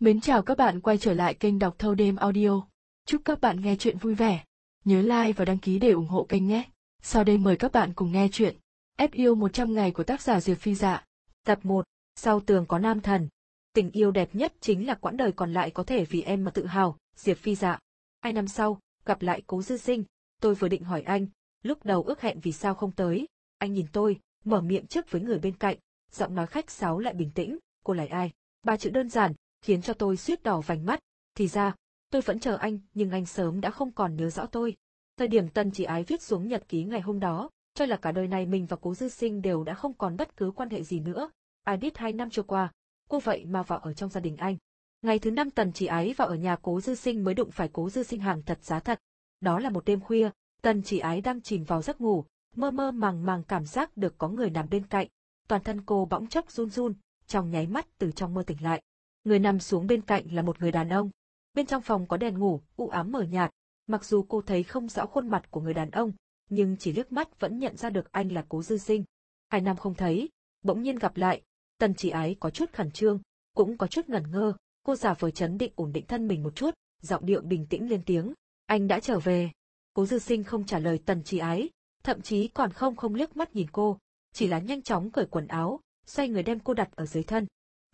Mến chào các bạn quay trở lại kênh đọc thâu đêm audio. Chúc các bạn nghe chuyện vui vẻ. Nhớ like và đăng ký để ủng hộ kênh nhé. Sau đây mời các bạn cùng nghe chuyện Ép yêu 100 ngày của tác giả Diệp Phi Dạ. Tập 1, Sau tường có nam thần. Tình yêu đẹp nhất chính là quãng đời còn lại có thể vì em mà tự hào, Diệp Phi Dạ. Hai năm sau, gặp lại cố dư sinh, tôi vừa định hỏi anh, lúc đầu ước hẹn vì sao không tới. Anh nhìn tôi, mở miệng trước với người bên cạnh, giọng nói khách sáo lại bình tĩnh, cô là ai? Ba chữ đơn giản, khiến cho tôi suýt đỏ vành mắt. Thì ra, tôi vẫn chờ anh, nhưng anh sớm đã không còn nhớ rõ tôi. Thời điểm Tân chỉ ái viết xuống nhật ký ngày hôm đó, cho là cả đời này mình và cố dư sinh đều đã không còn bất cứ quan hệ gì nữa. Ai biết hai năm trôi qua, cô vậy mà vào ở trong gia đình anh. Ngày thứ năm Tần chỉ ái vào ở nhà cố dư sinh mới đụng phải cố dư sinh hàng thật giá thật. Đó là một đêm khuya, Tần chỉ ái đang chìm vào giấc ngủ, mơ mơ màng màng cảm giác được có người nằm bên cạnh. Toàn thân cô bỗng chốc run run, trong nháy mắt từ trong mơ tỉnh lại. Người nằm xuống bên cạnh là một người đàn ông. Bên trong phòng có đèn ngủ, u ám mờ nhạt. Mặc dù cô thấy không rõ khuôn mặt của người đàn ông, nhưng chỉ liếc mắt vẫn nhận ra được anh là cố dư sinh. Hai năm không thấy, bỗng nhiên gặp lại, tần chỉ ái có chút khẩn trương, cũng có chút ngẩn ngơ, cô giả vờ chấn định ổn định thân mình một chút, giọng điệu bình tĩnh lên tiếng, anh đã trở về. Cố dư sinh không trả lời tần chỉ ái, thậm chí còn không không liếc mắt nhìn cô, chỉ là nhanh chóng cởi quần áo, xoay người đem cô đặt ở dưới thân.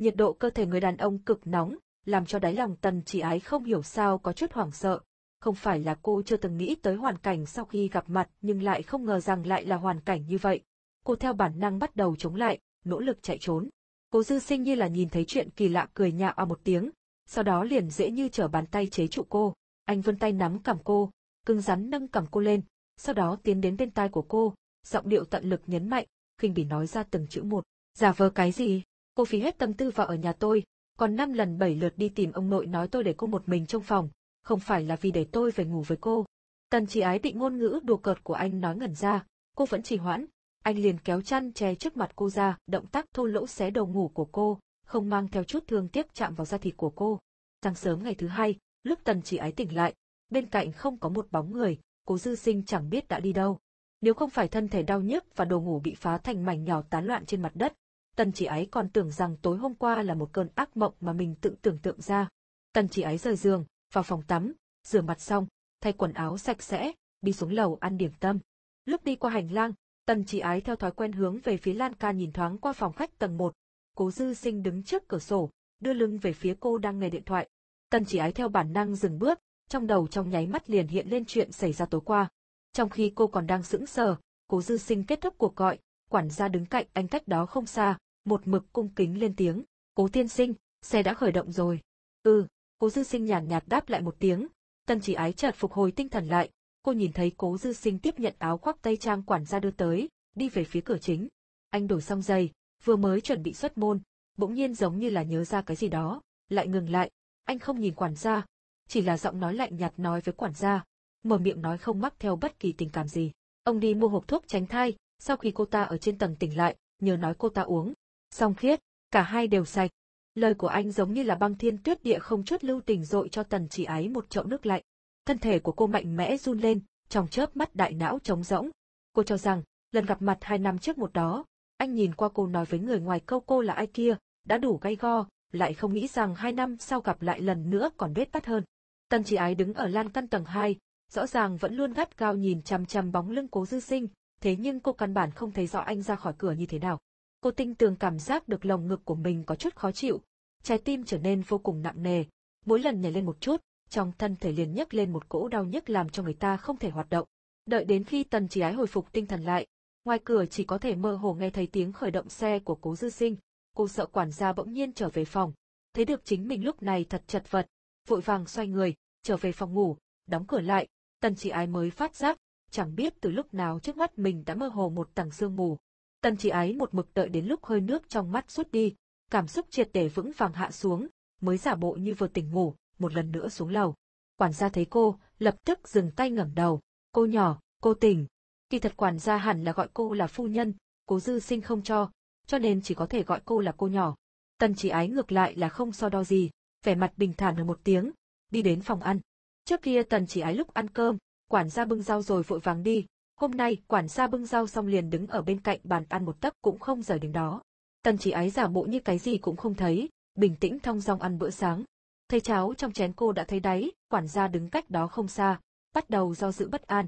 Nhiệt độ cơ thể người đàn ông cực nóng, làm cho đáy lòng tần chỉ ái không hiểu sao có chút hoảng sợ. Không phải là cô chưa từng nghĩ tới hoàn cảnh sau khi gặp mặt nhưng lại không ngờ rằng lại là hoàn cảnh như vậy. Cô theo bản năng bắt đầu chống lại, nỗ lực chạy trốn. Cố dư sinh như là nhìn thấy chuyện kỳ lạ cười nhạo à một tiếng, sau đó liền dễ như trở bàn tay chế trụ cô. Anh vươn tay nắm cầm cô, cưng rắn nâng cầm cô lên, sau đó tiến đến bên tai của cô, giọng điệu tận lực nhấn mạnh, khinh bỉ nói ra từng chữ một. Giả vờ cái gì? Cô phí hết tâm tư vào ở nhà tôi, còn năm lần bảy lượt đi tìm ông nội nói tôi để cô một mình trong phòng, không phải là vì để tôi về ngủ với cô. Tần chỉ ái bị ngôn ngữ đùa cợt của anh nói ngẩn ra, cô vẫn trì hoãn, anh liền kéo chăn che trước mặt cô ra, động tác thô lỗ xé đầu ngủ của cô, không mang theo chút thương tiếc chạm vào da thịt của cô. Sáng sớm ngày thứ hai, lúc tần chỉ ái tỉnh lại, bên cạnh không có một bóng người, cố dư sinh chẳng biết đã đi đâu. Nếu không phải thân thể đau nhức và đồ ngủ bị phá thành mảnh nhỏ tán loạn trên mặt đất, Tần chỉ ái còn tưởng rằng tối hôm qua là một cơn ác mộng mà mình tự tưởng tượng ra. Tần chỉ ái rời giường, vào phòng tắm, rửa mặt xong, thay quần áo sạch sẽ, đi xuống lầu ăn điểm tâm. Lúc đi qua hành lang, tần chỉ ái theo thói quen hướng về phía lan can nhìn thoáng qua phòng khách tầng 1. Cố dư sinh đứng trước cửa sổ, đưa lưng về phía cô đang nghe điện thoại. Tần chỉ ái theo bản năng dừng bước, trong đầu trong nháy mắt liền hiện lên chuyện xảy ra tối qua. Trong khi cô còn đang sững sờ, cố dư sinh kết thúc cuộc gọi, quản gia đứng cạnh anh cách đó không xa, một mực cung kính lên tiếng, cố tiên sinh, xe đã khởi động rồi. Ừ, cố dư sinh nhàn nhạt đáp lại một tiếng, tân chỉ ái chợt phục hồi tinh thần lại, cô nhìn thấy cố dư sinh tiếp nhận áo khoác tây trang quản gia đưa tới, đi về phía cửa chính. Anh đổi xong giày, vừa mới chuẩn bị xuất môn, bỗng nhiên giống như là nhớ ra cái gì đó, lại ngừng lại, anh không nhìn quản gia, chỉ là giọng nói lạnh nhạt nói với quản gia, mở miệng nói không mắc theo bất kỳ tình cảm gì. Ông đi mua hộp thuốc tránh thai, sau khi cô ta ở trên tầng tỉnh lại, nhờ nói cô ta uống. Song khiết, cả hai đều sạch. Lời của anh giống như là băng thiên tuyết địa không chút lưu tình dội cho tần chỉ ái một chậu nước lạnh. Thân thể của cô mạnh mẽ run lên, trong chớp mắt đại não trống rỗng. Cô cho rằng, lần gặp mặt hai năm trước một đó, anh nhìn qua cô nói với người ngoài câu cô là ai kia, đã đủ gay go, lại không nghĩ rằng hai năm sau gặp lại lần nữa còn bết tắt hơn. Tần chỉ ái đứng ở lan căn tầng 2, rõ ràng vẫn luôn gắt gao nhìn chằm chằm bóng lưng cố dư sinh, thế nhưng cô căn bản không thấy rõ anh ra khỏi cửa như thế nào. Cô tinh tường cảm giác được lồng ngực của mình có chút khó chịu, trái tim trở nên vô cùng nặng nề, mỗi lần nhảy lên một chút, trong thân thể liền nhấc lên một cỗ đau nhức làm cho người ta không thể hoạt động. Đợi đến khi tần chỉ ái hồi phục tinh thần lại, ngoài cửa chỉ có thể mơ hồ nghe thấy tiếng khởi động xe của cố dư sinh, cô sợ quản gia bỗng nhiên trở về phòng, thấy được chính mình lúc này thật chật vật, vội vàng xoay người, trở về phòng ngủ, đóng cửa lại, tần chỉ ái mới phát giác, chẳng biết từ lúc nào trước mắt mình đã mơ hồ một tầng sương mù. Tần chỉ ái một mực đợi đến lúc hơi nước trong mắt rút đi, cảm xúc triệt để vững vàng hạ xuống, mới giả bộ như vừa tỉnh ngủ, một lần nữa xuống lầu. Quản gia thấy cô, lập tức dừng tay ngẩng đầu, cô nhỏ, cô tỉnh. Kỳ thật quản gia hẳn là gọi cô là phu nhân, cố dư sinh không cho, cho nên chỉ có thể gọi cô là cô nhỏ. Tần chỉ ái ngược lại là không so đo gì, vẻ mặt bình thản ở một tiếng, đi đến phòng ăn. Trước kia tần chỉ ái lúc ăn cơm, quản gia bưng rau rồi vội vàng đi, hôm nay quản gia bưng rau xong liền đứng ở bên cạnh bàn ăn một tấc cũng không rời đứng đó. Tần chỉ ái giả bộ như cái gì cũng không thấy, bình tĩnh thong dong ăn bữa sáng. Thấy cháo trong chén cô đã thấy đáy, quản gia đứng cách đó không xa, bắt đầu do dự bất an.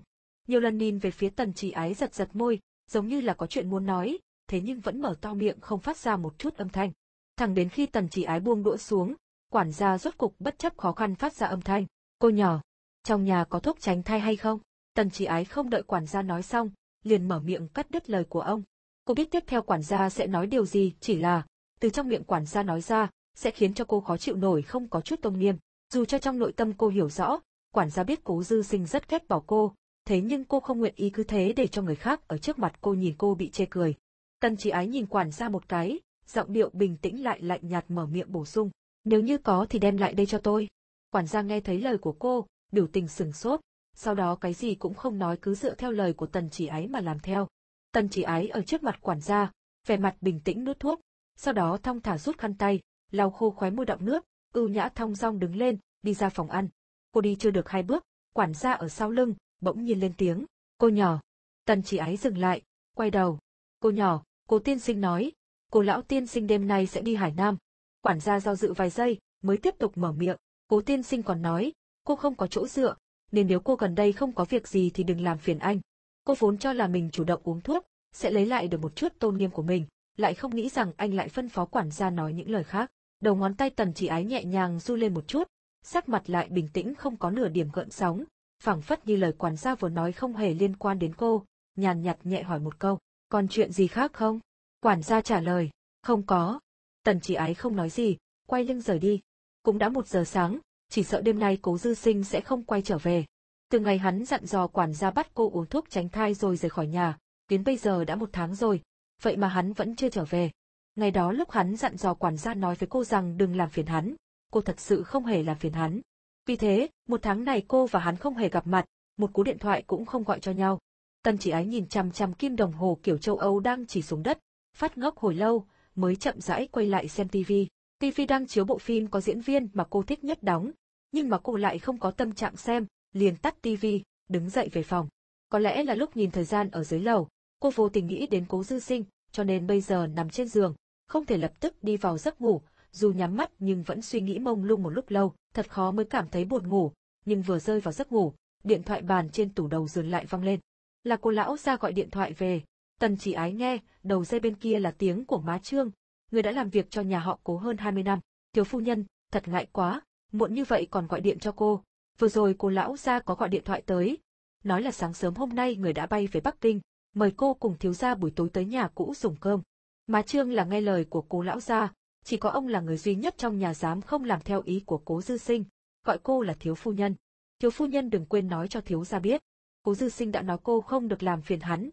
Nhiều lần nhìn về phía tần chỉ ái giật giật môi, giống như là có chuyện muốn nói, thế nhưng vẫn mở to miệng không phát ra một chút âm thanh. Thẳng đến khi tần chỉ ái buông đũa xuống, quản gia rốt cục bất chấp khó khăn phát ra âm thanh. Cô nhỏ, trong nhà có thuốc tránh thai hay không? Tần chỉ ái không đợi quản gia nói xong, liền mở miệng cắt đứt lời của ông. Cô biết tiếp theo quản gia sẽ nói điều gì, chỉ là, từ trong miệng quản gia nói ra, sẽ khiến cho cô khó chịu nổi không có chút tôn nghiêm. Dù cho trong nội tâm cô hiểu rõ, quản gia biết cố dư sinh rất ghét bỏ cô, thế nhưng cô không nguyện ý cứ thế để cho người khác ở trước mặt cô nhìn cô bị chê cười. Tần chỉ ái nhìn quản gia một cái, giọng điệu bình tĩnh lại lạnh nhạt mở miệng bổ sung. Nếu như có thì đem lại đây cho tôi. Quản gia nghe thấy lời của cô, biểu tình sừng sốt, sau đó cái gì cũng không nói cứ dựa theo lời của tần chỉ ái mà làm theo. Tần chỉ ái ở trước mặt quản gia, vẻ mặt bình tĩnh nuốt thuốc, sau đó thong thả rút khăn tay, lau khô khóe môi đọng nước, ưu nhã thong dong đứng lên, đi ra phòng ăn. Cô đi chưa được hai bước, quản gia ở sau lưng, bỗng nhiên lên tiếng, cô nhỏ. Tần chỉ ái dừng lại, quay đầu. Cô nhỏ, cô tiên sinh nói, cô lão tiên sinh đêm nay sẽ đi Hải Nam. Quản gia do dự vài giây, mới tiếp tục mở miệng. Cố tiên sinh còn nói, cô không có chỗ dựa, nên nếu cô gần đây không có việc gì thì đừng làm phiền anh. Cô vốn cho là mình chủ động uống thuốc, sẽ lấy lại được một chút tôn nghiêm của mình, lại không nghĩ rằng anh lại phân phó quản gia nói những lời khác. Đầu ngón tay tần chỉ ái nhẹ nhàng du lên một chút, sắc mặt lại bình tĩnh không có nửa điểm gợn sóng, phảng phất như lời quản gia vừa nói không hề liên quan đến cô, nhàn nhạt nhẹ hỏi một câu, còn chuyện gì khác không? Quản gia trả lời, không có. Tần chỉ ái không nói gì, quay lưng rời đi. Cũng đã một giờ sáng, chỉ sợ đêm nay cố dư sinh sẽ không quay trở về. Từ ngày hắn dặn dò quản gia bắt cô uống thuốc tránh thai rồi rời khỏi nhà, đến bây giờ đã một tháng rồi, vậy mà hắn vẫn chưa trở về. Ngày đó lúc hắn dặn dò quản gia nói với cô rằng đừng làm phiền hắn, cô thật sự không hề làm phiền hắn. Vì thế, một tháng này cô và hắn không hề gặp mặt, một cú điện thoại cũng không gọi cho nhau. Tân chỉ ái nhìn chằm chằm kim đồng hồ kiểu châu Âu đang chỉ xuống đất, phát ngốc hồi lâu, mới chậm rãi quay lại xem TV. TV đang chiếu bộ phim có diễn viên mà cô thích nhất đóng, nhưng mà cô lại không có tâm trạng xem, liền tắt TV, đứng dậy về phòng. Có lẽ là lúc nhìn thời gian ở dưới lầu, cô vô tình nghĩ đến cố dư sinh, cho nên bây giờ nằm trên giường, không thể lập tức đi vào giấc ngủ, dù nhắm mắt nhưng vẫn suy nghĩ mông lung một lúc lâu, thật khó mới cảm thấy buồn ngủ, nhưng vừa rơi vào giấc ngủ, điện thoại bàn trên tủ đầu giường lại vang lên. Là cô lão ra gọi điện thoại về, tần chỉ ái nghe, đầu dây bên kia là tiếng của má Trương, người đã làm việc cho nhà họ cố hơn 20 năm, thiếu phu nhân, thật ngại quá, muộn như vậy còn gọi điện cho cô, vừa rồi cô lão gia có gọi điện thoại tới, nói là sáng sớm hôm nay người đã bay về Bắc Kinh, mời cô cùng thiếu gia buổi tối tới nhà cũ dùng cơm. Má Trương là nghe lời của cô lão gia, chỉ có ông là người duy nhất trong nhà dám không làm theo ý của cố dư sinh, gọi cô là thiếu phu nhân. Thiếu phu nhân đừng quên nói cho thiếu gia biết. Cố dư sinh đã nói cô không được làm phiền hắn.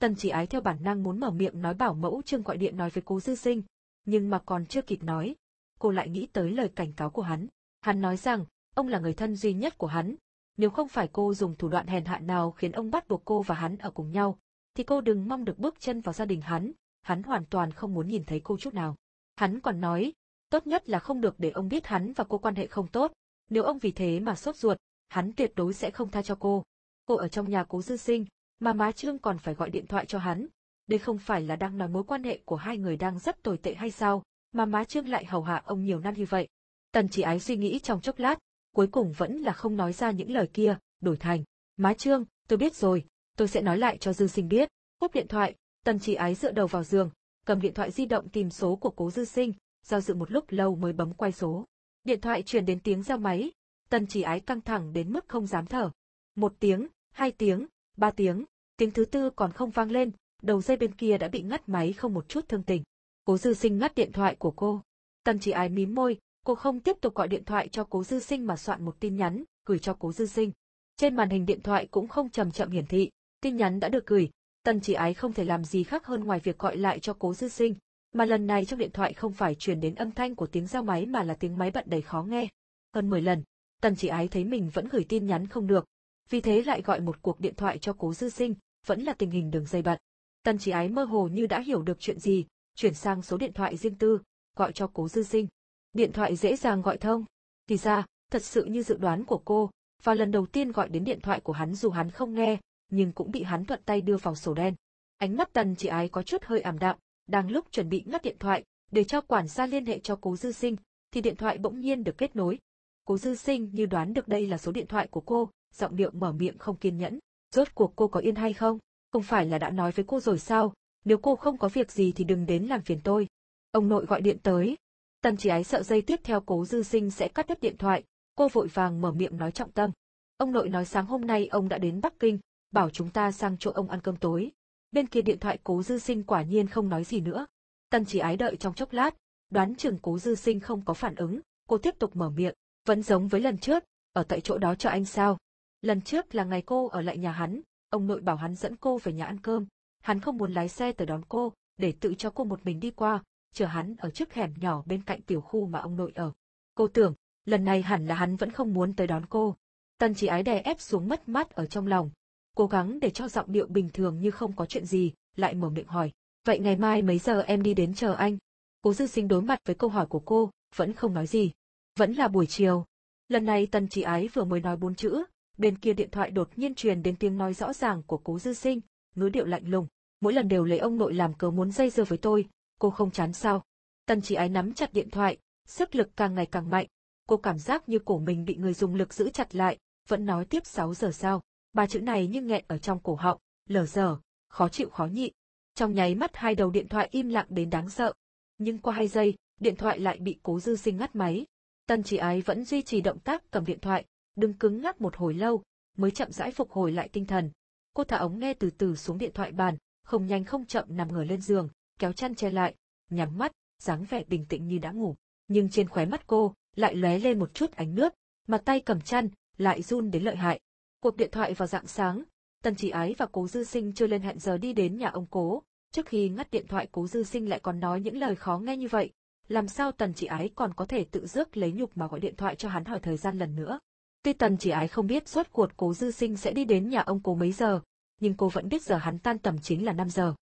Tần chỉ ái theo bản năng muốn mở miệng nói bảo mẫu trương gọi điện nói với cố dư sinh, nhưng mà còn chưa kịp nói. Cô lại nghĩ tới lời cảnh cáo của hắn. Hắn nói rằng, ông là người thân duy nhất của hắn. Nếu không phải cô dùng thủ đoạn hèn hạ nào khiến ông bắt buộc cô và hắn ở cùng nhau, thì cô đừng mong được bước chân vào gia đình hắn, hắn hoàn toàn không muốn nhìn thấy cô chút nào. Hắn còn nói, tốt nhất là không được để ông biết hắn và cô quan hệ không tốt, nếu ông vì thế mà sốt ruột, hắn tuyệt đối sẽ không tha cho cô. Cô ở trong nhà cố dư sinh, mà má Trương còn phải gọi điện thoại cho hắn. Đây không phải là đang nói mối quan hệ của hai người đang rất tồi tệ hay sao, mà má Trương lại hầu hạ ông nhiều năm như vậy. Tần chỉ ái suy nghĩ trong chốc lát, cuối cùng vẫn là không nói ra những lời kia, đổi thành. Má Trương, tôi biết rồi, tôi sẽ nói lại cho dư sinh biết. Cúp điện thoại, tần chỉ ái dựa đầu vào giường, cầm điện thoại di động tìm số của cố dư sinh, do dự một lúc lâu mới bấm quay số. Điện thoại truyền đến tiếng giao máy, tần chỉ ái căng thẳng đến mức không dám thở. Một tiếng, hai tiếng, ba tiếng, tiếng thứ tư còn không vang lên, đầu dây bên kia đã bị ngắt máy không một chút thương tình. Cố dư sinh ngắt điện thoại của cô. Tần chỉ ái mím môi, cô không tiếp tục gọi điện thoại cho cố dư sinh mà soạn một tin nhắn, gửi cho cố dư sinh. Trên màn hình điện thoại cũng không chậm chậm hiển thị, tin nhắn đã được gửi, Tần chỉ ái không thể làm gì khác hơn ngoài việc gọi lại cho cố dư sinh, mà lần này trong điện thoại không phải truyền đến âm thanh của tiếng giao máy mà là tiếng máy bận đầy khó nghe. Hơn 10 lần, tần chỉ ái thấy mình vẫn gửi tin nhắn không được, vì thế lại gọi một cuộc điện thoại cho cố dư sinh, vẫn là tình hình đường dây bận. Tần chỉ ái mơ hồ như đã hiểu được chuyện gì, chuyển sang số điện thoại riêng tư, gọi cho cố dư sinh. Điện thoại dễ dàng gọi thông. Thì ra, thật sự như dự đoán của cô, và lần đầu tiên gọi đến điện thoại của hắn dù hắn không nghe, nhưng cũng bị hắn thuận tay đưa vào sổ đen. Ánh mắt tần chỉ ái có chút hơi ảm đạm, đang lúc chuẩn bị ngắt điện thoại, để cho quản gia liên hệ cho cố dư sinh, thì điện thoại bỗng nhiên được kết nối. Cố dư sinh như đoán được đây là số điện thoại của cô, giọng điệu mở miệng không kiên nhẫn. Rốt cuộc cô có yên hay không? Không phải là đã nói với cô rồi sao? Nếu cô không có việc gì thì đừng đến làm phiền tôi. Ông nội gọi điện tới. Tần chỉ ái sợ dây tiếp theo cố dư sinh sẽ cắt đứt điện thoại, cô vội vàng mở miệng nói trọng tâm. Ông nội nói sáng hôm nay ông đã đến Bắc Kinh, bảo chúng ta sang chỗ ông ăn cơm tối. Bên kia điện thoại cố dư sinh quả nhiên không nói gì nữa. Tần chỉ ái đợi trong chốc lát, đoán chừng cố dư sinh không có phản ứng, cô tiếp tục mở miệng, vẫn giống với lần trước, ở tại chỗ đó cho anh sao. Lần trước là ngày cô ở lại nhà hắn, ông nội bảo hắn dẫn cô về nhà ăn cơm, hắn không muốn lái xe tới đón cô, để tự cho cô một mình đi qua, chờ hắn ở trước hẻm nhỏ bên cạnh tiểu khu mà ông nội ở. Cô tưởng, lần này hẳn là hắn vẫn không muốn tới đón cô. Tần chỉ ái đè ép xuống mất mát ở trong lòng, cố gắng để cho giọng điệu bình thường như không có chuyện gì, lại mở miệng hỏi. Vậy ngày mai mấy giờ em đi đến chờ anh? Cố dư sinh đối mặt với câu hỏi của cô, vẫn không nói gì. Vẫn là buổi chiều. Lần này tần chỉ ái vừa mới nói bốn chữ, bên kia điện thoại đột nhiên truyền đến tiếng nói rõ ràng của cố dư sinh, ngữ điệu lạnh lùng. Mỗi lần đều lấy ông nội làm cớ muốn dây dưa với tôi, cô không chán sao. Tần chỉ ái nắm chặt điện thoại, sức lực càng ngày càng mạnh. Cô cảm giác như cổ mình bị người dùng lực giữ chặt lại, vẫn nói tiếp 6 giờ sao. Ba chữ này như nghẹn ở trong cổ họng, lở dở, khó chịu khó nhị. Trong nháy mắt hai đầu điện thoại im lặng đến đáng sợ. Nhưng qua hai giây, điện thoại lại bị cố dư sinh ngắt máy. Tần chỉ ái vẫn duy trì động tác cầm điện thoại, đứng cứng ngắc một hồi lâu, mới chậm rãi phục hồi lại tinh thần. Cô thả ống nghe từ từ xuống điện thoại bàn, không nhanh không chậm nằm ngửa lên giường, kéo chăn che lại, nhắm mắt, dáng vẻ bình tĩnh như đã ngủ. Nhưng trên khóe mắt cô, lại lóe lên một chút ánh nước, mà tay cầm chăn, lại run đến lợi hại. Cuộc điện thoại vào dạng sáng, Tần Chỉ Ái và Cố Dư Sinh chưa lên hẹn giờ đi đến nhà ông Cố, trước khi ngắt điện thoại Cố Dư Sinh lại còn nói những lời khó nghe như vậy, làm sao Tần Chỉ Ái còn có thể tự rước lấy nhục mà gọi điện thoại cho hắn hỏi thời gian lần nữa. Tuy Tần Chỉ Ái không biết suốt cuộc Cố Dư Sinh sẽ đi đến nhà ông Cố mấy giờ, nhưng cô vẫn biết giờ hắn tan tầm chính là 5 giờ.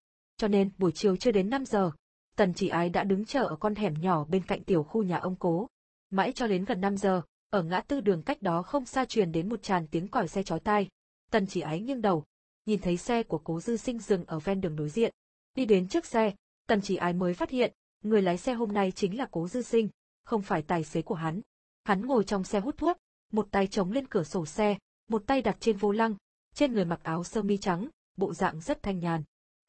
Cho nên buổi chiều chưa đến 5 giờ, Tần Chỉ Ái đã đứng chờ ở con hẻm nhỏ bên cạnh tiểu khu nhà ông Cố. Mãi cho đến gần 5 giờ, ở ngã tư đường cách đó không xa truyền đến một tràn tiếng còi xe chói tai. Tần chỉ ái nghiêng đầu, nhìn thấy xe của cố dư sinh dừng ở ven đường đối diện. Đi đến trước xe, tần chỉ ái mới phát hiện, người lái xe hôm nay chính là cố dư sinh, không phải tài xế của hắn. Hắn ngồi trong xe hút thuốc, một tay chống lên cửa sổ xe, một tay đặt trên vô lăng, trên người mặc áo sơ mi trắng, bộ dạng rất thanh nhàn.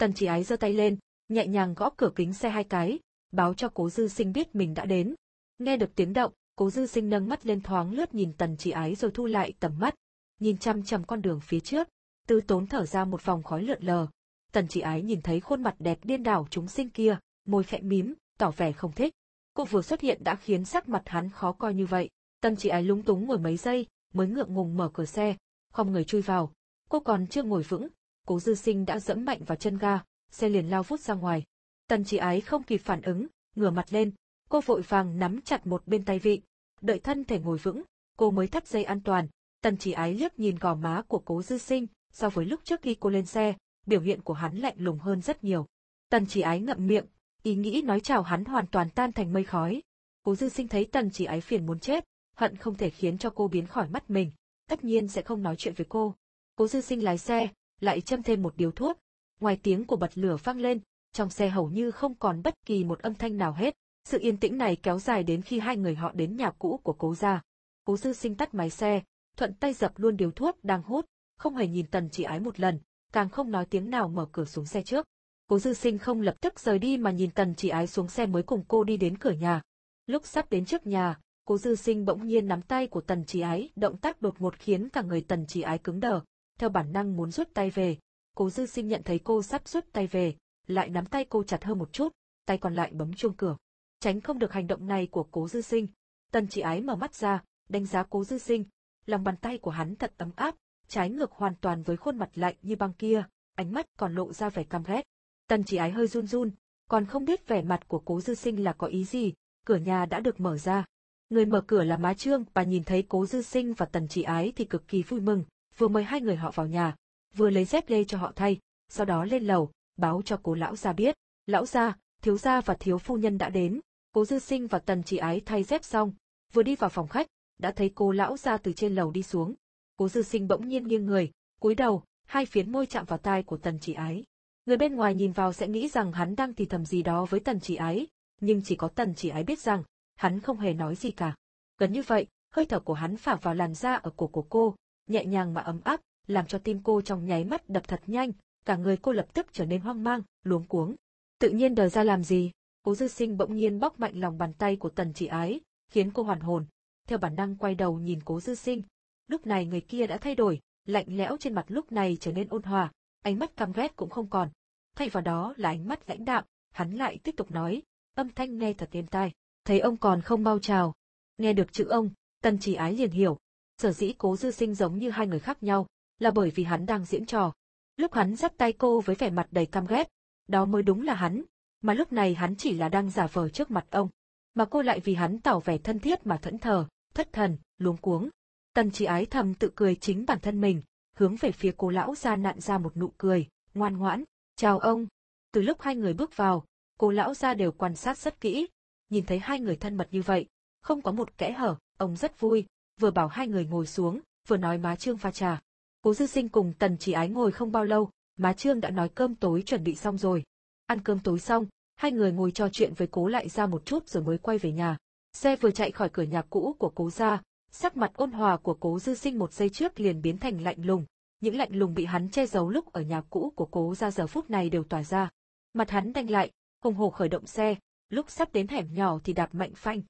Tần chỉ ái giơ tay lên, nhẹ nhàng gõ cửa kính xe hai cái, báo cho cố dư sinh biết mình đã đến. Nghe được tiếng động, Cố dư sinh nâng mắt lên thoáng lướt nhìn tần chỉ ái rồi thu lại tầm mắt, nhìn chăm chăm con đường phía trước, tư tốn thở ra một vòng khói lượn lờ. Tần chỉ ái nhìn thấy khuôn mặt đẹp điên đảo chúng sinh kia, môi khẽ mím, tỏ vẻ không thích. Cô vừa xuất hiện đã khiến sắc mặt hắn khó coi như vậy. Tần chỉ ái lúng túng ngồi mấy giây, mới ngượng ngùng mở cửa xe, không người chui vào. Cô còn chưa ngồi vững, cố dư sinh đã dẫm mạnh vào chân ga, xe liền lao vút ra ngoài. Tần chỉ ái không kịp phản ứng, ngửa mặt lên, Cô vội vàng nắm chặt một bên tay vị, đợi thân thể ngồi vững, cô mới thắt dây an toàn. Tần chỉ ái liếc nhìn gò má của cố dư sinh, so với lúc trước khi cô lên xe, biểu hiện của hắn lạnh lùng hơn rất nhiều. Tần chỉ ái ngậm miệng, ý nghĩ nói chào hắn hoàn toàn tan thành mây khói. Cố dư sinh thấy tần chỉ ái phiền muốn chết, hận không thể khiến cho cô biến khỏi mắt mình, tất nhiên sẽ không nói chuyện với cô. Cố dư sinh lái xe, lại châm thêm một điếu thuốc, ngoài tiếng của bật lửa vang lên, trong xe hầu như không còn bất kỳ một âm thanh nào hết, sự yên tĩnh này kéo dài đến khi hai người họ đến nhà cũ của cố gia. Cố dư sinh tắt máy xe, thuận tay dập luôn điếu thuốc đang hút, không hề nhìn tần chỉ ái một lần, càng không nói tiếng nào mở cửa xuống xe trước. Cố dư sinh không lập tức rời đi mà nhìn tần chỉ ái xuống xe mới cùng cô đi đến cửa nhà. Lúc sắp đến trước nhà, cố dư sinh bỗng nhiên nắm tay của tần chỉ ái, động tác đột ngột khiến cả người tần chỉ ái cứng đờ, theo bản năng muốn rút tay về. Cố dư sinh nhận thấy cô sắp rút tay về, lại nắm tay cô chặt hơn một chút, tay còn lại bấm chuông cửa tránh không được hành động này của cố dư sinh. Tần chỉ ái mở mắt ra, đánh giá cố dư sinh, lòng bàn tay của hắn thật ấm áp, trái ngược hoàn toàn với khuôn mặt lạnh như băng kia, ánh mắt còn lộ ra vẻ căm ghét. Tần chỉ ái hơi run run, còn không biết vẻ mặt của cố dư sinh là có ý gì, cửa nhà đã được mở ra. Người mở cửa là má trương và nhìn thấy cố dư sinh và tần chỉ ái thì cực kỳ vui mừng, vừa mời hai người họ vào nhà, vừa lấy dép lê cho họ thay, sau đó lên lầu, báo cho cố lão gia biết. Lão gia, thiếu gia và thiếu phu nhân đã đến, Cố Dư Sinh và Tần Chỉ Ái thay dép xong, vừa đi vào phòng khách, đã thấy cô lão gia từ trên lầu đi xuống. Cố Dư Sinh bỗng nhiên nghiêng người, cúi đầu, hai phiến môi chạm vào tai của Tần Chỉ Ái. Người bên ngoài nhìn vào sẽ nghĩ rằng hắn đang thì thầm gì đó với Tần Chỉ Ái, nhưng chỉ có tần chỉ ái biết rằng, hắn không hề nói gì cả. Gần như vậy, hơi thở của hắn phả vào làn da ở cổ của cô, nhẹ nhàng mà ấm áp, làm cho tim cô trong nháy mắt đập thật nhanh, cả người cô lập tức trở nên hoang mang, luống cuống. Tự nhiên đời ra làm gì? Cố dư sinh bỗng nhiên bóc mạnh lòng bàn tay của tần chỉ ái, khiến cô hoàn hồn. Theo bản năng quay đầu nhìn cố dư sinh. Lúc này người kia đã thay đổi, lạnh lẽo trên mặt lúc này trở nên ôn hòa, ánh mắt căm ghét cũng không còn. Thay vào đó là ánh mắt lãnh đạm, hắn lại tiếp tục nói, âm thanh nghe thật êm tai. Thấy ông còn không bao chào. Nghe được chữ ông, tần chỉ ái liền hiểu. Sở dĩ cố dư sinh giống như hai người khác nhau, là bởi vì hắn đang diễn trò. Lúc hắn dắt tay cô với vẻ mặt đầy căm ghét, đó mới đúng là hắn, mà lúc này hắn chỉ là đang giả vờ trước mặt ông. Mà cô lại vì hắn tỏ vẻ thân thiết mà thẫn thờ, thất thần, luống cuống. Tần chỉ ái thầm tự cười chính bản thân mình, hướng về phía cô lão gia nặn ra một nụ cười, ngoan ngoãn, chào ông. Từ lúc hai người bước vào, cô lão gia đều quan sát rất kỹ, nhìn thấy hai người thân mật như vậy, không có một kẽ hở, ông rất vui, vừa bảo hai người ngồi xuống, vừa nói má trương pha trà. Cố dư sinh cùng tần chỉ ái ngồi không bao lâu, má trương đã nói cơm tối chuẩn bị xong rồi. Ăn cơm tối xong, hai người ngồi trò chuyện với cố lại ra một chút rồi mới quay về nhà. Xe vừa chạy khỏi cửa nhà cũ của cố ra, sắc mặt ôn hòa của cố dư sinh một giây trước liền biến thành lạnh lùng. Những lạnh lùng bị hắn che giấu lúc ở nhà cũ của cố ra giờ phút này đều tỏa ra. Mặt hắn đanh lại, hùng hồ khởi động xe, lúc sắp đến hẻm nhỏ thì đạp mạnh phanh.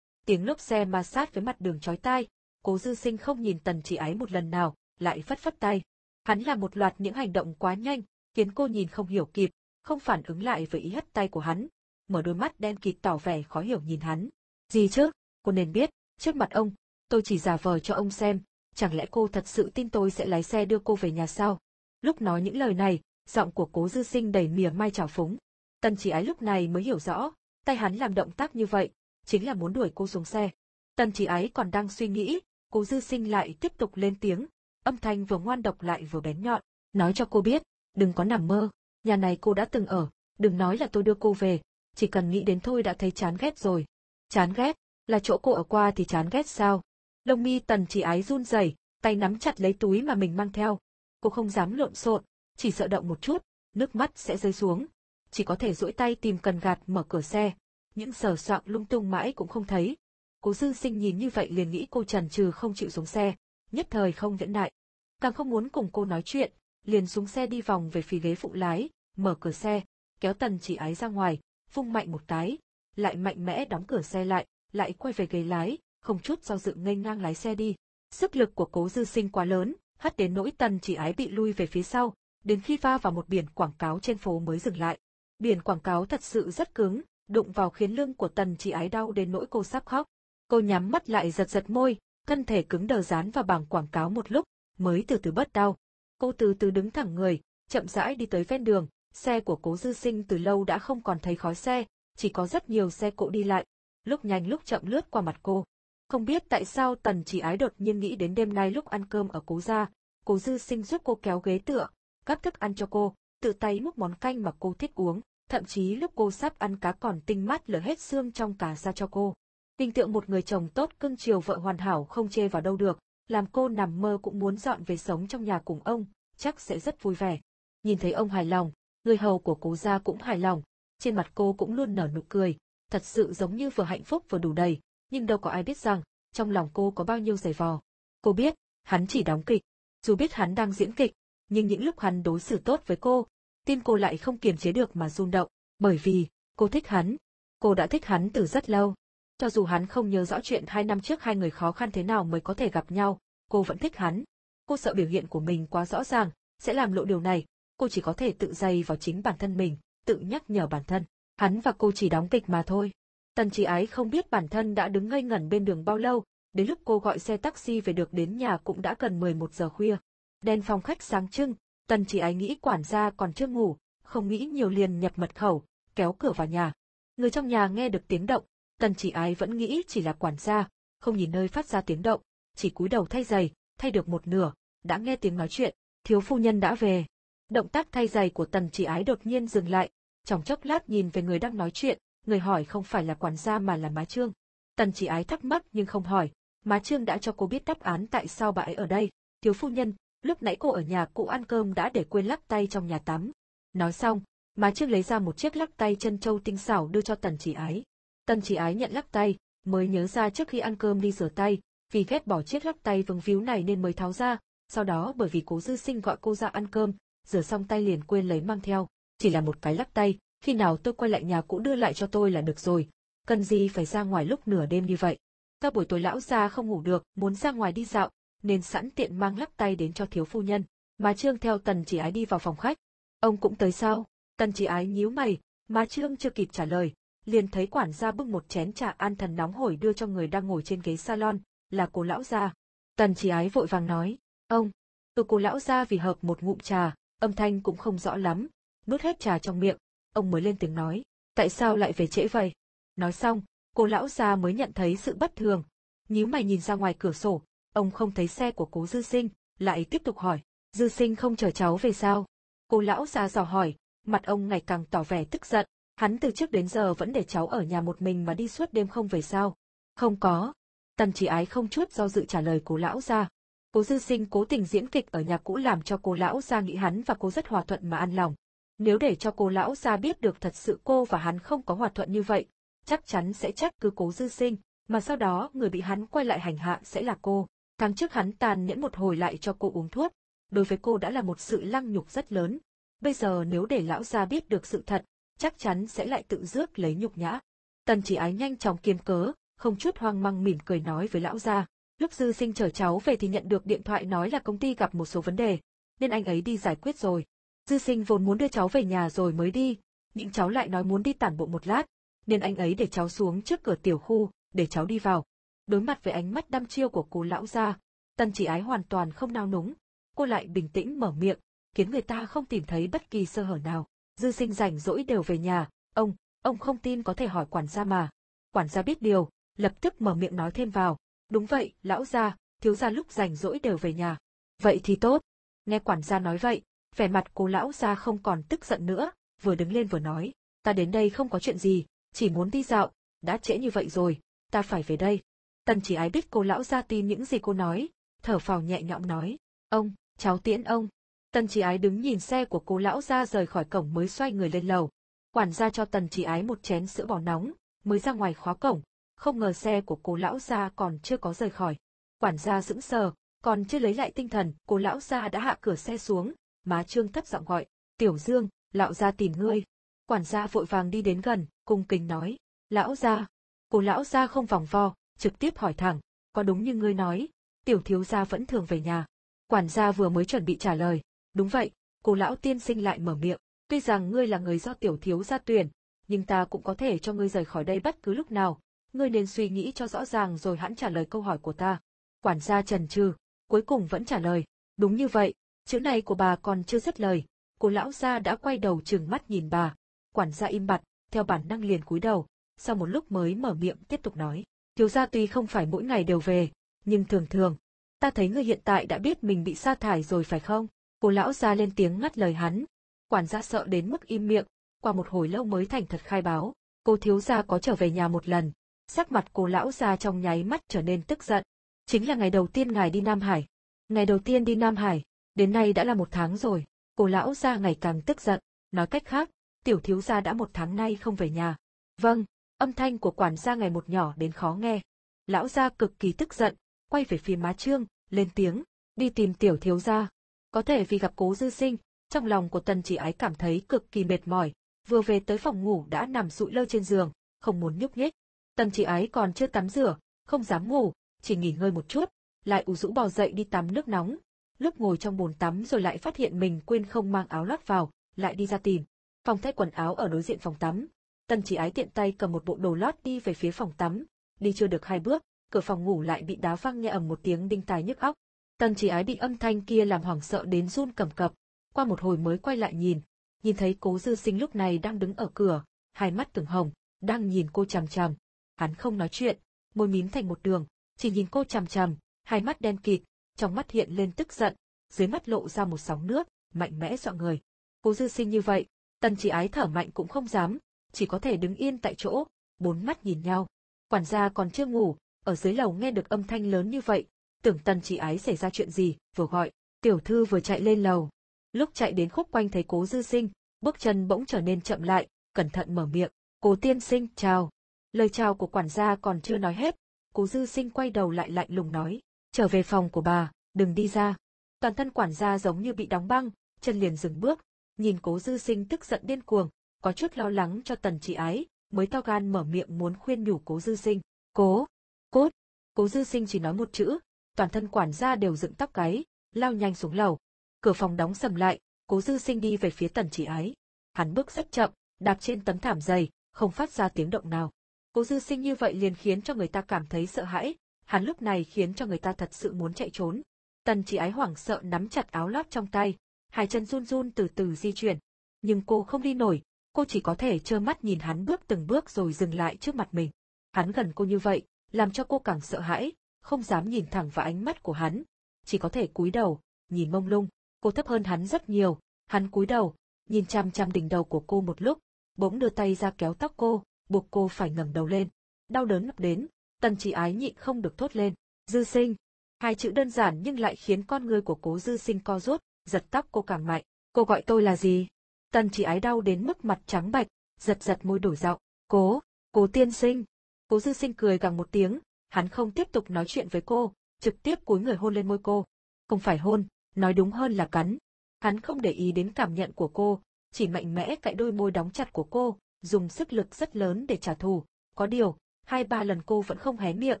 Tiếng lốp xe ma sát với mặt đường chói tai, cố dư sinh không nhìn tần chỉ ái một lần nào, lại phất phất tay. Hắn làm một loạt những hành động quá nhanh, khiến cô nhìn không hiểu kịp, không phản ứng lại với ý hất tay của hắn, mở đôi mắt đen kịt tỏ vẻ khó hiểu nhìn hắn. Gì chứ, cô nên biết, trước mặt ông, tôi chỉ giả vờ cho ông xem, chẳng lẽ cô thật sự tin tôi sẽ lái xe đưa cô về nhà sao? Lúc nói những lời này, giọng của cố dư sinh đầy mỉa mai trào phúng. Tần chỉ ái lúc này mới hiểu rõ, tay hắn làm động tác như vậy, chính là muốn đuổi cô xuống xe. Tần chỉ ái còn đang suy nghĩ, cố dư sinh lại tiếp tục lên tiếng, âm thanh vừa ngoan độc lại vừa bén nhọn, nói cho cô biết, đừng có nằm mơ, nhà này cô đã từng ở, đừng nói là tôi đưa cô về, chỉ cần nghĩ đến thôi đã thấy chán ghét rồi. Chán ghét, là chỗ cô ở qua thì chán ghét sao? Lông mi tần chỉ ái run rẩy, tay nắm chặt lấy túi mà mình mang theo. Cô không dám lộn xộn, chỉ sợ động một chút, nước mắt sẽ rơi xuống. Chỉ có thể duỗi tay tìm cần gạt mở cửa xe, những sờ soạng lung tung mãi cũng không thấy. Cố dư sinh nhìn như vậy liền nghĩ cô trần trừ không chịu xuống xe, nhất thời không nhẫn nại. Càng không muốn cùng cô nói chuyện, liền xuống xe đi vòng về phía ghế phụ lái, mở cửa xe, kéo tần chỉ ái ra ngoài, vung mạnh một cái, lại mạnh mẽ đóng cửa xe lại, lại quay về ghế lái, không chút do dự nghênh ngang lái xe đi. Sức lực của cố dư sinh quá lớn, hất đến nỗi tần chỉ ái bị lui về phía sau, đến khi va vào một biển quảng cáo trên phố mới dừng lại. Biển quảng cáo thật sự rất cứng, đụng vào khiến lưng của tần chỉ ái đau đến nỗi cô sắp khóc. Cô nhắm mắt lại giật giật môi, thân thể cứng đờ dán vào bảng quảng cáo một lúc, mới từ từ bớt đau. Cô từ từ đứng thẳng người, chậm rãi đi tới ven đường, xe của cố dư sinh từ lâu đã không còn thấy khói xe, chỉ có rất nhiều xe cộ đi lại, lúc nhanh lúc chậm lướt qua mặt cô. Không biết tại sao tần chỉ ái đột nhiên nghĩ đến đêm nay lúc ăn cơm ở cố gia, cố dư sinh giúp cô kéo ghế tựa, cắt thức ăn cho cô, tự tay múc món canh mà cô thích uống, thậm chí lúc cô sắp ăn cá còn tinh mắt lở hết xương trong cá ra cho cô. Hình tượng một người chồng tốt cưng chiều vợ hoàn hảo không chê vào đâu được, làm cô nằm mơ cũng muốn dọn về sống trong nhà cùng ông, chắc sẽ rất vui vẻ. Nhìn thấy ông hài lòng, người hầu của cố gia cũng hài lòng, trên mặt cô cũng luôn nở nụ cười, thật sự giống như vừa hạnh phúc vừa đủ đầy, nhưng đâu có ai biết rằng, trong lòng cô có bao nhiêu giày vò. Cô biết, hắn chỉ đóng kịch, dù biết hắn đang diễn kịch, nhưng những lúc hắn đối xử tốt với cô, tim cô lại không kiềm chế được mà run động, bởi vì, cô thích hắn. Cô đã thích hắn từ rất lâu. Cho dù hắn không nhớ rõ chuyện hai năm trước hai người khó khăn thế nào mới có thể gặp nhau, cô vẫn thích hắn. Cô sợ biểu hiện của mình quá rõ ràng, sẽ làm lộ điều này, cô chỉ có thể tự dày vào chính bản thân mình, tự nhắc nhở bản thân. Hắn và cô chỉ đóng kịch mà thôi. Tần trí ái không biết bản thân đã đứng ngây ngẩn bên đường bao lâu, đến lúc cô gọi xe taxi về được đến nhà cũng đã gần 11 giờ khuya. Đèn phòng khách sáng trưng, tần trí ái nghĩ quản gia còn chưa ngủ, không nghĩ nhiều liền nhập mật khẩu, kéo cửa vào nhà. Người trong nhà nghe được tiếng động, tần chỉ ái vẫn nghĩ chỉ là quản gia, không nhìn nơi phát ra tiếng động, chỉ cúi đầu thay giày, thay được một nửa, đã nghe tiếng nói chuyện, thiếu phu nhân đã về. Động tác thay giày của tần chỉ ái đột nhiên dừng lại, trong chốc lát nhìn về người đang nói chuyện, người hỏi không phải là quản gia mà là má trương. Tần chỉ ái thắc mắc nhưng không hỏi, má trương đã cho cô biết đáp án tại sao bà ấy ở đây. Thiếu phu nhân, lúc nãy cô ở nhà cụ ăn cơm đã để quên lắc tay trong nhà tắm. Nói xong, má trương lấy ra một chiếc lắc tay chân châu tinh xảo đưa cho tần chỉ ái. Tần chỉ ái nhận lắc tay, mới nhớ ra trước khi ăn cơm đi rửa tay, vì ghét bỏ chiếc lắc tay vương víu này nên mới tháo ra, sau đó bởi vì cố dư sinh gọi cô ra ăn cơm, rửa xong tay liền quên lấy mang theo, chỉ là một cái lắc tay, khi nào tôi quay lại nhà cũ đưa lại cho tôi là được rồi, cần gì phải ra ngoài lúc nửa đêm như vậy. Các buổi tối lão gia không ngủ được, muốn ra ngoài đi dạo, nên sẵn tiện mang lắc tay đến cho thiếu phu nhân. mà Trương theo Tần Chỉ Ái đi vào phòng khách. Ông cũng tới sao? Tần Chỉ Ái nhíu mày, mà Trương chưa kịp trả lời, liền thấy quản gia bưng một chén trà an thần nóng hổi đưa cho người đang ngồi trên ghế salon, là cô lão gia. Tần Chỉ Ái vội vàng nói, ông, từ cô lão gia vì hợp một ngụm trà, âm thanh cũng không rõ lắm, nuốt hết trà trong miệng, ông mới lên tiếng nói, tại sao lại về trễ vậy? Nói xong, cô lão gia mới nhận thấy sự bất thường, nhíu mày nhìn ra ngoài cửa sổ, ông không thấy xe của cố dư sinh, lại tiếp tục hỏi, dư sinh không chờ cháu về sao? Cô lão gia dò hỏi, mặt ông ngày càng tỏ vẻ tức giận, hắn từ trước đến giờ vẫn để cháu ở nhà một mình mà đi suốt đêm không về sao? Không có. Tần chỉ ái không chút do dự trả lời cô lão gia. Cố dư sinh cố tình diễn kịch ở nhà cũ làm cho cô lão gia nghĩ hắn và cô rất hòa thuận mà an lòng. Nếu để cho cô lão gia biết được thật sự cô và hắn không có hòa thuận như vậy, chắc chắn sẽ trách cứ cố dư sinh, mà sau đó người bị hắn quay lại hành hạ sẽ là cô. Tháng trước hắn tàn nhẫn một hồi lại cho cô uống thuốc, đối với cô đã là một sự lăng nhục rất lớn. Bây giờ nếu để lão gia biết được sự thật, chắc chắn sẽ lại tự rước lấy nhục nhã. Tần chỉ ái nhanh chóng kiếm cớ, không chút hoang mang mỉm cười nói với lão gia. Lúc dư sinh chở cháu về thì nhận được điện thoại nói là công ty gặp một số vấn đề, nên anh ấy đi giải quyết rồi. Dư sinh vốn muốn đưa cháu về nhà rồi mới đi, nhưng cháu lại nói muốn đi tản bộ một lát, nên anh ấy để cháu xuống trước cửa tiểu khu, để cháu đi vào. Đối mặt với ánh mắt đăm chiêu của cô lão gia, tần chỉ ái hoàn toàn không nao núng, cô lại bình tĩnh mở miệng, khiến người ta không tìm thấy bất kỳ sơ hở nào. Dư sinh rảnh rỗi đều về nhà, ông, ông không tin có thể hỏi quản gia mà. Quản gia biết điều, lập tức mở miệng nói thêm vào. Đúng vậy, lão gia, thiếu gia lúc rảnh rỗi đều về nhà. Vậy thì tốt. Nghe quản gia nói vậy, vẻ mặt cô lão gia không còn tức giận nữa, vừa đứng lên vừa nói. Ta đến đây không có chuyện gì, chỉ muốn đi dạo, đã trễ như vậy rồi, ta phải về đây. Tần chỉ ái biết cô lão gia tin những gì cô nói, thở phào nhẹ nhõm nói. Ông, cháu tiễn ông. Tần chỉ ái đứng nhìn xe của cô lão gia rời khỏi cổng mới xoay người lên lầu. Quản gia cho tần chỉ ái một chén sữa bò nóng, mới ra ngoài khóa cổng, không ngờ xe của cô lão gia còn chưa có rời khỏi. Quản gia sững sờ, còn chưa lấy lại tinh thần, cô lão gia đã hạ cửa xe xuống, má trương thấp giọng gọi, tiểu dương, lão gia tìm ngươi. Quản gia vội vàng đi đến gần, cung kính nói, lão gia. Cô lão gia không vòng vo, trực tiếp hỏi thẳng, có đúng như ngươi nói, tiểu thiếu gia vẫn thường về nhà. Quản gia vừa mới chuẩn bị trả lời, đúng vậy, cô lão tiên sinh lại mở miệng, tuy rằng ngươi là người do tiểu thiếu gia tuyển, nhưng ta cũng có thể cho ngươi rời khỏi đây bất cứ lúc nào, ngươi nên suy nghĩ cho rõ ràng rồi hãn trả lời câu hỏi của ta. Quản gia trần trừ, cuối cùng vẫn trả lời, đúng như vậy, chữ này của bà còn chưa dứt lời, cô lão gia đã quay đầu trừng mắt nhìn bà, quản gia im bặt, theo bản năng liền cúi đầu, sau một lúc mới mở miệng tiếp tục nói, thiếu gia tuy không phải mỗi ngày đều về, nhưng thường thường, ta thấy ngươi hiện tại đã biết mình bị sa thải rồi phải không? Cô lão gia lên tiếng ngắt lời hắn, quản gia sợ đến mức im miệng, qua một hồi lâu mới thành thật khai báo, cô thiếu gia có trở về nhà một lần, sắc mặt cô lão gia trong nháy mắt trở nên tức giận. Chính là ngày đầu tiên ngài đi Nam Hải. Ngày đầu tiên đi Nam Hải, đến nay đã là một tháng rồi, cô lão gia ngày càng tức giận, nói cách khác, tiểu thiếu gia đã một tháng nay không về nhà. Vâng, âm thanh của quản gia ngày một nhỏ đến khó nghe. Lão gia cực kỳ tức giận, quay về phía má trương, lên tiếng, đi tìm tiểu thiếu gia. Có thể vì gặp cố dư sinh, trong lòng của tần chỉ ái cảm thấy cực kỳ mệt mỏi, vừa về tới phòng ngủ đã nằm sụi lơ trên giường, không muốn nhúc nhích. Tần chỉ ái còn chưa tắm rửa, không dám ngủ, chỉ nghỉ ngơi một chút, lại ủ rũ bò dậy đi tắm nước nóng. Lúc ngồi trong bồn tắm rồi lại phát hiện mình quên không mang áo lót vào, lại đi ra tìm. Phòng thay quần áo ở đối diện phòng tắm. Tần chỉ ái tiện tay cầm một bộ đồ lót đi về phía phòng tắm, đi chưa được hai bước, cửa phòng ngủ lại bị đá văng nghe ầm một tiếng đinh tai nhức óc. Tần chỉ ái bị âm thanh kia làm hoảng sợ đến run cầm cập, qua một hồi mới quay lại nhìn, nhìn thấy cố dư sinh lúc này đang đứng ở cửa, hai mắt tưởng hồng, đang nhìn cô chằm chằm, Hắn không nói chuyện, môi mím thành một đường, chỉ nhìn cô chằm chằm, hai mắt đen kịt, trong mắt hiện lên tức giận, dưới mắt lộ ra một sóng nước, mạnh mẽ dọa người. Cố dư sinh như vậy, tần chỉ ái thở mạnh cũng không dám, chỉ có thể đứng yên tại chỗ, bốn mắt nhìn nhau. Quản gia còn chưa ngủ, ở dưới lầu nghe được âm thanh lớn như vậy, tưởng tần chỉ ái xảy ra chuyện gì, vừa gọi, tiểu thư vừa chạy lên lầu. Lúc chạy đến khúc quanh thấy cố dư sinh, bước chân bỗng trở nên chậm lại, cẩn thận mở miệng, cố tiên sinh, chào. Lời chào của quản gia còn chưa nói hết, cố dư sinh quay đầu lại lạnh lùng nói, trở về phòng của bà, đừng đi ra. Toàn thân quản gia giống như bị đóng băng, chân liền dừng bước, nhìn cố dư sinh tức giận điên cuồng, có chút lo lắng cho tần chị ái, mới to gan mở miệng muốn khuyên nhủ cố dư sinh. Cố, cốt, cố dư sinh chỉ nói một chữ, toàn thân quản gia đều dựng tóc gáy, lao nhanh xuống lầu. Cửa phòng đóng sầm lại, cố dư sinh đi về phía tần chỉ ái. Hắn bước rất chậm, đạp trên tấm thảm dày, không phát ra tiếng động nào. Cố dư sinh như vậy liền khiến cho người ta cảm thấy sợ hãi, hắn lúc này khiến cho người ta thật sự muốn chạy trốn. Tần chỉ ái hoảng sợ nắm chặt áo lót trong tay, hai chân run run từ từ di chuyển. Nhưng cô không đi nổi, cô chỉ có thể trơ mắt nhìn hắn bước từng bước rồi dừng lại trước mặt mình. Hắn gần cô như vậy, làm cho cô càng sợ hãi, không dám nhìn thẳng vào ánh mắt của hắn, chỉ có thể cúi đầu, nhìn mông lung. Cô thấp hơn hắn rất nhiều, hắn cúi đầu, nhìn chăm chăm đỉnh đầu của cô một lúc, bỗng đưa tay ra kéo tóc cô, buộc cô phải ngẩng đầu lên. Đau đớn ập đến, tần chỉ ái nhịn không được thốt lên. Dư sinh. Hai chữ đơn giản nhưng lại khiến con người của cố dư sinh co rút, giật tóc cô càng mạnh. Cô gọi tôi là gì? Tần chỉ ái đau đến mức mặt trắng bạch, giật giật môi đổi giọng. Cố, cố tiên sinh. Cố dư sinh cười gằn một tiếng, hắn không tiếp tục nói chuyện với cô, trực tiếp cúi người hôn lên môi cô. Không phải hôn, nói đúng hơn là cắn. Hắn không để ý đến cảm nhận của cô, chỉ mạnh mẽ cạy đôi môi đóng chặt của cô, dùng sức lực rất lớn để trả thù. Có điều, hai ba lần cô vẫn không hé miệng,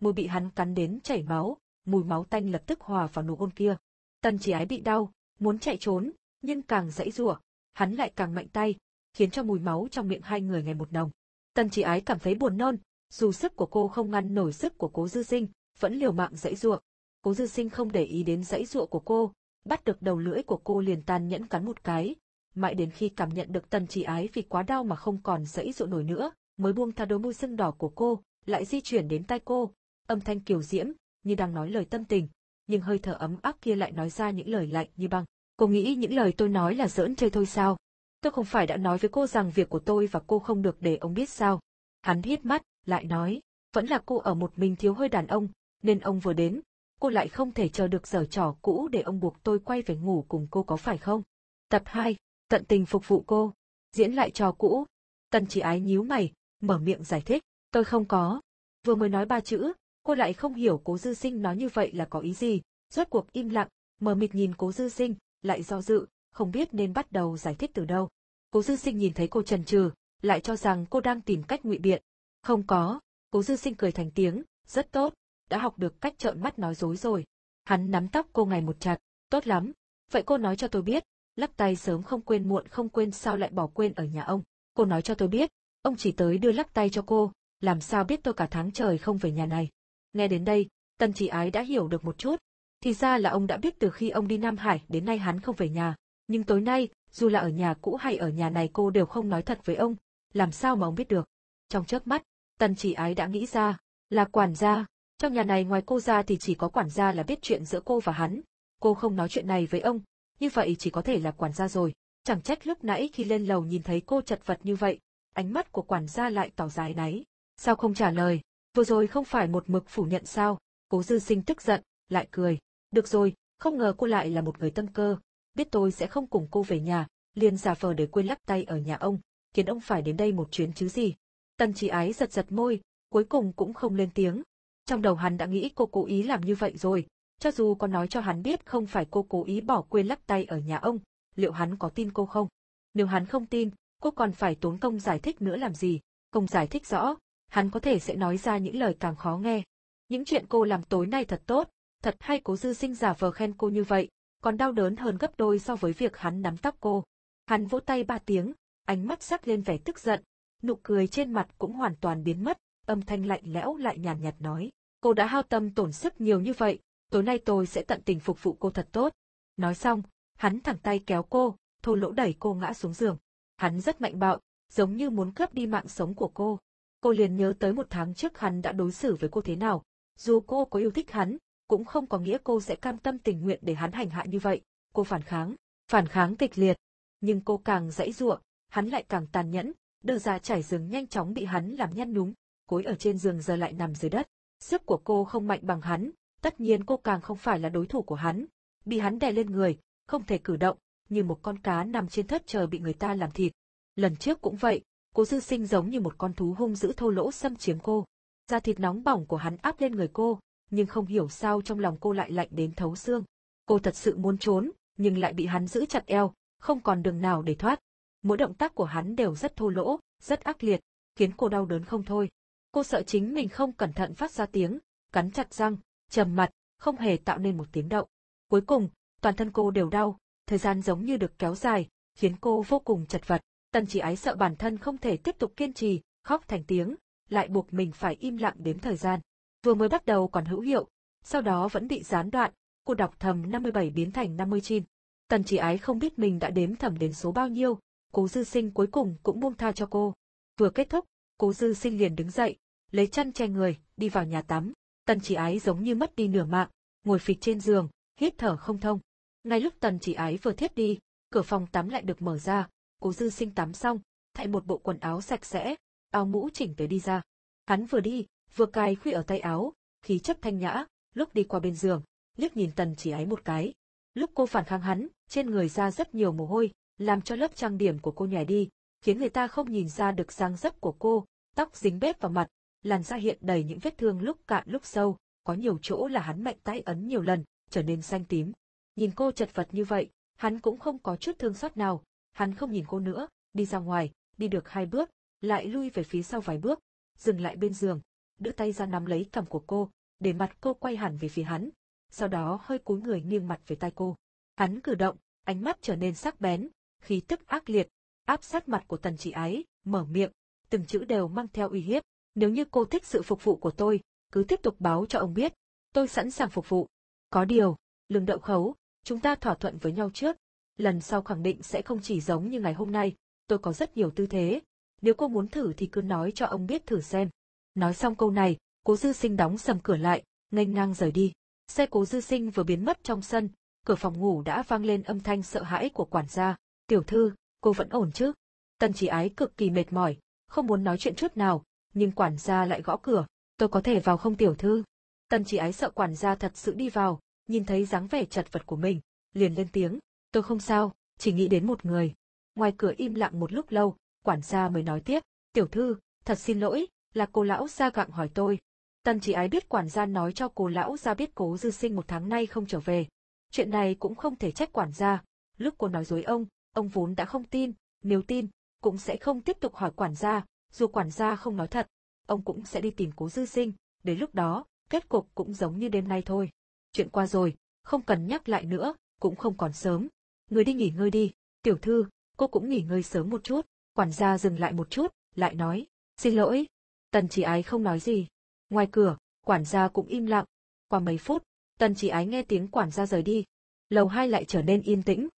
môi bị hắn cắn đến chảy máu, mùi máu tanh lập tức hòa vào nụ hôn kia. Tần chỉ ái bị đau, muốn chạy trốn, nhưng càng dãy rủa, hắn lại càng mạnh tay, khiến cho mùi máu trong miệng hai người ngày một nồng. Tần chỉ ái cảm thấy buồn nôn, dù sức của cô không ngăn nổi sức của cố dư sinh, vẫn liều mạng dãy ruộng. Cố dư sinh không để ý đến dãy ruộng của cô, bắt được đầu lưỡi của cô liền tàn nhẫn cắn một cái, mãi đến khi cảm nhận được tần trì ái vì quá đau mà không còn dãy ruộng nổi nữa, mới buông tha đôi môi sưng đỏ của cô, lại di chuyển đến tai cô, âm thanh kiều diễm, như đang nói lời tâm tình, nhưng hơi thở ấm áp kia lại nói ra những lời lạnh như băng. Cô nghĩ những lời tôi nói là giỡn chơi thôi sao? Tôi không phải đã nói với cô rằng việc của tôi và cô không được để ông biết sao? Hắn hít mắt, lại nói, vẫn là cô ở một mình thiếu hơi đàn ông, nên ông vừa đến, cô lại không thể chờ được giở trò cũ để ông buộc tôi quay về ngủ cùng cô có phải không? Tập 2, tận tình phục vụ cô, diễn lại trò cũ. Tần chỉ ái nhíu mày, mở miệng giải thích, tôi không có. Vừa mới nói ba chữ, cô lại không hiểu cố dư sinh nói như vậy là có ý gì, rốt cuộc im lặng, mờ mịt nhìn cố dư sinh, lại do dự, không biết nên bắt đầu giải thích từ đâu. Cố dư sinh nhìn thấy cô trần trừ, lại cho rằng cô đang tìm cách ngụy biện, không có, cố dư sinh cười thành tiếng, rất tốt, đã học được cách trợn mắt nói dối rồi. Hắn nắm tóc cô ngày một chặt, tốt lắm, vậy cô nói cho tôi biết, lắc tay sớm không quên muộn không quên sao lại bỏ quên ở nhà ông. Cô nói cho tôi biết, ông chỉ tới đưa lắc tay cho cô, làm sao biết tôi cả tháng trời không về nhà này. Nghe đến đây, tần chỉ ái đã hiểu được một chút. Thì ra là ông đã biết từ khi ông đi Nam Hải đến nay hắn không về nhà. Nhưng tối nay, dù là ở nhà cũ hay ở nhà này cô đều không nói thật với ông, làm sao mà ông biết được. Trong chớp mắt, Tần chỉ ái đã nghĩ ra, là quản gia, trong nhà này ngoài cô ra thì chỉ có quản gia là biết chuyện giữa cô và hắn. Cô không nói chuyện này với ông, như vậy chỉ có thể là quản gia rồi. Chẳng trách lúc nãy khi lên lầu nhìn thấy cô chật vật như vậy, ánh mắt của quản gia lại tỏ dài náy. Sao không trả lời? Vừa rồi không phải một mực phủ nhận sao? Cố dư sinh tức giận, lại cười. Được rồi, không ngờ cô lại là một người tâm cơ. Biết tôi sẽ không cùng cô về nhà, liền giả vờ để quên lắc tay ở nhà ông, khiến ông phải đến đây một chuyến chứ gì. Tần chỉ ái giật giật môi, cuối cùng cũng không lên tiếng. Trong đầu hắn đã nghĩ cô cố ý làm như vậy rồi, cho dù có nói cho hắn biết không phải cô cố ý bỏ quên lắc tay ở nhà ông, liệu hắn có tin cô không? Nếu hắn không tin, cô còn phải tốn công giải thích nữa làm gì? Công giải thích rõ, hắn có thể sẽ nói ra những lời càng khó nghe. Những chuyện cô làm tối nay thật tốt, thật hay cố dư sinh giả vờ khen cô như vậy, còn đau đớn hơn gấp đôi so với việc hắn nắm tóc cô. Hắn vỗ tay ba tiếng, ánh mắt sắc lên vẻ tức giận, nụ cười trên mặt cũng hoàn toàn biến mất, âm thanh lạnh lẽo lại nhàn nhạt nói. Cô đã hao tâm tổn sức nhiều như vậy, tối nay tôi sẽ tận tình phục vụ cô thật tốt. Nói xong, hắn thẳng tay kéo cô, thô lỗ đẩy cô ngã xuống giường. Hắn rất mạnh bạo, giống như muốn cướp đi mạng sống của cô. Cô liền nhớ tới một tháng trước hắn đã đối xử với cô thế nào. Dù cô có yêu thích hắn, cũng không có nghĩa cô sẽ cam tâm tình nguyện để hắn hành hạ như vậy. Cô phản kháng, phản kháng kịch liệt. Nhưng cô càng dãy ruộng, hắn lại càng tàn nhẫn, Đưa ra trải giường nhanh chóng bị hắn làm nhăn nhúm, cối ở trên giường giờ lại nằm dưới đất. Sức của cô không mạnh bằng hắn, tất nhiên cô càng không phải là đối thủ của hắn. Bị hắn đè lên người, không thể cử động, như một con cá nằm trên thất chờ bị người ta làm thịt. Lần trước cũng vậy, Cố dư sinh giống như một con thú hung dữ thô lỗ xâm chiếm cô. Da thịt nóng bỏng của hắn áp lên người cô, nhưng không hiểu sao trong lòng cô lại lạnh đến thấu xương. Cô thật sự muốn trốn, nhưng lại bị hắn giữ chặt eo, không còn đường nào để thoát. Mỗi động tác của hắn đều rất thô lỗ, rất ác liệt, khiến cô đau đớn không thôi. Cô sợ chính mình không cẩn thận phát ra tiếng, cắn chặt răng, trầm mặt, không hề tạo nên một tiếng động. Cuối cùng, toàn thân cô đều đau, thời gian giống như được kéo dài, khiến cô vô cùng chật vật. Tần chỉ ái sợ bản thân không thể tiếp tục kiên trì, khóc thành tiếng, lại buộc mình phải im lặng đếm thời gian. Vừa mới bắt đầu còn hữu hiệu, sau đó vẫn bị gián đoạn, cô đọc thầm 57 biến thành 59. Tần chỉ ái không biết mình đã đếm thầm đến số bao nhiêu, cố dư sinh cuối cùng cũng buông tha cho cô. Vừa kết thúc, cố dư sinh liền đứng dậy, lấy chân che người, đi vào nhà tắm. Tần chỉ ái giống như mất đi nửa mạng, ngồi phịch trên giường, hít thở không thông. Ngay lúc tần chỉ ái vừa thiếp đi, cửa phòng tắm lại được mở ra, cố dư sinh tắm xong, thay một bộ quần áo sạch sẽ, áo mũ chỉnh tới đi ra. Hắn vừa đi, vừa cài khuy ở tay áo, khí chất thanh nhã, lúc đi qua bên giường, liếc nhìn tần chỉ ái một cái. Lúc cô phản kháng hắn, trên người ra rất nhiều mồ hôi, làm cho lớp trang điểm của cô nhòe đi, khiến người ta không nhìn ra được dáng dấp của cô, tóc dính bếp vào mặt, làn da hiện đầy những vết thương lúc cạn lúc sâu, có nhiều chỗ là hắn mạnh tay ấn nhiều lần, trở nên xanh tím. Nhìn cô chật vật như vậy, hắn cũng không có chút thương xót nào, hắn không nhìn cô nữa, đi ra ngoài, đi được hai bước, lại lui về phía sau vài bước, dừng lại bên giường, đưa tay ra nắm lấy cằm của cô, để mặt cô quay hẳn về phía hắn, sau đó hơi cúi người nghiêng mặt về tay cô. Hắn cử động, ánh mắt trở nên sắc bén, khí tức ác liệt, áp sát mặt của tần chỉ ái, mở miệng, từng chữ đều mang theo uy hiếp. Nếu như cô thích sự phục vụ của tôi, cứ tiếp tục báo cho ông biết, tôi sẵn sàng phục vụ. Có điều, lương đậu khấu, chúng ta thỏa thuận với nhau trước, lần sau khẳng định sẽ không chỉ giống như ngày hôm nay, tôi có rất nhiều tư thế, nếu cô muốn thử thì cứ nói cho ông biết thử xem. Nói xong câu này, cố dư sinh đóng sầm cửa lại, nghênh ngang rời đi. Xe cố dư sinh vừa biến mất trong sân, cửa phòng ngủ đã vang lên âm thanh sợ hãi của quản gia. Tiểu thư, cô vẫn ổn chứ? Tần chỉ ái cực kỳ mệt mỏi, không muốn nói chuyện chút nào, nhưng quản gia lại gõ cửa. Tôi có thể vào không tiểu thư? Tần chỉ ái sợ quản gia thật sự đi vào, nhìn thấy dáng vẻ chật vật của mình, liền lên tiếng. Tôi không sao, chỉ nghĩ đến một người. Ngoài cửa im lặng một lúc lâu, quản gia mới nói tiếp. Tiểu thư, thật xin lỗi, là cô lão gia gặng hỏi tôi. Tần chỉ ái biết quản gia nói cho cô lão gia biết cố dư sinh một tháng nay không trở về. Chuyện này cũng không thể trách quản gia. Lúc cô nói dối ông, ông vốn đã không tin, nếu tin, cũng sẽ không tiếp tục hỏi quản gia, dù quản gia không nói thật, ông cũng sẽ đi tìm cố dư sinh, đến lúc đó, kết cục cũng giống như đêm nay thôi. Chuyện qua rồi, không cần nhắc lại nữa, cũng không còn sớm. Người đi nghỉ ngơi đi, tiểu thư, cô cũng nghỉ ngơi sớm một chút, quản gia dừng lại một chút, lại nói, xin lỗi. Tần chỉ ái không nói gì. Ngoài cửa, quản gia cũng im lặng. Qua mấy phút, tần chỉ ái nghe tiếng quản gia rời đi. Lầu hai lại trở nên yên tĩnh.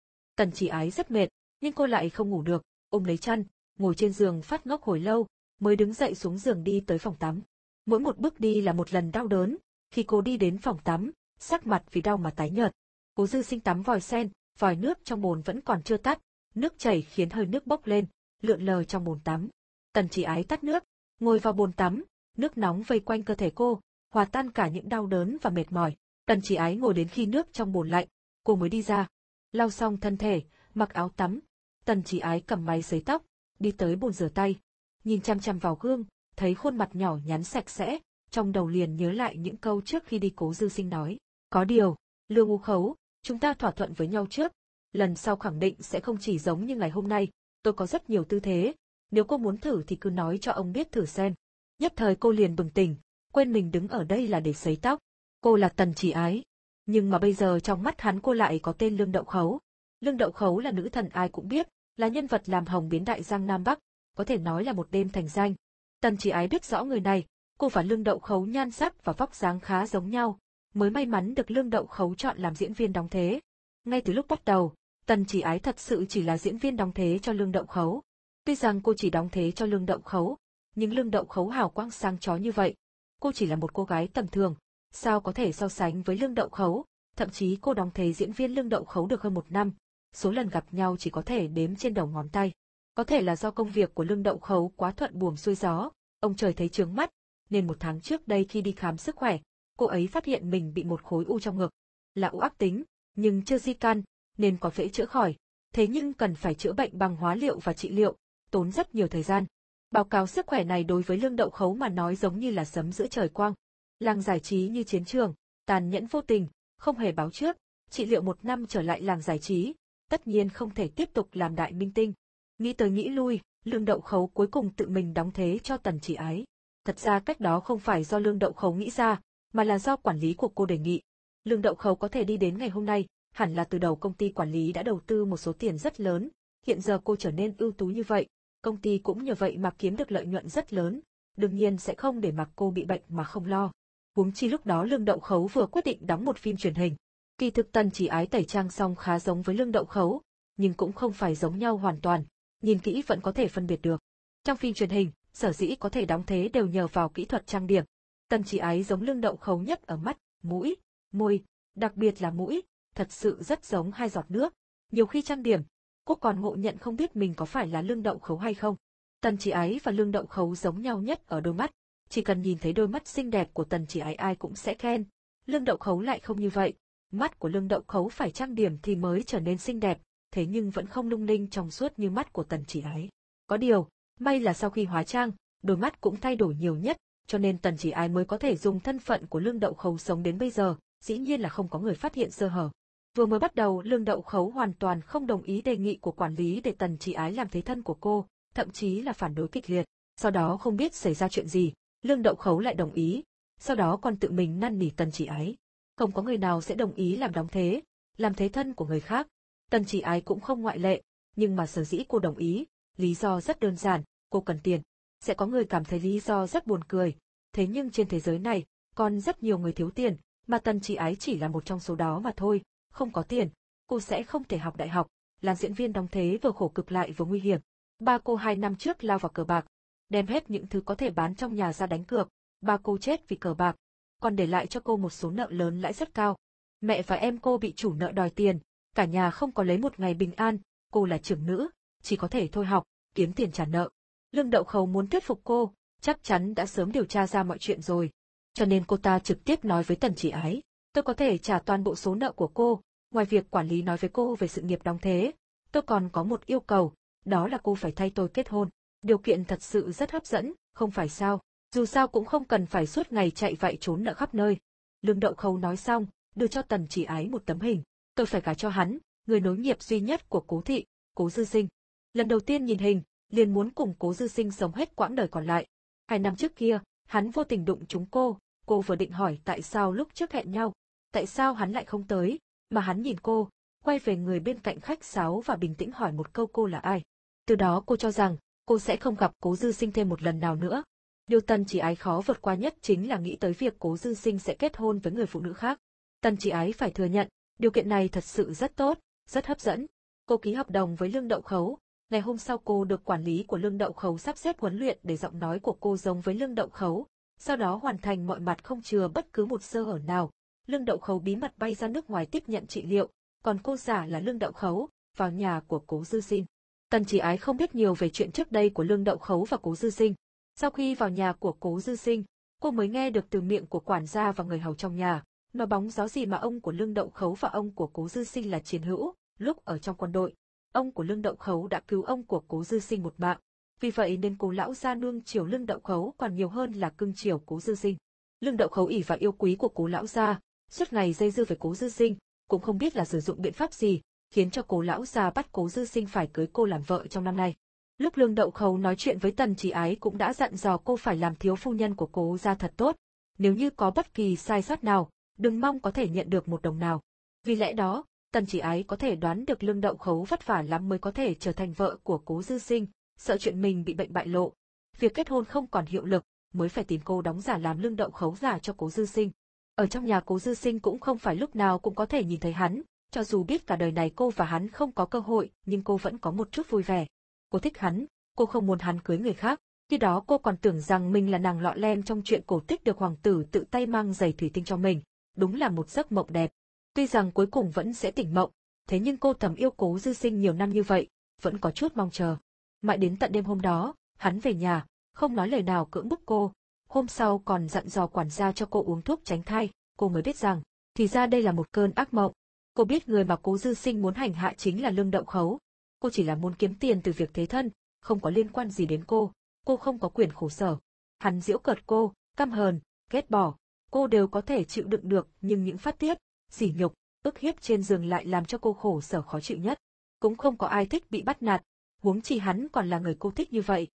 Tần chỉ ái rất mệt, nhưng cô lại không ngủ được, ôm lấy chăn, ngồi trên giường phát ngốc hồi lâu, mới đứng dậy xuống giường đi tới phòng tắm. Mỗi một bước đi là một lần đau đớn, khi cô đi đến phòng tắm, sắc mặt vì đau mà tái nhợt. Cố dư sinh tắm vòi sen, vòi nước trong bồn vẫn còn chưa tắt, nước chảy khiến hơi nước bốc lên, lượn lờ trong bồn tắm. Tần chỉ ái tắt nước, ngồi vào bồn tắm, nước nóng vây quanh cơ thể cô, hòa tan cả những đau đớn và mệt mỏi. Tần chỉ ái ngồi đến khi nước trong bồn lạnh, cô mới đi ra. Lau xong thân thể, mặc áo tắm, tần chỉ ái cầm máy sấy tóc, đi tới bồn rửa tay. Nhìn chăm chăm vào gương, thấy khuôn mặt nhỏ nhắn sạch sẽ, trong đầu liền nhớ lại những câu trước khi đi cố dư sinh nói. Có điều, lương u khấu, chúng ta thỏa thuận với nhau trước, lần sau khẳng định sẽ không chỉ giống như ngày hôm nay, tôi có rất nhiều tư thế, nếu cô muốn thử thì cứ nói cho ông biết thử xem. Nhất thời cô liền bừng tỉnh, quên mình đứng ở đây là để sấy tóc. Cô là tần chỉ ái. Nhưng mà bây giờ trong mắt hắn cô lại có tên Lương Đậu Khấu. Lương Đậu Khấu là nữ thần ai cũng biết, là nhân vật làm hồng biến đại giang Nam Bắc, có thể nói là một đêm thành danh. Tần chỉ ái biết rõ người này, cô và Lương Đậu Khấu nhan sắc và vóc dáng khá giống nhau, mới may mắn được Lương Đậu Khấu chọn làm diễn viên đóng thế. Ngay từ lúc bắt đầu, Tần chỉ ái thật sự chỉ là diễn viên đóng thế cho Lương Đậu Khấu. Tuy rằng cô chỉ đóng thế cho Lương Đậu Khấu, nhưng Lương Đậu Khấu hào quang sang chó như vậy. Cô chỉ là một cô gái tầm thường, sao có thể so sánh với Lương Đậu Khấu, thậm chí cô đóng thế diễn viên Lương Đậu Khấu được hơn một năm, số lần gặp nhau chỉ có thể đếm trên đầu ngón tay. Có thể là do công việc của Lương Đậu Khấu quá thuận buồm xuôi gió, ông trời thấy trướng mắt, nên một tháng trước đây khi đi khám sức khỏe, cô ấy phát hiện mình bị một khối u trong ngực. Là u ác tính, nhưng chưa di căn, nên có thể chữa khỏi. Thế nhưng cần phải chữa bệnh bằng hóa liệu và trị liệu, tốn rất nhiều thời gian. Báo cáo sức khỏe này đối với lương đậu khấu mà nói giống như là sấm giữa trời quang. Làng giải trí như chiến trường, tàn nhẫn vô tình, không hề báo trước, trị liệu một năm trở lại làng giải trí, tất nhiên không thể tiếp tục làm đại minh tinh. Nghĩ tới nghĩ lui, lương đậu khấu cuối cùng tự mình đóng thế cho tần chỉ ái. Thật ra cách đó không phải do lương đậu khấu nghĩ ra, mà là do quản lý của cô đề nghị. Lương đậu khấu có thể đi đến ngày hôm nay, hẳn là từ đầu công ty quản lý đã đầu tư một số tiền rất lớn, hiện giờ cô trở nên ưu tú như vậy, công ty cũng nhờ vậy mà kiếm được lợi nhuận rất lớn, đương nhiên sẽ không để mặc cô bị bệnh mà không lo. Huống chi lúc đó Lương Đậu Khấu vừa quyết định đóng một phim truyền hình. Kỳ thực Tần chỉ ái tẩy trang xong khá giống với Lương Đậu Khấu, nhưng cũng không phải giống nhau hoàn toàn, nhìn kỹ vẫn có thể phân biệt được. Trong phim truyền hình, sở dĩ có thể đóng thế đều nhờ vào kỹ thuật trang điểm. Tần chỉ ái giống Lương Đậu Khấu nhất ở mắt, mũi, môi, đặc biệt là mũi, thật sự rất giống hai giọt nước. Nhiều khi trang điểm, cô còn ngộ nhận không biết mình có phải là lương đậu khấu hay không. Tần chỉ ái và lương đậu khấu giống nhau nhất ở đôi mắt, chỉ cần nhìn thấy đôi mắt xinh đẹp của tần chỉ ái ai cũng sẽ khen. Lương đậu khấu lại không như vậy, mắt của lương đậu khấu phải trang điểm thì mới trở nên xinh đẹp, thế nhưng vẫn không lung linh trong suốt như mắt của tần chỉ ái. Có điều, may là sau khi hóa trang, đôi mắt cũng thay đổi nhiều nhất, cho nên tần chỉ ái mới có thể dùng thân phận của lương đậu khấu sống đến bây giờ, dĩ nhiên là không có người phát hiện sơ hở. Vừa mới bắt đầu Lương Đậu Khấu hoàn toàn không đồng ý đề nghị của quản lý để Tần Chỉ Ái làm thế thân của cô, thậm chí là phản đối kịch liệt. Sau đó không biết xảy ra chuyện gì, Lương Đậu Khấu lại đồng ý, sau đó còn tự mình năn nỉ Tần Chỉ Ái. Không có người nào sẽ đồng ý làm đóng thế, làm thế thân của người khác. Tần Chỉ Ái cũng không ngoại lệ, nhưng mà sở dĩ cô đồng ý, lý do rất đơn giản, cô cần tiền. Sẽ có người cảm thấy lý do rất buồn cười, thế nhưng trên thế giới này, còn rất nhiều người thiếu tiền, mà Tần Chỉ Ái chỉ là một trong số đó mà thôi không có tiền, cô sẽ không thể học đại học, làm diễn viên đóng thế vừa khổ cực lại vừa nguy hiểm. Ba cô hai năm trước lao vào cờ bạc, đem hết những thứ có thể bán trong nhà ra đánh cược, ba cô chết vì cờ bạc, còn để lại cho cô một số nợ lớn lãi rất cao. Mẹ và em cô bị chủ nợ đòi tiền, cả nhà không có lấy một ngày bình an, cô là trưởng nữ, chỉ có thể thôi học, kiếm tiền trả nợ. Lương Đậu Khấu muốn thuyết phục cô, chắc chắn đã sớm điều tra ra mọi chuyện rồi. Cho nên cô ta trực tiếp nói với Tần Chỉ Ái, Tôi có thể trả toàn bộ số nợ của cô, ngoài việc quản lý nói với cô về sự nghiệp đóng thế, tôi còn có một yêu cầu, đó là cô phải thay tôi kết hôn. Điều kiện thật sự rất hấp dẫn, không phải sao, dù sao cũng không cần phải suốt ngày chạy vạy trốn nợ khắp nơi. Lương Đậu Khâu nói xong, đưa cho Tần Chỉ Ái một tấm hình, tôi phải gả cho hắn, người nối nghiệp duy nhất của Cố thị, Cố Dư Sinh. Lần đầu tiên nhìn hình, liền muốn cùng Cố Dư Sinh sống hết quãng đời còn lại. Hai năm trước kia, hắn vô tình đụng chúng cô, cô vừa định hỏi tại sao lúc trước hẹn nhau, tại sao hắn lại không tới, mà hắn nhìn cô, quay về người bên cạnh khách sáo và bình tĩnh hỏi một câu cô là ai. Từ đó cô cho rằng, cô sẽ không gặp cố dư sinh thêm một lần nào nữa. Điều Tần chỉ ái khó vượt qua nhất chính là nghĩ tới việc cố dư sinh sẽ kết hôn với người phụ nữ khác. Tần chỉ ái phải thừa nhận, điều kiện này thật sự rất tốt, rất hấp dẫn. Cô ký hợp đồng với Lương Đậu Khấu, ngày hôm sau cô được quản lý của Lương Đậu Khấu sắp xếp huấn luyện để giọng nói của cô giống với Lương Đậu Khấu, sau đó hoàn thành mọi mặt không chừa bất cứ một sơ hở nào, Lương Đậu Khấu bí mật bay ra nước ngoài tiếp nhận trị liệu, còn cô giả là Lương Đậu Khấu, vào nhà của Cố Dư Sinh. Tần Chỉ Ái không biết nhiều về chuyện trước đây của Lương Đậu Khấu và Cố Dư Sinh. Sau khi vào nhà của Cố Dư Sinh, cô mới nghe được từ miệng của quản gia và người hầu trong nhà, nói bóng gió gì mà ông của Lương Đậu Khấu và ông của Cố Dư Sinh là chiến hữu, lúc ở trong quân đội. Ông của Lương Đậu Khấu đã cứu ông của Cố Dư Sinh một mạng, vì vậy nên cố lão gia nương chiều Lương Đậu Khấu còn nhiều hơn là cưng chiều Cố Dư Sinh. Lương Đậu Khấu ỉ và yêu quý của cố lão gia, suốt ngày dây dưa với cố dư sinh, cũng không biết là sử dụng biện pháp gì, khiến cho cố lão già bắt cố dư sinh phải cưới cô làm vợ trong năm nay. Lúc lương đậu khấu nói chuyện với tần chỉ ái cũng đã dặn dò cô phải làm thiếu phu nhân của cố ra thật tốt, nếu như có bất kỳ sai sót nào, đừng mong có thể nhận được một đồng nào. Vì lẽ đó, tần chỉ ái có thể đoán được lương đậu khấu vất vả lắm mới có thể trở thành vợ của cố dư sinh, sợ chuyện mình bị bệnh bại lộ. Việc kết hôn không còn hiệu lực, mới phải tìm cô đóng giả làm lương đậu khấu giả cho cố dư sinh. Ở trong nhà cố dư sinh cũng không phải lúc nào cũng có thể nhìn thấy hắn, cho dù biết cả đời này cô và hắn không có cơ hội, nhưng cô vẫn có một chút vui vẻ. Cô thích hắn, cô không muốn hắn cưới người khác. Khi đó cô còn tưởng rằng mình là nàng lọ lem trong chuyện cổ tích được hoàng tử tự tay mang giày thủy tinh cho mình. Đúng là một giấc mộng đẹp. Tuy rằng cuối cùng vẫn sẽ tỉnh mộng, thế nhưng cô thầm yêu cố dư sinh nhiều năm như vậy, vẫn có chút mong chờ. Mãi đến tận đêm hôm đó, hắn về nhà, không nói lời nào cưỡng bức cô, hôm sau còn dặn dò quản gia cho cô uống thuốc tránh thai, cô mới biết rằng, thì ra đây là một cơn ác mộng. Cô biết người mà cố dư sinh muốn hành hạ chính là lương đậu khấu. Cô chỉ là muốn kiếm tiền từ việc thế thân, không có liên quan gì đến cô. cô không có quyền khổ sở. Hắn giễu cợt cô, căm hờn, ghét bỏ, cô đều có thể chịu đựng được nhưng những phát tiết, sỉ nhục, ức hiếp trên giường lại làm cho cô khổ sở khó chịu nhất. Cũng không có ai thích bị bắt nạt, huống chi hắn còn là người cô thích như vậy.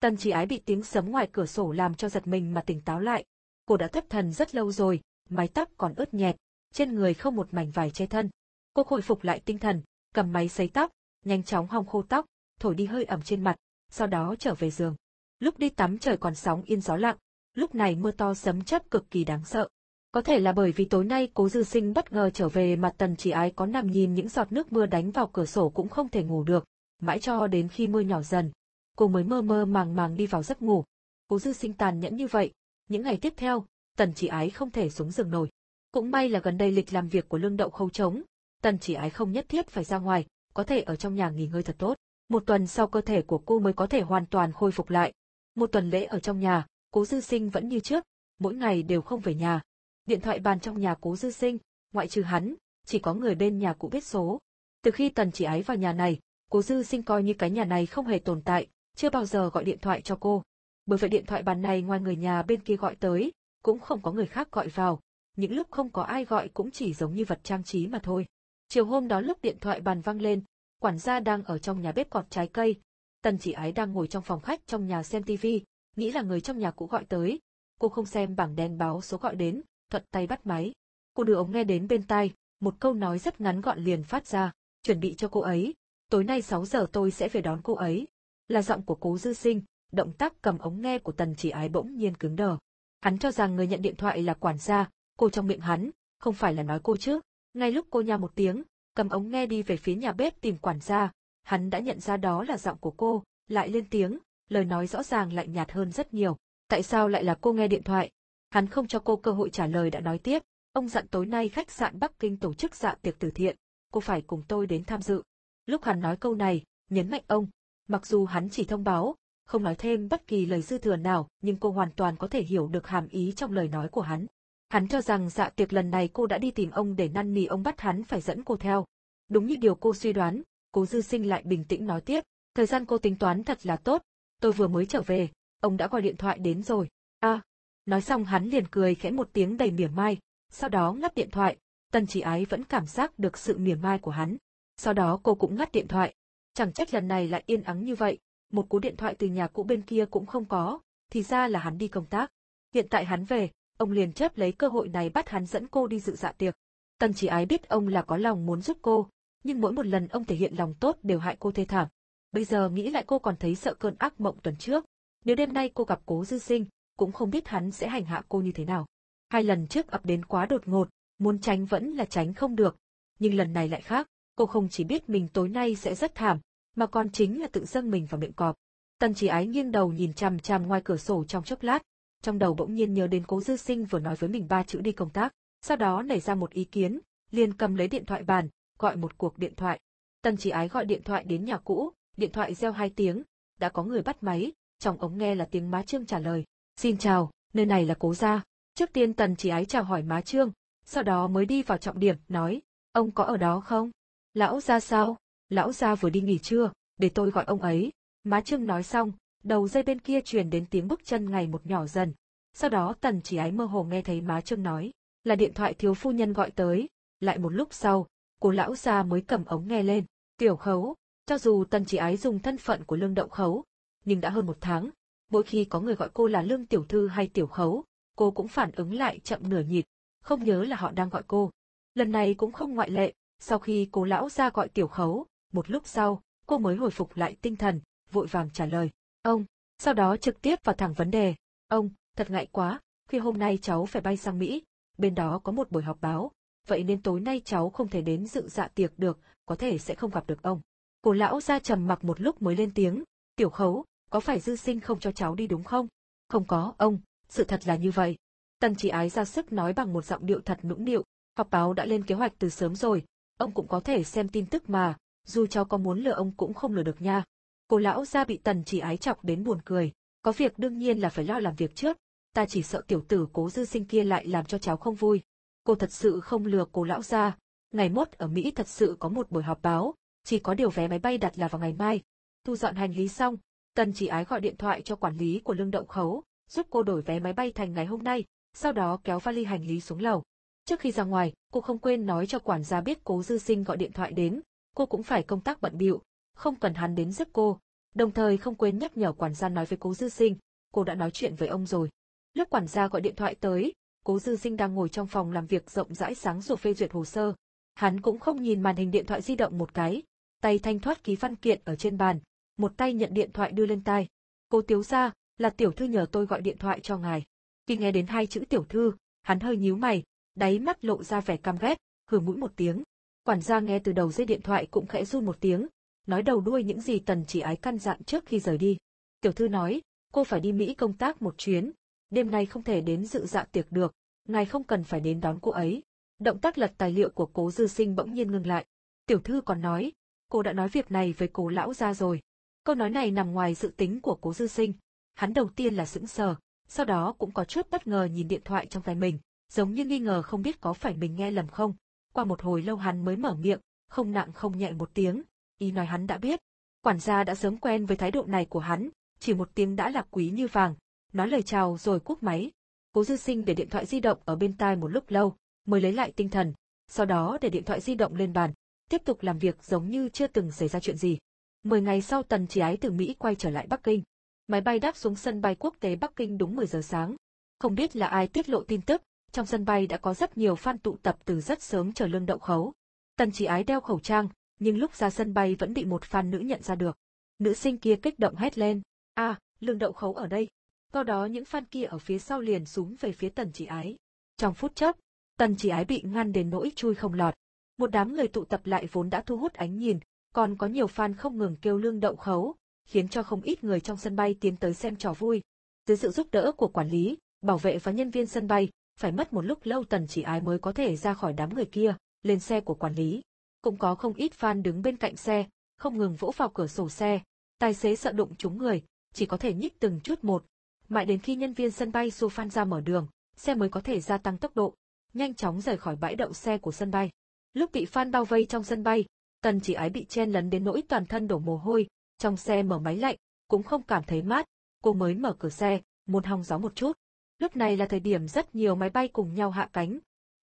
Tần chỉ ái bị tiếng sấm ngoài cửa sổ làm cho giật mình mà tỉnh táo lại. Cô đã thất thần rất lâu rồi, mái tóc còn ướt nhẹt, trên người không một mảnh vải che thân. Cô khôi phục lại tinh thần, cầm máy sấy tóc, nhanh chóng hong khô tóc, thổi đi hơi ẩm trên mặt, sau đó trở về giường. Lúc đi tắm trời còn sóng yên gió lặng, lúc này mưa to sấm chớp cực kỳ đáng sợ. Có thể là bởi vì tối nay cố dư sinh bất ngờ trở về mà tần chỉ ái có nằm nhìn những giọt nước mưa đánh vào cửa sổ cũng không thể ngủ được, mãi cho đến khi mưa nhỏ dần. Cô mới mơ mơ màng màng đi vào giấc ngủ. Cố dư sinh tàn nhẫn như vậy, những ngày tiếp theo, tần chỉ ái không thể xuống giường nổi. Cũng may là gần đây lịch làm việc của lương đậu khâu trống, tần chỉ ái không nhất thiết phải ra ngoài, có thể ở trong nhà nghỉ ngơi thật tốt. Một tuần sau cơ thể của cô mới có thể hoàn toàn khôi phục lại. Một tuần lễ ở trong nhà, cố dư sinh vẫn như trước, mỗi ngày đều không về nhà. Điện thoại bàn trong nhà cố dư sinh, ngoại trừ hắn, chỉ có người bên nhà cũ biết số. Từ khi tần chỉ ái vào nhà này, cố dư sinh coi như cái nhà này không hề tồn tại, chưa bao giờ gọi điện thoại cho cô. Bởi vậy điện thoại bàn này ngoài người nhà bên kia gọi tới, cũng không có người khác gọi vào. Những lúc không có ai gọi cũng chỉ giống như vật trang trí mà thôi. Chiều hôm đó lúc điện thoại bàn vang lên, quản gia đang ở trong nhà bếp cọt trái cây. Tần chỉ ái đang ngồi trong phòng khách trong nhà xem tivi, nghĩ là người trong nhà cũ gọi tới. Cô không xem bảng đèn báo số gọi đến, thuận tay bắt máy. Cô đưa ống nghe đến bên tai, một câu nói rất ngắn gọn liền phát ra, chuẩn bị cho cô ấy. Tối nay 6 giờ tôi sẽ về đón cô ấy. Là giọng của cố dư sinh, động tác cầm ống nghe của tần chỉ ái bỗng nhiên cứng đờ. Hắn cho rằng người nhận điện thoại là quản gia, cô trong miệng hắn, không phải là nói cô chứ. Ngay lúc cô nha một tiếng, cầm ống nghe đi về phía nhà bếp tìm quản gia, hắn đã nhận ra đó là giọng của cô, lại lên tiếng, lời nói rõ ràng lạnh nhạt hơn rất nhiều. Tại sao lại là cô nghe điện thoại? Hắn không cho cô cơ hội trả lời đã nói tiếp, ông dặn tối nay khách sạn Bắc Kinh tổ chức dạ tiệc từ thiện, cô phải cùng tôi đến tham dự. Lúc hắn nói câu này, nhấn mạnh ông, mặc dù hắn chỉ thông báo, không nói thêm bất kỳ lời dư thừa nào, nhưng cô hoàn toàn có thể hiểu được hàm ý trong lời nói của hắn. Hắn cho rằng dạ tiệc lần này cô đã đi tìm ông để năn nỉ ông bắt hắn phải dẫn cô theo. Đúng như điều cô suy đoán, cố dư sinh lại bình tĩnh nói tiếp, thời gian cô tính toán thật là tốt, tôi vừa mới trở về, ông đã gọi điện thoại đến rồi. a nói xong hắn liền cười khẽ một tiếng đầy mỉa mai, sau đó ngắt điện thoại, tần chỉ ái vẫn cảm giác được sự mỉa mai của hắn. Sau đó cô cũng ngắt điện thoại. Chẳng trách lần này lại yên ắng như vậy, một cú điện thoại từ nhà cũ bên kia cũng không có, thì ra là hắn đi công tác. Hiện tại hắn về, ông liền chấp lấy cơ hội này bắt hắn dẫn cô đi dự dạ tiệc. Tần chỉ ái biết ông là có lòng muốn giúp cô, nhưng mỗi một lần ông thể hiện lòng tốt đều hại cô thê thảm. Bây giờ nghĩ lại cô còn thấy sợ cơn ác mộng tuần trước. Nếu đêm nay cô gặp cố dư sinh, cũng không biết hắn sẽ hành hạ cô như thế nào. Hai lần trước ập đến quá đột ngột, muốn tránh vẫn là tránh không được. Nhưng lần này lại khác, cô không chỉ biết mình tối nay sẽ rất thảm, mà còn chính là tự dâng mình vào miệng cọp. Tần chỉ ái nghiêng đầu nhìn chằm chằm ngoài cửa sổ trong chốc lát, trong đầu bỗng nhiên nhớ đến cố dư sinh vừa nói với mình ba chữ đi công tác, sau đó nảy ra một ý kiến, liền cầm lấy điện thoại bàn, gọi một cuộc điện thoại. Tần chỉ ái gọi điện thoại đến nhà cũ, điện thoại reo hai tiếng, đã có người bắt máy, trong ống nghe là tiếng má trương trả lời. Xin chào, nơi này là cố gia. Trước tiên tần chỉ ái chào hỏi má trương, sau đó mới đi vào trọng điểm, nói, ông có ở đó không? Lão gia sao? Lão gia vừa đi nghỉ trưa, để tôi gọi ông ấy. Má trương nói xong, đầu dây bên kia truyền đến tiếng bước chân ngày một nhỏ dần. Sau đó tần chỉ ái mơ hồ nghe thấy má trương nói, là điện thoại thiếu phu nhân gọi tới. Lại một lúc sau, cô lão gia mới cầm ống nghe lên. Tiểu khấu, cho dù tần chỉ ái dùng thân phận của lương đậu khấu, nhưng đã hơn một tháng, mỗi khi có người gọi cô là lương tiểu thư hay tiểu khấu, cô cũng phản ứng lại chậm nửa nhịp, không nhớ là họ đang gọi cô. Lần này cũng không ngoại lệ, sau khi cô lão ra gọi tiểu khấu, một lúc sau, cô mới hồi phục lại tinh thần, vội vàng trả lời. Ông, sau đó trực tiếp vào thẳng vấn đề. Ông, thật ngại quá, khi hôm nay cháu phải bay sang Mỹ, bên đó có một buổi họp báo, vậy nên tối nay cháu không thể đến dự dạ tiệc được, có thể sẽ không gặp được ông. Cổ lão ra trầm mặc một lúc mới lên tiếng, tiểu khấu, có phải dư sinh không cho cháu đi đúng không? Không có, ông, sự thật là như vậy. Tần chỉ ái ra sức nói bằng một giọng điệu thật nũng nịu, họp báo đã lên kế hoạch từ sớm rồi, ông cũng có thể xem tin tức mà, dù cháu có muốn lừa ông cũng không lừa được nha. Cô lão gia bị tần chỉ ái chọc đến buồn cười, có việc đương nhiên là phải lo làm việc trước, ta chỉ sợ tiểu tử cố dư sinh kia lại làm cho cháu không vui. Cô thật sự không lừa cô lão gia. ngày mốt ở Mỹ thật sự có một buổi họp báo, chỉ có điều vé máy bay đặt là vào ngày mai. Thu dọn hành lý xong, Tần chỉ ái gọi điện thoại cho quản lý của lương động khấu, giúp cô đổi vé máy bay thành ngày hôm nay, sau đó kéo vali hành lý xuống lầu. Trước khi ra ngoài, cô không quên nói cho quản gia biết cố dư sinh gọi điện thoại đến, cô cũng phải công tác bận bịu, không cần hắn đến giúp cô, đồng thời không quên nhắc nhở quản gia nói với cố dư sinh, cô đã nói chuyện với ông rồi. Lúc quản gia gọi điện thoại tới, cố dư sinh đang ngồi trong phòng làm việc rộng rãi sáng rồi phê duyệt hồ sơ. Hắn cũng không nhìn màn hình điện thoại di động một cái, tay thanh thoát ký văn kiện ở trên bàn, một tay nhận điện thoại đưa lên tai. Cô Tiếu ra, là tiểu thư nhờ tôi gọi điện thoại cho ngài. Khi nghe đến hai chữ tiểu thư, hắn hơi nhíu mày, đáy mắt lộ ra vẻ căm ghét, hừ mũi một tiếng. Quản gia nghe từ đầu dây điện thoại cũng khẽ run một tiếng, nói đầu đuôi những gì tần chỉ ái căn dặn trước khi rời đi. Tiểu thư nói, cô phải đi Mỹ công tác một chuyến, đêm nay không thể đến dự dạ tiệc được, ngài không cần phải đến đón cô ấy. Động tác lật tài liệu của cố dư sinh bỗng nhiên ngừng lại. Tiểu thư còn nói, cô đã nói việc này với cố lão ra rồi. Câu nói này nằm ngoài dự tính của cố dư sinh. Hắn đầu tiên là sững sờ, sau đó cũng có chút bất ngờ nhìn điện thoại trong tay mình, giống như nghi ngờ không biết có phải mình nghe lầm không. Qua một hồi lâu hắn mới mở miệng, không nặng không nhẹ một tiếng, Y nói hắn đã biết. Quản gia đã sớm quen với thái độ này của hắn, chỉ một tiếng đã là quý như vàng, nói lời chào rồi cúp máy. Cố dư sinh để điện thoại di động ở bên tai một lúc lâu, mới lấy lại tinh thần, sau đó để điện thoại di động lên bàn, tiếp tục làm việc giống như chưa từng xảy ra chuyện gì. Mười ngày sau tần chỉ ái từ Mỹ quay trở lại Bắc Kinh. Máy bay đáp xuống sân bay quốc tế Bắc Kinh đúng 10 giờ sáng. Không biết là ai tiết lộ tin tức, trong sân bay đã có rất nhiều fan tụ tập từ rất sớm chờ lương đậu khấu. Tần chỉ ái đeo khẩu trang, nhưng lúc ra sân bay vẫn bị một fan nữ nhận ra được. Nữ sinh kia kích động hét lên, a, à, lương đậu khấu ở đây. Sau đó những fan kia ở phía sau liền súng về phía tần chỉ ái. Trong phút chốc, tần chỉ ái bị ngăn đến nỗi chui không lọt. Một đám người tụ tập lại vốn đã thu hút ánh nhìn, còn có nhiều fan không ngừng kêu lương đậu khấu, khiến cho không ít người trong sân bay tiến tới xem trò vui. Dưới sự giúp đỡ của quản lý, bảo vệ và nhân viên sân bay, phải mất một lúc lâu tần chỉ ái mới có thể ra khỏi đám người kia, lên xe của quản lý. Cũng có không ít fan đứng bên cạnh xe, không ngừng vỗ vào cửa sổ xe. Tài xế sợ đụng trúng người, chỉ có thể nhích từng chút một. Mãi đến khi nhân viên sân bay xô fan ra mở đường, xe mới có thể gia tăng tốc độ, nhanh chóng rời khỏi bãi đậu xe của sân bay. Lúc bị fan bao vây trong sân bay, tần chỉ ái bị chen lấn đến nỗi toàn thân đổ mồ hôi, trong xe mở máy lạnh, cũng không cảm thấy mát, cô mới mở cửa xe, muốn hong gió một chút. Lúc này là thời điểm rất nhiều máy bay cùng nhau hạ cánh.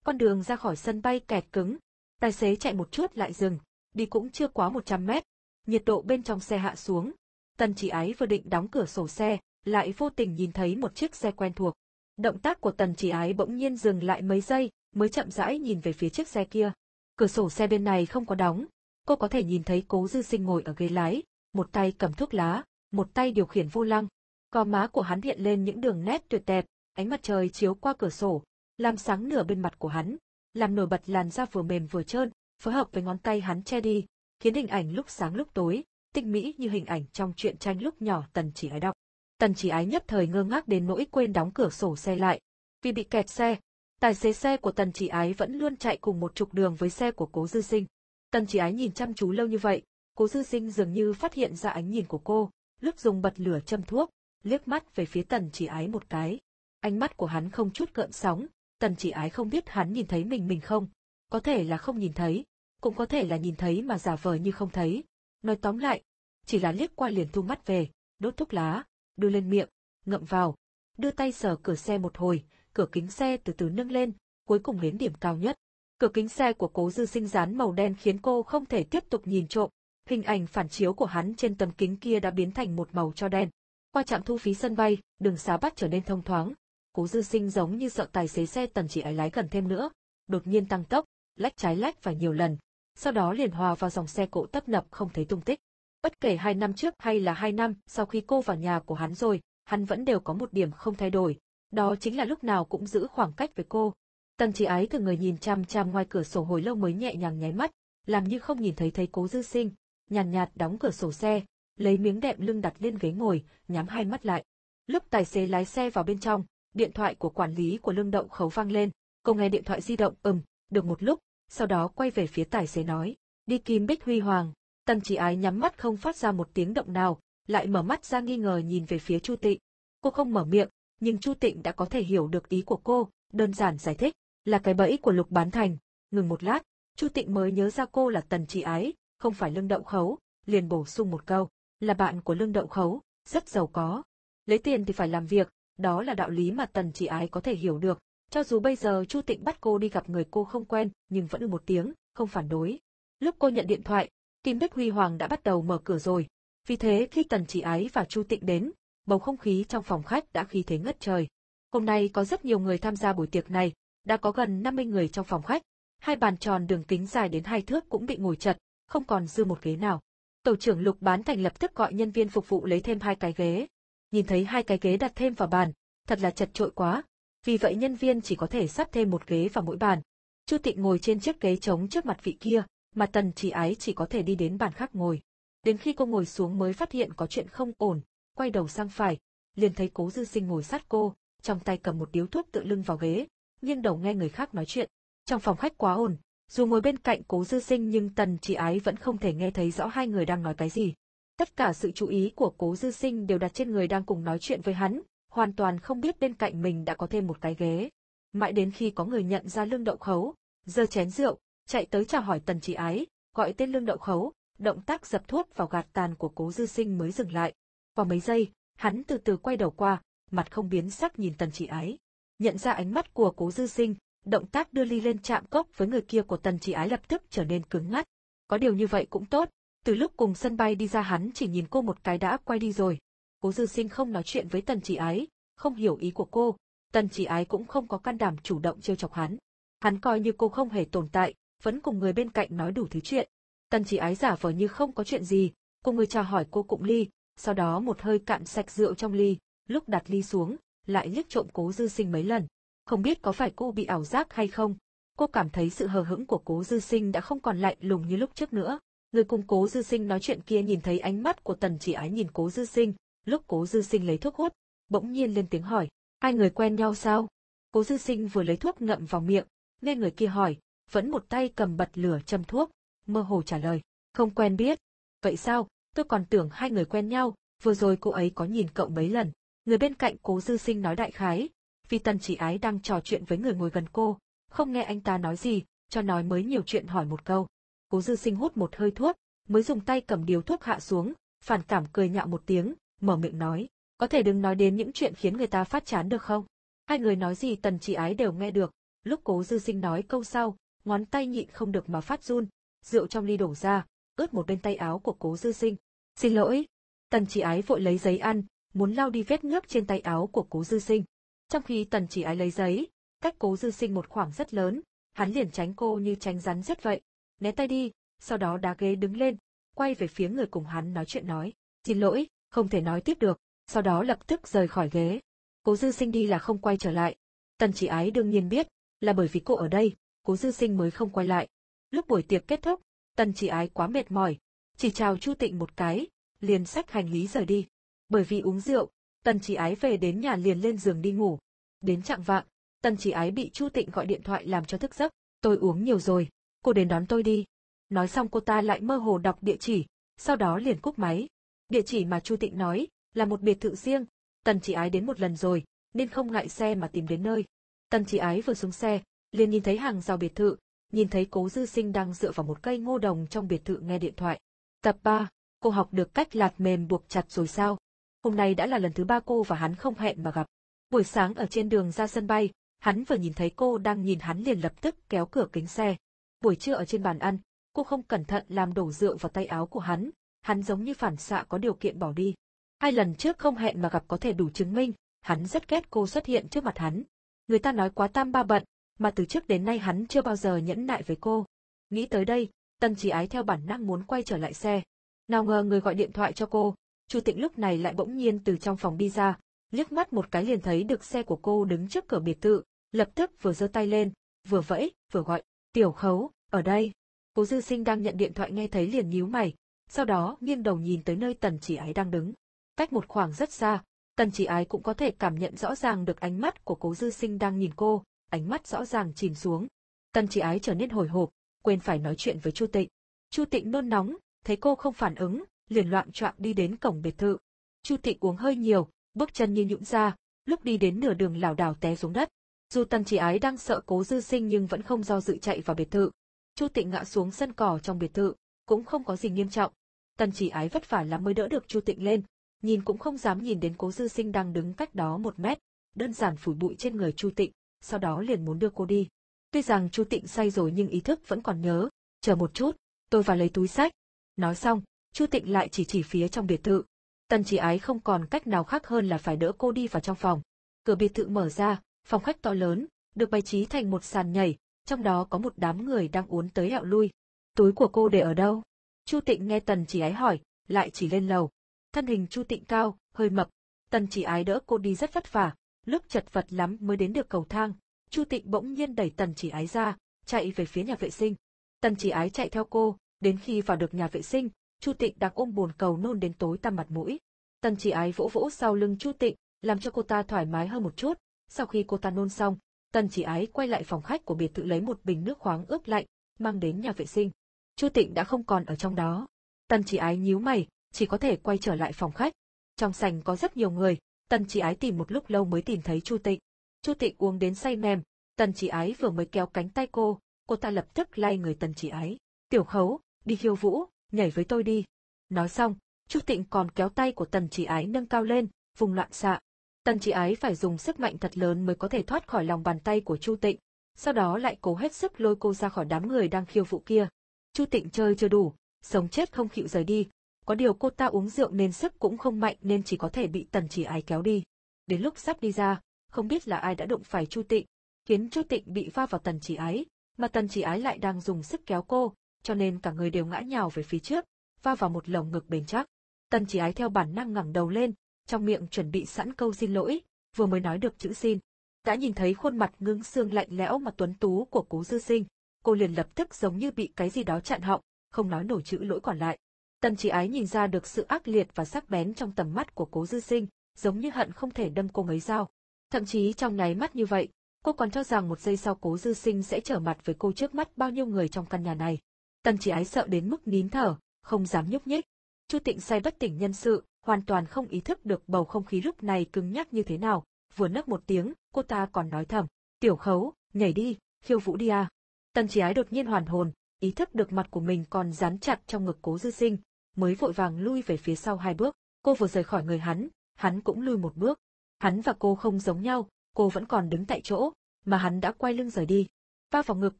Con đường ra khỏi sân bay kẹt cứng, tài xế chạy một chút lại dừng, đi cũng chưa quá 100 mét. Nhiệt độ bên trong xe hạ xuống. Tần chỉ ái vừa định đóng cửa sổ xe, lại vô tình nhìn thấy một chiếc xe quen thuộc. Động tác của tần chỉ ái bỗng nhiên dừng lại mấy giây, mới chậm rãi nhìn về phía chiếc xe kia. Cửa sổ xe bên này không có đóng, cô có thể nhìn thấy cố dư sinh ngồi ở ghế lái, một tay cầm thuốc lá, một tay điều khiển vô lăng. cò má của hắn hiện lên những đường nét tuyệt đẹp, ánh mặt trời chiếu qua cửa sổ, làm sáng nửa bên mặt của hắn, làm nổi bật làn da vừa mềm vừa trơn, phối hợp với ngón tay hắn che đi, khiến hình ảnh lúc sáng lúc tối, tinh mỹ như hình ảnh trong truyện tranh lúc nhỏ Tần Chỉ Ái đọc. Tần Chỉ Ái nhất thời ngơ ngác đến nỗi quên đóng cửa sổ xe lại, vì bị kẹt xe. Tài xế xe của Tần Chỉ Ái vẫn luôn chạy cùng một trục đường với xe của Cố Dư Sinh. Tần Chỉ Ái nhìn chăm chú lâu như vậy, Cố Dư Sinh dường như phát hiện ra ánh nhìn của cô, lúc dùng bật lửa châm thuốc, liếc mắt về phía Tần Chỉ Ái một cái. Ánh mắt của hắn không chút gợn sóng, Tần Chỉ Ái không biết hắn nhìn thấy mình mình không, có thể là không nhìn thấy, cũng có thể là nhìn thấy mà giả vờ như không thấy. Nói tóm lại, chỉ là liếc qua liền thu mắt về, đốt thuốc lá, đưa lên miệng, ngậm vào, đưa tay sờ cửa xe một hồi, cửa kính xe từ từ nâng lên, cuối cùng đến điểm cao nhất. Cửa kính xe của cố dư sinh dán màu đen khiến cô không thể tiếp tục nhìn trộm, hình ảnh phản chiếu của hắn trên tấm kính kia đã biến thành một màu cho đen. Qua trạm thu phí sân bay, đường xá bắt trở nên thông thoáng. Cố Dư Sinh giống như sợ tài xế xe tần chỉ ái lái gần thêm nữa, đột nhiên tăng tốc, lách trái lách phải nhiều lần, sau đó liền hòa vào dòng xe cộ tấp nập không thấy tung tích. Bất kể hai năm trước hay là hai năm sau khi cô vào nhà của hắn rồi, hắn vẫn đều có một điểm không thay đổi, đó chính là lúc nào cũng giữ khoảng cách với cô. Tần chỉ ái từ người nhìn chăm chăm ngoài cửa sổ hồi lâu mới nhẹ nhàng nháy mắt, làm như không nhìn thấy thấy cố dư sinh, nhàn nhạt, nhạt đóng cửa sổ xe, lấy miếng đệm lưng đặt lên ghế ngồi, nhắm hai mắt lại. Lúc tài xế lái xe vào bên trong, điện thoại của quản lý của lương đậu khấu vang lên, cô nghe điện thoại di động ầm được một lúc, sau đó quay về phía tài xế nói, đi kim bích huy hoàng. Tần chỉ ái nhắm mắt không phát ra một tiếng động nào, lại mở mắt ra nghi ngờ nhìn về phía Chu Tịnh. Cô không mở miệng, nhưng Chu Tịnh đã có thể hiểu được ý của cô, đơn giản giải thích, là cái bẫy của Lục Bán Thành. Ngừng một lát, Chu Tịnh mới nhớ ra cô là Tần Chỉ Ái, không phải Lương Đậu Khấu, liền bổ sung một câu, là bạn của Lương Đậu Khấu. rất giàu có. Lấy tiền thì phải làm việc, đó là đạo lý mà Tần Chỉ Ái có thể hiểu được. Cho dù bây giờ Chu Tịnh bắt cô đi gặp người cô không quen, nhưng vẫn ư một tiếng, không phản đối. Lúc cô nhận điện thoại, Kim Đức Huy Hoàng đã bắt đầu mở cửa rồi. Vì thế khi Tần Chỉ Ái và Chu Tịnh đến, bầu không khí trong phòng khách đã khí thế ngất trời. Hôm nay có rất nhiều người tham gia buổi tiệc này, đã có gần 50 người trong phòng khách. Hai bàn tròn đường kính dài đến hai thước cũng bị ngồi chật, không còn dư một ghế nào. Tổ trưởng Lục Bán Thành lập tức gọi nhân viên phục vụ lấy thêm hai cái ghế. Nhìn thấy hai cái ghế đặt thêm vào bàn, thật là chật trội quá. Vì vậy nhân viên chỉ có thể sắp thêm một ghế vào mỗi bàn. Chu Tịnh ngồi trên chiếc ghế trống trước mặt vị kia, mà Tần Chỉ Ái chỉ có thể đi đến bàn khác ngồi. Đến khi cô ngồi xuống mới phát hiện có chuyện không ổn, quay đầu sang phải, liền thấy Cố Dư Sinh ngồi sát cô, trong tay cầm một điếu thuốc tự lưng vào ghế, nghiêng đầu nghe người khác nói chuyện. Trong phòng khách quá ồn, dù ngồi bên cạnh Cố Dư Sinh nhưng Tần Chỉ Ái vẫn không thể nghe thấy rõ hai người đang nói cái gì. Tất cả sự chú ý của Cố Dư Sinh đều đặt trên người đang cùng nói chuyện với hắn, hoàn toàn không biết bên cạnh mình đã có thêm một cái ghế. Mãi đến khi có người nhận ra lương đậu khấu, giơ chén rượu, chạy tới chào hỏi Tần Chỉ Ái, gọi tên lương đậu khấu, động tác dập thuốc vào gạt tàn của Cố Dư Sinh mới dừng lại. Qua mấy giây, hắn từ từ quay đầu qua, mặt không biến sắc nhìn Tần Chỉ Ái. Nhận ra ánh mắt của Cố Dư Sinh, động tác đưa ly lên chạm cốc với người kia của Tần Chỉ Ái lập tức trở nên cứng ngắt. Có điều như vậy cũng tốt, từ lúc cùng sân bay đi ra hắn chỉ nhìn cô một cái đã quay đi rồi. Cố Dư Sinh không nói chuyện với Tần Chỉ Ái, không hiểu ý của cô, Tần Chỉ Ái cũng không có can đảm chủ động trêu chọc hắn. Hắn coi như cô không hề tồn tại, vẫn cùng người bên cạnh nói đủ thứ chuyện. Tần Chỉ Ái giả vờ như không có chuyện gì, cô người chào hỏi cô cụng ly, sau đó một hơi cạn sạch rượu trong ly, lúc đặt ly xuống, lại liếc trộm Cố Dư Sinh mấy lần. Không biết có phải cô bị ảo giác hay không, cô cảm thấy sự hờ hững của Cố Dư Sinh đã không còn lạnh lùng như lúc trước nữa. Người cùng Cố Dư Sinh nói chuyện kia nhìn thấy ánh mắt của Tần Chỉ Ái nhìn Cố Dư Sinh, lúc Cố Dư Sinh lấy thuốc hút, bỗng nhiên lên tiếng hỏi, hai người quen nhau sao? Cố Dư Sinh vừa lấy thuốc ngậm vào miệng, nghe người kia hỏi, vẫn một tay cầm bật lửa châm thuốc, mơ hồ trả lời, không quen biết. Vậy sao, tôi còn tưởng hai người quen nhau, vừa rồi cô ấy có nhìn cậu mấy lần. Người bên cạnh cố dư sinh nói đại khái, vì tần chỉ ái đang trò chuyện với người ngồi gần cô, không nghe anh ta nói gì, cho nói mới nhiều chuyện hỏi một câu. Cố dư sinh hút một hơi thuốc, mới dùng tay cầm điếu thuốc hạ xuống, phản cảm cười nhạo một tiếng, mở miệng nói, có thể đừng nói đến những chuyện khiến người ta phát chán được không? Hai người nói gì tần chỉ ái đều nghe được, lúc cố dư sinh nói câu sau, ngón tay nhịn không được mà phát run, rượu trong ly đổ ra, ướt một bên tay áo của cố dư sinh. Xin lỗi. Tần chỉ ái vội lấy giấy ăn, muốn lau đi vết nước trên tay áo của cố dư sinh. Trong khi tần chỉ ái lấy giấy, cách cố dư sinh một khoảng rất lớn, hắn liền tránh cô như tránh rắn rất vậy. Né tay đi, sau đó đá ghế đứng lên, quay về phía người cùng hắn nói chuyện nói. Xin lỗi, không thể nói tiếp được, sau đó lập tức rời khỏi ghế. Cố dư sinh đi là không quay trở lại. Tần chỉ ái đương nhiên biết, là bởi vì cô ở đây, cố dư sinh mới không quay lại. Lúc buổi tiệc kết thúc, tần chỉ ái quá mệt mỏi, chỉ chào Chu Tịnh một cái, liền xách hành lý rời đi. Bởi vì uống rượu, tần chỉ ái về đến nhà liền lên giường đi ngủ. Đến trạng vạng, tần chỉ ái bị Chu Tịnh gọi điện thoại làm cho thức giấc, tôi uống nhiều rồi, cô đến đón tôi đi. Nói xong cô ta lại mơ hồ đọc địa chỉ, sau đó liền cúp máy. Địa chỉ mà Chu Tịnh nói, là một biệt thự riêng, tần chỉ ái đến một lần rồi, nên không ngại xe mà tìm đến nơi. Tần chỉ ái vừa xuống xe, liền nhìn thấy hàng rào biệt thự, nhìn thấy cố dư sinh đang dựa vào một cây ngô đồng trong biệt thự nghe điện thoại. Tập 3, cô học được cách lạt mềm buộc chặt rồi sao? Hôm nay đã là lần thứ ba cô và hắn không hẹn mà gặp. Buổi sáng ở trên đường ra sân bay, hắn vừa nhìn thấy cô đang nhìn hắn liền lập tức kéo cửa kính xe. Buổi trưa ở trên bàn ăn, cô không cẩn thận làm đổ rượu vào tay áo của hắn, hắn giống như phản xạ có điều kiện bỏ đi. Hai lần trước không hẹn mà gặp có thể đủ chứng minh, hắn rất ghét cô xuất hiện trước mặt hắn. Người ta nói quá tam ba bận, mà từ trước đến nay hắn chưa bao giờ nhẫn nại với cô. Nghĩ tới đây, Tân Chỉ Ái theo bản năng muốn quay trở lại xe. Nào ngờ người gọi điện thoại cho cô, Chu Tịnh lúc này lại bỗng nhiên từ trong phòng đi ra, liếc mắt một cái liền thấy được xe của cô đứng trước cửa biệt thự, lập tức vừa giơ tay lên, vừa vẫy, vừa gọi, "Tiểu Khấu, ở đây." Cố Dư Sinh đang nhận điện thoại nghe thấy liền nhíu mày, sau đó nghiêng đầu nhìn tới nơi Tần Chỉ Ái đang đứng. Cách một khoảng rất xa, Tần Chỉ Ái cũng có thể cảm nhận rõ ràng được ánh mắt của Cố Dư Sinh đang nhìn cô, ánh mắt rõ ràng chìm xuống. Tần chỉ ái trở nên hồi hộp, quên phải nói chuyện với Chu Tịnh. Chu Tịnh nôn nóng, thấy cô không phản ứng, liền loạn choạng đi đến cổng biệt thự. Chu Tịnh uống hơi nhiều, bước chân như nhũn ra, lúc đi đến nửa đường lảo đảo té xuống đất. Dù Tần Chỉ Ái đang sợ Cố Dư Sinh nhưng vẫn không do dự chạy vào biệt thự. Chu Tịnh ngã xuống sân cỏ trong biệt thự, cũng không có gì nghiêm trọng. Tần Chỉ Ái vất vả lắm mới đỡ được Chu Tịnh lên, nhìn cũng không dám nhìn đến cố dư sinh đang đứng cách đó một mét, đơn giản phủi bụi trên người Chu Tịnh, sau đó liền muốn đưa cô đi. Tuy rằng Chu Tịnh say rồi nhưng ý thức vẫn còn nhớ, chờ một chút, tôi vào lấy túi sách. Nói xong, Chu Tịnh lại chỉ chỉ phía trong biệt thự. Tần chỉ ái không còn cách nào khác hơn là phải đỡ cô đi vào trong phòng. Cửa biệt thự mở ra, phòng khách to lớn, được bày trí thành một sàn nhảy, trong đó có một đám người đang uốn tới hẹo lui. Túi của cô để ở đâu? Chu Tịnh nghe Tần chỉ ái hỏi, lại chỉ lên lầu. Thân hình Chu Tịnh cao, hơi mập, Tần chỉ ái đỡ cô đi rất vất vả, lúc chật vật lắm mới đến được cầu thang. Chu Tịnh bỗng nhiên đẩy Tần chỉ ái ra, chạy về phía nhà vệ sinh. Tần chỉ ái chạy theo cô, đến khi vào được nhà vệ sinh, Chu Tịnh đang ôm buồn cầu nôn đến tối tăm mặt mũi. Tần chỉ ái vỗ vỗ sau lưng Chu Tịnh, làm cho cô ta thoải mái hơn một chút. Sau khi cô ta nôn xong, Tần chỉ ái quay lại phòng khách của biệt thự lấy một bình nước khoáng ướp lạnh, mang đến nhà vệ sinh. Chu Tịnh đã không còn ở trong đó. Tần chỉ ái nhíu mày, chỉ có thể quay trở lại phòng khách. Trong sảnh có rất nhiều người, Tần chỉ ái tìm một lúc lâu mới tìm thấy Chu Tịnh. Chu Tịnh uống đến say mềm, Tần chỉ ái vừa mới kéo cánh tay cô, cô ta lập tức lay người Tần chỉ ái. Tiểu khấu, đi khiêu vũ, nhảy với tôi đi. Nói xong, Chu Tịnh còn kéo tay của Tần chỉ ái nâng cao lên, vùng loạn xạ. Tần chỉ ái phải dùng sức mạnh thật lớn mới có thể thoát khỏi lòng bàn tay của Chu Tịnh, sau đó lại cố hết sức lôi cô ra khỏi đám người đang khiêu vũ kia. Chu Tịnh chơi chưa đủ, sống chết không chịu rời đi. Có điều cô ta uống rượu nên sức cũng không mạnh nên chỉ có thể bị Tần chỉ ái kéo đi. Đến lúc sắp đi ra, không biết là ai đã đụng phải Chu Tịnh, khiến Chu Tịnh bị va vào Tần chỉ ái, mà Tần chỉ ái lại đang dùng sức kéo cô, cho nên cả người đều ngã nhào về phía trước, va vào một lồng ngực bền chắc. Tần chỉ ái theo bản năng ngẩng đầu lên, trong miệng chuẩn bị sẵn câu xin lỗi, vừa mới nói được chữ xin. Đã nhìn thấy khuôn mặt ngưng xương lạnh lẽo mà tuấn tú của cố dư sinh, cô liền lập tức giống như bị cái gì đó chặn họng, không nói nổi chữ lỗi còn lại. Tần chỉ ái nhìn ra được sự ác liệt và sắc bén trong tầm mắt của cố dư sinh, giống như hận không thể đâm cô ấy dao. Thậm chí trong nháy mắt như vậy, cô còn cho rằng một giây sau cố dư sinh sẽ trở mặt với cô trước mắt bao nhiêu người trong căn nhà này. Tần chỉ ái sợ đến mức nín thở, không dám nhúc nhích. Chu Tịnh say bất tỉnh nhân sự, hoàn toàn không ý thức được bầu không khí lúc này cứng nhắc như thế nào. Vừa nấc một tiếng, cô ta còn nói thầm, tiểu khấu, nhảy đi, khiêu vũ đi à. Tần chỉ ái đột nhiên hoàn hồn, ý thức được mặt của mình còn dán chặt trong ngực cố dư sinh, mới vội vàng lui về phía sau hai bước. Cô vừa rời khỏi người hắn, hắn cũng lui một bước. Hắn và cô không giống nhau, cô vẫn còn đứng tại chỗ, mà hắn đã quay lưng rời đi. Va vào ngực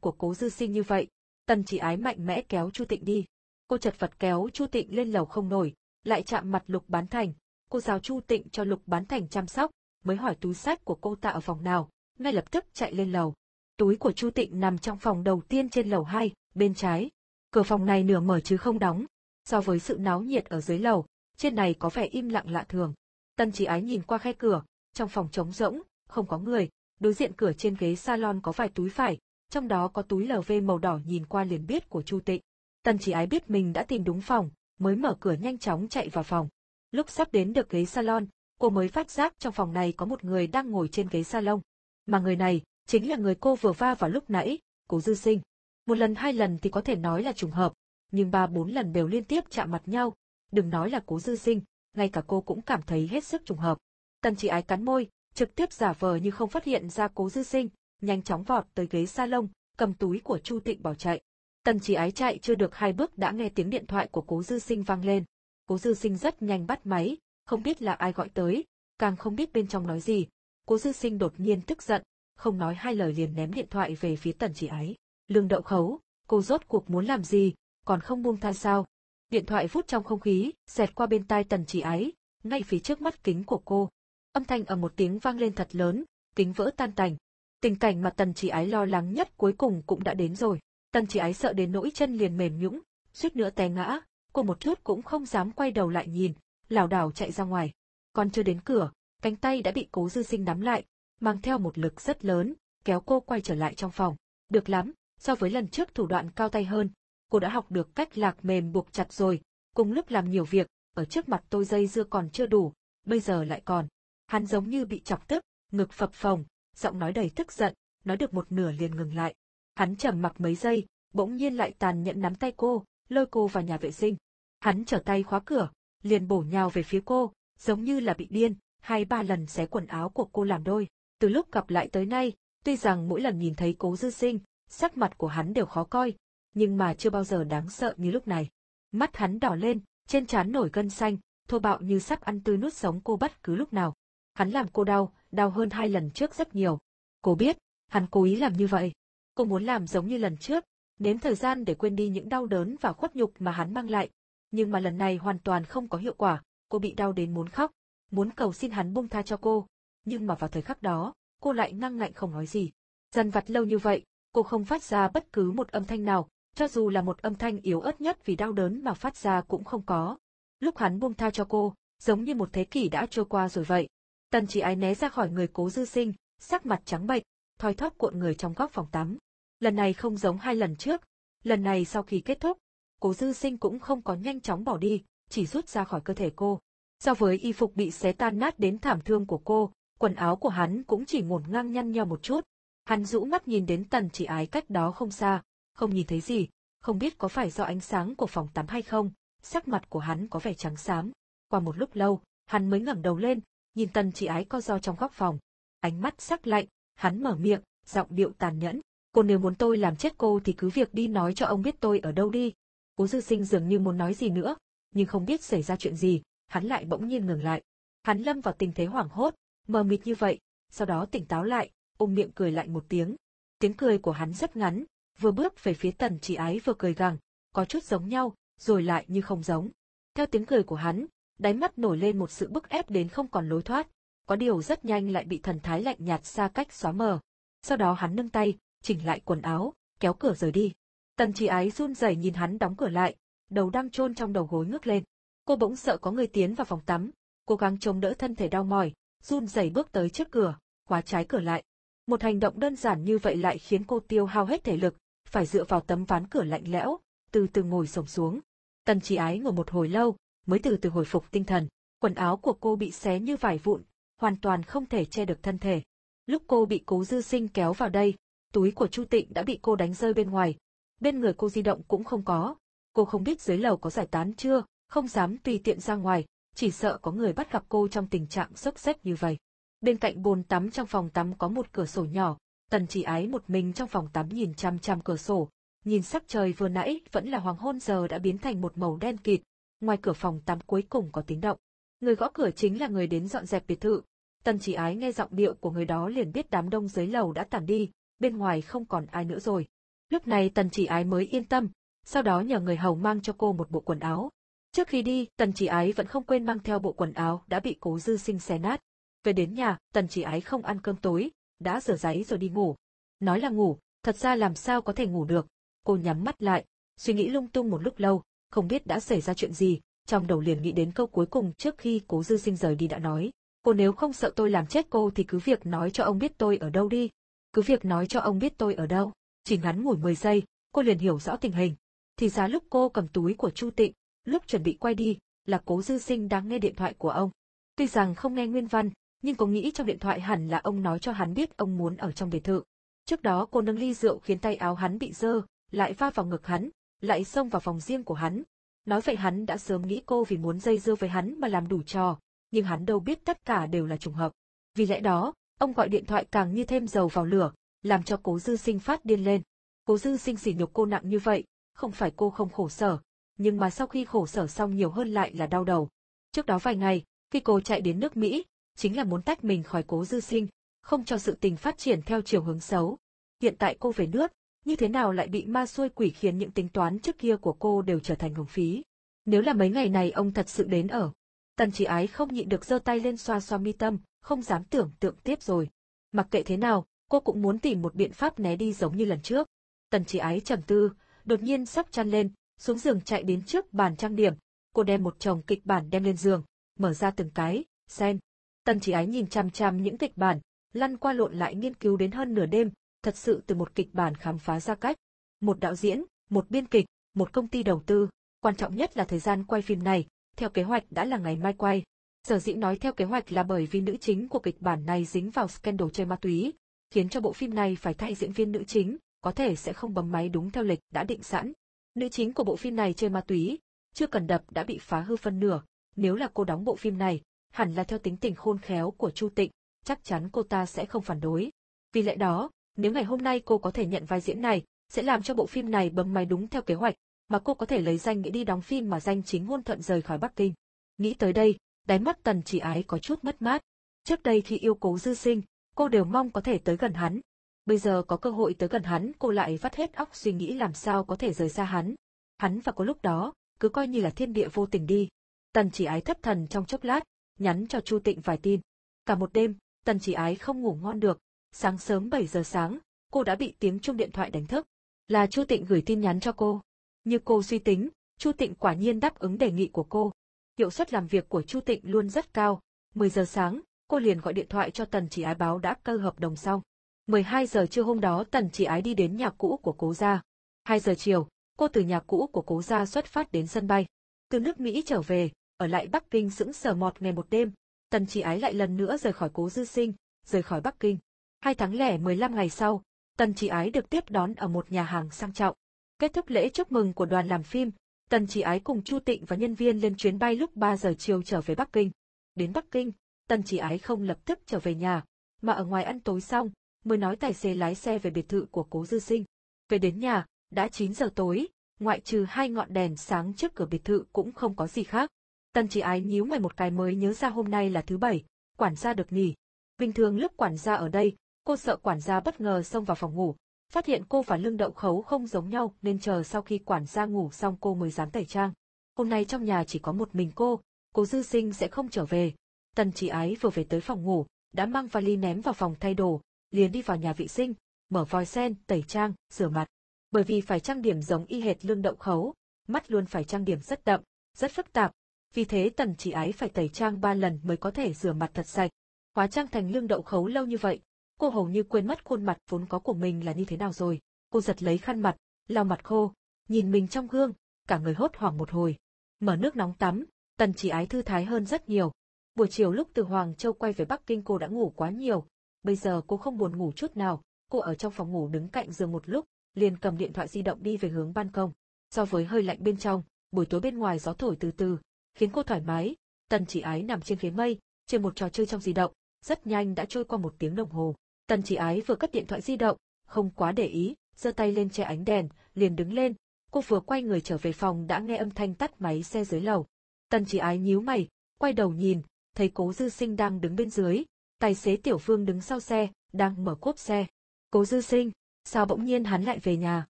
của cố dư sinh như vậy, tần chỉ ái mạnh mẽ kéo Chu Tịnh đi. Cô chật vật kéo Chu Tịnh lên lầu không nổi, lại chạm mặt Lục Bán Thành. Cô giáo Chu Tịnh cho Lục Bán Thành chăm sóc, mới hỏi túi sách của cô ta ở phòng nào, ngay lập tức chạy lên lầu. Túi của Chu Tịnh nằm trong phòng đầu tiên trên lầu 2, bên trái. Cửa phòng này nửa mở chứ không đóng. So với sự náo nhiệt ở dưới lầu, trên này có vẻ im lặng lạ thường. Tân Chỉ Ái nhìn qua khe cửa, trong phòng trống rỗng, không có người, đối diện cửa trên ghế salon có vài túi vải, trong đó có túi LV màu đỏ nhìn qua liền biết của Chu Tịnh. Tần Chỉ Ái biết mình đã tìm đúng phòng, mới mở cửa nhanh chóng chạy vào phòng. Lúc sắp đến được ghế salon, cô mới phát giác trong phòng này có một người đang ngồi trên ghế salon. Mà người này, chính là người cô vừa va vào lúc nãy, cố dư sinh. Một lần hai lần thì có thể nói là trùng hợp, nhưng ba bốn lần đều liên tiếp chạm mặt nhau, đừng nói là cố dư sinh, ngay cả cô cũng cảm thấy hết sức trùng hợp. Tần chỉ ái cắn môi, trực tiếp giả vờ như không phát hiện ra cố dư sinh, nhanh chóng vọt tới ghế salon, cầm túi của Chu Tịnh bỏ chạy. Tần chỉ ái chạy chưa được hai bước đã nghe tiếng điện thoại của cố dư sinh vang lên. Cố dư sinh rất nhanh bắt máy, không biết là ai gọi tới, càng không biết bên trong nói gì. Cố dư sinh đột nhiên tức giận, không nói hai lời liền ném điện thoại về phía tần chỉ ái. Lương đậu khấu, cô rốt cuộc muốn làm gì, còn không buông tha sao. Điện thoại vút trong không khí, xẹt qua bên tai tần chỉ ái, ngay phía trước mắt kính của cô. Âm thanh ở một tiếng vang lên thật lớn, kính vỡ tan tành. Tình cảnh mà tần chỉ ái lo lắng nhất cuối cùng cũng đã đến rồi. Tăng chỉ ái sợ đến nỗi chân liền mềm nhũng, suýt nữa té ngã, cô một chút cũng không dám quay đầu lại nhìn, lảo đảo chạy ra ngoài. Còn chưa đến cửa, cánh tay đã bị cố dư sinh nắm lại, mang theo một lực rất lớn, kéo cô quay trở lại trong phòng. Được lắm, so với lần trước thủ đoạn cao tay hơn, cô đã học được cách lạc mềm buộc chặt rồi, cùng lúc làm nhiều việc, ở trước mặt tôi dây dưa còn chưa đủ, bây giờ lại còn. Hắn giống như bị chọc tức, ngực phập phồng, giọng nói đầy tức giận, nói được một nửa liền ngừng lại. Hắn trầm mặc mấy giây, bỗng nhiên lại tàn nhẫn nắm tay cô, lôi cô vào nhà vệ sinh. Hắn trở tay khóa cửa, liền bổ nhào về phía cô, giống như là bị điên, hai ba lần xé quần áo của cô làm đôi. Từ lúc gặp lại tới nay, tuy rằng mỗi lần nhìn thấy cố dư sinh, sắc mặt của hắn đều khó coi, nhưng mà chưa bao giờ đáng sợ như lúc này. Mắt hắn đỏ lên, trên trán nổi gân xanh, thô bạo như sắp ăn tươi nuốt sống cô bất cứ lúc nào. Hắn làm cô đau, đau hơn hai lần trước rất nhiều. Cô biết, hắn cố ý làm như vậy. Cô muốn làm giống như lần trước, nếm thời gian để quên đi những đau đớn và khuất nhục mà hắn mang lại. Nhưng mà lần này hoàn toàn không có hiệu quả, cô bị đau đến muốn khóc, muốn cầu xin hắn buông tha cho cô. Nhưng mà vào thời khắc đó, cô lại ngăng ngạnh không nói gì. Dần vặt lâu như vậy, cô không phát ra bất cứ một âm thanh nào, cho dù là một âm thanh yếu ớt nhất vì đau đớn mà phát ra cũng không có. Lúc hắn buông tha cho cô, giống như một thế kỷ đã trôi qua rồi vậy. Tần chỉ ái né ra khỏi người cố dư sinh, sắc mặt trắng bệch, thoi thóp cuộn người trong góc phòng tắm. Lần này không giống hai lần trước, lần này sau khi kết thúc, cố dư sinh cũng không có nhanh chóng bỏ đi, chỉ rút ra khỏi cơ thể cô. So với y phục bị xé tan nát đến thảm thương của cô, quần áo của hắn cũng chỉ ngổn ngang nhăn nheo một chút. Hắn rũ mắt nhìn đến tần chỉ ái cách đó không xa, không nhìn thấy gì, không biết có phải do ánh sáng của phòng tắm hay không, sắc mặt của hắn có vẻ trắng xám. Qua một lúc lâu, hắn mới ngẩng đầu lên, nhìn tần chỉ ái co do trong góc phòng. Ánh mắt sắc lạnh, hắn mở miệng, giọng điệu tàn nhẫn. Cô nếu muốn tôi làm chết cô thì cứ việc đi nói cho ông biết tôi ở đâu đi. Cố dư sinh dường như muốn nói gì nữa, nhưng không biết xảy ra chuyện gì, hắn lại bỗng nhiên ngừng lại. Hắn lâm vào tình thế hoảng hốt, mờ mịt như vậy, sau đó tỉnh táo lại, ôm miệng cười lại một tiếng. Tiếng cười của hắn rất ngắn, vừa bước về phía tần chỉ ái vừa cười gằn, có chút giống nhau, rồi lại như không giống. Theo tiếng cười của hắn, đáy mắt nổi lên một sự bức ép đến không còn lối thoát, có điều rất nhanh lại bị thần thái lạnh nhạt xa cách xóa mờ. Sau đó hắn nâng tay, chỉnh lại quần áo, kéo cửa rời đi. Tần chỉ ái run rẩy nhìn hắn đóng cửa lại, đầu đang chôn trong đầu gối ngước lên. Cô bỗng sợ có người tiến vào phòng tắm, cố gắng chống đỡ thân thể đau mỏi, run rẩy bước tới trước cửa, khóa trái cửa lại. Một hành động đơn giản như vậy lại khiến cô tiêu hao hết thể lực, phải dựa vào tấm ván cửa lạnh lẽo, từ từ ngồi sổng xuống. Tần chỉ ái ngồi một hồi lâu, mới từ từ hồi phục tinh thần. Quần áo của cô bị xé như vải vụn, hoàn toàn không thể che được thân thể. Lúc cô bị cố dư sinh kéo vào đây, túi của Chu Tịnh đã bị cô đánh rơi bên ngoài. Bên người cô di động cũng không có. Cô không biết dưới lầu có giải tán chưa, không dám tùy tiện ra ngoài, chỉ sợ có người bắt gặp cô trong tình trạng sốc xếp như vậy. Bên cạnh bồn tắm trong phòng tắm có một cửa sổ nhỏ, tần chỉ ái một mình trong phòng tắm nhìn chăm chăm cửa sổ, nhìn sắc trời vừa nãy vẫn là hoàng hôn giờ đã biến thành một màu đen kịt, ngoài cửa phòng tắm cuối cùng có tiếng động. Người gõ cửa chính là người đến dọn dẹp biệt thự. Tần chỉ ái nghe giọng điệu của người đó liền biết đám đông dưới lầu đã tản đi, bên ngoài không còn ai nữa rồi. Lúc này tần chỉ ái mới yên tâm, sau đó nhờ người hầu mang cho cô một bộ quần áo. Trước khi đi, tần chỉ ái vẫn không quên mang theo bộ quần áo đã bị cố dư sinh xé nát. Về đến nhà, tần chỉ ái không ăn cơm tối, đã rửa giấy rồi đi ngủ. Nói là ngủ, thật ra làm sao có thể ngủ được. Cô nhắm mắt lại, suy nghĩ lung tung một lúc lâu, không biết đã xảy ra chuyện gì, trong đầu liền nghĩ đến câu cuối cùng trước khi cố dư sinh rời đi đã nói. Cô nếu không sợ tôi làm chết cô thì cứ việc nói cho ông biết tôi ở đâu đi. Cứ việc nói cho ông biết tôi ở đâu. Chỉ ngắn ngủi 10 giây, cô liền hiểu rõ tình hình. Thì ra lúc cô cầm túi của Chu Tịnh, lúc chuẩn bị quay đi, là cố dư sinh đang nghe điện thoại của ông. Tuy rằng không nghe nguyên văn, nhưng cô nghĩ trong điện thoại hẳn là ông nói cho hắn biết ông muốn ở trong biệt thự. Trước đó cô nâng ly rượu khiến tay áo hắn bị dơ, lại va vào ngực hắn, lại xông vào phòng riêng của hắn. Nói vậy hắn đã sớm nghĩ cô vì muốn dây dưa với hắn mà làm đủ trò, nhưng hắn đâu biết tất cả đều là trùng hợp. Vì lẽ đó, ông gọi điện thoại càng như thêm dầu vào lửa, làm cho cố dư sinh phát điên lên. Cố dư sinh sỉ nhục cô nặng như vậy, không phải cô không khổ sở, nhưng mà sau khi khổ sở xong nhiều hơn lại là đau đầu. Trước đó vài ngày, khi cô chạy đến nước Mỹ, chính là muốn tách mình khỏi cố dư sinh, không cho sự tình phát triển theo chiều hướng xấu. Hiện tại cô về nước, như thế nào lại bị ma xuôi quỷ khiến những tính toán trước kia của cô đều trở thành hưởng phí. Nếu là mấy ngày này ông thật sự đến ở, tần chỉ ái không nhịn được giơ tay lên xoa xoa mi tâm, không dám tưởng tượng tiếp rồi. Mặc kệ thế nào, cô cũng muốn tìm một biện pháp né đi giống như lần trước. Tần chỉ ái trầm tư, đột nhiên sắp chăn lên, xuống giường chạy đến trước bàn trang điểm, cô đem một chồng kịch bản đem lên giường, mở ra từng cái, xem. Tần chỉ ái nhìn chằm chằm những kịch bản, lăn qua lộn lại nghiên cứu đến hơn nửa đêm, thật sự từ một kịch bản khám phá ra cách. Một đạo diễn, một biên kịch, một công ty đầu tư, quan trọng nhất là thời gian quay phim này, theo kế hoạch đã là ngày mai quay. Sở dĩ nói theo kế hoạch là bởi vì nữ chính của kịch bản này dính vào scandal chơi ma túy, khiến cho bộ phim này phải thay diễn viên nữ chính, có thể sẽ không bấm máy đúng theo lịch đã định sẵn. Nữ chính của bộ phim này chơi ma túy, chưa cần đập đã bị phá hư phân nửa, nếu là cô đóng bộ phim này, hẳn là theo tính tình khôn khéo của Chu Tịnh, chắc chắn cô ta sẽ không phản đối. Vì lẽ đó, nếu ngày hôm nay cô có thể nhận vai diễn này, sẽ làm cho bộ phim này bấm máy đúng theo kế hoạch, mà cô có thể lấy danh nghĩa đi đóng phim mà danh chính ngôn thuận rời khỏi Bắc Kinh. Nghĩ tới đây, đáy mắt tần chỉ ái có chút mất mát. Trước đây khi yêu cố dư sinh, cô đều mong có thể tới gần hắn. Bây giờ có cơ hội tới gần hắn cô lại vắt hết óc suy nghĩ làm sao có thể rời xa hắn. Hắn và có lúc đó, cứ coi như là thiên địa vô tình đi. Tần chỉ ái thất thần trong chốc lát, nhắn cho Chu Tịnh vài tin. Cả một đêm, tần chỉ ái không ngủ ngon được. Sáng sớm 7 giờ sáng, cô đã bị tiếng chuông điện thoại đánh thức. Là Chu Tịnh gửi tin nhắn cho cô. Như cô suy tính, Chu Tịnh quả nhiên đáp ứng đề nghị của cô. Hiệu suất làm việc của Chu Tịnh luôn rất cao. 10 giờ sáng, cô liền gọi điện thoại cho Tần Chỉ Ái báo đã cơ hợp đồng xong. 12 giờ trưa hôm đó Tần Chỉ Ái đi đến nhà cũ của cố gia. 2 giờ chiều, cô từ nhà cũ của cố gia xuất phát đến sân bay. Từ nước Mỹ trở về, ở lại Bắc Kinh sững sờ mọt ngày một đêm, Tần Chỉ Ái lại lần nữa rời khỏi cố dư sinh, rời khỏi Bắc Kinh. Hai tháng lẻ 15 ngày sau, Tần Chỉ Ái được tiếp đón ở một nhà hàng sang trọng. Kết thúc lễ chúc mừng của đoàn làm phim, Tần Chỉ Ái cùng Chu Tịnh và nhân viên lên chuyến bay lúc 3 giờ chiều trở về Bắc Kinh. Đến Bắc Kinh, Tần Chỉ Ái không lập tức trở về nhà, mà ở ngoài ăn tối xong, mới nói tài xế lái xe về biệt thự của cố dư sinh. Về đến nhà, đã 9 giờ tối, ngoại trừ hai ngọn đèn sáng trước cửa biệt thự cũng không có gì khác. Tần Chỉ Ái nhíu mày một cái mới nhớ ra hôm nay là thứ bảy, quản gia được nghỉ. Bình thường lúc quản gia ở đây, cô sợ quản gia bất ngờ xông vào phòng ngủ, phát hiện cô và lương đậu khấu không giống nhau nên chờ sau khi quản gia ngủ xong cô mới dám tẩy trang. Hôm nay trong nhà chỉ có một mình cô, cô dư sinh sẽ không trở về. Tần chỉ ái vừa về tới phòng ngủ, đã mang vali ném vào phòng thay đồ, liền đi vào nhà vệ sinh, mở vòi sen, tẩy trang, rửa mặt. Bởi vì phải trang điểm giống y hệt lương đậu khấu, mắt luôn phải trang điểm rất đậm, rất phức tạp. Vì thế tần chỉ ái phải tẩy trang ba lần mới có thể rửa mặt thật sạch. Hóa trang thành lương đậu khấu lâu như vậy, cô hầu như quên mất khuôn mặt vốn có của mình là như thế nào rồi. Cô giật lấy khăn mặt, lau mặt khô, nhìn mình trong gương, cả người hốt hoảng một hồi. Mở nước nóng tắm, tần chỉ ái thư thái hơn rất nhiều. Buổi chiều lúc từ Hoàng Châu quay về Bắc Kinh cô đã ngủ quá nhiều, bây giờ cô không buồn ngủ chút nào, cô ở trong phòng ngủ đứng cạnh giường một lúc, liền cầm điện thoại di động đi về hướng ban công. So với hơi lạnh bên trong, buổi tối bên ngoài gió thổi từ từ, khiến cô thoải mái. Tần chỉ ái nằm trên ghế mây, trên một trò chơi trong di động, rất nhanh đã trôi qua một tiếng đồng hồ. Tần chỉ ái vừa cất điện thoại di động, không quá để ý, giơ tay lên che ánh đèn, liền đứng lên, cô vừa quay người trở về phòng đã nghe âm thanh tắt máy xe dưới lầu. Tần chỉ ái nhíu mày, quay đầu nhìn, thấy cố dư sinh đang đứng bên dưới, tài xế tiểu phương đứng sau xe, đang mở cốp xe. Cố dư sinh, sao bỗng nhiên hắn lại về nhà?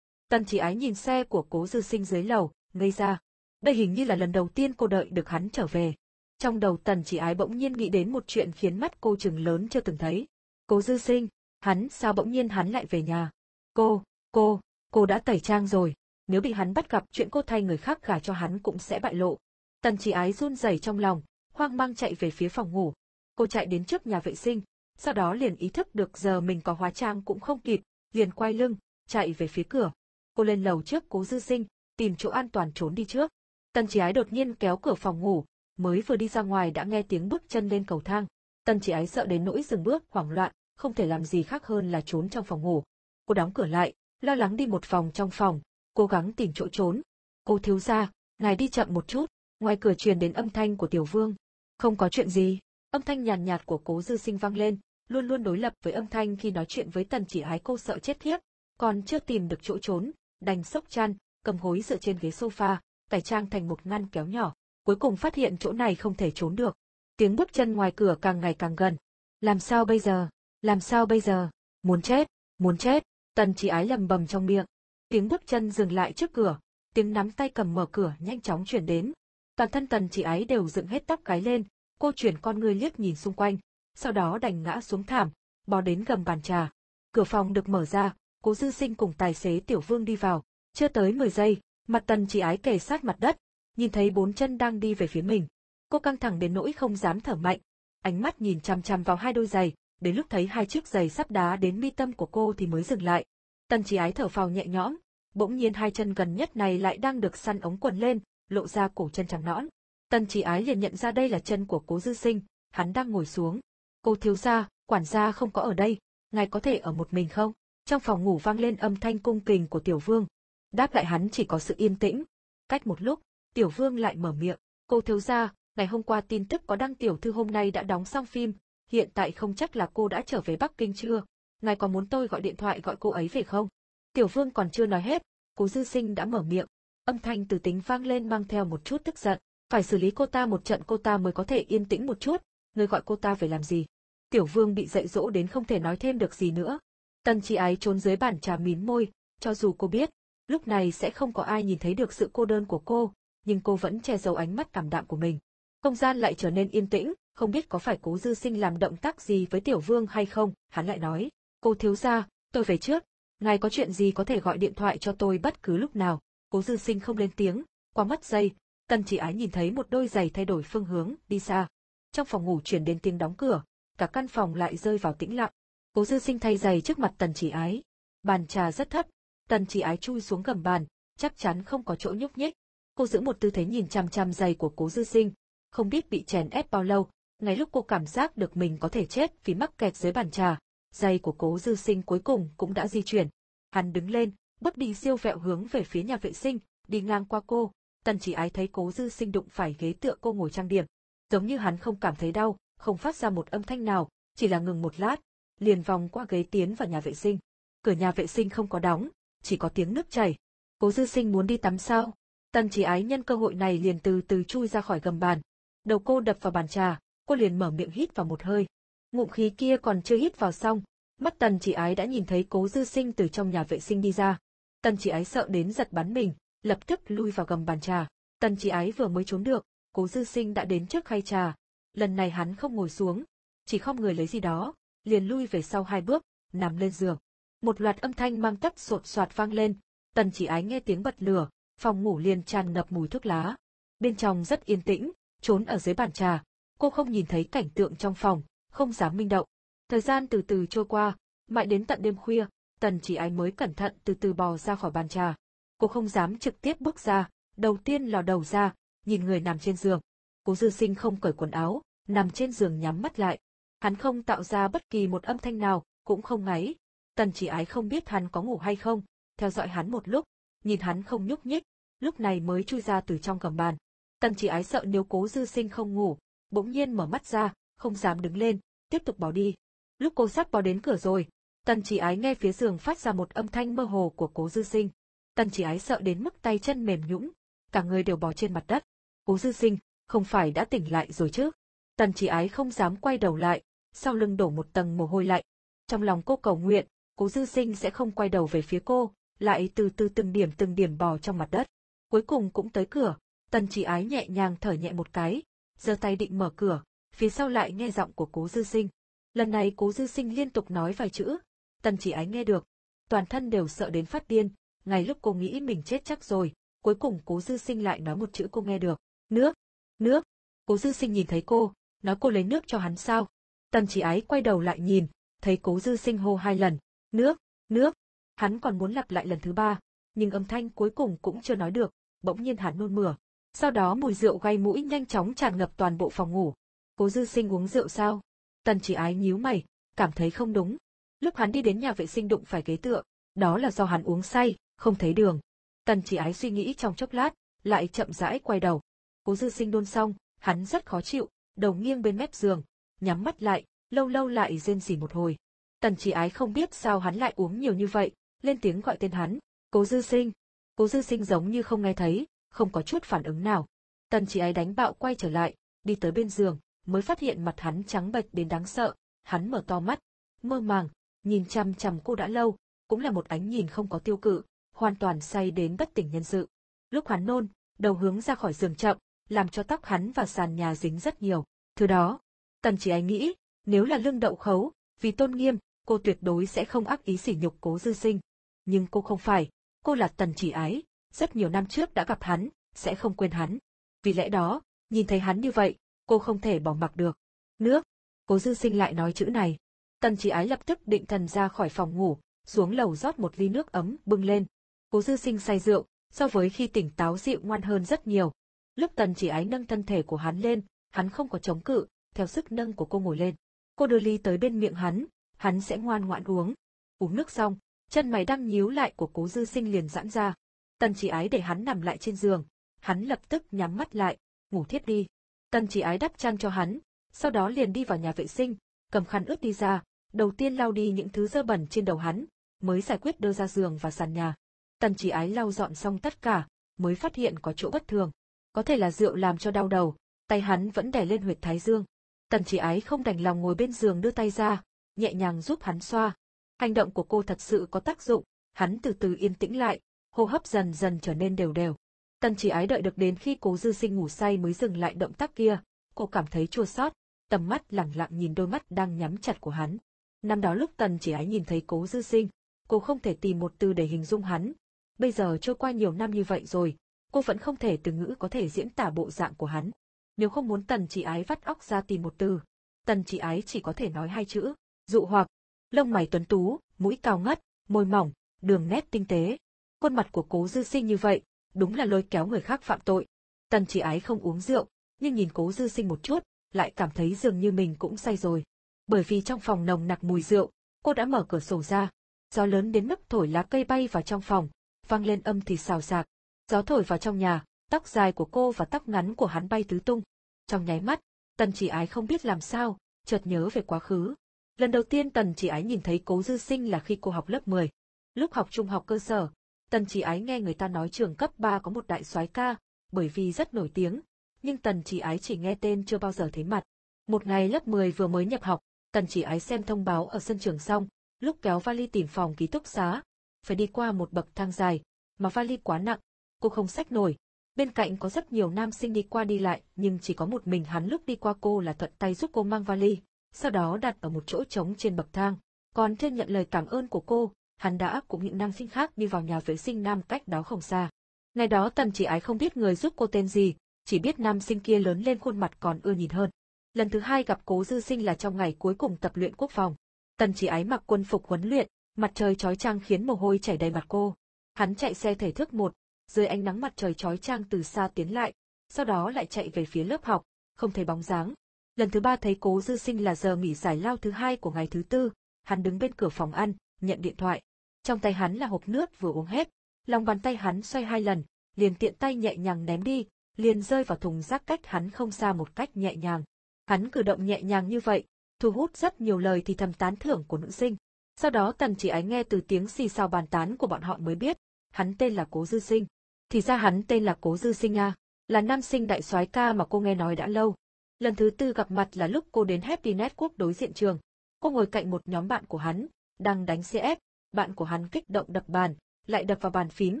Tần chỉ ái nhìn xe của cố dư sinh dưới lầu, ngây ra. Đây hình như là lần đầu tiên cô đợi được hắn trở về. Trong đầu tần chỉ ái bỗng nhiên nghĩ đến một chuyện khiến mắt cô trừng lớn chưa từng thấy. Cố dư sinh, hắn sao bỗng nhiên hắn lại về nhà? Cô, cô, cô đã tẩy trang rồi, nếu bị hắn bắt gặp chuyện cô thay người khác gả cho hắn cũng sẽ bại lộ. Tần chỉ ái run rẩy trong lòng, hoang mang chạy về phía phòng ngủ. Cô chạy đến trước nhà vệ sinh, sau đó liền ý thức được giờ mình có hóa trang cũng không kịp, liền quay lưng, chạy về phía cửa. Cô lên lầu trước cố dư sinh, tìm chỗ an toàn trốn đi trước. Tần chỉ ái đột nhiên kéo cửa phòng ngủ, mới vừa đi ra ngoài đã nghe tiếng bước chân lên cầu thang. Tần chỉ ái sợ đến nỗi dừng bước hoảng loạn, không thể làm gì khác hơn là trốn trong phòng ngủ. Cô đóng cửa lại, lo lắng đi một vòng trong phòng, cố gắng tìm chỗ trốn. Cô thiếu ra, ngài đi chậm một chút, ngoài cửa truyền đến âm thanh của tiểu vương. Không có chuyện gì, âm thanh nhàn nhạt, của cố dư sinh vang lên, luôn luôn đối lập với âm thanh khi nói chuyện với tần chỉ ái cô sợ chết thiếp, còn chưa tìm được chỗ trốn, đành sốc chăn, cầm hối dựa trên ghế sofa, cải trang thành một ngăn kéo nhỏ, cuối cùng phát hiện chỗ này không thể trốn được. Tiếng bước chân ngoài cửa càng ngày càng gần. Làm sao bây giờ? Làm sao bây giờ? Muốn chết, muốn chết, tần chỉ ái lầm bầm trong miệng. Tiếng bước chân dừng lại trước cửa, tiếng nắm tay cầm mở cửa nhanh chóng chuyển đến. Toàn thân tần chỉ ái đều dựng hết tóc cái lên, cô chuyển con người liếc nhìn xung quanh, sau đó đành ngã xuống thảm, bò đến gầm bàn trà. Cửa phòng được mở ra, cố dư sinh cùng tài xế tiểu vương đi vào, chưa tới 10 giây, mặt tần chỉ ái kề sát mặt đất, nhìn thấy bốn chân đang đi về phía mình. Cô căng thẳng đến nỗi không dám thở mạnh, ánh mắt nhìn chằm chằm vào hai đôi giày, đến lúc thấy hai chiếc giày sắp đá đến mi tâm của cô thì mới dừng lại. Tần chỉ ái thở phào nhẹ nhõm, bỗng nhiên hai chân gần nhất này lại đang được săn ống quần lên, lộ ra cổ chân trắng nõn. Tần chỉ ái liền nhận ra đây là chân của cố dư sinh, hắn đang ngồi xuống. Cô thiếu gia, quản gia không có ở đây, ngài có thể ở một mình không? Trong phòng ngủ vang lên âm thanh cung kình của tiểu vương. Đáp lại hắn chỉ có sự yên tĩnh. Cách một lúc, tiểu vương lại mở miệng. Cô thiếu gia, ngày hôm qua tin tức có đăng tiểu thư hôm nay đã đóng xong phim, hiện tại không chắc là cô đã trở về Bắc Kinh chưa, ngài có muốn tôi gọi điện thoại gọi cô ấy về không? Tiểu Vương còn chưa nói hết, cố dư sinh đã mở miệng, âm thanh từ tính vang lên mang theo một chút tức giận, Phải xử lý cô ta một trận cô ta mới có thể yên tĩnh một chút, người gọi cô ta về làm gì. Tiểu vương bị dạy dỗ đến không thể nói thêm được gì nữa. Tần Chi ái trốn dưới bàn trà mím môi, cho dù cô biết, lúc này sẽ không có ai nhìn thấy được sự cô đơn của cô, nhưng cô vẫn che giấu ánh mắt cảm đạm của mình. Không gian lại trở nên yên tĩnh, không biết có phải cố dư sinh làm động tác gì với tiểu vương hay không, hắn lại nói, cô thiếu gia, tôi về trước, ngài có chuyện gì có thể gọi điện thoại cho tôi bất cứ lúc nào, cố dư sinh không lên tiếng, qua mất giây, tần chỉ ái nhìn thấy một đôi giày thay đổi phương hướng, đi xa. Trong phòng ngủ chuyển đến tiếng đóng cửa, cả căn phòng lại rơi vào tĩnh lặng. Cố dư sinh thay giày trước mặt tần chỉ ái. Bàn trà rất thấp, tần chỉ ái chui xuống gầm bàn, chắc chắn không có chỗ nhúc nhích. Cô giữ một tư thế nhìn chăm chăm giày của cố dư sinh, không biết bị chèn ép bao lâu, ngay lúc cô cảm giác được mình có thể chết vì mắc kẹt dưới bàn trà, giày của cố dư sinh cuối cùng cũng đã di chuyển. Hắn đứng lên, bước đi siêu vẹo hướng về phía nhà vệ sinh, đi ngang qua cô, tần chỉ ái thấy cố dư sinh đụng phải ghế tựa cô ngồi trang điểm. Giống như hắn không cảm thấy đau, không phát ra một âm thanh nào, chỉ là ngừng một lát, liền vòng qua ghế tiến vào nhà vệ sinh. Cửa nhà vệ sinh không có đóng, chỉ có tiếng nước chảy. Cố dư sinh muốn đi tắm sao? Tần chỉ ái nhân cơ hội này liền từ từ chui ra khỏi gầm bàn. Đầu cô đập vào bàn trà, cô liền mở miệng hít vào một hơi. Ngụm khí kia còn chưa hít vào xong, mắt tần chỉ ái đã nhìn thấy cố dư sinh từ trong nhà vệ sinh đi ra. Tần chỉ ái sợ đến giật bắn mình, lập tức lui vào gầm bàn trà. Tần chỉ ái vừa mới trốn được, cố dư sinh đã đến trước khay trà. Lần này hắn không ngồi xuống, chỉ không người lấy gì đó, liền lui về sau hai bước, nằm lên giường. Một loạt âm thanh mang tất sột soạt vang lên, tần chỉ ái nghe tiếng bật lửa, phòng ngủ liền tràn ngập mùi thuốc lá. Bên trong rất yên tĩnh, trốn ở dưới bàn trà, cô không nhìn thấy cảnh tượng trong phòng, không dám minh động. Thời gian từ từ trôi qua, mãi đến tận đêm khuya, tần chỉ ái mới cẩn thận từ từ bò ra khỏi bàn trà. Cô không dám trực tiếp bước ra, đầu tiên lò đầu ra, nhìn người nằm trên giường. Cố dư sinh không cởi quần áo, nằm trên giường nhắm mắt lại. Hắn không tạo ra bất kỳ một âm thanh nào, cũng không ngáy. Tần chỉ ái không biết hắn có ngủ hay không, theo dõi hắn một lúc, nhìn hắn không nhúc nhích, lúc này mới chui ra từ trong gầm bàn. Tần chỉ ái sợ nếu cố dư sinh không ngủ, bỗng nhiên mở mắt ra, không dám đứng lên, tiếp tục bỏ đi. Lúc cô sắp bỏ đến cửa rồi, tần chỉ ái nghe phía giường phát ra một âm thanh mơ hồ của cố dư sinh. Tần chỉ ái sợ đến mức tay chân mềm nhũn, cả người đều bò trên mặt đất. Cố dư sinh, không phải đã tỉnh lại rồi chứ? Tần chỉ ái không dám quay đầu lại, sau lưng đổ một tầng mồ hôi lạnh. Trong lòng cô cầu nguyện, cố dư sinh sẽ không quay đầu về phía cô, lại từ từ từng điểm từng điểm bò trong mặt đất. Cuối cùng cũng tới cửa, tần chỉ ái nhẹ nhàng thở nhẹ một cái, giơ tay định mở cửa, phía sau lại nghe giọng của cố dư sinh. Lần này cố dư sinh liên tục nói vài chữ, tần chỉ ái nghe được, toàn thân đều sợ đến phát điên, ngay lúc cô nghĩ mình chết chắc rồi, cuối cùng cố dư sinh lại nói một chữ cô nghe được, nước, nước, cố dư sinh nhìn thấy cô, nói cô lấy nước cho hắn sao. Tần chỉ ái quay đầu lại nhìn, thấy cố dư sinh hô hai lần, nước, nước, hắn còn muốn lặp lại lần thứ ba, nhưng âm thanh cuối cùng cũng chưa nói được, bỗng nhiên hắn nôn mửa. Sau đó mùi rượu gây mũi nhanh chóng tràn ngập toàn bộ phòng ngủ. Cố dư sinh uống rượu sao? Tần chỉ ái nhíu mày, cảm thấy không đúng. Lúc hắn đi đến nhà vệ sinh đụng phải ghế tựa, đó là do hắn uống say, không thấy đường. Tần chỉ ái suy nghĩ trong chốc lát, lại chậm rãi quay đầu. Cố dư sinh đôn xong, hắn rất khó chịu, đầu nghiêng bên mép giường, nhắm mắt lại, lâu lâu lại rên rỉ một hồi. Tần chỉ ái không biết sao hắn lại uống nhiều như vậy, lên tiếng gọi tên hắn, cố dư sinh. Cố dư sinh giống như không nghe thấy, không có chút phản ứng nào. Tần chỉ ái đánh bạo quay trở lại, đi tới bên giường, mới phát hiện mặt hắn trắng bệch đến đáng sợ, hắn mở to mắt, mơ màng, nhìn chăm chăm cô đã lâu, cũng là một ánh nhìn không có tiêu cự, hoàn toàn say đến bất tỉnh nhân sự. Lúc hắn nôn, đầu hướng ra khỏi giường chậm, làm cho tóc hắn và sàn nhà dính rất nhiều. Thứ đó, tần chỉ ái nghĩ, nếu là lương đậu khấu, vì tôn nghiêm, cô tuyệt đối sẽ không ác ý sỉ nhục cố dư sinh. Nhưng cô không phải, cô là tần chỉ ái, rất nhiều năm trước đã gặp hắn, sẽ không quên hắn. Vì lẽ đó, nhìn thấy hắn như vậy, cô không thể bỏ mặc được. Nước, cố dư sinh lại nói chữ này. Tần chỉ ái lập tức định thần ra khỏi phòng ngủ, xuống lầu rót một ly nước ấm bưng lên. Cố dư sinh say rượu, so với khi tỉnh táo dịu ngoan hơn rất nhiều. Lúc tần chỉ ái nâng thân thể của hắn lên, hắn không có chống cự, theo sức nâng của cô ngồi lên. Cô đưa ly tới bên miệng hắn, hắn sẽ ngoan ngoãn uống. Uống nước xong, chân mày đang nhíu lại của cố dư sinh liền giãn ra. Tần chỉ ái để hắn nằm lại trên giường, hắn lập tức nhắm mắt lại, ngủ thiếp đi. Tần chỉ ái đắp chăn cho hắn, sau đó liền đi vào nhà vệ sinh, cầm khăn ướt đi ra, đầu tiên lau đi những thứ dơ bẩn trên đầu hắn, mới giải quyết đưa ra giường và sàn nhà. Tần chỉ ái lau dọn xong tất cả, mới phát hiện có chỗ bất thường. Có thể là rượu làm cho đau đầu, tay hắn vẫn đè lên huyệt thái dương. Tần chỉ ái không đành lòng ngồi bên giường đưa tay ra, nhẹ nhàng giúp hắn xoa. Hành động của cô thật sự có tác dụng, hắn từ từ yên tĩnh lại, hô hấp dần dần trở nên đều đều. Tần chỉ ái đợi được đến khi cố dư sinh ngủ say mới dừng lại động tác kia, cô cảm thấy chua xót, tầm mắt lẳng lặng nhìn đôi mắt đang nhắm chặt của hắn. Năm đó lúc tần chỉ ái nhìn thấy cố dư sinh, cô không thể tìm một từ để hình dung hắn. Bây giờ trôi qua nhiều năm như vậy rồi, cô vẫn không thể từ ngữ có thể diễn tả bộ dạng của hắn. Nếu không muốn tần chỉ ái vắt óc ra tìm một từ, tần chỉ ái chỉ có thể nói hai chữ, dụ hoặc, lông mày tuấn tú, mũi cao ngất, môi mỏng, đường nét tinh tế. Khuôn mặt của cố dư sinh như vậy, đúng là lôi kéo người khác phạm tội. Tần chỉ ái không uống rượu, nhưng nhìn cố dư sinh một chút, lại cảm thấy dường như mình cũng say rồi. Bởi vì trong phòng nồng nặc mùi rượu, cô đã mở cửa sổ ra. Gió lớn đến mức thổi lá cây bay vào trong phòng, vang lên âm thì xào xạc. Gió thổi vào trong nhà, tóc dài của cô và tóc ngắn của hắn bay tứ tung. Trong nháy mắt, tần chỉ ái không biết làm sao, chợt nhớ về quá khứ. Lần đầu tiên tần chỉ ái nhìn thấy cố dư sinh là khi cô học lớp 10. Lúc học trung học cơ sở, tần chỉ ái nghe người ta nói trường cấp 3 có một đại soái ca, bởi vì rất nổi tiếng, nhưng tần chỉ ái chỉ nghe tên chưa bao giờ thấy mặt. Một ngày lớp 10 vừa mới nhập học, tần chỉ ái xem thông báo ở sân trường xong, lúc kéo vali tìm phòng ký túc xá, phải đi qua một bậc thang dài, mà vali quá nặng, cô không xách nổi. Bên cạnh có rất nhiều nam sinh đi qua đi lại, nhưng chỉ có một mình hắn lúc đi qua cô là thuận tay giúp cô mang vali, sau đó đặt ở một chỗ trống trên bậc thang. Còn chưa nhận lời cảm ơn của cô, hắn đã cùng những nam sinh khác đi vào nhà vệ sinh nam cách đó không xa. Ngày đó tần chỉ ái không biết người giúp cô tên gì, chỉ biết nam sinh kia lớn lên khuôn mặt còn ưa nhìn hơn. Lần thứ hai gặp cố dư sinh là trong ngày cuối cùng tập luyện quốc phòng. Tần chỉ ái mặc quân phục huấn luyện, mặt trời chói chang khiến mồ hôi chảy đầy mặt cô. Hắn chạy xe thể thức một, dưới ánh nắng mặt trời chói chang từ xa tiến lại, sau đó lại chạy về phía lớp học, không thấy bóng dáng. Lần thứ ba thấy cố dư sinh là giờ nghỉ giải lao thứ hai của ngày thứ tư, hắn đứng bên cửa phòng ăn, nhận điện thoại. Trong tay hắn là hộp nước vừa uống hết, lòng bàn tay hắn xoay hai lần, liền tiện tay nhẹ nhàng ném đi, liền rơi vào thùng rác cách hắn không xa một cách nhẹ nhàng. Hắn cử động nhẹ nhàng như vậy, thu hút rất nhiều lời thì thầm tán thưởng của nữ sinh. Sau đó tần chỉ ái nghe từ tiếng xì xào bàn tán của bọn họ mới biết, hắn tên là Cố Dư Sinh. Thì ra hắn tên là Cố Dư Sinh à, là nam sinh đại soái ca mà cô nghe nói đã lâu. Lần thứ tư gặp mặt là lúc cô đến Happy Network đối diện trường. Cô ngồi cạnh một nhóm bạn của hắn, đang đánh CF, bạn của hắn kích động đập bàn, lại đập vào bàn phím,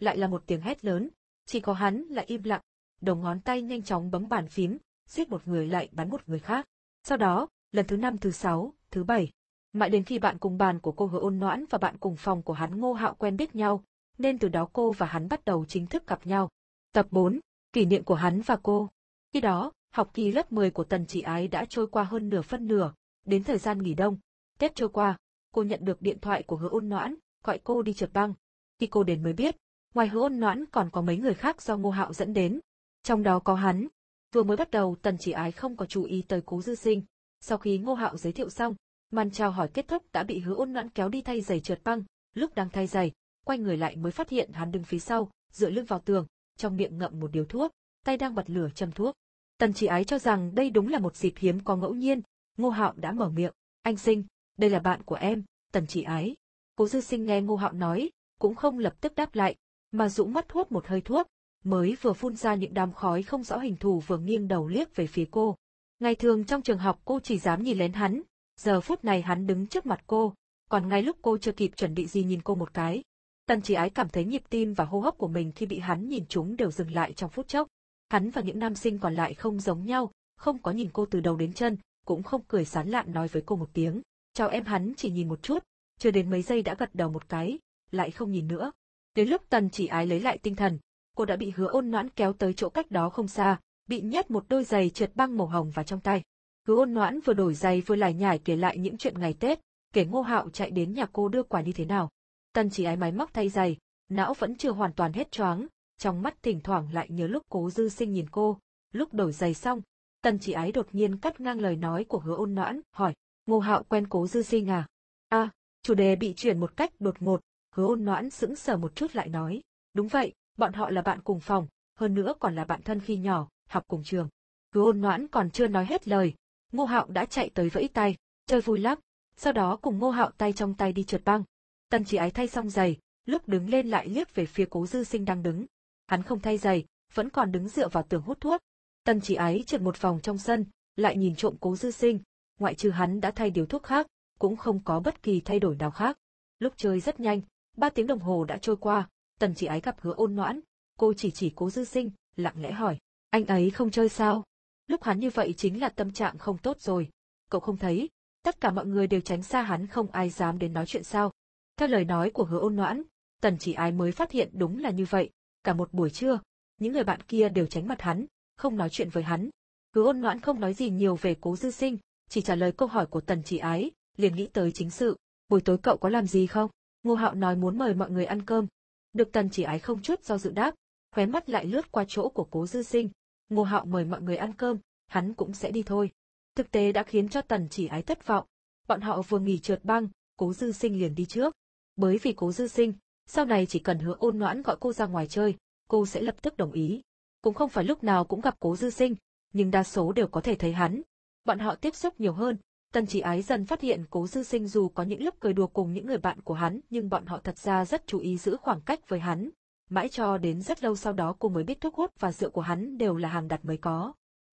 lại là một tiếng hét lớn. Chỉ có hắn là im lặng, đầu ngón tay nhanh chóng bấm bàn phím, giết một người lại bắn một người khác. Sau đó, lần thứ năm thứ sáu, thứ bảy, mãi đến khi bạn cùng bàn của cô hứa ôn noãn và bạn cùng phòng của hắn ngô hạo quen biết nhau, nên từ đó cô và hắn bắt đầu chính thức gặp nhau. Tập 4, kỷ niệm của hắn và cô. Khi đó, học kỳ lớp 10 của Tần Chỉ Ái đã trôi qua hơn nửa phân nửa, đến thời gian nghỉ đông. Tết trôi qua, cô nhận được điện thoại của hứa ôn noãn, gọi cô đi trượt băng. Khi cô đến mới biết, ngoài hứa ôn noãn còn có mấy người khác do ngô hạo dẫn đến, trong đó có hắn. Vừa mới bắt đầu tần chỉ ái không có chú ý tới cố dư sinh. Sau khi ngô hạo giới thiệu xong, màn chào hỏi kết thúc đã bị hứa ôn noãn kéo đi thay giày trượt băng. Lúc đang thay giày, quay người lại mới phát hiện hắn đứng phía sau, dựa lưng vào tường, trong miệng ngậm một điếu thuốc, tay đang bật lửa châm thuốc. Tần chỉ ái cho rằng đây đúng là một dịp hiếm có ngẫu nhiên, ngô hạo đã mở miệng, anh sinh, đây là bạn của em, tần chỉ ái. Cố dư sinh nghe ngô hạo nói, cũng không lập tức đáp lại, mà dũng mắt hút một hơi thuốc, mới vừa phun ra những đám khói không rõ hình thù vừa nghiêng đầu liếc về phía cô. Ngày thường trong trường học cô chỉ dám nhìn lén hắn, giờ phút này hắn đứng trước mặt cô, còn ngay lúc cô chưa kịp chuẩn bị gì nhìn cô một cái. Tần chỉ ái cảm thấy nhịp tim và hô hấp của mình khi bị hắn nhìn chúng đều dừng lại trong phút chốc. Hắn và những nam sinh còn lại không giống nhau, không có nhìn cô từ đầu đến chân, cũng không cười sán lạn nói với cô một tiếng. Chào em hắn chỉ nhìn một chút, chưa đến mấy giây đã gật đầu một cái, lại không nhìn nữa. Đến lúc tần chỉ ái lấy lại tinh thần, cô đã bị hứa ôn noãn kéo tới chỗ cách đó không xa, bị nhét một đôi giày trượt băng màu hồng vào trong tay. Hứa ôn noãn vừa đổi giày vừa lải nhải kể lại những chuyện ngày Tết, kể ngô hạo chạy đến nhà cô đưa quà như thế nào. Tần chỉ ái máy móc thay giày, não vẫn chưa hoàn toàn hết choáng, trong mắt thỉnh thoảng lại nhớ lúc cố dư sinh nhìn cô, lúc đổi giày xong, tần chỉ ái đột nhiên cắt ngang lời nói của hứa ôn noãn, hỏi, ngô hạo quen cố dư sinh à? À, chủ đề bị chuyển một cách đột ngột, hứa ôn noãn sững sờ một chút lại nói, đúng vậy, bọn họ là bạn cùng phòng, hơn nữa còn là bạn thân khi nhỏ, học cùng trường. Hứa ôn noãn còn chưa nói hết lời, ngô hạo đã chạy tới vẫy tay, chơi vui lắm, sau đó cùng ngô hạo tay trong tay đi trượt băng. Tần chỉ ái thay xong giày, lúc đứng lên lại liếc về phía cố dư sinh đang đứng. Hắn không thay giày, vẫn còn đứng dựa vào tường hút thuốc. Tần chỉ ái trượt một vòng trong sân, lại nhìn trộm cố dư sinh, ngoại trừ hắn đã thay điều thuốc khác, cũng không có bất kỳ thay đổi nào khác. Lúc chơi rất nhanh, ba tiếng đồng hồ đã trôi qua, tần chỉ ái gặp hứa ôn noãn, cô chỉ chỉ cố dư sinh, lặng lẽ hỏi, anh ấy không chơi sao? Lúc hắn như vậy chính là tâm trạng không tốt rồi. Cậu không thấy, tất cả mọi người đều tránh xa hắn không ai dám đến nói chuyện sao. Theo lời nói của hứa ôn noãn, tần chỉ ái mới phát hiện đúng là như vậy, cả một buổi trưa, những người bạn kia đều tránh mặt hắn, không nói chuyện với hắn. Hứa ôn noãn không nói gì nhiều về cố dư sinh, chỉ trả lời câu hỏi của tần chỉ ái, liền nghĩ tới chính sự. Buổi tối cậu có làm gì không? Ngô Hạo nói muốn mời mọi người ăn cơm. Được tần chỉ ái không chút do dự đáp, khóe mắt lại lướt qua chỗ của cố dư sinh. Ngô Hạo mời mọi người ăn cơm, hắn cũng sẽ đi thôi. Thực tế đã khiến cho tần chỉ ái thất vọng. Bọn họ vừa nghỉ trượt băng, cố dư sinh liền đi trước. Bởi vì cố dư sinh, sau này chỉ cần hứa ôn noãn gọi cô ra ngoài chơi, cô sẽ lập tức đồng ý. Cũng không phải lúc nào cũng gặp cố dư sinh, nhưng đa số đều có thể thấy hắn. Bọn họ tiếp xúc nhiều hơn, tần chỉ ái dần phát hiện cố dư sinh dù có những lúc cười đùa cùng những người bạn của hắn nhưng bọn họ thật ra rất chú ý giữ khoảng cách với hắn. Mãi cho đến rất lâu sau đó cô mới biết thuốc hút và rượu của hắn đều là hàng đặt mới có.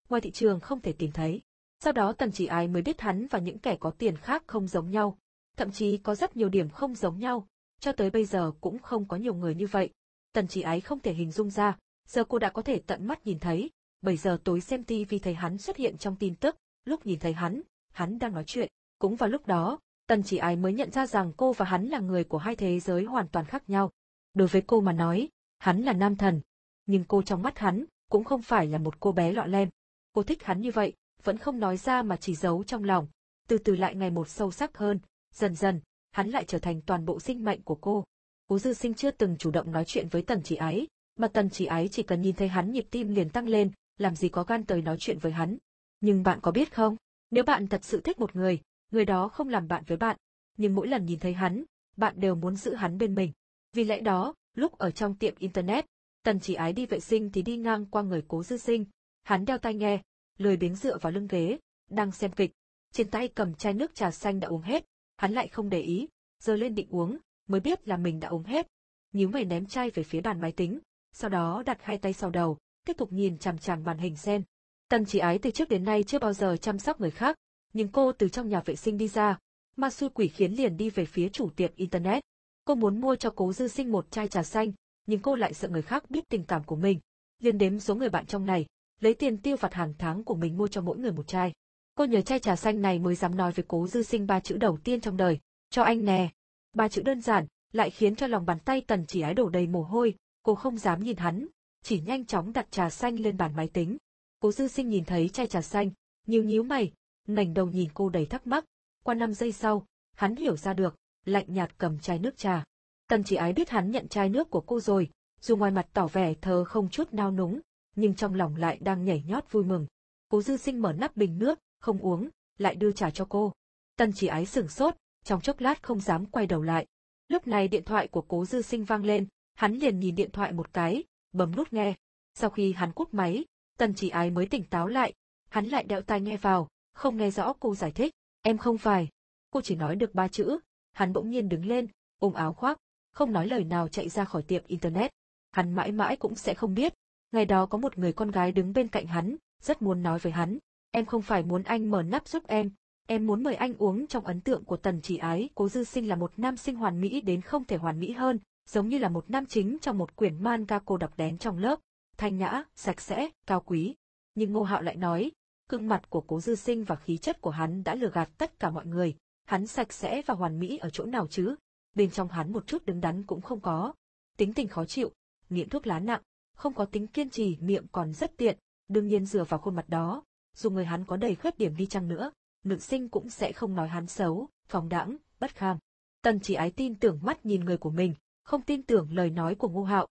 Ngoài thị trường không thể tìm thấy. Sau đó tần chỉ ái mới biết hắn và những kẻ có tiền khác không giống nhau. Thậm chí có rất nhiều điểm không giống nhau, cho tới bây giờ cũng không có nhiều người như vậy. Tần chỉ ái không thể hình dung ra, giờ cô đã có thể tận mắt nhìn thấy, bây giờ tối xem tivi thấy hắn xuất hiện trong tin tức, lúc nhìn thấy hắn, hắn đang nói chuyện. Cũng vào lúc đó, tần chỉ ái mới nhận ra rằng cô và hắn là người của hai thế giới hoàn toàn khác nhau. Đối với cô mà nói, hắn là nam thần, nhưng cô trong mắt hắn, cũng không phải là một cô bé lọ lem. Cô thích hắn như vậy, vẫn không nói ra mà chỉ giấu trong lòng, từ từ lại ngày một sâu sắc hơn, dần dần, hắn lại trở thành toàn bộ sinh mệnh của cô. Cố Dư Sinh chưa từng chủ động nói chuyện với Tần Chỉ Ái, mà Tần Chỉ Ái chỉ cần nhìn thấy hắn nhịp tim liền tăng lên, làm gì có gan tới nói chuyện với hắn. Nhưng bạn có biết không, nếu bạn thật sự thích một người, người đó không làm bạn với bạn, nhưng mỗi lần nhìn thấy hắn, bạn đều muốn giữ hắn bên mình. Vì lẽ đó, lúc ở trong tiệm Internet, Tần Chỉ Ái đi vệ sinh thì đi ngang qua người Cố Dư Sinh, hắn đeo tai nghe, lười biếng dựa vào lưng ghế, đang xem kịch, trên tay cầm chai nước trà xanh đã uống hết, hắn lại không để ý, giờ lên định uống, mới biết là mình đã uống hết. Nhíu mày ném chai về phía bàn máy tính, sau đó đặt hai tay sau đầu, tiếp tục nhìn chằm chằm màn hình sen. Tần chỉ ái từ trước đến nay chưa bao giờ chăm sóc người khác, nhưng cô từ trong nhà vệ sinh đi ra, ma xui quỷ khiến liền đi về phía chủ tiệm Internet. Cô muốn mua cho cố dư sinh một chai trà xanh, nhưng cô lại sợ người khác biết tình cảm của mình. Liền đếm số người bạn trong này, lấy tiền tiêu vặt hàng tháng của mình mua cho mỗi người một chai. Cô nhờ chai trà xanh này mới dám nói với cố dư sinh ba chữ đầu tiên trong đời, cho anh nè. Ba chữ đơn giản, lại khiến cho lòng bàn tay tần chỉ ái đổ đầy mồ hôi, cô không dám nhìn hắn, chỉ nhanh chóng đặt trà xanh lên bàn máy tính. Cố dư sinh nhìn thấy chai trà xanh, nhíu nhíu mày, ngẩng đầu nhìn cô đầy thắc mắc. Qua năm giây sau, hắn hiểu ra được, lạnh nhạt cầm chai nước trà. Tần chỉ ái biết hắn nhận chai nước của cô rồi, dù ngoài mặt tỏ vẻ thờ không chút nao núng, nhưng trong lòng lại đang nhảy nhót vui mừng. Cố dư sinh mở nắp bình nước, không uống, lại đưa trà cho cô. Tần chỉ ái sửng sốt, trong chốc lát không dám quay đầu lại. Lúc này điện thoại của cố dư sinh vang lên, hắn liền nhìn điện thoại một cái, bấm nút nghe. Sau khi hắn cúp máy, tần chỉ ái mới tỉnh táo lại, hắn lại đeo tai nghe vào, không nghe rõ cô giải thích, em không phải. Cô chỉ nói được ba chữ, hắn bỗng nhiên đứng lên, ôm áo khoác, không nói lời nào chạy ra khỏi tiệm Internet. Hắn mãi mãi cũng sẽ không biết, ngày đó có một người con gái đứng bên cạnh hắn, rất muốn nói với hắn, em không phải muốn anh mở nắp giúp em, em muốn mời anh uống trong ấn tượng của tần chỉ ái. Cố dư sinh là một nam sinh hoàn mỹ đến không thể hoàn mỹ hơn, giống như là một nam chính trong một quyển manga cô đọc đén trong lớp, thanh nhã, sạch sẽ, cao quý. Nhưng ngô hạo lại nói, cương mặt của cố dư sinh và khí chất của hắn đã lừa gạt tất cả mọi người, hắn sạch sẽ và hoàn mỹ ở chỗ nào chứ, bên trong hắn một chút đứng đắn cũng không có. Tính tình khó chịu, nghiện thuốc lá nặng, không có tính kiên trì miệng còn rất tiện, đương nhiên dựa vào khuôn mặt đó, dù người hắn có đầy khuyết điểm đi chăng nữa, nữ sinh cũng sẽ không nói hắn xấu, phóng đãng, bất kham. Tần chỉ ái tin tưởng mắt nhìn người của mình, không tin tưởng lời nói của ngô hạo.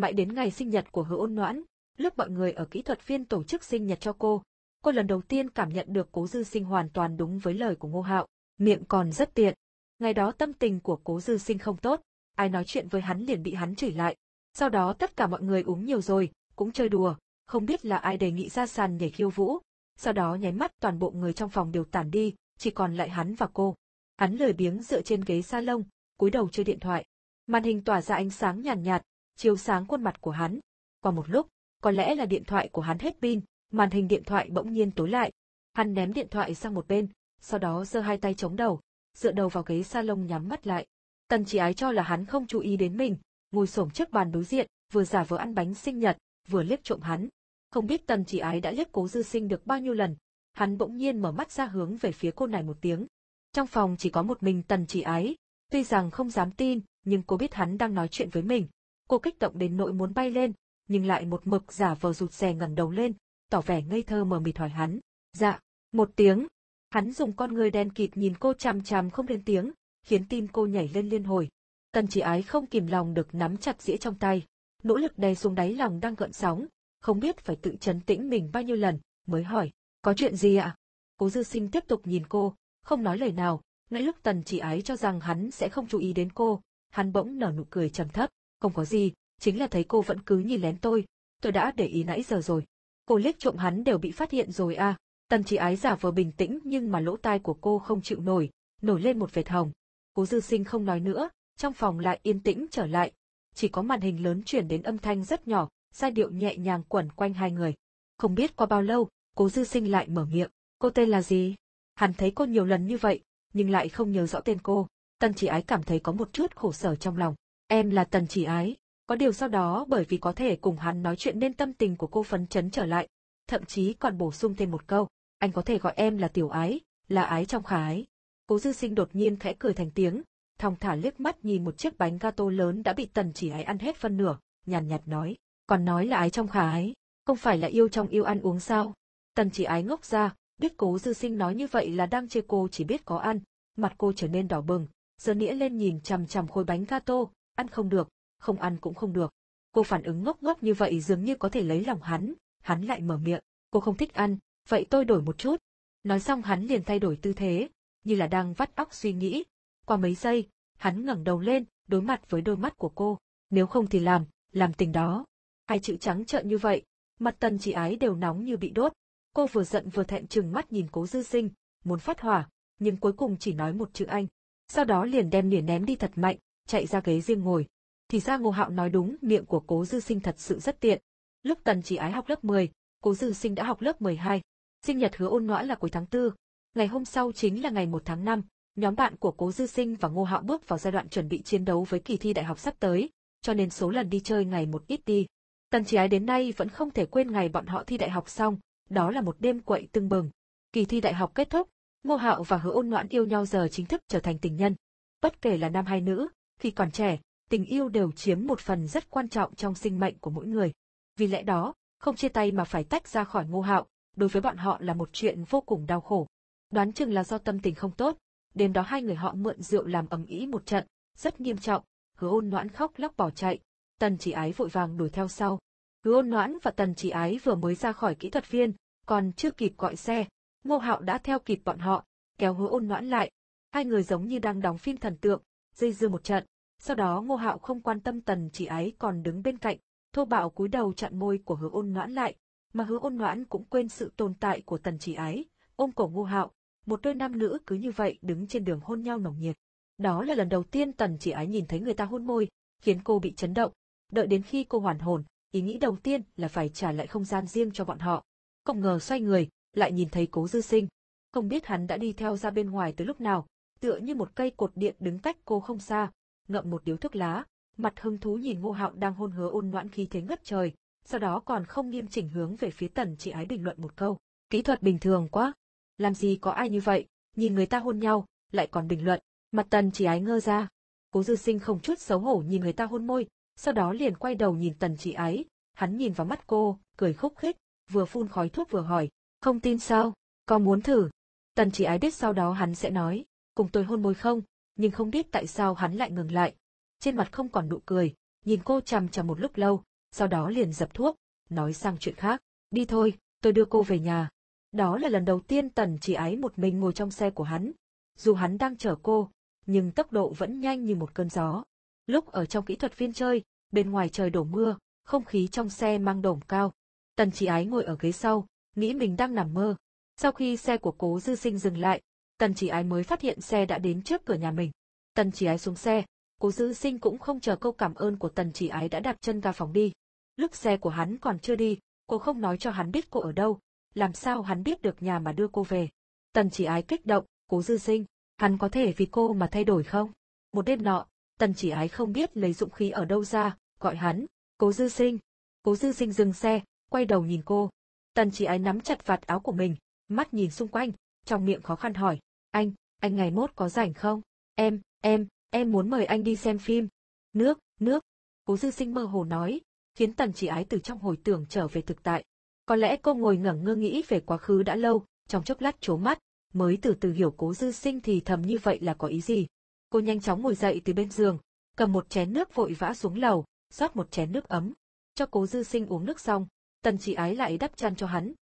Mãi đến ngày sinh nhật của hứa ôn noãn, lúc mọi người ở kỹ thuật viên tổ chức sinh nhật cho cô, cô lần đầu tiên cảm nhận được cố dư sinh hoàn toàn đúng với lời của ngô hạo, miệng còn rất tiện. Ngày đó tâm tình của cố dư sinh không tốt, ai nói chuyện với hắn liền bị hắn chửi lại. Sau đó tất cả mọi người uống nhiều rồi, cũng chơi đùa, không biết là ai đề nghị ra sàn nhảy khiêu vũ, sau đó nháy mắt toàn bộ người trong phòng đều tản đi, chỉ còn lại hắn và cô. Hắn lười biếng dựa trên ghế salon, cúi đầu chơi điện thoại. Màn hình tỏa ra ánh sáng nhàn nhạt, nhạt, chiếu sáng khuôn mặt của hắn. Qua một lúc, Có lẽ là điện thoại của hắn hết pin, màn hình điện thoại bỗng nhiên tối lại. Hắn ném điện thoại sang một bên, sau đó giơ hai tay chống đầu, dựa đầu vào ghế salon nhắm mắt lại. Tần chỉ ái cho là hắn không chú ý đến mình, ngồi xổm trước bàn đối diện, vừa giả vờ ăn bánh sinh nhật, vừa liếc trộm hắn. Không biết tần chỉ ái đã liếc cố dư sinh được bao nhiêu lần, hắn bỗng nhiên mở mắt ra hướng về phía cô này một tiếng. Trong phòng chỉ có một mình tần chỉ ái, tuy rằng không dám tin, nhưng cô biết hắn đang nói chuyện với mình. Cô kích động đến nỗi muốn bay lên, nhưng lại một mực giả vờ rụt rè ngẩng đầu lên, tỏ vẻ ngây thơ mờ mịt hỏi hắn. Dạ, một tiếng. Hắn dùng con người đen kịt nhìn cô chằm chằm không lên tiếng, khiến tim cô nhảy lên liên hồi. Tần chỉ ái không kìm lòng được nắm chặt dĩa trong tay, nỗ lực đè xuống đáy lòng đang gợn sóng, không biết phải tự chấn tĩnh mình bao nhiêu lần, mới hỏi, có chuyện gì ạ? Cố dư sinh tiếp tục nhìn cô, không nói lời nào, ngay lúc tần chỉ ái cho rằng hắn sẽ không chú ý đến cô, hắn bỗng nở nụ cười trầm thấp, không có gì, chính là thấy cô vẫn cứ nhìn lén tôi, tôi đã để ý nãy giờ rồi. Cô liếc trộm hắn đều bị phát hiện rồi à, tần chỉ ái giả vờ bình tĩnh nhưng mà lỗ tai của cô không chịu nổi, nổi lên một vệt hồng. Cố dư sinh không nói nữa, trong phòng lại yên tĩnh trở lại, chỉ có màn hình lớn chuyển đến âm thanh rất nhỏ, giai điệu nhẹ nhàng quẩn quanh hai người. Không biết qua bao lâu, cố dư sinh lại mở miệng, cô tên là gì? Hắn thấy cô nhiều lần như vậy, nhưng lại không nhớ rõ tên cô. Tần chỉ ái cảm thấy có một chút khổ sở trong lòng. Em là tần chỉ ái. Có điều sau đó bởi vì có thể cùng hắn nói chuyện nên tâm tình của cô phấn chấn trở lại. Thậm chí còn bổ sung thêm một câu. Anh có thể gọi em là tiểu ái, là ái trong khả ái. Cố dư sinh đột nhiên khẽ cười thành tiếng, thong thả liếc mắt nhìn một chiếc bánh gato lớn đã bị tần chỉ ái ăn hết phân nửa, nhàn nhạt nói. Còn nói là ái trong khả ái, không phải là yêu trong yêu ăn uống sao. Tần chỉ ái ngốc ra, biết cố dư sinh nói như vậy là đang chê cô chỉ biết có ăn, mặt cô trở nên đỏ bừng, giờ nĩa lên nhìn chằm chằm khối bánh gato, ăn không được, không ăn cũng không được. Cô phản ứng ngốc ngốc như vậy dường như có thể lấy lòng hắn, hắn lại mở miệng, cô không thích ăn, vậy tôi đổi một chút. Nói xong hắn liền thay đổi tư thế, như là đang vắt óc suy nghĩ. Qua mấy giây, hắn ngẩng đầu lên, đối mặt với đôi mắt của cô, nếu không thì làm, làm tình đó. Hai chữ trắng trợn như vậy, mặt tần chỉ ái đều nóng như bị đốt. Cô vừa giận vừa thẹn chừng mắt nhìn cố dư sinh, muốn phát hỏa, nhưng cuối cùng chỉ nói một chữ anh. Sau đó liền đem nỉa ném đi thật mạnh, chạy ra ghế riêng ngồi. Thì ra Ngô Hạo nói đúng, miệng của Cố Dư Sinh thật sự rất tiện. Lúc Tần Chỉ Ái học lớp 10, Cố Dư Sinh đã học lớp 12. Sinh nhật hứa ôn ngoãn là cuối tháng 4. Ngày hôm sau chính là ngày 1 tháng 5, nhóm bạn của Cố Dư Sinh và Ngô Hạo bước vào giai đoạn chuẩn bị chiến đấu với kỳ thi đại học sắp tới, cho nên số lần đi chơi ngày một ít đi. Tần Chỉ Ái đến nay vẫn không thể quên ngày bọn họ thi đại học xong, đó là một đêm quậy tưng bừng. Kỳ thi đại học kết thúc, Ngô Hạo và Hứa Ôn Noãn yêu nhau giờ chính thức trở thành tình nhân. Bất kể là nam hay nữ, khi còn trẻ, tình yêu đều chiếm một phần rất quan trọng trong sinh mệnh của mỗi người. Vì lẽ đó, không chia tay mà phải tách ra khỏi Ngô Hạo, đối với bọn họ là một chuyện vô cùng đau khổ. Đoán chừng là do tâm tình không tốt, đêm đó hai người họ mượn rượu làm ầm ĩ một trận, rất nghiêm trọng, Hứa Ôn Noãn khóc lóc bỏ chạy, Tần Chỉ Ái vội vàng đuổi theo sau. Hứa Ôn Noãn và Tần Chỉ Ái vừa mới ra khỏi kỹ thuật viên, còn chưa kịp gọi xe, Ngô Hạo đã theo kịp bọn họ, kéo hứa ôn noãn lại. Hai người giống như đang đóng phim thần tượng, dây dưa một trận. Sau đó Ngô Hạo không quan tâm tần chỉ ái còn đứng bên cạnh, thô bạo cúi đầu chặn môi của hứa ôn noãn lại, mà hứa ôn noãn cũng quên sự tồn tại của tần chỉ ái, ôm cổ Ngô Hạo, một đôi nam nữ cứ như vậy đứng trên đường hôn nhau nồng nhiệt. Đó là lần đầu tiên tần chỉ ái nhìn thấy người ta hôn môi, khiến cô bị chấn động. Đợi đến khi cô hoàn hồn, ý nghĩ đầu tiên là phải trả lại không gian riêng cho bọn họ. Không ngờ xoay người, lại nhìn thấy cố dư sinh. Không biết hắn đã đi theo ra bên ngoài từ lúc nào, tựa như một cây cột điện đứng cách cô không xa, ngậm một điếu thuốc lá, mặt hưng thú nhìn ngô hạo đang hôn hứa ôn noãn khí thế ngất trời, sau đó còn không nghiêm chỉnh hướng về phía tần chị ái bình luận một câu. Kỹ thuật bình thường quá. Làm gì có ai như vậy, nhìn người ta hôn nhau, lại còn bình luận, mặt tần chị ái ngơ ra. Cố dư sinh không chút xấu hổ nhìn người ta hôn môi, sau đó liền quay đầu nhìn tần chị ái, hắn nhìn vào mắt cô, cười khúc khích, vừa phun khói thuốc vừa hỏi, không tin sao, có muốn thử. Tần chị ái biết sau đó hắn sẽ nói, cùng tôi hôn môi không, nhưng không biết tại sao hắn lại ngừng lại. Trên mặt không còn nụ cười, nhìn cô chằm chằm một lúc lâu, sau đó liền dập thuốc, nói sang chuyện khác. Đi thôi, tôi đưa cô về nhà. Đó là lần đầu tiên tần chỉ ái một mình ngồi trong xe của hắn. Dù hắn đang chở cô, nhưng tốc độ vẫn nhanh như một cơn gió. Lúc ở trong kỹ thuật viên chơi, bên ngoài trời đổ mưa, không khí trong xe mang đổm cao. Tần chỉ ái ngồi ở ghế sau, nghĩ mình đang nằm mơ. Sau khi xe của cố dư sinh dừng lại, tần chỉ ái mới phát hiện xe đã đến trước cửa nhà mình. Tần chỉ ái xuống xe, cố dư sinh cũng không chờ câu cảm ơn của tần chỉ ái đã đặt chân ra phòng đi. Lúc xe của hắn còn chưa đi, cô không nói cho hắn biết cô ở đâu, làm sao hắn biết được nhà mà đưa cô về. Tần chỉ ái kích động, cố dư sinh, hắn có thể vì cô mà thay đổi không? Một đêm nọ, tần chỉ ái không biết lấy dũng khí ở đâu ra, gọi hắn, cố dư sinh. Cố dư sinh dừng xe, quay đầu nhìn cô. Tần chỉ ái nắm chặt vạt áo của mình, mắt nhìn xung quanh, trong miệng khó khăn hỏi, anh, anh ngày mốt có rảnh không? Em, em, em muốn mời anh đi xem phim. Nước, nước. Cố dư sinh mơ hồ nói, khiến tần chỉ ái từ trong hồi tưởng trở về thực tại. Có lẽ cô ngồi ngẩn ngơ nghĩ về quá khứ đã lâu, trong chốc lát trố mắt, mới từ từ hiểu cố dư sinh thì thầm như vậy là có ý gì. Cô nhanh chóng ngồi dậy từ bên giường, cầm một chén nước vội vã xuống lầu, rót một chén nước ấm. Cho cố dư sinh uống nước xong, tần chỉ ái lại đắp chăn cho hắn.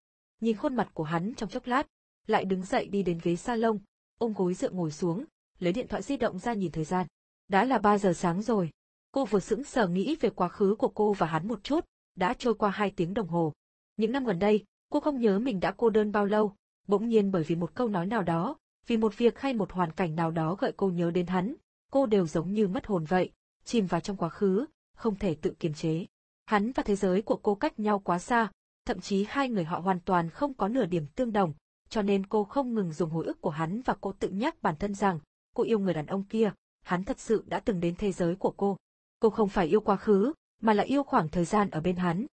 Nhìn khuôn mặt của hắn trong chốc lát, lại đứng dậy đi đến ghế salon, ôm gối dựa ngồi xuống, lấy điện thoại di động ra nhìn thời gian. Đã là 3 giờ sáng rồi. Cô vừa sững sờ nghĩ về quá khứ của cô và hắn một chút, đã trôi qua 2 tiếng đồng hồ. Những năm gần đây, cô không nhớ mình đã cô đơn bao lâu, bỗng nhiên bởi vì một câu nói nào đó, vì một việc hay một hoàn cảnh nào đó gợi cô nhớ đến hắn, cô đều giống như mất hồn vậy, chìm vào trong quá khứ, không thể tự kiềm chế. Hắn và thế giới của cô cách nhau quá xa, thậm chí hai người họ hoàn toàn không có nửa điểm tương đồng, cho nên cô không ngừng dùng hồi ức của hắn và cô tự nhắc bản thân rằng, cô yêu người đàn ông kia, hắn thật sự đã từng đến thế giới của cô. Cô không phải yêu quá khứ, mà là yêu khoảng thời gian ở bên hắn.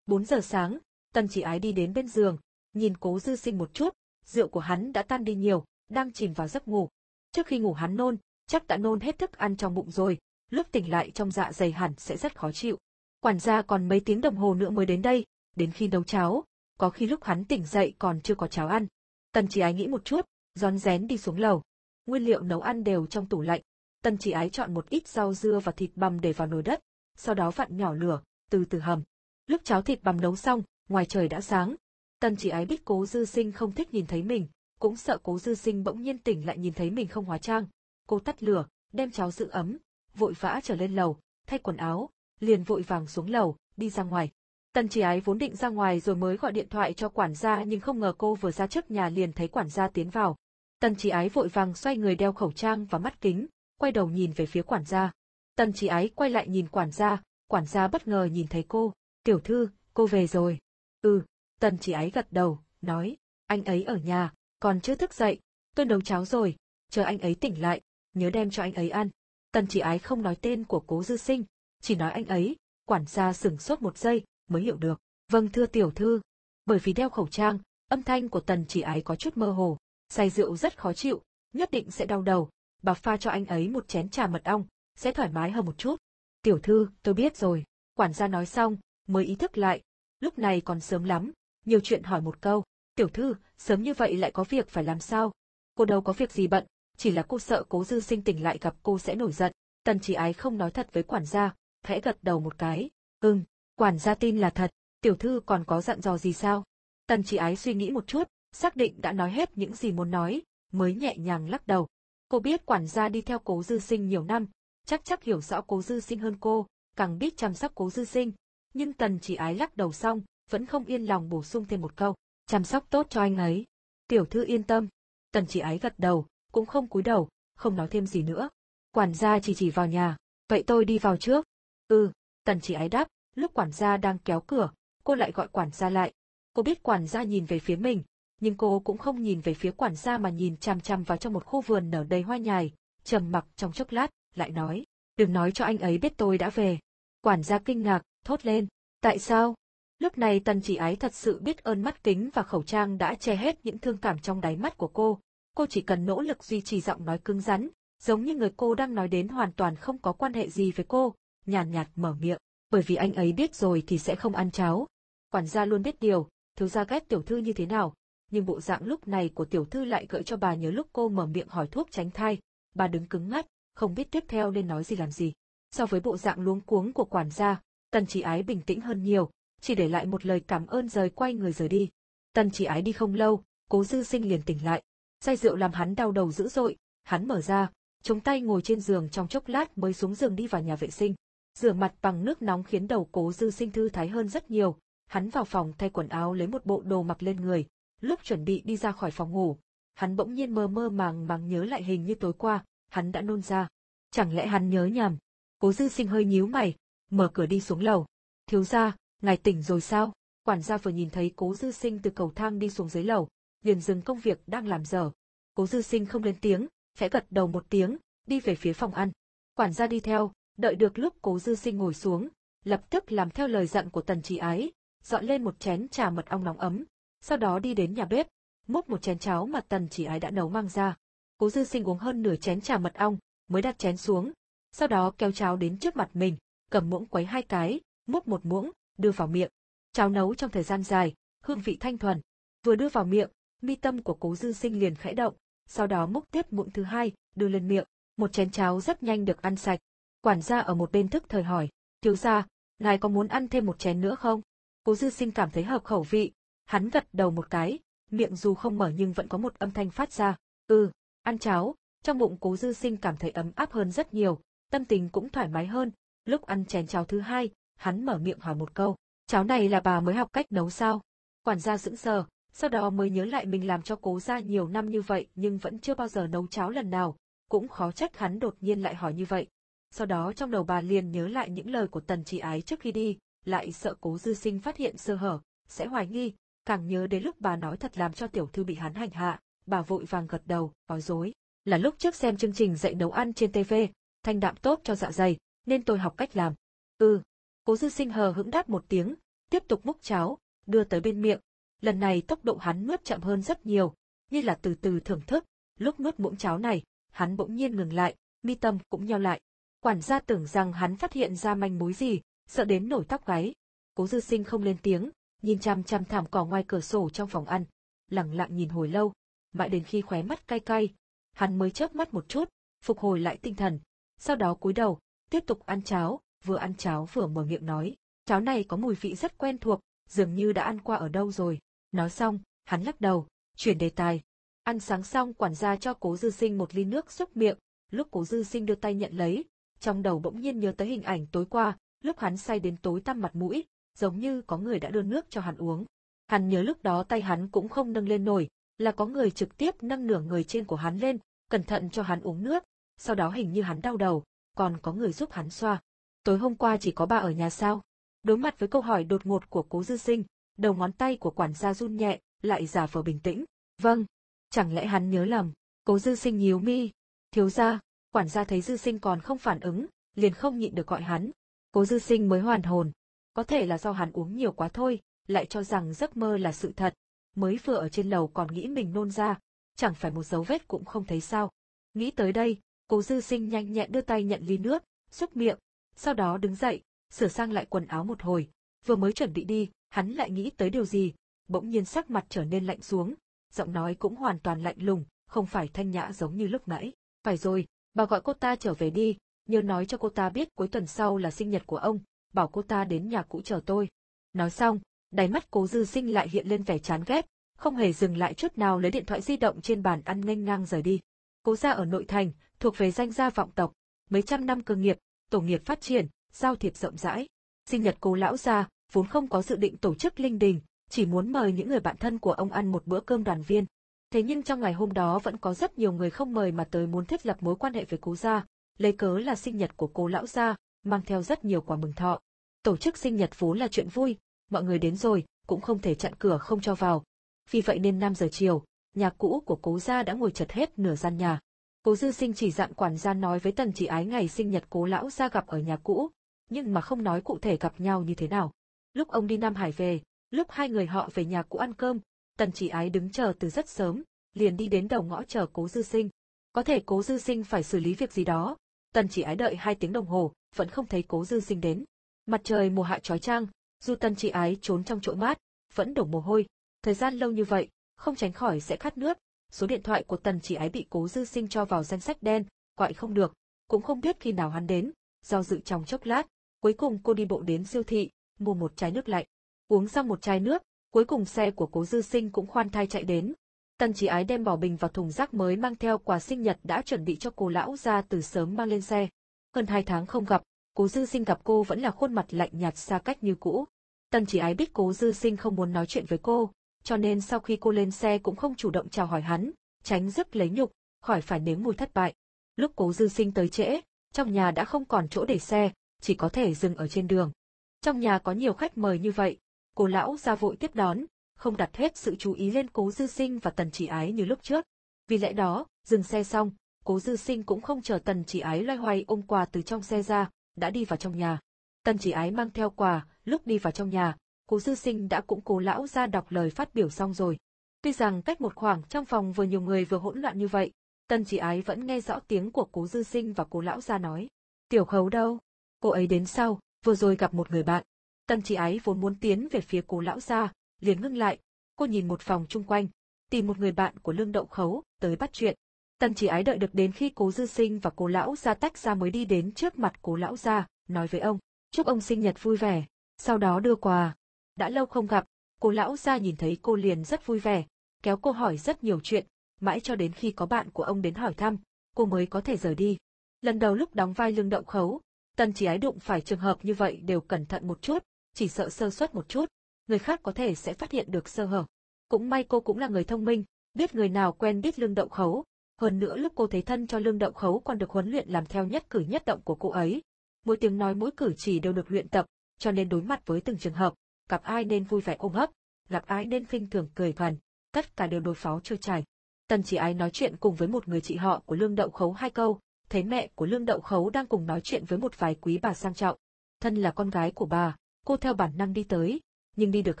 4 giờ sáng, Tần chỉ ái đi đến bên giường, nhìn cố dư sinh một chút, rượu của hắn đã tan đi nhiều, đang chìm vào giấc ngủ. Trước khi ngủ hắn nôn, chắc đã nôn hết thức ăn trong bụng rồi, lúc tỉnh lại trong dạ dày hẳn sẽ rất khó chịu. Quản gia còn mấy tiếng đồng hồ nữa mới đến đây, đến khi nấu cháo, có khi lúc hắn tỉnh dậy còn chưa có cháo ăn. Tần chỉ ái nghĩ một chút, rón rén đi xuống lầu. Nguyên liệu nấu ăn đều trong tủ lạnh. Tần chỉ ái chọn một ít rau dưa và thịt bằm để vào nồi đất, sau đó vặn nhỏ lửa, từ từ hầm. Lúc cháo thịt bằm nấu xong, ngoài trời đã sáng. Tần chỉ ái biết cố dư sinh không thích nhìn thấy mình, cũng sợ cố dư sinh bỗng nhiên tỉnh lại nhìn thấy mình không hóa trang. Cô tắt lửa, đem cháo giữ ấm, vội vã trở lên lầu, thay quần áo, liền vội vàng xuống lầu, đi ra ngoài. Tần chỉ ái vốn định ra ngoài rồi mới gọi điện thoại cho quản gia nhưng không ngờ cô vừa ra trước nhà liền thấy quản gia tiến vào. Tần chỉ ái vội vàng xoay người đeo khẩu trang và mắt kính, quay đầu nhìn về phía quản gia. Tần chỉ ái quay lại nhìn quản gia, quản gia bất ngờ nhìn thấy cô. Tiểu thư, cô về rồi. Ừ, tần chỉ ái gật đầu, nói, anh ấy ở nhà, còn chưa thức dậy, tôi nấu cháo rồi, chờ anh ấy tỉnh lại, nhớ đem cho anh ấy ăn. Tần chỉ ái không nói tên của cố dư sinh, chỉ nói anh ấy, quản gia sửng sốt một giây, mới hiểu được. Vâng thưa tiểu thư. Bởi vì đeo khẩu trang, âm thanh của tần chỉ ái có chút mơ hồ, say rượu rất khó chịu, nhất định sẽ đau đầu, bà pha cho anh ấy một chén trà mật ong, sẽ thoải mái hơn một chút. Tiểu thư, tôi biết rồi. Quản gia nói xong, mới ý thức lại, lúc này còn sớm lắm, nhiều chuyện hỏi một câu. Tiểu thư, sớm như vậy lại có việc phải làm sao? Cô đâu có việc gì bận, chỉ là cô sợ cố dư sinh tỉnh lại gặp cô sẽ nổi giận. Tần chỉ ái không nói thật với quản gia, khẽ gật đầu một cái. Ừm, Quản gia tin là thật, tiểu thư còn có dặn dò gì sao? Tần chỉ ái suy nghĩ một chút, xác định đã nói hết những gì muốn nói, mới nhẹ nhàng lắc đầu. Cô biết quản gia đi theo cố dư sinh nhiều năm, chắc chắc hiểu rõ cố dư sinh hơn cô, càng biết chăm sóc cố dư sinh. Nhưng tần chỉ ái lắc đầu xong, vẫn không yên lòng bổ sung thêm một câu, chăm sóc tốt cho anh ấy. Tiểu thư yên tâm. Tần chỉ ái gật đầu, cũng không cúi đầu, không nói thêm gì nữa. Quản gia chỉ chỉ vào nhà, vậy tôi đi vào trước. Ừ, tần chỉ ái đáp, Lúc quản gia đang kéo cửa, cô lại gọi quản gia lại. Cô biết quản gia nhìn về phía mình, nhưng cô cũng không nhìn về phía quản gia mà nhìn chằm chằm vào trong một khu vườn nở đầy hoa nhài, trầm mặc trong chốc lát, lại nói, đừng nói cho anh ấy biết tôi đã về. Quản gia kinh ngạc, thốt lên, tại sao? Lúc này tần chỉ ái thật sự biết ơn mắt kính và khẩu trang đã che hết những thương cảm trong đáy mắt của cô. Cô chỉ cần nỗ lực duy trì giọng nói cứng rắn, giống như người cô đang nói đến hoàn toàn không có quan hệ gì với cô, nhàn nhạt mở miệng bởi vì anh ấy biết rồi thì sẽ không ăn cháo. Quản gia luôn biết điều, thiếu gia ghét tiểu thư như thế nào, nhưng bộ dạng lúc này của tiểu thư lại gợi cho bà nhớ lúc cô mở miệng hỏi thuốc tránh thai, bà đứng cứng ngắt, không biết tiếp theo nên nói gì làm gì. So với bộ dạng luống cuống của quản gia, tần chỉ ái bình tĩnh hơn nhiều, chỉ để lại một lời cảm ơn rời quay người rời đi. Tần chỉ ái đi không lâu, cố dư sinh liền tỉnh lại. Say rượu làm hắn đau đầu dữ dội, hắn mở ra, chống tay ngồi trên giường trong chốc lát mới xuống giường đi vào nhà vệ sinh. Rửa mặt bằng nước nóng khiến đầu cố dư sinh thư thái hơn rất nhiều, hắn vào phòng thay quần áo lấy một bộ đồ mặc lên người, lúc chuẩn bị đi ra khỏi phòng ngủ, hắn bỗng nhiên mơ mơ màng màng nhớ lại hình như tối qua, hắn đã nôn ra. Chẳng lẽ hắn nhớ nhầm? Cố dư sinh hơi nhíu mày, mở cửa đi xuống lầu. Thiếu gia, ngài tỉnh rồi sao? Quản gia vừa nhìn thấy cố dư sinh từ cầu thang đi xuống dưới lầu, liền dừng công việc đang làm dở. Cố dư sinh không lên tiếng, khẽ gật đầu một tiếng, đi về phía phòng ăn. Quản gia đi theo, đợi được lúc cố dư sinh ngồi xuống, lập tức làm theo lời dặn của tần trí ái, dọn lên một chén trà mật ong nóng ấm, sau đó đi đến nhà bếp, múc một chén cháo mà tần chỉ ái đã nấu mang ra. Cố dư sinh uống hơn nửa chén trà mật ong, mới đặt chén xuống, sau đó kéo cháo đến trước mặt mình, cầm muỗng quấy hai cái, múc một muỗng, đưa vào miệng. Cháo nấu trong thời gian dài, hương vị thanh thuần. Vừa đưa vào miệng, mi tâm của cố dư sinh liền khẽ động, sau đó múc tiếp muỗng thứ hai, đưa lên miệng. Một chén cháo rất nhanh được ăn sạch. Quản gia ở một bên thức thời hỏi, thiếu gia, ngài có muốn ăn thêm một chén nữa không? Cố dư sinh cảm thấy hợp khẩu vị, hắn gật đầu một cái, miệng dù không mở nhưng vẫn có một âm thanh phát ra, ừ, ăn cháo, trong bụng cố dư sinh cảm thấy ấm áp hơn rất nhiều, tâm tình cũng thoải mái hơn, lúc ăn chén cháo thứ hai, hắn mở miệng hỏi một câu, cháo này là bà mới học cách nấu sao? Quản gia sững sờ, sau đó mới nhớ lại mình làm cho cố gia nhiều năm như vậy nhưng vẫn chưa bao giờ nấu cháo lần nào, cũng khó trách hắn đột nhiên lại hỏi như vậy. Sau đó trong đầu bà liền nhớ lại những lời của tần chị ái trước khi đi, lại sợ cố dư sinh phát hiện sơ hở, sẽ hoài nghi, càng nhớ đến lúc bà nói thật làm cho tiểu thư bị hắn hành hạ, bà vội vàng gật đầu, nói dối. Là lúc trước xem chương trình dạy nấu ăn trên TV, thanh đạm tốt cho dạ dày, nên tôi học cách làm. Ừ. Cố dư sinh hờ hững đáp một tiếng, tiếp tục múc cháo, đưa tới bên miệng. Lần này tốc độ hắn nuốt chậm hơn rất nhiều, như là từ từ thưởng thức. Lúc nuốt muỗng cháo này, hắn bỗng nhiên ngừng lại, mi tâm cũng nheo lại. Quản gia tưởng rằng hắn phát hiện ra manh mối gì, sợ đến nổi tóc gáy. Cố dư sinh không lên tiếng, nhìn chăm chăm thảm cỏ ngoài cửa sổ trong phòng ăn, lặng lặng nhìn hồi lâu, mãi đến khi khóe mắt cay cay, hắn mới chớp mắt một chút, phục hồi lại tinh thần, sau đó cúi đầu, tiếp tục ăn cháo, vừa ăn cháo vừa mở miệng nói, cháo này có mùi vị rất quen thuộc, dường như đã ăn qua ở đâu rồi. Nói xong, hắn lắc đầu, chuyển đề tài. Ăn sáng xong quản gia cho cố dư sinh một ly nước xúc miệng, lúc cố dư sinh đưa tay nhận lấy, trong đầu bỗng nhiên nhớ tới hình ảnh tối qua, lúc hắn say đến tối tăm mặt mũi, giống như có người đã đưa nước cho hắn uống. Hắn nhớ lúc đó tay hắn cũng không nâng lên nổi, là có người trực tiếp nâng nửa người trên của hắn lên, cẩn thận cho hắn uống nước, sau đó hình như hắn đau đầu, còn có người giúp hắn xoa. Tối hôm qua chỉ có bà ở nhà sao? Đối mặt với câu hỏi đột ngột của cố dư sinh, đầu ngón tay của quản gia run nhẹ, lại giả vờ bình tĩnh. Vâng, chẳng lẽ hắn nhớ lầm? Cố dư sinh nhíu mi. Thiếu gia, quản gia thấy dư sinh còn không phản ứng, liền không nhịn được gọi hắn. Cố dư sinh mới hoàn hồn. Có thể là do hắn uống nhiều quá thôi, lại cho rằng giấc mơ là sự thật. Mới vừa ở trên lầu còn nghĩ mình nôn ra, chẳng phải một dấu vết cũng không thấy sao. Nghĩ tới đây, cố dư sinh nhanh nhẹn đưa tay nhận ly nước, xúc miệng, sau đó đứng dậy, sửa sang lại quần áo một hồi. Vừa mới chuẩn bị đi, hắn lại nghĩ tới điều gì, bỗng nhiên sắc mặt trở nên lạnh xuống, giọng nói cũng hoàn toàn lạnh lùng, không phải thanh nhã giống như lúc nãy. Phải rồi, bà gọi cô ta trở về đi, nhớ nói cho cô ta biết cuối tuần sau là sinh nhật của ông, bảo cô ta đến nhà cũ chờ tôi. Nói xong, đáy mắt cố dư sinh lại hiện lên vẻ chán ghét, không hề dừng lại chút nào lấy điện thoại di động trên bàn ăn nghênh ngang rời đi. Cố gia ở nội thành, thuộc về danh gia vọng tộc, mấy trăm năm cơ nghiệp, tổ nghiệp phát triển, giao thiệp rộng rãi. Sinh nhật cố lão gia, vốn không có dự định tổ chức linh đình, chỉ muốn mời những người bạn thân của ông ăn một bữa cơm đoàn viên. Thế nhưng trong ngày hôm đó vẫn có rất nhiều người không mời mà tới muốn thiết lập mối quan hệ với cố gia, lấy cớ là sinh nhật của cố lão gia, mang theo rất nhiều quà mừng thọ. Tổ chức sinh nhật vốn là chuyện vui, mọi người đến rồi, cũng không thể chặn cửa không cho vào. Vì vậy nên 5 giờ chiều, nhà cũ của cố gia đã ngồi chật hết nửa gian nhà. Cố dư sinh chỉ dặn quản gia nói với tần chỉ ái ngày sinh nhật cố lão gia gặp ở nhà cũ, nhưng mà không nói cụ thể gặp nhau như thế nào. Lúc ông đi Nam Hải về, lúc hai người họ về nhà cũ ăn cơm, tần chỉ ái đứng chờ từ rất sớm, liền đi đến đầu ngõ chờ cố dư sinh. Có thể cố dư sinh phải xử lý việc gì đó, tần chỉ ái đợi hai tiếng đồng hồ, vẫn không thấy cố dư sinh đến. Mặt trời mùa hạ trói trang, dù tần chỉ ái trốn trong chỗ mát, vẫn đổ mồ hôi. Thời gian lâu như vậy, không tránh khỏi sẽ khát nước. Số điện thoại của tần chỉ ái bị cố dư sinh cho vào danh sách đen, gọi không được, cũng không biết khi nào hắn đến. Do dự trong chốc lát, cuối cùng cô đi bộ đến siêu thị, mua một chai nước lạnh. Uống xong một chai nước, cuối cùng xe của cố dư sinh cũng khoan thai chạy đến. Tần chỉ ái đem bỏ bình vào thùng rác mới mang theo quà sinh nhật đã chuẩn bị cho cô lão ra từ sớm mang lên xe. Hơn hai tháng không gặp, cố dư sinh gặp cô vẫn là khuôn mặt lạnh nhạt xa cách như cũ. Tần chỉ ái biết cố dư sinh không muốn nói chuyện với cô, cho nên sau khi cô lên xe cũng không chủ động chào hỏi hắn, tránh rước lấy nhục, khỏi phải nếm mùi thất bại. Lúc cố dư sinh tới trễ, trong nhà đã không còn chỗ để xe, chỉ có thể dừng ở trên đường. Trong nhà có nhiều khách mời như vậy, cô lão ra vội tiếp đón, không đặt hết sự chú ý lên cố dư sinh và tần chỉ ái như lúc trước. Vì lẽ đó, dừng xe xong, cố dư sinh cũng không chờ tần chỉ ái loay hoay ôm quà từ trong xe ra, đã đi vào trong nhà. Tần chỉ ái mang theo quà, lúc đi vào trong nhà, cố dư sinh đã cũng cố lão ra đọc lời phát biểu xong rồi. Tuy rằng cách một khoảng trong phòng vừa nhiều người vừa hỗn loạn như vậy, tần chỉ ái vẫn nghe rõ tiếng của cố dư sinh và cố lão ra nói. Tiểu khấu đâu? Cô ấy đến sau, vừa rồi gặp một người bạn. Tần chỉ ái vốn muốn tiến về phía cố lão gia, liền ngưng lại, cô nhìn một vòng chung quanh, tìm một người bạn của lương đậu khấu, tới bắt chuyện. Tần chỉ ái đợi được đến khi cố dư sinh và cố lão gia tách ra mới đi đến trước mặt cố lão gia, nói với ông, chúc ông sinh nhật vui vẻ, sau đó đưa quà. Đã lâu không gặp, cố lão gia nhìn thấy cô liền rất vui vẻ, kéo cô hỏi rất nhiều chuyện, mãi cho đến khi có bạn của ông đến hỏi thăm, cô mới có thể rời đi. Lần đầu lúc đóng vai lương đậu khấu, tần chỉ ái đụng phải trường hợp như vậy đều cẩn thận một chút, chỉ sợ sơ suất một chút, người khác có thể sẽ phát hiện được sơ hở. Cũng may cô cũng là người thông minh, biết người nào quen biết lương đậu khấu, hơn nữa lúc cô thấy thân cho lương đậu khấu còn được huấn luyện làm theo nhất cử nhất động của cô ấy. Mỗi tiếng nói mỗi cử chỉ đều được luyện tập, cho nên đối mặt với từng trường hợp, gặp ai nên vui vẻ ôm ấp, gặp ai nên khinh thường cười gần, tất cả đều đối phó trôi chảy. Tần chỉ ái nói chuyện cùng với một người chị họ của lương đậu khấu hai câu, thấy mẹ của lương đậu khấu đang cùng nói chuyện với một vài quý bà sang trọng. Thân là con gái của bà, cô theo bản năng đi tới, nhưng đi được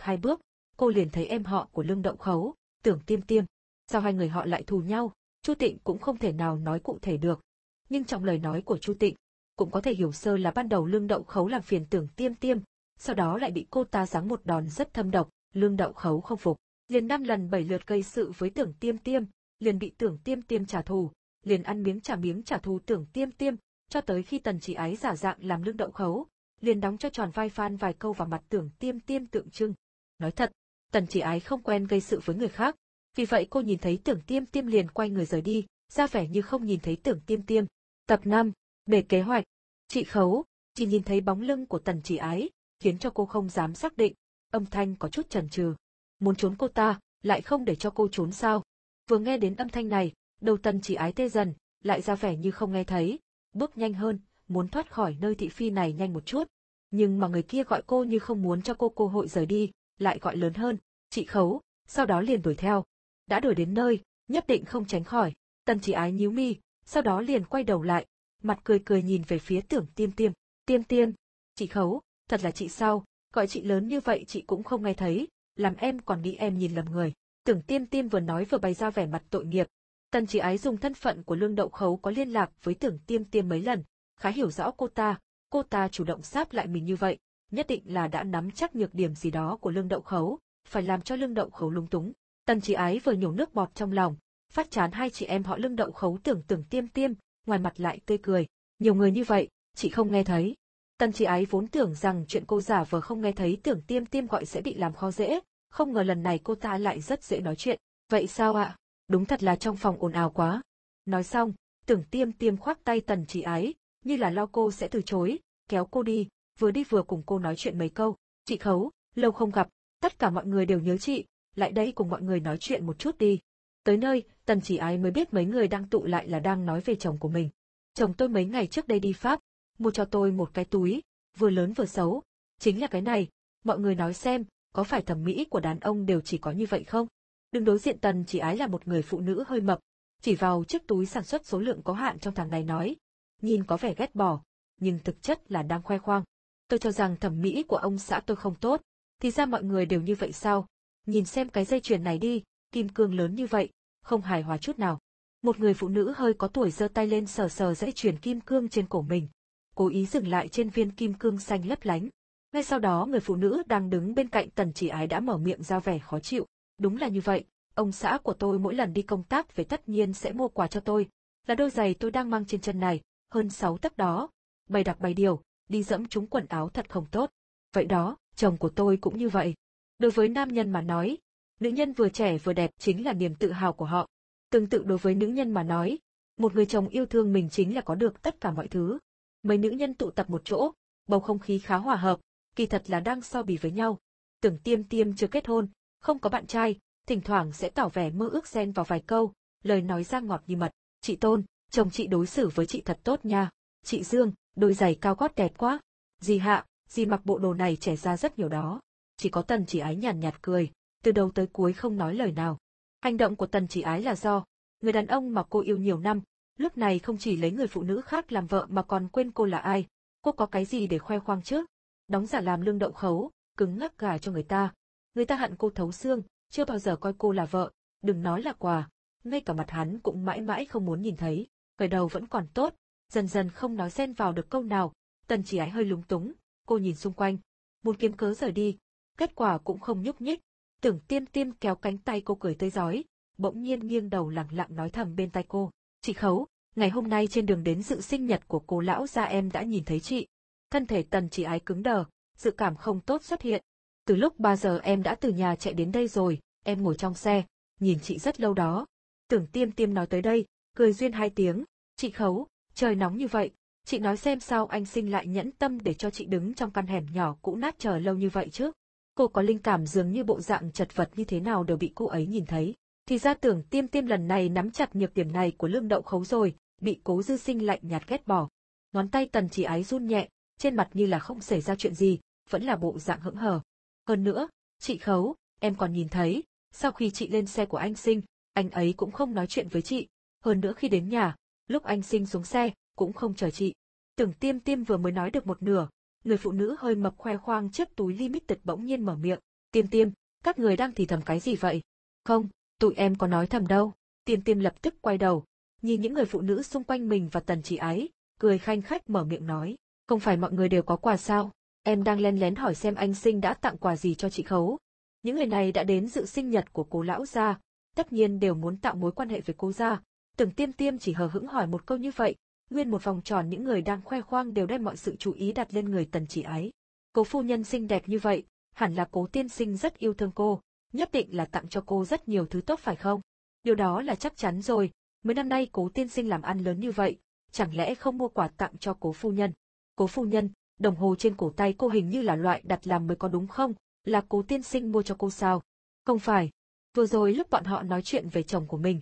hai bước, cô liền thấy em họ của lương đậu khấu, tưởng tiêm tiêm. Sao hai người họ lại thù nhau, Chu Tịnh cũng không thể nào nói cụ thể được. Nhưng trong lời nói của Chu Tịnh, cũng có thể hiểu sơ là ban đầu lương đậu khấu làm phiền tưởng tiêm tiêm, sau đó lại bị cô ta giáng một đòn rất thâm độc, lương đậu khấu không phục, liền năm lần bảy lượt gây sự với tưởng tiêm tiêm, liền bị tưởng tiêm tiêm trả thù, liền ăn miếng trả miếng trả thù tưởng tiêm tiêm, cho tới khi tần chỉ ái giả dạng làm lương đậu khấu, liền đóng cho tròn vai phan vài câu vào mặt tưởng tiêm tiêm tượng trưng. Nói thật, tần chỉ ái không quen gây sự với người khác, vì vậy cô nhìn thấy tưởng tiêm tiêm liền quay người rời đi, ra vẻ như không nhìn thấy tưởng tiêm tiêm. Tập 5, bề kế hoạch. Chị khấu, chỉ nhìn thấy bóng lưng của tần chỉ ái, khiến cho cô không dám xác định, âm thanh có chút chần chừ. Muốn trốn cô ta, lại không để cho cô trốn sao. Vừa nghe đến âm thanh này, đầu tần chỉ ái tê dần, lại ra vẻ như không nghe thấy, bước nhanh hơn, muốn thoát khỏi nơi thị phi này nhanh một chút. Nhưng mà người kia gọi cô như không muốn cho cô cơ hội rời đi, lại gọi lớn hơn, chị khấu, sau đó liền đuổi theo. Đã đuổi đến nơi, nhất định không tránh khỏi, tần chỉ ái nhíu mi, sau đó liền quay đầu lại, mặt cười cười nhìn về phía tưởng tiêm tiêm, tiêm tiêm, chị khấu, thật là chị sao, gọi chị lớn như vậy chị cũng không nghe thấy, làm em còn nghĩ em nhìn lầm người. Tưởng tiêm tiêm vừa nói vừa bày ra vẻ mặt tội nghiệp. Tần chỉ ái dùng thân phận của lương đậu khấu có liên lạc với tưởng tiêm tiêm mấy lần, khá hiểu rõ cô ta, cô ta chủ động sáp lại mình như vậy, nhất định là đã nắm chắc nhược điểm gì đó của lương đậu khấu, phải làm cho lương đậu khấu lung túng. Tần chỉ ái vừa nhổ nước bọt trong lòng, phát chán hai chị em họ lương đậu khấu tưởng tưởng tiêm tiêm, ngoài mặt lại tươi cười. Nhiều người như vậy, chị không nghe thấy. Tần chỉ ái vốn tưởng rằng chuyện cô giả vờ không nghe thấy tưởng tiêm tiêm gọi sẽ bị làm khó dễ, không ngờ lần này cô ta lại rất dễ nói chuyện. Vậy sao ạ? Đúng thật là trong phòng ồn ào quá. Nói xong, tưởng tiêm tiêm khoác tay tần trí ái, như là lo cô sẽ từ chối, kéo cô đi, vừa đi vừa cùng cô nói chuyện mấy câu. Chị Khấu, lâu không gặp, tất cả mọi người đều nhớ chị, lại đây cùng mọi người nói chuyện một chút đi. Tới nơi, tần chỉ ái mới biết mấy người đang tụ lại là đang nói về chồng của mình. Chồng tôi mấy ngày trước đây đi Pháp, mua cho tôi một cái túi, vừa lớn vừa xấu. Chính là cái này, mọi người nói xem, có phải thẩm mỹ của đàn ông đều chỉ có như vậy không? Đừng đối diện tần chỉ ái là một người phụ nữ hơi mập, chỉ vào chiếc túi sản xuất số lượng có hạn trong tháng này nói, nhìn có vẻ ghét bỏ, nhưng thực chất là đang khoe khoang. Tôi cho rằng thẩm mỹ của ông xã tôi không tốt, thì ra mọi người đều như vậy sao? Nhìn xem cái dây chuyền này đi, kim cương lớn như vậy, không hài hòa chút nào. Một người phụ nữ hơi có tuổi giơ tay lên sờ sờ dây chuyền kim cương trên cổ mình, cố ý dừng lại trên viên kim cương xanh lấp lánh. Ngay sau đó người phụ nữ đang đứng bên cạnh tần chỉ ái đã mở miệng ra vẻ khó chịu. Đúng là như vậy, ông xã của tôi mỗi lần đi công tác về tất nhiên sẽ mua quà cho tôi, là đôi giày tôi đang mang trên chân này, hơn sáu tấc đó, bày đặc bày điều, đi dẫm chúng quần áo thật không tốt. Vậy đó, chồng của tôi cũng như vậy. Đối với nam nhân mà nói, nữ nhân vừa trẻ vừa đẹp chính là niềm tự hào của họ. Tương tự đối với nữ nhân mà nói, một người chồng yêu thương mình chính là có được tất cả mọi thứ. Mấy nữ nhân tụ tập một chỗ, bầu không khí khá hòa hợp, kỳ thật là đang so bì với nhau. Tưởng tiêm tiêm chưa kết hôn, không có bạn trai, thỉnh thoảng sẽ tỏ vẻ mơ ước xen vào vài câu, lời nói ra ngọt như mật. Chị Tôn, chồng chị đối xử với chị thật tốt nha. Chị Dương, đôi giày cao gót đẹp quá. Dì Hạ, gì mặc bộ đồ này trẻ ra rất nhiều đó. Chỉ có tần chỉ ái nhàn nhạt, cười, từ đầu tới cuối không nói lời nào. Hành động của tần chỉ ái là do, người đàn ông mà cô yêu nhiều năm, lúc này không chỉ lấy người phụ nữ khác làm vợ mà còn quên cô là ai, cô có cái gì để khoe khoang chứ? Đóng giả làm lương đậu khấu, cứng ngắc gà cho người ta. Người ta hận cô thấu xương, chưa bao giờ coi cô là vợ, đừng nói là quà, ngay cả mặt hắn cũng mãi mãi không muốn nhìn thấy. Khởi đầu vẫn còn tốt, dần dần không nói xen vào được câu nào, tần chỉ ái hơi lúng túng, cô nhìn xung quanh, muốn kiếm cớ rời đi, kết quả cũng không nhúc nhích, tưởng tiêm tiêm kéo cánh tay cô cười tươi giói, bỗng nhiên nghiêng đầu lặng lặng nói thầm bên tai cô, chị Khấu, ngày hôm nay trên đường đến dự sinh nhật của cô lão gia em đã nhìn thấy chị. Thân thể tần chỉ ái cứng đờ, dự cảm không tốt xuất hiện. Từ lúc 3 giờ em đã từ nhà chạy đến đây rồi, em ngồi trong xe, nhìn chị rất lâu đó. Tưởng tiêm tiêm nói tới đây, cười duyên hai tiếng, chị Khấu, trời nóng như vậy, chị nói xem sao anh sinh lại nhẫn tâm để cho chị đứng trong căn hẻm nhỏ cũ nát chờ lâu như vậy chứ. Cô có linh cảm dường như bộ dạng chật vật như thế nào đều bị cô ấy nhìn thấy. Thì ra tưởng tiêm tiêm lần này nắm chặt nhược điểm này của lương đậu khấu rồi, bị cố dư sinh lạnh nhạt ghét bỏ. Ngón tay tần chỉ ái run nhẹ, trên mặt như là không xảy ra chuyện gì, vẫn là bộ dạng hững hờ. Hơn nữa, chị khấu, em còn nhìn thấy, sau khi chị lên xe của anh sinh, anh ấy cũng không nói chuyện với chị. Hơn nữa khi đến nhà, lúc anh sinh xuống xe, cũng không chờ chị. Tưởng tiêm tiêm vừa mới nói được một nửa, người phụ nữ hơi mập khoe khoang chiếc túi limited bỗng nhiên mở miệng. Tiêm tiêm, các người đang thì thầm cái gì vậy? Không, tụi em có nói thầm đâu. Tiêm tiêm lập tức quay đầu, nhìn những người phụ nữ xung quanh mình và tần chị ái, cười khanh khách mở miệng nói. Không phải mọi người đều có quà sao? Em đang len lén hỏi xem anh sinh đã tặng quà gì cho chị Khấu. Những người này đã đến dự sinh nhật của cô lão gia, tất nhiên đều muốn tạo mối quan hệ với cô gia. Tưởng tiêm tiêm chỉ hờ hững hỏi một câu như vậy, nguyên một vòng tròn những người đang khoe khoang đều đem mọi sự chú ý đặt lên người tần chỉ ái. Cố phu nhân xinh đẹp như vậy, hẳn là cố tiên sinh rất yêu thương cô, nhất định là tặng cho cô rất nhiều thứ tốt phải không? Điều đó là chắc chắn rồi, mấy năm nay cố tiên sinh làm ăn lớn như vậy, chẳng lẽ không mua quà tặng cho cố phu nhân? Cố phu nhân, đồng hồ trên cổ tay cô hình như là loại đặt làm mới có đúng không? Là cố tiên sinh mua cho cô sao? Không phải. Vừa rồi lúc bọn họ nói chuyện về chồng của mình,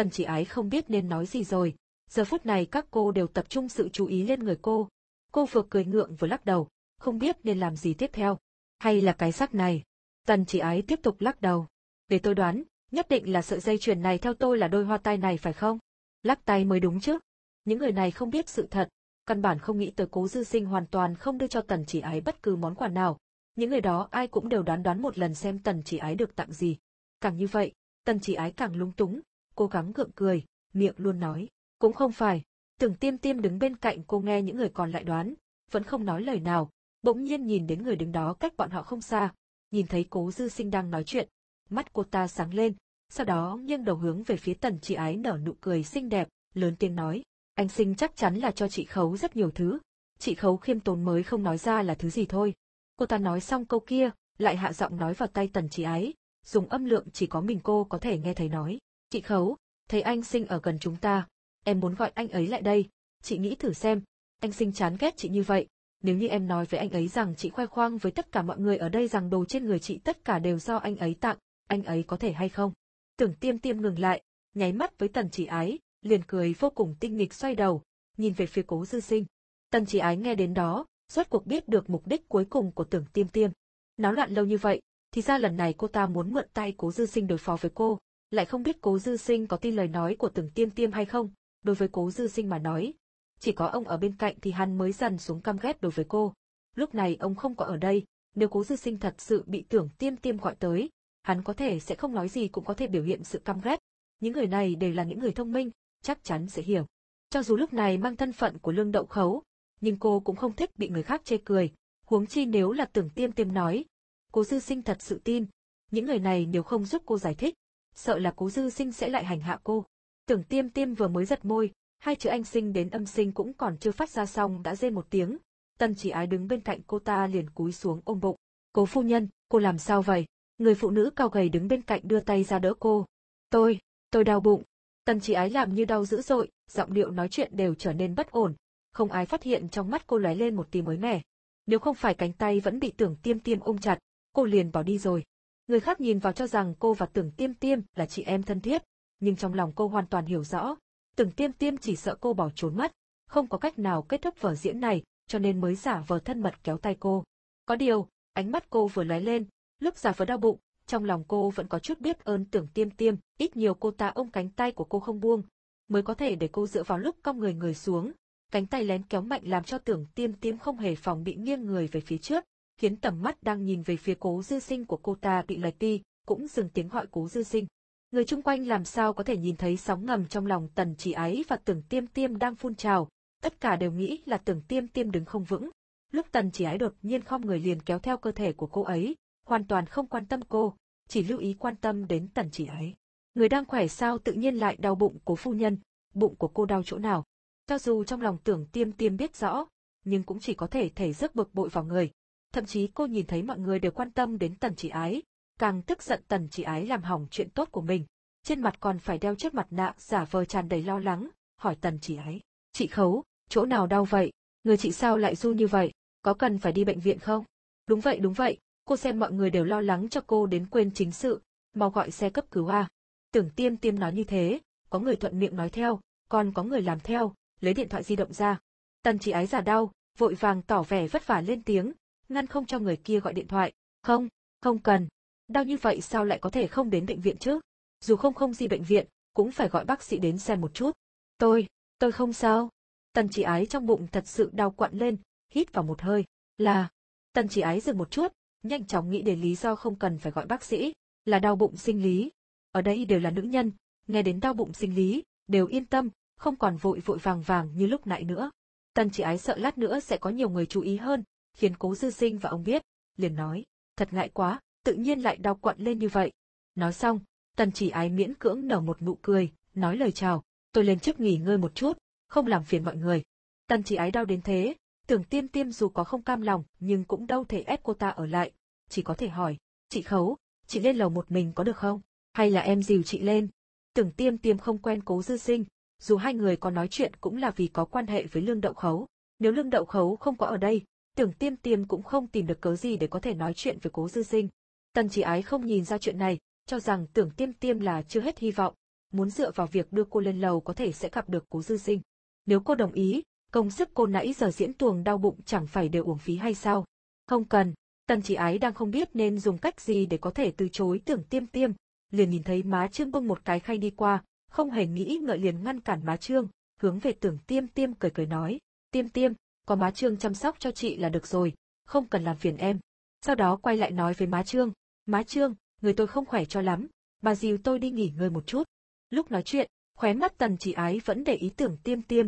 tần chỉ ái không biết nên nói gì rồi, Giờ phút này các cô đều tập trung sự chú ý lên người cô. Cô vừa cười ngượng vừa lắc đầu, không biết nên làm gì tiếp theo. Hay là cái sắc này? Tần chỉ ái tiếp tục lắc đầu. Để tôi đoán, nhất định là sợi dây chuyền này theo tôi là đôi hoa tai này phải không? Lắc tay mới đúng chứ. Những người này không biết sự thật, căn bản không nghĩ tới cố dư sinh hoàn toàn không đưa cho tần chỉ ái bất cứ món quà nào. Những người đó ai cũng đều đoán đoán một lần xem tần chỉ ái được tặng gì. Càng như vậy, tần chỉ ái càng lung túng, cố gắng gượng cười, miệng luôn nói. Cũng không phải, tưởng tiêm tiêm đứng bên cạnh cô nghe những người còn lại đoán, vẫn không nói lời nào, bỗng nhiên nhìn đến người đứng đó cách bọn họ không xa, nhìn thấy cố dư sinh đang nói chuyện, mắt cô ta sáng lên, sau đó nghiêng đầu hướng về phía tần chị ái nở nụ cười xinh đẹp, lớn tiếng nói, anh sinh chắc chắn là cho chị khấu rất nhiều thứ, chị khấu khiêm tốn mới không nói ra là thứ gì thôi. Cô ta nói xong câu kia, lại hạ giọng nói vào tay tần chị ái, dùng âm lượng chỉ có mình cô có thể nghe thấy nói, chị khấu, thấy anh sinh ở gần chúng ta, em muốn gọi anh ấy lại đây, chị nghĩ thử xem, anh sinh chán ghét chị như vậy, nếu như em nói với anh ấy rằng chị khoe khoang với tất cả mọi người ở đây rằng đồ trên người chị tất cả đều do anh ấy tặng, anh ấy có thể hay không? Tưởng tiêm tiêm ngừng lại, nháy mắt với tần chỉ ái, liền cười vô cùng tinh nghịch xoay đầu, nhìn về phía cố dư sinh. Tần chỉ ái nghe đến đó, rốt cuộc biết được mục đích cuối cùng của tưởng tiêm tiêm. Náo loạn lâu như vậy, thì ra lần này cô ta muốn mượn tay cố dư sinh đối phó với cô, lại không biết cố dư sinh có tin lời nói của từng tiêm tiêm hay không, đối với cố dư sinh mà nói. Chỉ có ông ở bên cạnh thì hắn mới dần xuống căm ghét đối với cô. Lúc này ông không có ở đây, nếu cố dư sinh thật sự bị tưởng tiêm tiêm gọi tới, hắn có thể sẽ không nói gì cũng có thể biểu hiện sự căm ghét. Những người này đều là những người thông minh, chắc chắn sẽ hiểu. Cho dù lúc này mang thân phận của lương đậu khấu, nhưng cô cũng không thích bị người khác chê cười, huống chi nếu là tưởng tiêm tiêm nói. Cố dư sinh thật sự tin, những người này nếu không giúp cô giải thích, sợ là cố dư sinh sẽ lại hành hạ cô. Tưởng tiêm tiêm vừa mới giật môi, hai chữ anh sinh đến âm sinh cũng còn chưa phát ra xong đã rên một tiếng. Tân chỉ ái đứng bên cạnh cô ta liền cúi xuống ôm bụng. Cố phu nhân, cô làm sao vậy? Người phụ nữ cao gầy đứng bên cạnh đưa tay ra đỡ cô. Tôi, tôi đau bụng. Tân chỉ ái làm như đau dữ dội, giọng điệu nói chuyện đều trở nên bất ổn. Không ai phát hiện trong mắt cô lóe lên một tí mới mẻ. Nếu không phải cánh tay vẫn bị tưởng tiêm tiêm ôm chặt, cô liền bỏ đi rồi. Người khác nhìn vào cho rằng cô và tưởng tiêm tiêm là chị em thân thiết, nhưng trong lòng cô hoàn toàn hiểu rõ, tưởng tiêm tiêm chỉ sợ cô bỏ trốn mất, không có cách nào kết thúc vở diễn này, cho nên mới giả vờ thân mật kéo tay cô. Có điều, ánh mắt cô vừa lóe lên, lúc giả vờ đau bụng, trong lòng cô vẫn có chút biết ơn tưởng tiêm tiêm, ít nhiều cô ta ôm cánh tay của cô không buông, mới có thể để cô dựa vào lúc cong người người xuống, cánh tay lén kéo mạnh làm cho tưởng tiêm tiêm không hề phòng bị nghiêng người về phía trước, khiến tầm mắt đang nhìn về phía cố dư sinh của cô ta bị lệch đi, cũng dừng tiếng gọi cố dư sinh. Người chung quanh làm sao có thể nhìn thấy sóng ngầm trong lòng tần chỉ ái và tưởng tiêm tiêm đang phun trào, tất cả đều nghĩ là tưởng tiêm tiêm đứng không vững. Lúc tần chỉ ái đột nhiên không người liền kéo theo cơ thể của cô ấy, hoàn toàn không quan tâm cô, chỉ lưu ý quan tâm đến tần chỉ ái. Người đang khỏe sao tự nhiên lại đau bụng cố phu nhân, bụng của cô đau chỗ nào. Cho dù trong lòng tưởng tiêm tiêm biết rõ, nhưng cũng chỉ có thể thể rất bực bội vào người. Thậm chí cô nhìn thấy mọi người đều quan tâm đến tần chỉ ái, càng tức giận tần chỉ ái làm hỏng chuyện tốt của mình. Trên mặt còn phải đeo chiếc mặt nạ giả vờ tràn đầy lo lắng, hỏi tần chỉ ái. Chị khấu, chỗ nào đau vậy? Người chị sao lại du như vậy? Có cần phải đi bệnh viện không? Đúng vậy đúng vậy, cô xem mọi người đều lo lắng cho cô đến quên chính sự, mau gọi xe cấp cứu a. Tưởng tiêm tiêm nói như thế, có người thuận miệng nói theo, còn có người làm theo, lấy điện thoại di động ra. Tần chỉ ái giả đau, vội vàng tỏ vẻ vất vả lên tiếng, ngăn không cho người kia gọi điện thoại. Không, không cần. Đau như vậy sao lại có thể không đến bệnh viện chứ? Dù không không gì bệnh viện, cũng phải gọi bác sĩ đến xem một chút. Tôi, tôi không sao. Tần chỉ ái trong bụng thật sự đau quặn lên, hít vào một hơi. Là, tần chỉ ái dừng một chút, nhanh chóng nghĩ đến lý do không cần phải gọi bác sĩ, là đau bụng sinh lý. Ở đây đều là nữ nhân, nghe đến đau bụng sinh lý, đều yên tâm, không còn vội vội vàng vàng như lúc nãy nữa. Tần chỉ ái sợ lát nữa sẽ có nhiều người chú ý hơn, khiến cố dư sinh và ông biết, liền nói, thật ngại quá, tự nhiên lại đau quặn lên như vậy. Nói xong, tần chỉ ái miễn cưỡng nở một nụ cười, nói lời chào, tôi lên trước nghỉ ngơi một chút, không làm phiền mọi người. Tần chỉ ái đau đến thế, tưởng tiêm tiêm dù có không cam lòng nhưng cũng đâu thể ép cô ta ở lại, chỉ có thể hỏi, chị khấu, chị lên lầu một mình có được không? Hay là em dìu chị lên? Tưởng tiêm tiêm không quen cố dư sinh, dù hai người có nói chuyện cũng là vì có quan hệ với lương đậu khấu. Nếu lương đậu khấu không có ở đây, tưởng tiêm tiêm cũng không tìm được cớ gì để có thể nói chuyện với cố dư sinh. Tần chỉ ái không nhìn ra chuyện này, cho rằng tưởng tiêm tiêm là chưa hết hy vọng, muốn dựa vào việc đưa cô lên lầu có thể sẽ gặp được cố dư sinh. Nếu cô đồng ý, công sức cô nãy giờ diễn tuồng đau bụng chẳng phải đều uổng phí hay sao? Không cần, tần chỉ ái đang không biết nên dùng cách gì để có thể từ chối tưởng tiêm tiêm, liền nhìn thấy má trương bưng một cái khay đi qua, không hề nghĩ ngợi liền ngăn cản má trương, hướng về tưởng tiêm tiêm cười cười nói, tiêm tiêm, có má trương chăm sóc cho chị là được rồi, không cần làm phiền em. Sau đó quay lại nói với má trương, má trương, người tôi không khỏe cho lắm, bà dìu tôi đi nghỉ ngơi một chút. Lúc nói chuyện, khóe mắt tần chỉ ái vẫn để ý tưởng tiêm tiêm.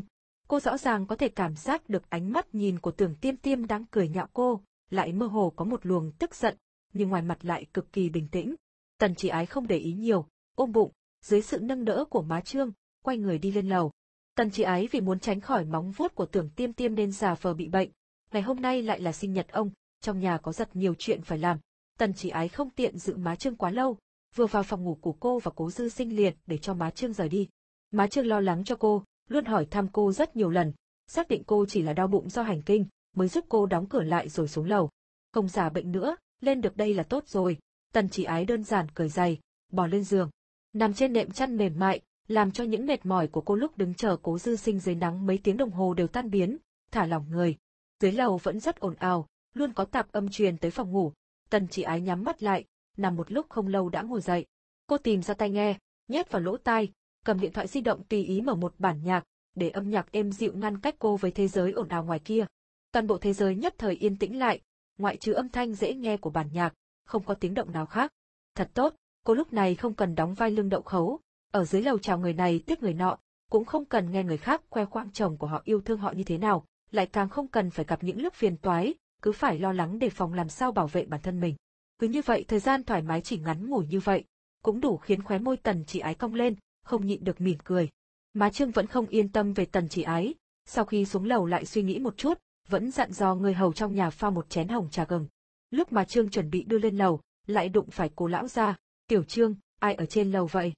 Cô rõ ràng có thể cảm giác được ánh mắt nhìn của tưởng tiêm tiêm đang cười nhạo cô, lại mơ hồ có một luồng tức giận, nhưng ngoài mặt lại cực kỳ bình tĩnh. Tần chỉ ái không để ý nhiều, ôm bụng, dưới sự nâng đỡ của má trương, quay người đi lên lầu. Tần chỉ ái vì muốn tránh khỏi móng vuốt của tưởng tiêm tiêm nên giả vờ bị bệnh. Ngày hôm nay lại là sinh nhật ông, trong nhà có rất nhiều chuyện phải làm. Tần chỉ ái không tiện giữ má trương quá lâu, vừa vào phòng ngủ của cô và cố dư sinh liền để cho má trương rời đi. Má trương lo lắng cho cô, luôn hỏi thăm cô rất nhiều lần, xác định cô chỉ là đau bụng do hành kinh, mới giúp cô đóng cửa lại rồi xuống lầu. Không giả bệnh nữa, lên được đây là tốt rồi. Tần chỉ ái đơn giản cởi giày, bò lên giường. Nằm trên nệm chăn mềm mại, làm cho những mệt mỏi của cô lúc đứng chờ cố dư sinh dưới nắng mấy tiếng đồng hồ đều tan biến, thả lỏng người. Dưới lầu vẫn rất ồn ào, luôn có tạp âm truyền tới phòng ngủ. Tần chỉ ái nhắm mắt lại, nằm một lúc không lâu đã ngồi dậy. Cô tìm ra tai nghe, nhét vào lỗ tai, cầm điện thoại di động tùy ý mở một bản nhạc, để âm nhạc êm dịu ngăn cách cô với thế giới ồn ào ngoài kia. Toàn bộ thế giới nhất thời yên tĩnh lại, ngoại trừ âm thanh dễ nghe của bản nhạc, không có tiếng động nào khác. Thật tốt, cô lúc này không cần đóng vai lưng đậu khấu, ở dưới lầu chào người này tiếc người nọ, cũng không cần nghe người khác khoe khoang chồng của họ yêu thương họ như thế nào, lại càng không cần phải gặp những lúc phiền toái, cứ phải lo lắng đề phòng làm sao bảo vệ bản thân mình. Cứ như vậy thời gian thoải mái chỉ ngắn ngủi như vậy, cũng đủ khiến khóe môi tần chỉ ái cong lên, không nhịn được mỉm cười. Má Trương vẫn không yên tâm về tần chỉ ái, sau khi xuống lầu lại suy nghĩ một chút, vẫn dặn dò người hầu trong nhà pha một chén hồng trà gừng. Lúc mà Trương chuẩn bị đưa lên lầu, lại đụng phải cô lão ra, tiểu Trương, ai ở trên lầu vậy?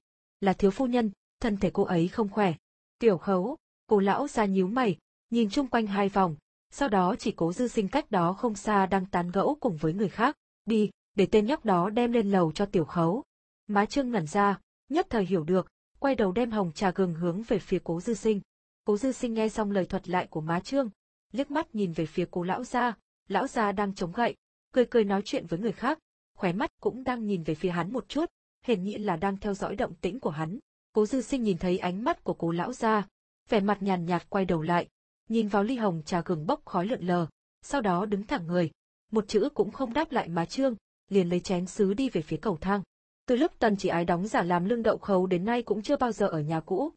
Là thiếu phu nhân, thân thể cô ấy không khỏe. Tiểu khấu, cô lão ra nhíu mày, nhìn chung quanh hai vòng, sau đó chỉ cố dư sinh cách đó không xa đang tán gẫu cùng với người khác, đi, để tên nhóc đó đem lên lầu cho tiểu khấu. Má Trương ngẩn ra, nhất thời hiểu được, quay đầu đem hồng trà gừng hướng về phía cố dư sinh. Cố dư sinh nghe xong lời thuật lại của má Trương, liếc mắt nhìn về phía cố lão gia, lão gia đang chống gậy, cười cười nói chuyện với người khác, khóe mắt cũng đang nhìn về phía hắn một chút, hiển nhiên là đang theo dõi động tĩnh của hắn. Cố Dư Sinh nhìn thấy ánh mắt của cố lão gia, vẻ mặt nhàn nhạt quay đầu lại, nhìn vào ly hồng trà gừng bốc khói lượn lờ, sau đó đứng thẳng người, một chữ cũng không đáp lại má trương, liền lấy chén sứ đi về phía cầu thang. Từ lúc Tần Chỉ Ái đóng giả làm lương đậu khấu đến nay cũng chưa bao giờ ở nhà cũ.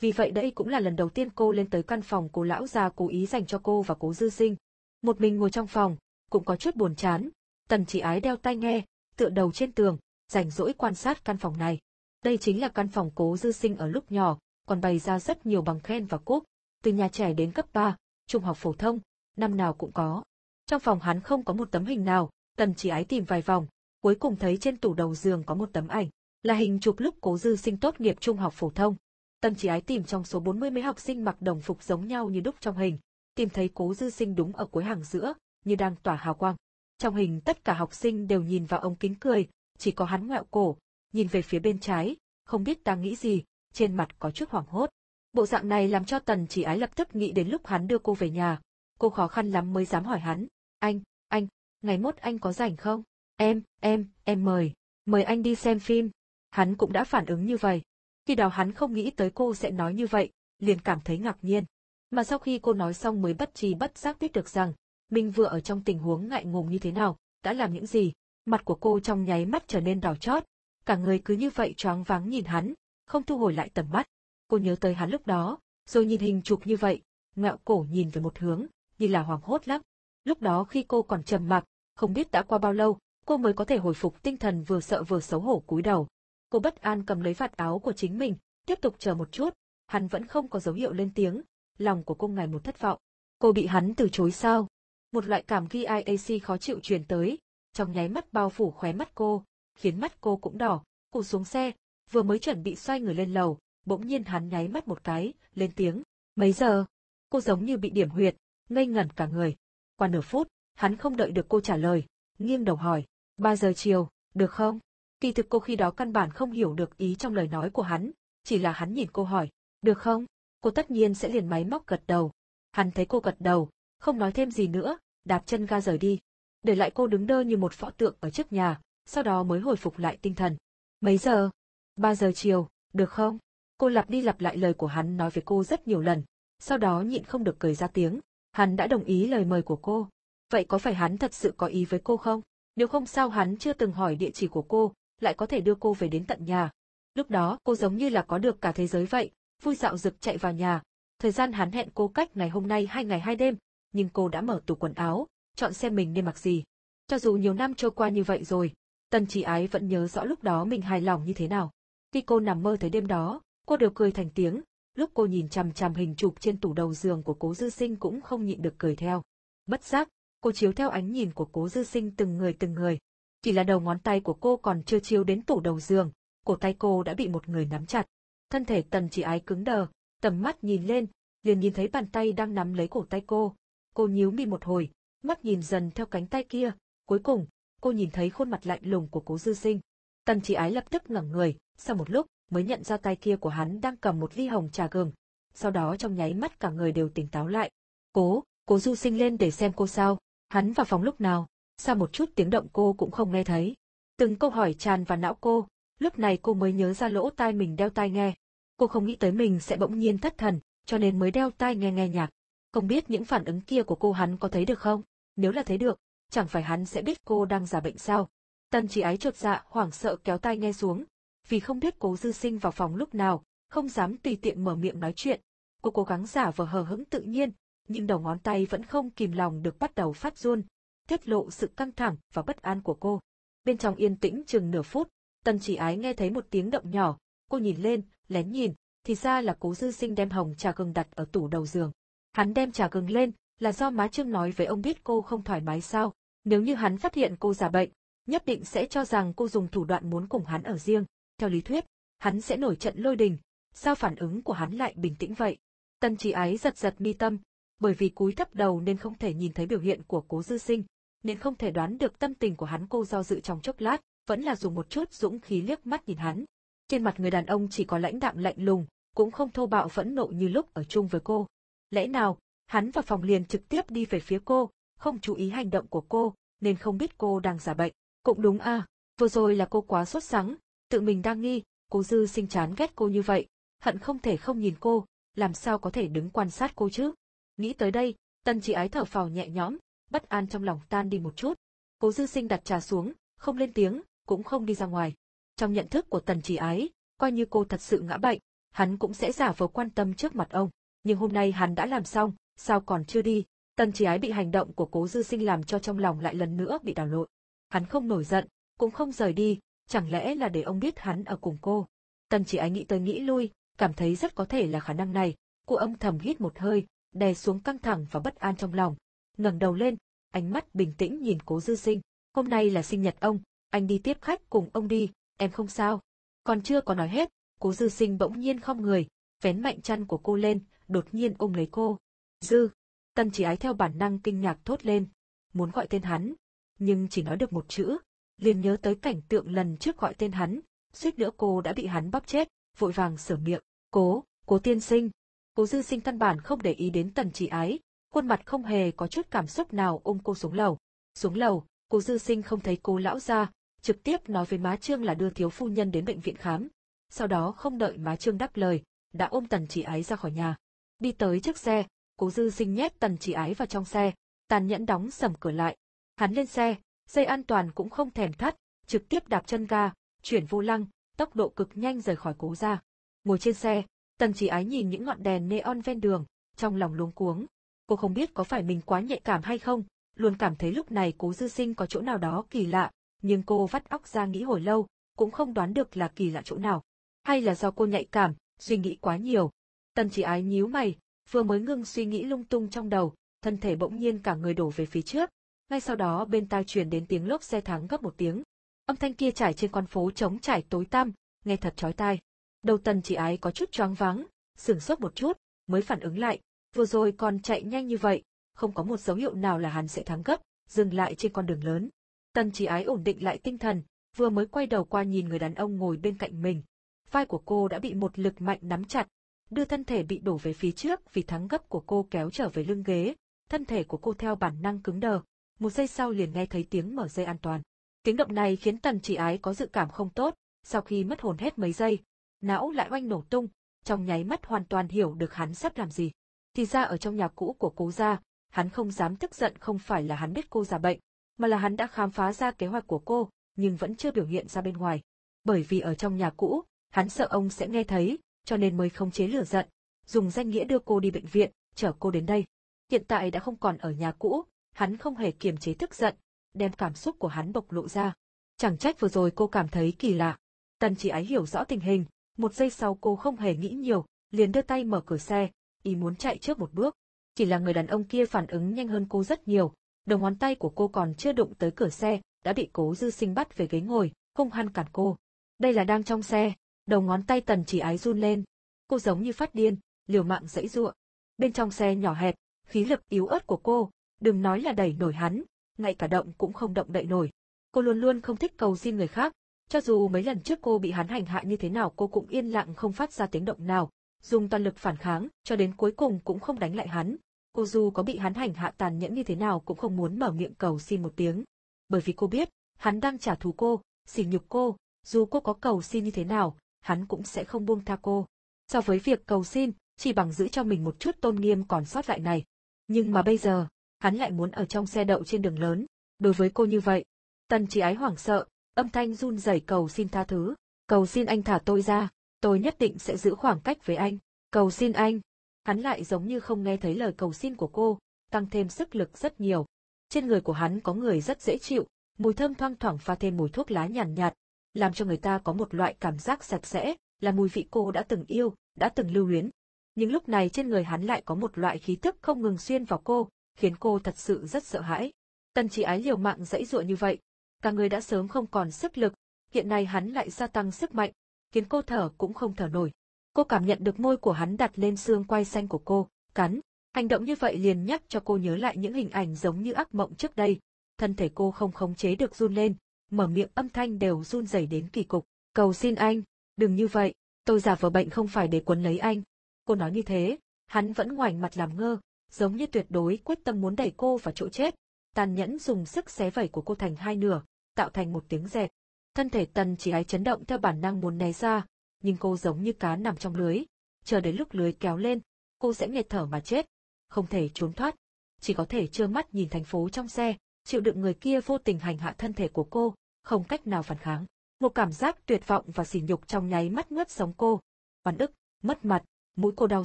Vì vậy đây cũng là lần đầu tiên cô lên tới căn phòng cố lão già cố ý dành cho cô và cố dư sinh. Một mình ngồi trong phòng, cũng có chút buồn chán. Tần Chỉ Ái đeo tai nghe, tựa đầu trên tường, rảnh rỗi quan sát căn phòng này. Đây chính là căn phòng cố dư sinh ở lúc nhỏ, còn bày ra rất nhiều bằng khen và cúp, từ nhà trẻ đến cấp 3, trung học phổ thông, năm nào cũng có. Trong phòng hắn không có một tấm hình nào, tần chỉ ái tìm vài vòng, cuối cùng thấy trên tủ đầu giường có một tấm ảnh, là hình chụp lúc cố dư sinh tốt nghiệp trung học phổ thông. Tần chỉ ái tìm trong số 40 mấy học sinh mặc đồng phục giống nhau như đúc trong hình, tìm thấy cố dư sinh đúng ở cuối hàng giữa, như đang tỏa hào quang. Trong hình tất cả học sinh đều nhìn vào ông kính cười, chỉ có hắn ngoẹo cổ, nhìn về phía bên trái, không biết đang nghĩ gì, trên mặt có chút hoảng hốt. Bộ dạng này làm cho tần chỉ ái lập tức nghĩ đến lúc hắn đưa cô về nhà. Cô khó khăn lắm mới dám hỏi hắn, anh, anh, ngày mốt anh có rảnh không? Em, em, em mời, mời anh đi xem phim. Hắn cũng đã phản ứng như vậy. Khi đó hắn không nghĩ tới cô sẽ nói như vậy, liền cảm thấy ngạc nhiên. Mà sau khi cô nói xong mới bất trì bất giác biết được rằng, mình vừa ở trong tình huống ngại ngùng như thế nào, đã làm những gì. Mặt của cô trong nháy mắt trở nên đỏ chót, cả người cứ như vậy choáng váng nhìn hắn, không thu hồi lại tầm mắt. Cô nhớ tới hắn lúc đó, rồi nhìn hình chụp như vậy, ngẹo cổ nhìn về một hướng, như là hoảng hốt lắm. Lúc đó khi cô còn trầm mặc, không biết đã qua bao lâu, cô mới có thể hồi phục tinh thần vừa sợ vừa xấu hổ cúi đầu. Cô bất an cầm lấy vạt áo của chính mình, tiếp tục chờ một chút, hắn vẫn không có dấu hiệu lên tiếng, lòng của cô ngày một thất vọng. Cô bị hắn từ chối sao? Một loại cảm ghi IAC khó chịu truyền tới, trong nháy mắt bao phủ khóe mắt cô, khiến mắt cô cũng đỏ, cô xuống xe, vừa mới chuẩn bị xoay người lên lầu, bỗng nhiên hắn nháy mắt một cái, lên tiếng, mấy giờ? Cô giống như bị điểm huyệt, ngây ngẩn cả người. Qua nửa phút, hắn không đợi được cô trả lời, nghiêng đầu hỏi, ba giờ chiều, được không? Kỳ thực cô khi đó căn bản không hiểu được ý trong lời nói của hắn, chỉ là hắn nhìn cô hỏi, được không? Cô tất nhiên sẽ liền máy móc gật đầu. Hắn thấy cô gật đầu, không nói thêm gì nữa, đạp chân ga rời đi. Để lại cô đứng đơ như một pho tượng ở trước nhà, sau đó mới hồi phục lại tinh thần. Mấy giờ? Ba giờ chiều, được không? Cô lặp đi lặp lại lời của hắn nói với cô rất nhiều lần, sau đó nhịn không được cười ra tiếng. Hắn đã đồng ý lời mời của cô. Vậy có phải hắn thật sự có ý với cô không? Nếu không sao hắn chưa từng hỏi địa chỉ của cô, lại có thể đưa cô về đến tận nhà. Lúc đó cô giống như là có được cả thế giới vậy, vui dạo rực chạy vào nhà. Thời gian hắn hẹn cô cách ngày hôm nay hai ngày hai đêm, nhưng cô đã mở tủ quần áo, chọn xem mình nên mặc gì. Cho dù nhiều năm trôi qua như vậy rồi, Tần Chỉ Ái vẫn nhớ rõ lúc đó mình hài lòng như thế nào. Khi cô nằm mơ thấy đêm đó, cô đều cười thành tiếng, lúc cô nhìn chằm chằm hình chụp trên tủ đầu giường của cố dư sinh cũng không nhịn được cười theo. Bất giác, cô chiếu theo ánh nhìn của cố dư sinh từng người từng người. Chỉ là đầu ngón tay của cô còn chưa chiếu đến tủ đầu giường, cổ tay cô đã bị một người nắm chặt. Thân thể tần chỉ ái cứng đờ, tầm mắt nhìn lên, liền nhìn thấy bàn tay đang nắm lấy cổ tay cô. Cô nhíu mi một hồi, mắt nhìn dần theo cánh tay kia, cuối cùng, cô nhìn thấy khuôn mặt lạnh lùng của cố dư sinh. Tần chỉ ái lập tức ngẩng người, sau một lúc, mới nhận ra tay kia của hắn đang cầm một ly hồng trà gừng. Sau đó trong nháy mắt cả người đều tỉnh táo lại. Cố, cố du sinh lên để xem cô sao. Hắn vào phòng lúc nào, sao một chút tiếng động cô cũng không nghe thấy. Từng câu hỏi tràn vào não cô, lúc này cô mới nhớ ra lỗ tai mình đeo tai nghe. Cô không nghĩ tới mình sẽ bỗng nhiên thất thần, cho nên mới đeo tai nghe nghe nhạc. Không biết những phản ứng kia của cô hắn có thấy được không? Nếu là thế được, chẳng phải hắn sẽ biết cô đang giả bệnh sao? Tần chỉ ái chột dạ hoảng sợ kéo tai nghe xuống, vì không biết cố dư sinh vào phòng lúc nào, không dám tùy tiện mở miệng nói chuyện. Cô cố gắng giả vờ hờ hững tự nhiên, nhưng đầu ngón tay vẫn không kìm lòng được bắt đầu phát run, tiết lộ sự căng thẳng và bất an của cô. Bên trong yên tĩnh chừng nửa phút, tần chỉ ái nghe thấy một tiếng động nhỏ, cô nhìn lên, lén nhìn, thì ra là cố dư sinh đem hồng trà gừng đặt ở tủ đầu giường. Hắn đem trà gừng lên, là do má Trương nói với ông biết cô không thoải mái sao, nếu như hắn phát hiện cô giả bệnh, nhất định sẽ cho rằng cô dùng thủ đoạn muốn cùng hắn ở riêng, theo lý thuyết, hắn sẽ nổi trận lôi đình, sao phản ứng của hắn lại bình tĩnh vậy? Tân trí ái giật giật mi tâm, bởi vì cúi thấp đầu nên không thể nhìn thấy biểu hiện của cố dư sinh, nên không thể đoán được tâm tình của hắn cô do dự trong chốc lát, vẫn là dùng một chút dũng khí liếc mắt nhìn hắn. Trên mặt người đàn ông chỉ có lãnh đạm lạnh lùng, cũng không thô bạo phẫn nộ như lúc ở chung với cô. Lẽ nào, Hắn vào phòng liền trực tiếp đi về phía cô, không chú ý hành động của cô, nên không biết cô đang giả bệnh. Cũng đúng à, vừa rồi là cô quá sốt sắng, tự mình đang nghi, cô dư sinh chán ghét cô như vậy, hận không thể không nhìn cô, làm sao có thể đứng quan sát cô chứ. Nghĩ tới đây, tần chỉ ái thở phào nhẹ nhõm, bất an trong lòng tan đi một chút. Cố dư sinh đặt trà xuống, không lên tiếng, cũng không đi ra ngoài. Trong nhận thức của tần chỉ ái, coi như cô thật sự ngã bệnh, hắn cũng sẽ giả vờ quan tâm trước mặt ông. Nhưng hôm nay hắn đã làm xong, sao còn chưa đi? Tần chỉ ái bị hành động của cố dư sinh làm cho trong lòng lại lần nữa bị đảo lộn. Hắn không nổi giận, cũng không rời đi, chẳng lẽ là để ông biết hắn ở cùng cô. Tần chỉ ái nghĩ tới nghĩ lui, cảm thấy rất có thể là khả năng này. Cô âm thầm hít một hơi, đè xuống căng thẳng và bất an trong lòng. ngẩng đầu lên, ánh mắt bình tĩnh nhìn cố dư sinh. Hôm nay là sinh nhật ông, anh đi tiếp khách cùng ông đi, em không sao. Còn chưa có nói hết, cố dư sinh bỗng nhiên không người, vén mạnh chăn của cô lên, đột nhiên ôm lấy cô. Dư, tân chỉ ái theo bản năng kinh ngạc thốt lên, muốn gọi tên hắn, nhưng chỉ nói được một chữ, liền nhớ tới cảnh tượng lần trước gọi tên hắn, suýt nữa cô đã bị hắn bóp chết, vội vàng sửa miệng, cố, cố tiên sinh. Cố dư sinh căn bản không để ý đến tần chỉ ái, khuôn mặt không hề có chút cảm xúc nào ôm cô xuống lầu. Xuống lầu, cố dư sinh không thấy cô lão ra, trực tiếp nói với má Trương là đưa thiếu phu nhân đến bệnh viện khám. Sau đó không đợi má Trương đáp lời, đã ôm tần chỉ ái ra khỏi nhà. Đi tới trước xe, cố dư sinh nhét tần chỉ ái vào trong xe, tàn nhẫn đóng sầm cửa lại. Hắn lên xe, dây an toàn cũng không thèm thắt, trực tiếp đạp chân ga, chuyển vô lăng, tốc độ cực nhanh rời khỏi cố ra. Ngồi trên xe, tần chỉ ái nhìn những ngọn đèn neon ven đường, trong lòng luống cuống. Cô không biết có phải mình quá nhạy cảm hay không, luôn cảm thấy lúc này cố dư sinh có chỗ nào đó kỳ lạ, nhưng cô vắt óc ra nghĩ hồi lâu, cũng không đoán được là kỳ lạ chỗ nào. Hay là do cô nhạy cảm, suy nghĩ quá nhiều. Tần chỉ ái nhíu mày, vừa mới ngưng suy nghĩ lung tung trong đầu, thân thể bỗng nhiên cả người đổ về phía trước. Ngay sau đó bên tai truyền đến tiếng lốp xe thắng gấp một tiếng. Âm thanh kia trải trên con phố trống trải tối tăm, nghe thật chói tai. Đầu tần chỉ ái có chút choáng váng, sửng sốt một chút, mới phản ứng lại, vừa rồi còn chạy nhanh như vậy, không có một dấu hiệu nào là hắn sẽ thắng gấp, dừng lại trên con đường lớn. Tần chỉ ái ổn định lại tinh thần, vừa mới quay đầu qua nhìn người đàn ông ngồi bên cạnh mình. Vai của cô đã bị một lực mạnh nắm chặt, đưa thân thể bị đổ về phía trước vì thắng gấp của cô kéo trở về lưng ghế, thân thể của cô theo bản năng cứng đờ. Một giây sau liền nghe thấy tiếng mở dây an toàn. Tiếng động này khiến tần chỉ ái có dự cảm không tốt, sau khi mất hồn hết mấy giây, não lại oanh nổ tung, trong nháy mắt hoàn toàn hiểu được hắn sắp làm gì. Thì ra ở trong nhà cũ của cố gia, hắn không dám tức giận không phải là hắn biết cô già bệnh, mà là hắn đã khám phá ra kế hoạch của cô, nhưng vẫn chưa biểu hiện ra bên ngoài. Bởi vì ở trong nhà cũ, hắn sợ ông sẽ nghe thấy, cho nên mới không chế lửa giận, dùng danh nghĩa đưa cô đi bệnh viện, chở cô đến đây. Hiện tại đã không còn ở nhà cũ, hắn không hề kiềm chế tức giận, đem cảm xúc của hắn bộc lộ ra. Chẳng trách vừa rồi cô cảm thấy kỳ lạ. Tần chỉ ái hiểu rõ tình hình, một giây sau cô không hề nghĩ nhiều, liền đưa tay mở cửa xe, ý muốn chạy trước một bước. Chỉ là người đàn ông kia phản ứng nhanh hơn cô rất nhiều, đầu ngón tay của cô còn chưa đụng tới cửa xe, đã bị cố dư sinh bắt về ghế ngồi, không hăn cản cô. Đây là đang trong xe, đầu ngón tay tần chỉ ái run lên. Cô giống như phát điên, liều mạng dãy giụa. Bên trong xe nhỏ hẹp, khí lực yếu ớt của cô, đừng nói là đẩy nổi hắn, ngay cả động cũng không động đậy nổi. Cô luôn luôn không thích cầu xin người khác, cho dù mấy lần trước cô bị hắn hành hạ như thế nào cô cũng yên lặng không phát ra tiếng động nào, dùng toàn lực phản kháng, cho đến cuối cùng cũng không đánh lại hắn. Cô dù có bị hắn hành hạ tàn nhẫn như thế nào cũng không muốn mở miệng cầu xin một tiếng. Bởi vì cô biết, hắn đang trả thù cô, sỉ nhục cô, dù cô có cầu xin như thế nào, hắn cũng sẽ không buông tha cô. So với việc cầu xin, chỉ bằng giữ cho mình một chút tôn nghiêm còn sót lại này. Nhưng mà bây giờ, hắn lại muốn ở trong xe đậu trên đường lớn. Đối với cô như vậy, tần chỉ ái hoảng sợ, âm thanh run rẩy cầu xin tha thứ. Cầu xin anh thả tôi ra, tôi nhất định sẽ giữ khoảng cách với anh. Cầu xin anh. Hắn lại giống như không nghe thấy lời cầu xin của cô, tăng thêm sức lực rất nhiều. Trên người của hắn có người rất dễ chịu, mùi thơm thoang thoảng pha thêm mùi thuốc lá nhàn nhạt, nhạt, làm cho người ta có một loại cảm giác sạch sẽ, là mùi vị cô đã từng yêu, đã từng lưu luyến. Nhưng lúc này trên người hắn lại có một loại khí thức không ngừng xuyên vào cô, khiến cô thật sự rất sợ hãi. Tần chỉ ái liều mạng dãy dụa như vậy, cả người đã sớm không còn sức lực, hiện nay hắn lại gia tăng sức mạnh, khiến cô thở cũng không thở nổi. Cô cảm nhận được môi của hắn đặt lên xương quai xanh của cô, cắn. Hành động như vậy liền nhắc cho cô nhớ lại những hình ảnh giống như ác mộng trước đây. Thân thể cô không khống chế được run lên, mở miệng âm thanh đều run rẩy đến kỳ cục. Cầu xin anh, đừng như vậy, tôi giả vờ bệnh không phải để quấn lấy anh. Cô nói như thế, hắn vẫn ngoảnh mặt làm ngơ, giống như tuyệt đối quyết tâm muốn đẩy cô vào chỗ chết, tàn nhẫn dùng sức xé vẩy của cô thành hai nửa, tạo thành một tiếng dẹt. Thân thể tần chỉ ái chấn động theo bản năng muốn né ra, nhưng cô giống như cá nằm trong lưới, chờ đến lúc lưới kéo lên, cô sẽ nghẹt thở mà chết, không thể trốn thoát, chỉ có thể trơ mắt nhìn thành phố trong xe, chịu đựng người kia vô tình hành hạ thân thể của cô, không cách nào phản kháng. Một cảm giác tuyệt vọng và sỉ nhục trong nháy mắt ngất sống cô. Oan ức, mất mặt, mũi cô đau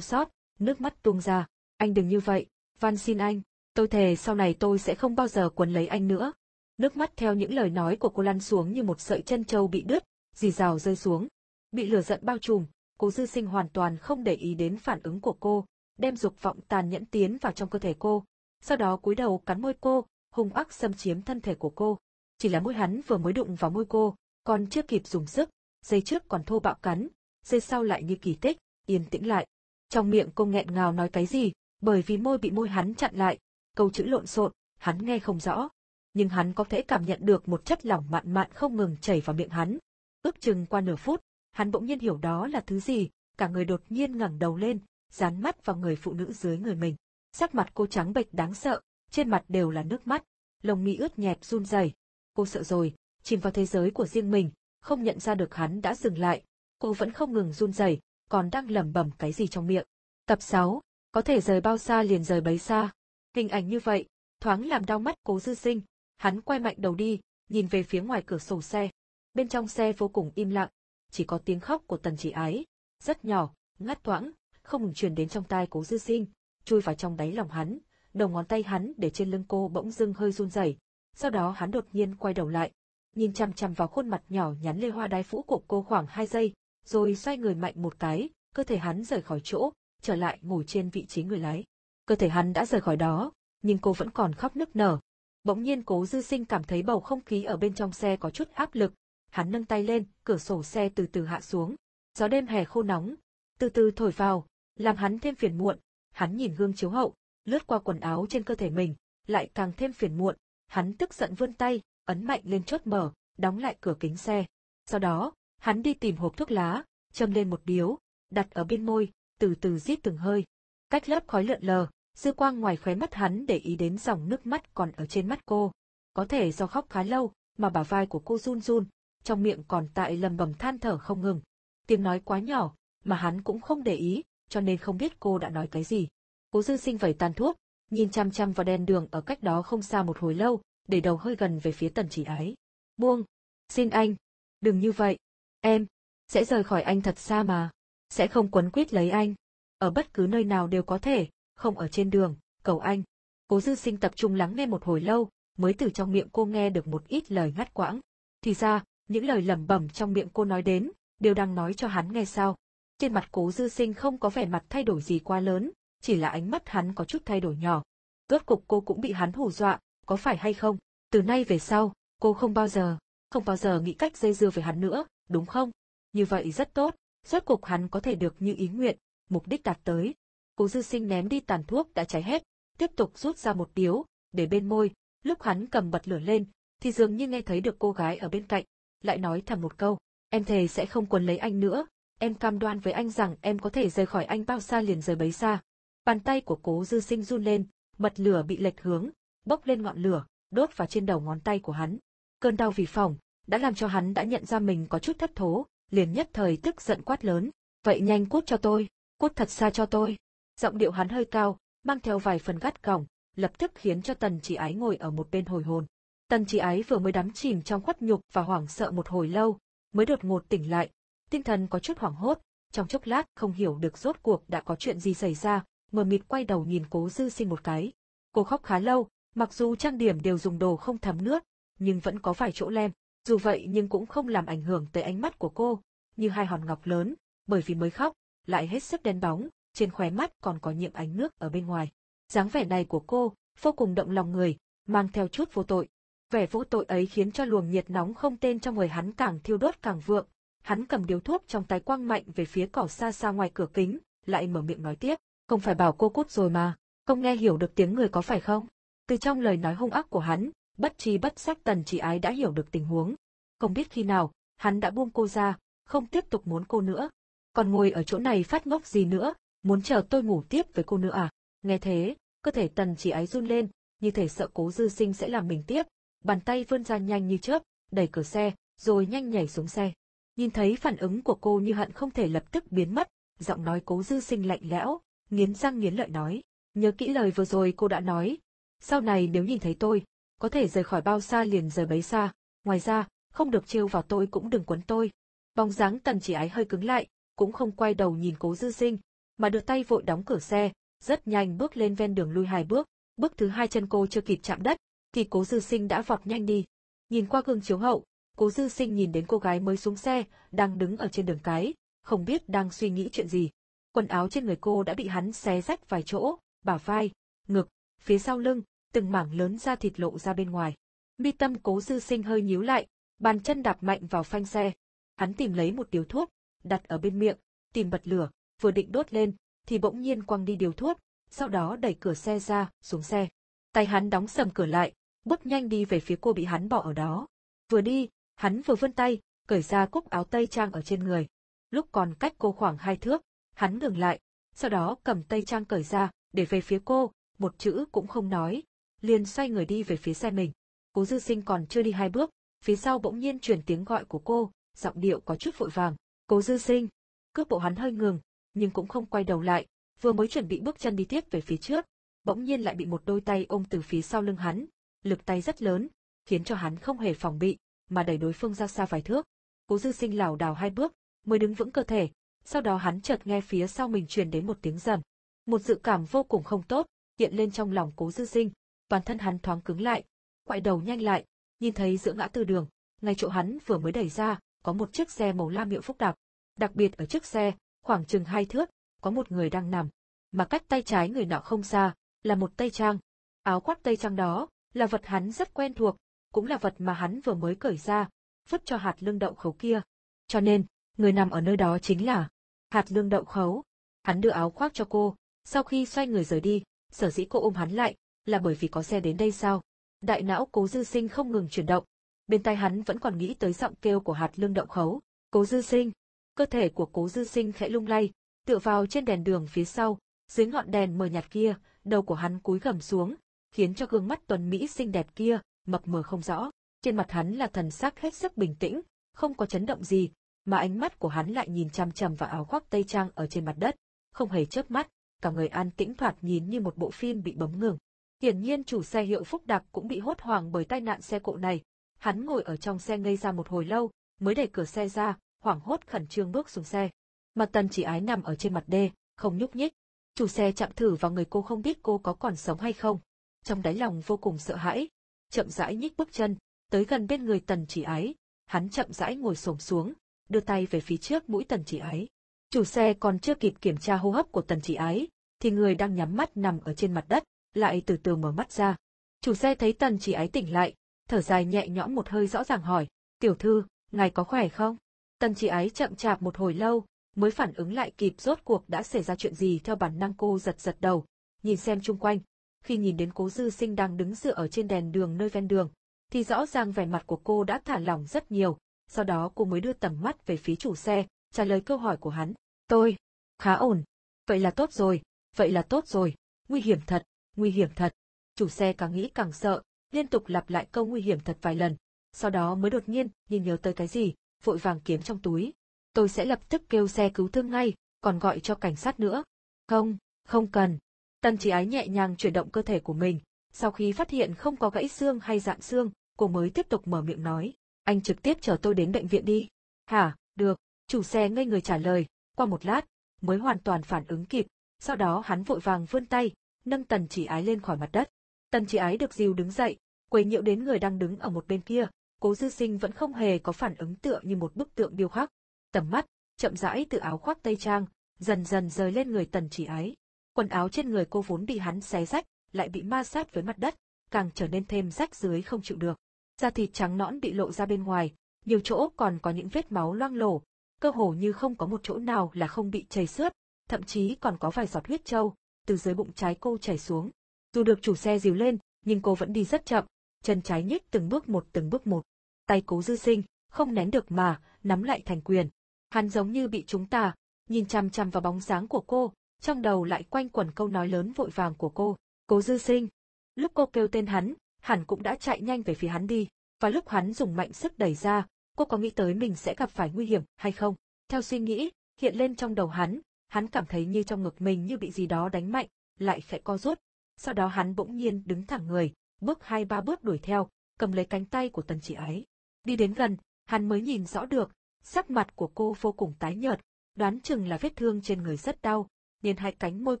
xót, nước mắt tuôn ra. Anh đừng như vậy, van xin anh, tôi thề sau này tôi sẽ không bao giờ quấn lấy anh nữa. Nước mắt theo những lời nói của cô lăn xuống như một sợi chân trâu bị đứt, dì rào rơi xuống. Bị lửa giận bao trùm, cô dư sinh hoàn toàn không để ý đến phản ứng của cô, đem dục vọng tàn nhẫn tiến vào trong cơ thể cô. Sau đó cúi đầu cắn môi cô, hung ác xâm chiếm thân thể của cô. Chỉ là môi hắn vừa mới đụng vào môi cô, còn chưa kịp dùng sức, dây trước còn thô bạo cắn, dây sau lại như kỳ tích, yên tĩnh lại. Trong miệng cô nghẹn ngào nói cái gì, bởi vì môi bị môi hắn chặn lại, câu chữ lộn xộn, hắn nghe không rõ. Nhưng hắn có thể cảm nhận được một chất lỏng mặn mặn không ngừng chảy vào miệng hắn. Ước chừng qua nửa phút, hắn bỗng nhiên hiểu đó là thứ gì, cả người đột nhiên ngẩng đầu lên, dán mắt vào người phụ nữ dưới người mình. Sắc mặt cô trắng bệch đáng sợ, trên mặt đều là nước mắt, lồng mi ướt nhẹp run rẩy. Cô sợ rồi, chìm vào thế giới của riêng mình, không nhận ra được hắn đã dừng lại. Cô vẫn không ngừng run rẩy, còn đang lẩm bẩm cái gì trong miệng. Tập 6, có thể rời bao xa liền rời bấy xa. Hình ảnh như vậy, thoáng làm đau mắt cố dư sinh, hắn quay mạnh đầu đi, nhìn về phía ngoài cửa sổ xe. Bên trong xe vô cùng im lặng, chỉ có tiếng khóc của tần chỉ ái, rất nhỏ, ngắt thoáng không ngừng truyền đến trong tai cố dư sinh, chui vào trong đáy lòng hắn, đầu ngón tay hắn để trên lưng cô bỗng dưng hơi run rẩy. Sau đó hắn đột nhiên quay đầu lại, nhìn chằm chằm vào khuôn mặt nhỏ nhắn lê hoa đái phũ của cô khoảng hai giây, rồi xoay người mạnh một cái, cơ thể hắn rời khỏi chỗ, trở lại ngồi trên vị trí người lái. Cơ thể hắn đã rời khỏi đó, nhưng cô vẫn còn khóc nức nở. Bỗng nhiên cố dư sinh cảm thấy bầu không khí ở bên trong xe có chút áp lực, hắn nâng tay lên, cửa sổ xe từ từ hạ xuống. Gió đêm hè khô nóng, từ từ thổi vào, làm hắn thêm phiền muộn. Hắn nhìn gương chiếu hậu, lướt qua quần áo trên cơ thể mình, lại càng thêm phiền muộn. Hắn tức giận vươn tay, ấn mạnh lên chốt mở, đóng lại cửa kính xe. Sau đó, hắn đi tìm hộp thuốc lá, châm lên một điếu, đặt ở bên môi, từ từ rít từng hơi. Cách lớp khói lượn lờ, dư quang ngoài khóe mắt hắn để ý đến dòng nước mắt còn ở trên mắt cô. Có thể do khóc khá lâu, mà bả vai của cô run run, trong miệng còn tại lầm bầm than thở không ngừng. Tiếng nói quá nhỏ, mà hắn cũng không để ý, cho nên không biết cô đã nói cái gì. Cố dư sinh vẩy tàn thuốc, nhìn chăm chăm vào đèn đường ở cách đó không xa một hồi lâu, để đầu hơi gần về phía tần chỉ ái. Buông, xin anh, đừng như vậy, em, sẽ rời khỏi anh thật xa mà, sẽ không quấn quýt lấy anh, ở bất cứ nơi nào đều có thể, không ở trên đường, cầu anh. Cố dư sinh tập trung lắng nghe một hồi lâu, mới từ trong miệng cô nghe được một ít lời ngắt quãng. Thì ra, những lời lẩm bẩm trong miệng cô nói đến, đều đang nói cho hắn nghe sao. Trên mặt cố dư sinh không có vẻ mặt thay đổi gì quá lớn, chỉ là ánh mắt hắn có chút thay đổi nhỏ. Rốt cục cô cũng bị hắn hù dọa, có phải hay không? Từ nay về sau, cô không bao giờ, không bao giờ nghĩ cách dây dưa với hắn nữa, đúng không? Như vậy rất tốt, rốt cục hắn có thể được như ý nguyện, mục đích đạt tới. Cố dư sinh ném đi tàn thuốc đã cháy hết, tiếp tục rút ra một điếu, để bên môi, lúc hắn cầm bật lửa lên, thì dường như nghe thấy được cô gái ở bên cạnh, lại nói thầm một câu, em thề sẽ không quấn lấy anh nữa, em cam đoan với anh rằng em có thể rời khỏi anh bao xa liền rời bấy xa. Bàn tay của cố dư sinh run lên, bật lửa bị lệch hướng, bốc lên ngọn lửa, đốt vào trên đầu ngón tay của hắn. Cơn đau vì phỏng, đã làm cho hắn đã nhận ra mình có chút thất thố, liền nhất thời tức giận quát lớn. Vậy nhanh cút cho tôi, cút thật xa cho tôi. Giọng điệu hắn hơi cao, mang theo vài phần gắt gỏng, lập tức khiến cho tần chỉ ái ngồi ở một bên hồi hồn. Tần chỉ ái vừa mới đắm chìm trong khuất nhục và hoảng sợ một hồi lâu, mới đột ngột tỉnh lại, tinh thần có chút hoảng hốt, trong chốc lát không hiểu được rốt cuộc đã có chuyện gì xảy ra, mờ mịt quay đầu nhìn cố dư sinh một cái. Cô khóc khá lâu, mặc dù trang điểm đều dùng đồ không thấm nước, nhưng vẫn có vài chỗ lem, dù vậy nhưng cũng không làm ảnh hưởng tới ánh mắt của cô, như hai hòn ngọc lớn, bởi vì mới khóc, lại hết sức đen bóng, trên khóe mắt còn có nhiệm ánh nước ở bên ngoài. dáng vẻ này của cô, vô cùng động lòng người, mang theo chút vô tội. Vẻ vô tội ấy khiến cho luồng nhiệt nóng không tên trong người hắn càng thiêu đốt càng vượng. Hắn cầm điếu thuốc trong tay quang mạnh về phía cỏ xa xa ngoài cửa kính, lại mở miệng nói tiếp, không phải bảo cô cút rồi mà, không nghe hiểu được tiếng người có phải không? Từ trong lời nói hung ác của hắn, bất chi bất giác tần chỉ ái đã hiểu được tình huống. Không biết khi nào, hắn đã buông cô ra, không tiếp tục muốn cô nữa. Còn ngồi ở chỗ này phát ngốc gì nữa, muốn chờ tôi ngủ tiếp với cô nữa à? Nghe thế, Cơ thể tần chỉ ái run lên, như thể sợ cố dư sinh sẽ làm mình tiếp, bàn tay vươn ra nhanh như chớp, đẩy cửa xe, rồi nhanh nhảy xuống xe. Nhìn thấy phản ứng của cô như hận không thể lập tức biến mất, giọng nói cố dư sinh lạnh lẽo, nghiến răng nghiến lợi nói. Nhớ kỹ lời vừa rồi cô đã nói. Sau này nếu nhìn thấy tôi, có thể rời khỏi bao xa liền rời bấy xa. Ngoài ra, không được trêu vào tôi cũng đừng quấn tôi. Bóng dáng tần chỉ ái hơi cứng lại, cũng không quay đầu nhìn cố dư sinh, mà đưa tay vội đóng cửa xe, rất nhanh bước lên ven đường lui hai bước, bước thứ hai chân cô chưa kịp chạm đất, thì cố dư sinh đã vọt nhanh đi. Nhìn qua gương chiếu hậu, cố dư sinh nhìn đến cô gái mới xuống xe, đang đứng ở trên đường cái, không biết đang suy nghĩ chuyện gì. Quần áo trên người cô đã bị hắn xé rách vài chỗ, bả vai, ngực, phía sau lưng, từng mảng lớn da thịt lộ ra bên ngoài. Mi tâm cố dư sinh hơi nhíu lại, bàn chân đạp mạnh vào phanh xe. Hắn tìm lấy một điếu thuốc, đặt ở bên miệng, tìm bật lửa, vừa định đốt lên, thì bỗng nhiên quăng đi điếu thuốc, sau đó đẩy cửa xe ra, xuống xe. Tay hắn đóng sầm cửa lại, bước nhanh đi về phía cô bị hắn bỏ ở đó. Vừa đi, hắn vừa vươn tay, cởi ra cúc áo tây trang ở trên người. Lúc còn cách cô khoảng hai thước, hắn ngừng lại, sau đó cầm tay trang cởi ra, để về phía cô, một chữ cũng không nói, liền xoay người đi về phía xe mình. Cố dư sinh còn chưa đi hai bước, phía sau bỗng nhiên truyền tiếng gọi của cô, giọng điệu có chút vội vàng. Cố dư sinh. Cước bộ hắn hơi ngừng, nhưng cũng không quay đầu lại, vừa mới chuẩn bị bước chân đi tiếp về phía trước, bỗng nhiên lại bị một đôi tay ôm từ phía sau lưng hắn, lực tay rất lớn, khiến cho hắn không hề phòng bị, mà đẩy đối phương ra xa vài thước. Cố Dư Sinh lảo đảo hai bước, mới đứng vững cơ thể, sau đó hắn chợt nghe phía sau mình truyền đến một tiếng rầm. Một dự cảm vô cùng không tốt hiện lên trong lòng Cố Dư Sinh, toàn thân hắn thoáng cứng lại, quay đầu nhanh lại, nhìn thấy giữa ngã tư đường, ngay chỗ hắn vừa mới đẩy ra, có một chiếc xe màu lam hiệu phúc đặc. Đặc biệt ở chiếc xe, khoảng chừng hai thước, có một người đang nằm, mà cách tay trái người nọ không xa, là một tay trang. Áo khoác tay trang đó, là vật hắn rất quen thuộc, cũng là vật mà hắn vừa mới cởi ra, vứt cho hạt lương đậu khấu kia. Cho nên, người nằm ở nơi đó chính là hạt lương đậu khấu. Hắn đưa áo khoác cho cô, sau khi xoay người rời đi, sở dĩ cô ôm hắn lại, là bởi vì có xe đến đây sao? Đại não cố dư sinh không ngừng chuyển động. Bên tai hắn vẫn còn nghĩ tới giọng kêu của hạt lương đậu khấu. Cố dư sinh. Cơ thể của cố dư sinh khẽ lung lay, tựa vào trên đèn đường phía sau, dưới ngọn đèn mờ nhạt kia, đầu của hắn cúi gầm xuống, khiến cho gương mắt tuần Mỹ xinh đẹp kia, mập mờ không rõ. Trên mặt hắn là thần sắc hết sức bình tĩnh, không có chấn động gì, mà ánh mắt của hắn lại nhìn chăm chăm vào áo khoác tây trang ở trên mặt đất, không hề chớp mắt, cả người an tĩnh thoạt nhìn như một bộ phim bị bấm ngừng. Hiển nhiên chủ xe hiệu Phúc Đặc cũng bị hốt hoảng bởi tai nạn xe cộ này. Hắn ngồi ở trong xe ngây ra một hồi lâu, mới đẩy cửa xe ra, hoảng hốt khẩn trương bước xuống xe. Mà tần chỉ ái nằm ở trên mặt đê, không nhúc nhích. Chủ xe chạm thử vào người cô không biết cô có còn sống hay không. Trong đáy lòng vô cùng sợ hãi. Chậm rãi nhích bước chân, tới gần bên người tần chỉ ái. Hắn chậm rãi ngồi xổm xuống, đưa tay về phía trước mũi tần chỉ ái. Chủ xe còn chưa kịp kiểm tra hô hấp của tần chỉ ái, thì người đang nhắm mắt nằm ở trên mặt đất, lại từ từ mở mắt ra. Chủ xe thấy tần chỉ ái tỉnh lại, thở dài nhẹ nhõm một hơi rõ ràng hỏi, tiểu thư, ngài có khỏe không? Tần chỉ ái chậm chạp một hồi lâu, mới phản ứng lại kịp rốt cuộc đã xảy ra chuyện gì theo bản năng cô giật giật đầu, nhìn xem chung quanh. Khi nhìn đến cố dư sinh đang đứng dựa ở trên đèn đường nơi ven đường, thì rõ ràng vẻ mặt của cô đã thả lỏng rất nhiều, sau đó cô mới đưa tầm mắt về phía chủ xe, trả lời câu hỏi của hắn. Tôi, khá ổn. Vậy là tốt rồi, vậy là tốt rồi, nguy hiểm thật, nguy hiểm thật. Chủ xe càng nghĩ càng sợ, liên tục lặp lại câu nguy hiểm thật vài lần, sau đó mới đột nhiên nhìn nhớ tới cái gì, vội vàng kiếm trong túi. Tôi sẽ lập tức kêu xe cứu thương ngay, còn gọi cho cảnh sát nữa. Không, không cần. Tần chỉ ái nhẹ nhàng chuyển động cơ thể của mình, sau khi phát hiện không có gãy xương hay dạn xương, cô mới tiếp tục mở miệng nói. Anh trực tiếp chở tôi đến bệnh viện đi. Hả, được, chủ xe ngây người trả lời, qua một lát, mới hoàn toàn phản ứng kịp, sau đó hắn vội vàng vươn tay, nâng tần chỉ ái lên khỏi mặt đất. Tần chỉ ái được dìu đứng dậy, quấy nhiễu đến người đang đứng ở một bên kia, cố dư sinh vẫn không hề có phản ứng tựa như một bức tượng điêu khắc. Tầm mắt, chậm rãi từ áo khoác tây trang, dần dần rời lên người tần chỉ ái. Quần áo trên người cô vốn bị hắn xé rách, lại bị ma sát với mặt đất, càng trở nên thêm rách dưới không chịu được. Da thịt trắng nõn bị lộ ra bên ngoài, nhiều chỗ còn có những vết máu loang lổ, cơ hồ như không có một chỗ nào là không bị chảy xước, thậm chí còn có vài giọt huyết trâu từ dưới bụng trái cô chảy xuống. Dù được chủ xe dìu lên, nhưng cô vẫn đi rất chậm, chân trái nhích từng bước một từng bước một. Tay cố dư sinh, không nén được mà, nắm lại thành quyền. Hắn giống như bị chúng ta, nhìn chăm chăm vào bóng dáng của cô, trong đầu lại quanh quẩn câu nói lớn vội vàng của cô. Cố dư sinh. Lúc cô kêu tên hắn, hẳn cũng đã chạy nhanh về phía hắn đi, và lúc hắn dùng mạnh sức đẩy ra, cô có nghĩ tới mình sẽ gặp phải nguy hiểm hay không? Theo suy nghĩ, hiện lên trong đầu hắn, hắn cảm thấy như trong ngực mình như bị gì đó đánh mạnh, lại khẽ co rút. Sau đó hắn bỗng nhiên đứng thẳng người, bước hai ba bước đuổi theo, cầm lấy cánh tay của tần chị ấy, Đi đến gần, hắn mới nhìn rõ được, sắc mặt của cô vô cùng tái nhợt, đoán chừng là vết thương trên người rất đau, nên hai cánh môi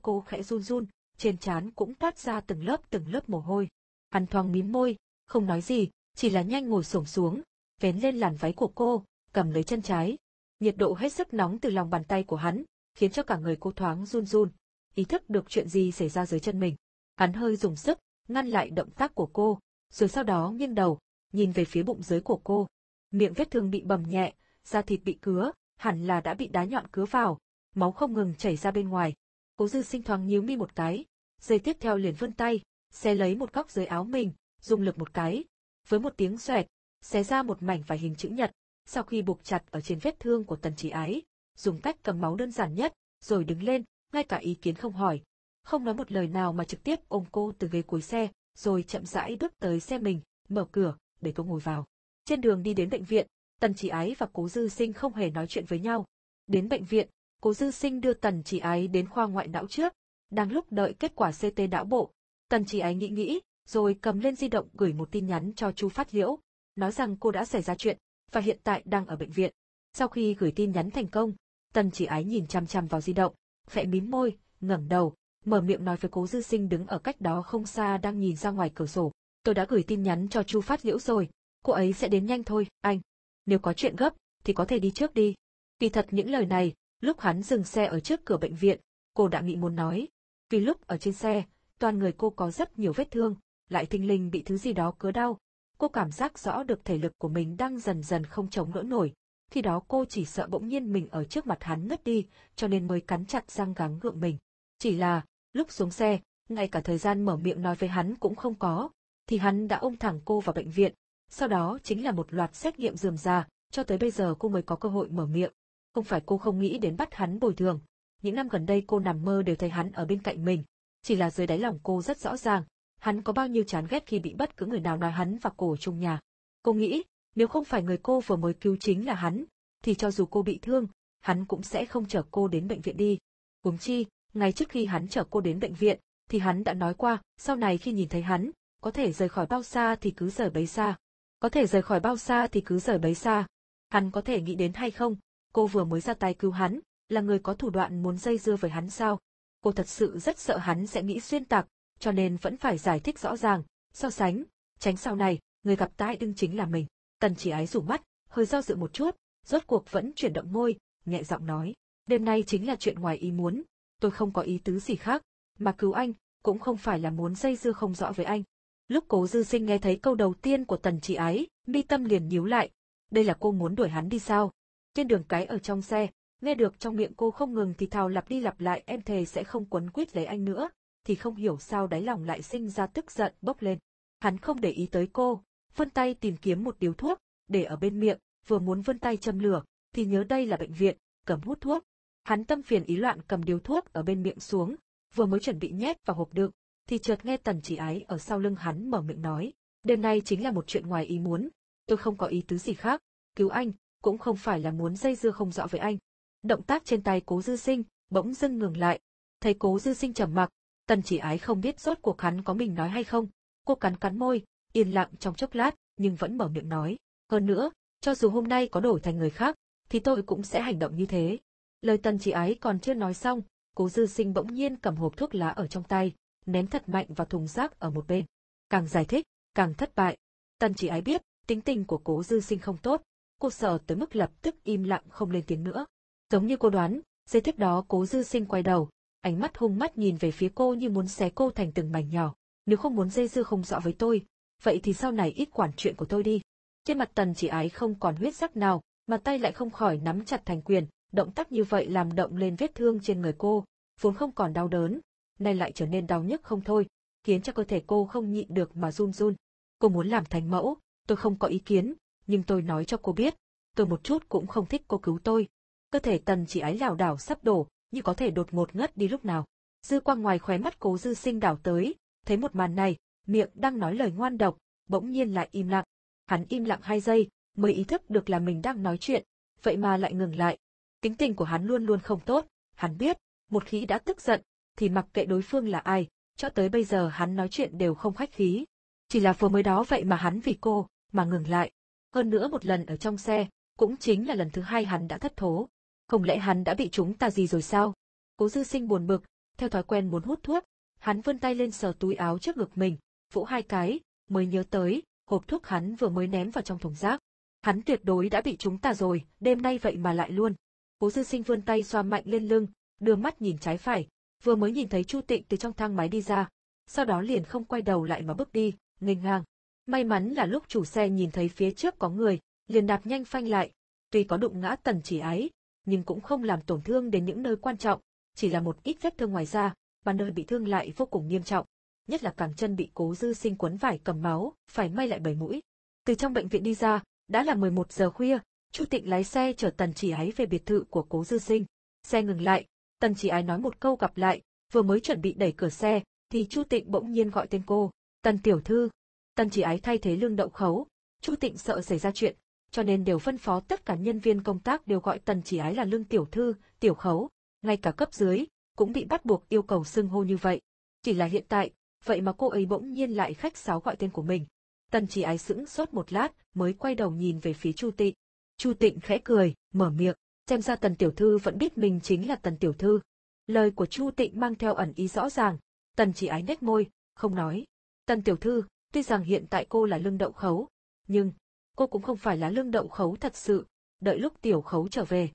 cô khẽ run run, trên trán cũng toát ra từng lớp từng lớp mồ hôi. Hắn thoáng mím môi, không nói gì, chỉ là nhanh ngồi xổm xuống, vén lên làn váy của cô, cầm lấy chân trái. Nhiệt độ hết sức nóng từ lòng bàn tay của hắn, khiến cho cả người cô thoáng run run, ý thức được chuyện gì xảy ra dưới chân mình. Hắn hơi dùng sức, ngăn lại động tác của cô, rồi sau đó nghiêng đầu, nhìn về phía bụng dưới của cô. Miệng vết thương bị bầm nhẹ, da thịt bị cứa, hẳn là đã bị đá nhọn cứa vào, máu không ngừng chảy ra bên ngoài. Cố dư sinh thoáng nhíu mi một cái, giây tiếp theo liền vươn tay, xé lấy một góc dưới áo mình, dùng lực một cái. Với một tiếng xoẹt, xé ra một mảnh vải hình chữ nhật, sau khi buộc chặt ở trên vết thương của tần chỉ ái, dùng cách cầm máu đơn giản nhất, rồi đứng lên, ngay cả ý kiến không hỏi. Không nói một lời nào mà trực tiếp ôm cô từ ghế cuối xe, rồi chậm rãi bước tới xe mình, mở cửa, để cô ngồi vào. Trên đường đi đến bệnh viện, Tần Chỉ Ái và Cố Dư Sinh không hề nói chuyện với nhau. Đến bệnh viện, Cố Dư Sinh đưa Tần Chỉ Ái đến khoa ngoại não trước. Đang lúc đợi kết quả CT não bộ, Tần Chỉ Ái nghĩ nghĩ, rồi cầm lên di động gửi một tin nhắn cho Chu Phát Liễu, nói rằng cô đã xảy ra chuyện, và hiện tại đang ở bệnh viện. Sau khi gửi tin nhắn thành công, Tần Chỉ Ái nhìn chăm chăm vào di động, khẽ mím môi, ngẩng đầu, mở miệng nói với Cố Dư Sinh đứng ở cách đó không xa đang nhìn ra ngoài cửa sổ. Tôi đã gửi tin nhắn cho Chu Phát Liễu rồi, cô ấy sẽ đến nhanh thôi, anh. Nếu có chuyện gấp, thì có thể đi trước đi. Kỳ thật những lời này, lúc hắn dừng xe ở trước cửa bệnh viện, cô đã nghĩ muốn nói. Vì lúc ở trên xe, toàn người cô có rất nhiều vết thương, lại thình lình bị thứ gì đó cứa đau. Cô cảm giác rõ được thể lực của mình đang dần dần không chống đỡ nổi. Khi đó cô chỉ sợ bỗng nhiên mình ở trước mặt hắn ngất đi, cho nên mới cắn chặt răng gắng gượng mình. Chỉ là, lúc xuống xe, ngay cả thời gian mở miệng nói với hắn cũng không có, thì hắn đã ôm thẳng cô vào bệnh viện. Sau đó chính là một loạt xét nghiệm dườm già, cho tới bây giờ cô mới có cơ hội mở miệng. Không phải cô không nghĩ đến bắt hắn bồi thường. Những năm gần đây cô nằm mơ đều thấy hắn ở bên cạnh mình. Chỉ là dưới đáy lòng cô rất rõ ràng, hắn có bao nhiêu chán ghét khi bị bất cứ người nào nói hắn và cổ chung nhà. Cô nghĩ, nếu không phải người cô vừa mới cứu chính là hắn, thì cho dù cô bị thương, hắn cũng sẽ không chở cô đến bệnh viện đi. Huống chi, ngay trước khi hắn chở cô đến bệnh viện, thì hắn đã nói qua, sau này khi nhìn thấy hắn, có thể rời khỏi bao xa thì cứ rời bấy xa. Có thể rời khỏi bao xa thì cứ rời bấy xa. Hắn có thể nghĩ đến hay không, cô vừa mới ra tay cứu hắn, là người có thủ đoạn muốn dây dưa với hắn sao? Cô thật sự rất sợ hắn sẽ nghĩ xuyên tạc, cho nên vẫn phải giải thích rõ ràng, so sánh, tránh sau này, người gặp tai đương chính là mình. Tần chỉ ái rủ mắt, hơi do dự một chút, rốt cuộc vẫn chuyển động môi, nhẹ giọng nói, đêm nay chính là chuyện ngoài ý muốn, tôi không có ý tứ gì khác, mà cứu anh, cũng không phải là muốn dây dưa không rõ với anh. Lúc cố dư sinh nghe thấy câu đầu tiên của tần chỉ ái, mi tâm liền nhíu lại, đây là cô muốn đuổi hắn đi sao? Trên đường cái ở trong xe, nghe được trong miệng cô không ngừng thì thào lặp đi lặp lại em thề sẽ không quấn quýt lấy anh nữa, thì không hiểu sao đáy lòng lại sinh ra tức giận bốc lên. Hắn không để ý tới cô, vươn tay tìm kiếm một điếu thuốc, để ở bên miệng, vừa muốn vươn tay châm lửa, thì nhớ đây là bệnh viện, cầm hút thuốc. Hắn tâm phiền ý loạn cầm điếu thuốc ở bên miệng xuống, vừa mới chuẩn bị nhét vào hộp đựng, thì chợt nghe tần chỉ ái ở sau lưng hắn mở miệng nói, đêm nay chính là một chuyện ngoài ý muốn, tôi không có ý tứ gì khác, cứu anh, cũng không phải là muốn dây dưa không rõ với anh. Động tác trên tay cố dư sinh, bỗng dưng ngừng lại, thấy cố dư sinh trầm mặc, tần chỉ ái không biết rốt cuộc hắn có mình nói hay không, cô cắn cắn môi, yên lặng trong chốc lát, nhưng vẫn mở miệng nói, hơn nữa, cho dù hôm nay có đổi thành người khác, thì tôi cũng sẽ hành động như thế. Lời tần chỉ ái còn chưa nói xong, cố dư sinh bỗng nhiên cầm hộp thuốc lá ở trong tay, ném thật mạnh vào thùng rác ở một bên. Càng giải thích, càng thất bại. Tần chỉ ái biết, tính tình của cố dư sinh không tốt, cô sợ tới mức lập tức im lặng không lên tiếng nữa. Giống như cô đoán, giây tiếp đó cố dư sinh quay đầu, ánh mắt hung mắt nhìn về phía cô như muốn xé cô thành từng mảnh nhỏ. Nếu không muốn dây dưa không rõ với tôi, vậy thì sau này ít quản chuyện của tôi đi. Trên mặt tần chỉ ái không còn huyết sắc nào, mà tay lại không khỏi nắm chặt thành quyền, động tác như vậy làm động lên vết thương trên người cô, vốn không còn đau đớn, nay lại trở nên đau nhức không thôi, khiến cho cơ thể cô không nhịn được mà run run. Cô muốn làm thành mẫu, tôi không có ý kiến, nhưng tôi nói cho cô biết, tôi một chút cũng không thích cô cứu tôi. Cơ thể tần chỉ ái lảo đảo sắp đổ, như có thể đột ngột ngất đi lúc nào. Dư quang ngoài khóe mắt cố dư sinh đảo tới, Thấy một màn này, miệng đang nói lời ngoan độc, bỗng nhiên lại im lặng. Hắn im lặng hai giây, mới ý thức được là mình đang nói chuyện, vậy mà lại ngừng lại. Tính tình của hắn luôn luôn không tốt, hắn biết, một khi đã tức giận, thì mặc kệ đối phương là ai, cho tới bây giờ hắn nói chuyện đều không khách khí. Chỉ là vừa mới đó vậy mà hắn vì cô, mà ngừng lại. Hơn nữa một lần ở trong xe, cũng chính là lần thứ hai hắn đã thất thố. Không lẽ hắn đã bị chúng ta gì rồi sao? Cố dư sinh buồn bực, theo thói quen muốn hút thuốc, hắn vươn tay lên sờ túi áo trước ngực mình, vỗ hai cái, mới nhớ tới, hộp thuốc hắn vừa mới ném vào trong thùng rác. Hắn tuyệt đối đã bị chúng ta rồi, đêm nay vậy mà lại luôn. Cố dư sinh vươn tay xoa mạnh lên lưng, đưa mắt nhìn trái phải, vừa mới nhìn thấy Chu Tịnh từ trong thang máy đi ra, sau đó liền không quay đầu lại mà bước đi, nghênh ngang. May mắn là lúc chủ xe nhìn thấy phía trước có người, liền đạp nhanh phanh lại, tuy có đụng ngã tần chỉ ái, nhưng cũng không làm tổn thương đến những nơi quan trọng, chỉ là một ít vết thương ngoài da, mà nơi bị thương lại vô cùng nghiêm trọng, nhất là cẳng chân bị cố dư sinh quấn vải cầm máu, phải may lại bảy mũi. Từ trong bệnh viện đi ra, đã là 11 giờ khuya, Chu Tịnh lái xe chở Tần Chỉ Ái về biệt thự của Cố Dư Sinh. Xe ngừng lại, Tần Chỉ Ái nói một câu gặp lại, vừa mới chuẩn bị đẩy cửa xe, thì Chu Tịnh bỗng nhiên gọi tên cô, "Tần tiểu thư." Tần Chỉ Ái thay thế Lương Đậu Khấu, Chu Tịnh sợ xảy ra chuyện, cho nên đều phân phó tất cả nhân viên công tác đều gọi Tần Chỉ Ái là Lương tiểu thư, tiểu khấu, ngay cả cấp dưới cũng bị bắt buộc yêu cầu xưng hô như vậy. Chỉ là hiện tại, vậy mà cô ấy bỗng nhiên lại khách sáo gọi tên của mình. Tần Chỉ Ái sững sốt một lát, mới quay đầu nhìn về phía Chu Tịnh. Chu Tịnh khẽ cười, mở miệng, xem ra Tần tiểu thư vẫn biết mình chính là Tần tiểu thư. Lời của Chu Tịnh mang theo ẩn ý rõ ràng, Tần Chỉ Ái nét môi, không nói. Tần tiểu thư, tuy rằng hiện tại cô là lương đậu khấu, nhưng cô cũng không phải là lương đậu khấu thật sự, đợi lúc tiểu khấu trở về.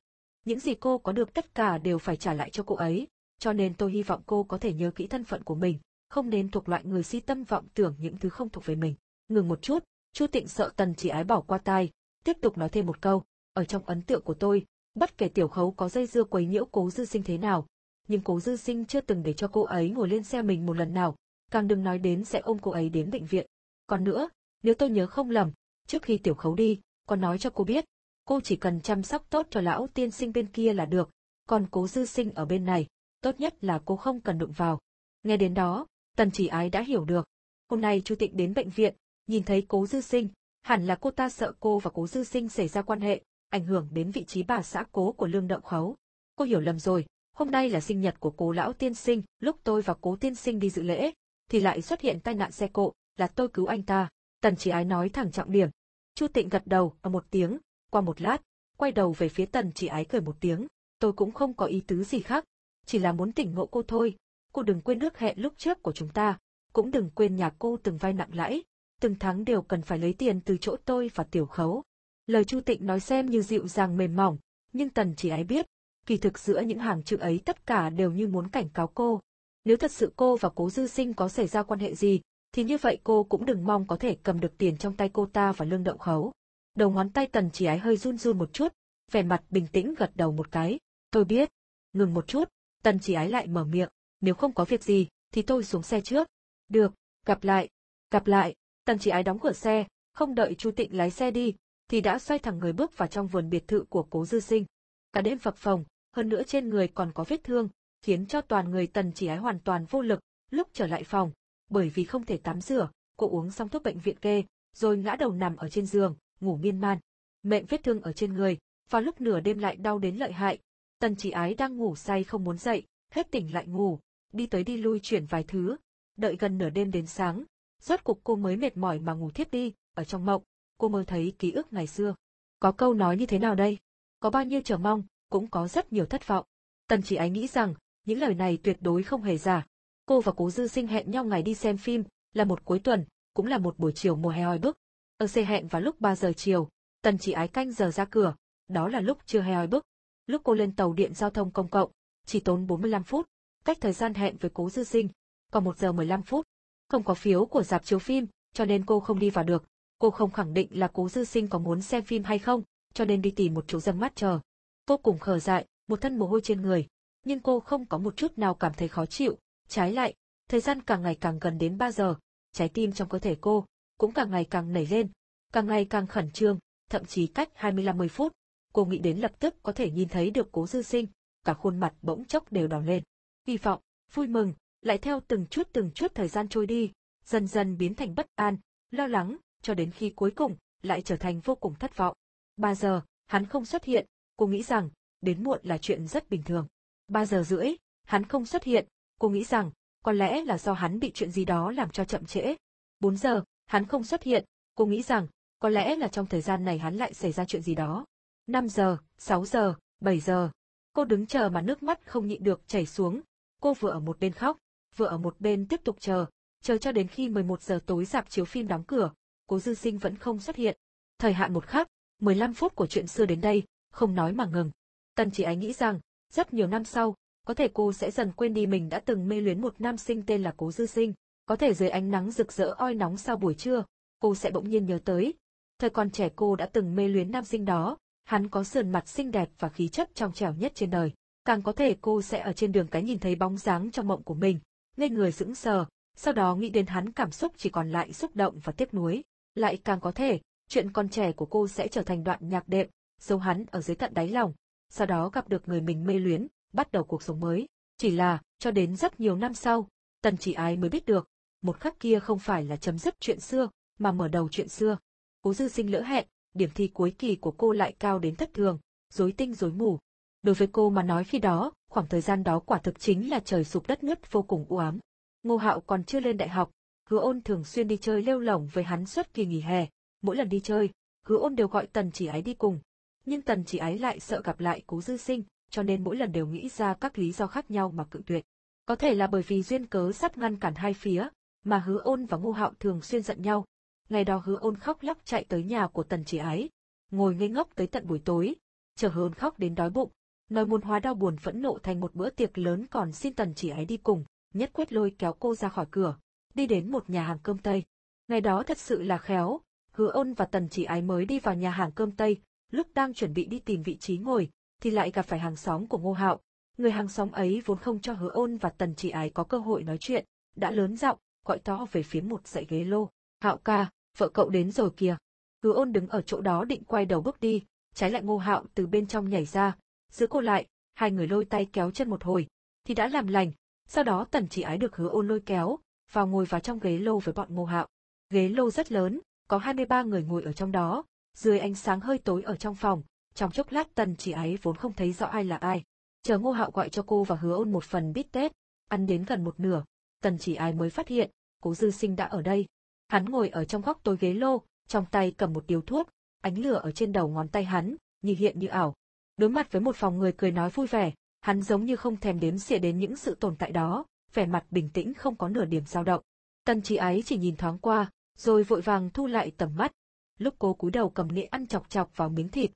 Những gì cô có được tất cả đều phải trả lại cho cô ấy, cho nên tôi hy vọng cô có thể nhớ kỹ thân phận của mình, không nên thuộc loại người si tâm vọng tưởng những thứ không thuộc về mình. Ngừng một chút, Chu Tịnh sợ Tần Chỉ Ái bỏ qua tai, tiếp tục nói thêm một câu, ở trong ấn tượng của tôi, bất kể tiểu khấu có dây dưa quấy nhiễu cố dư sinh thế nào, nhưng cố dư sinh chưa từng để cho cô ấy ngồi lên xe mình một lần nào, càng đừng nói đến sẽ ôm cô ấy đến bệnh viện. Còn nữa, nếu tôi nhớ không lầm, trước khi tiểu khấu đi, còn nói cho cô biết, cô chỉ cần chăm sóc tốt cho lão tiên sinh bên kia là được, còn cố dư sinh ở bên này, tốt nhất là cô không cần đụng vào. Nghe đến đó, tần chỉ ái đã hiểu được. Hôm nay Chu Tịnh đến bệnh viện, nhìn thấy cố dư sinh, hẳn là cô ta sợ cô và cố dư sinh xảy ra quan hệ, ảnh hưởng đến vị trí bà xã cố của lương đậu khấu. Cô hiểu lầm rồi, hôm nay là sinh nhật của cố lão tiên sinh, lúc tôi và cố tiên sinh đi dự lễ, thì lại xuất hiện tai nạn xe cộ, là tôi cứu anh ta. Tần chỉ ái nói thẳng trọng điểm. Chu Tịnh gật đầu ở một tiếng, qua một lát, quay đầu về phía tần chỉ ái cười một tiếng. Tôi cũng không có ý tứ gì khác, chỉ là muốn tỉnh ngộ cô thôi. Cô đừng quên nước hẹn lúc trước của chúng ta, cũng đừng quên nhà cô từng vay nặng lãi, từng tháng đều cần phải lấy tiền từ chỗ tôi và tiểu khấu. Lời Chu Tịnh nói xem như dịu dàng mềm mỏng, nhưng tần chỉ ái biết, kỳ thực giữa những hàng chữ ấy tất cả đều như muốn cảnh cáo cô. Nếu thật sự cô và cố dư sinh có xảy ra quan hệ gì, thì như vậy cô cũng đừng mong có thể cầm được tiền trong tay cô ta và lương đậu khấu. Đầu ngón tay tần chỉ ái hơi run run một chút, vẻ mặt bình tĩnh gật đầu một cái. Tôi biết. Ngừng một chút, tần chỉ ái lại mở miệng. Nếu không có việc gì, thì tôi xuống xe trước. Được, gặp lại. Gặp lại. Tần chỉ ái đóng cửa xe, không đợi Chu Tịnh lái xe đi, thì đã xoay thẳng người bước vào trong vườn biệt thự của cố dư sinh. Cả đêm phập phồng, hơn nữa trên người còn có vết thương, khiến cho toàn người tần chỉ ái hoàn toàn vô lực, lúc trở lại phòng, bởi vì không thể tắm rửa, cô uống xong thuốc bệnh viện kê, rồi ngã đầu nằm ở trên giường, ngủ miên man. Mệnh vết thương ở trên người, vào lúc nửa đêm lại đau đến lợi hại. Tần chỉ ái đang ngủ say không muốn dậy, hết tỉnh lại ngủ, đi tới đi lui chuyển vài thứ, đợi gần nửa đêm đến sáng, rốt cuộc cô mới mệt mỏi mà ngủ thiếp đi, ở trong mộng, cô mơ thấy ký ức ngày xưa. Có câu nói như thế nào đây? Có bao nhiêu chờ mong, cũng có rất nhiều thất vọng. Tần chỉ ái nghĩ rằng, những lời này tuyệt đối không hề giả. Cô và cố dư sinh hẹn nhau ngày đi xem phim, là một cuối tuần, cũng là một buổi chiều mùa hè oi bức. Ở xe hẹn vào lúc 3 giờ chiều, tần chỉ ái canh giờ ra cửa, đó là lúc chưa hè oi bức. Lúc cô lên tàu điện giao thông công cộng, chỉ tốn 45 phút, cách thời gian hẹn với cố dư sinh, còn 1 giờ 15 phút. Không có phiếu của dạp chiếu phim, cho nên cô không đi vào được. Cô không khẳng định là cố dư sinh có muốn xem phim hay không, cho nên đi tìm một chỗ dâm mát chờ. Vô cùng khờ dại, một thân mồ hôi trên người. Nhưng cô không có một chút nào cảm thấy khó chịu. Trái lại, thời gian càng ngày càng gần đến 3 giờ, trái tim trong cơ thể cô cũng càng ngày càng nảy lên, càng ngày càng khẩn trương, thậm chí cách 25-10 phút, cô nghĩ đến lập tức có thể nhìn thấy được cố dư sinh, cả khuôn mặt bỗng chốc đều đỏ lên. Hy vọng, vui mừng, lại theo từng chút từng chút thời gian trôi đi, dần dần biến thành bất an, lo lắng, cho đến khi cuối cùng, lại trở thành vô cùng thất vọng. Ba giờ, hắn không xuất hiện, cô nghĩ rằng, đến muộn là chuyện rất bình thường. Ba giờ rưỡi, hắn không xuất hiện, cô nghĩ rằng, có lẽ là do hắn bị chuyện gì đó làm cho chậm trễ. Bốn giờ, hắn không xuất hiện, cô nghĩ rằng, có lẽ là trong thời gian này hắn lại xảy ra chuyện gì đó. Năm giờ, sáu giờ, bảy giờ. Cô đứng chờ mà nước mắt không nhịn được chảy xuống. Cô vừa ở một bên khóc, vừa ở một bên tiếp tục chờ, chờ cho đến khi 11 giờ tối dạp chiếu phim đóng cửa, cố dư sinh vẫn không xuất hiện. Thời hạn một khắc, 15 phút của chuyện xưa đến đây, không nói mà ngừng. Tần chỉ ái nghĩ rằng, rất nhiều năm sau, có thể cô sẽ dần quên đi mình đã từng mê luyến một nam sinh tên là cố dư sinh. Có thể dưới ánh nắng rực rỡ oi nóng sau buổi trưa, cô sẽ bỗng nhiên nhớ tới. Thời còn trẻ cô đã từng mê luyến nam sinh đó, hắn có sườn mặt xinh đẹp và khí chất trong trẻo nhất trên đời. Càng có thể cô sẽ ở trên đường cái nhìn thấy bóng dáng trong mộng của mình, ngây người sững sờ, sau đó nghĩ đến hắn cảm xúc chỉ còn lại xúc động và tiếc nuối. Lại càng có thể, chuyện con trẻ của cô sẽ trở thành đoạn nhạc đệm, giấu hắn ở dưới tận đáy lòng, sau đó gặp được người mình mê luyến, bắt đầu cuộc sống mới. Chỉ là, cho đến rất nhiều năm sau, tần chỉ ái mới biết được, một khắc kia không phải là chấm dứt chuyện xưa, mà mở đầu chuyện xưa. Cố dư sinh lỡ hẹn, điểm thi cuối kỳ của cô lại cao đến thất thường, rối tinh rối mù. Đối với cô mà nói khi đó, khoảng thời gian đó quả thực chính là trời sụp đất nứt vô cùng u ám. Ngô Hạo còn chưa lên đại học, Hứa Ôn thường xuyên đi chơi lêu lỏng với hắn suốt kỳ nghỉ hè, mỗi lần đi chơi, Hứa Ôn đều gọi Tần Chỉ Ái đi cùng. Nhưng Tần Chỉ Ái lại sợ gặp lại Cố Dư Sinh, cho nên mỗi lần đều nghĩ ra các lý do khác nhau mà cự tuyệt. Có thể là bởi vì duyên cớ sắp ngăn cản hai phía, mà Hứa Ôn và Ngô Hạo thường xuyên giận nhau. Ngày đó Hứa Ôn khóc lóc chạy tới nhà của Tần Chỉ Ái, ngồi ngây ngốc tới tận buổi tối, chờ Hứa Ôn khóc đến đói bụng, nói muốn hóa đau buồn phẫn nộ thành một bữa tiệc lớn còn xin Tần Chỉ Ái đi cùng, nhất quyết lôi kéo cô ra khỏi cửa, đi đến một nhà hàng cơm Tây. Ngày đó thật sự là khéo, Hứa Ôn và Tần Chỉ Ái mới đi vào nhà hàng cơm Tây, lúc đang chuẩn bị đi tìm vị trí ngồi, thì lại gặp phải hàng xóm của Ngô Hạo. Người hàng xóm ấy vốn không cho Hứa Ôn và Tần Chỉ Ái có cơ hội nói chuyện, đã lớn giọng gọi to về phía một dãy ghế lô. Hạo ca, vợ cậu đến rồi kìa. Hứa Ôn đứng ở chỗ đó định quay đầu bước đi, trái lại Ngô Hạo từ bên trong nhảy ra, giữ cô lại, hai người lôi tay kéo chân một hồi, thì đã làm lành. Sau đó Tần Chỉ Ái được Hứa Ôn lôi kéo, vào ngồi vào trong ghế lô với bọn Ngô Hạo. Ghế lô rất lớn, có 23 người ngồi ở trong đó, dưới ánh sáng hơi tối ở trong phòng, trong chốc lát tần chỉ ấy vốn không thấy rõ ai là ai. Chờ ngô hạo gọi cho cô và hứa ôn một phần bít tết, ăn đến gần một nửa, tần chỉ ái mới phát hiện, cố dư sinh đã ở đây. Hắn ngồi ở trong góc tối ghế lô, trong tay cầm một điếu thuốc, ánh lửa ở trên đầu ngón tay hắn, như hiện như ảo. Đối mặt với một phòng người cười nói vui vẻ, hắn giống như không thèm đếm xỉa đến những sự tồn tại đó, vẻ mặt bình tĩnh không có nửa điểm dao động. Tần chỉ ái chỉ nhìn thoáng qua, rồi vội vàng thu lại tầm mắt. Lúc cô cúi đầu cầm nĩa ăn chọc chọc vào miếng thịt,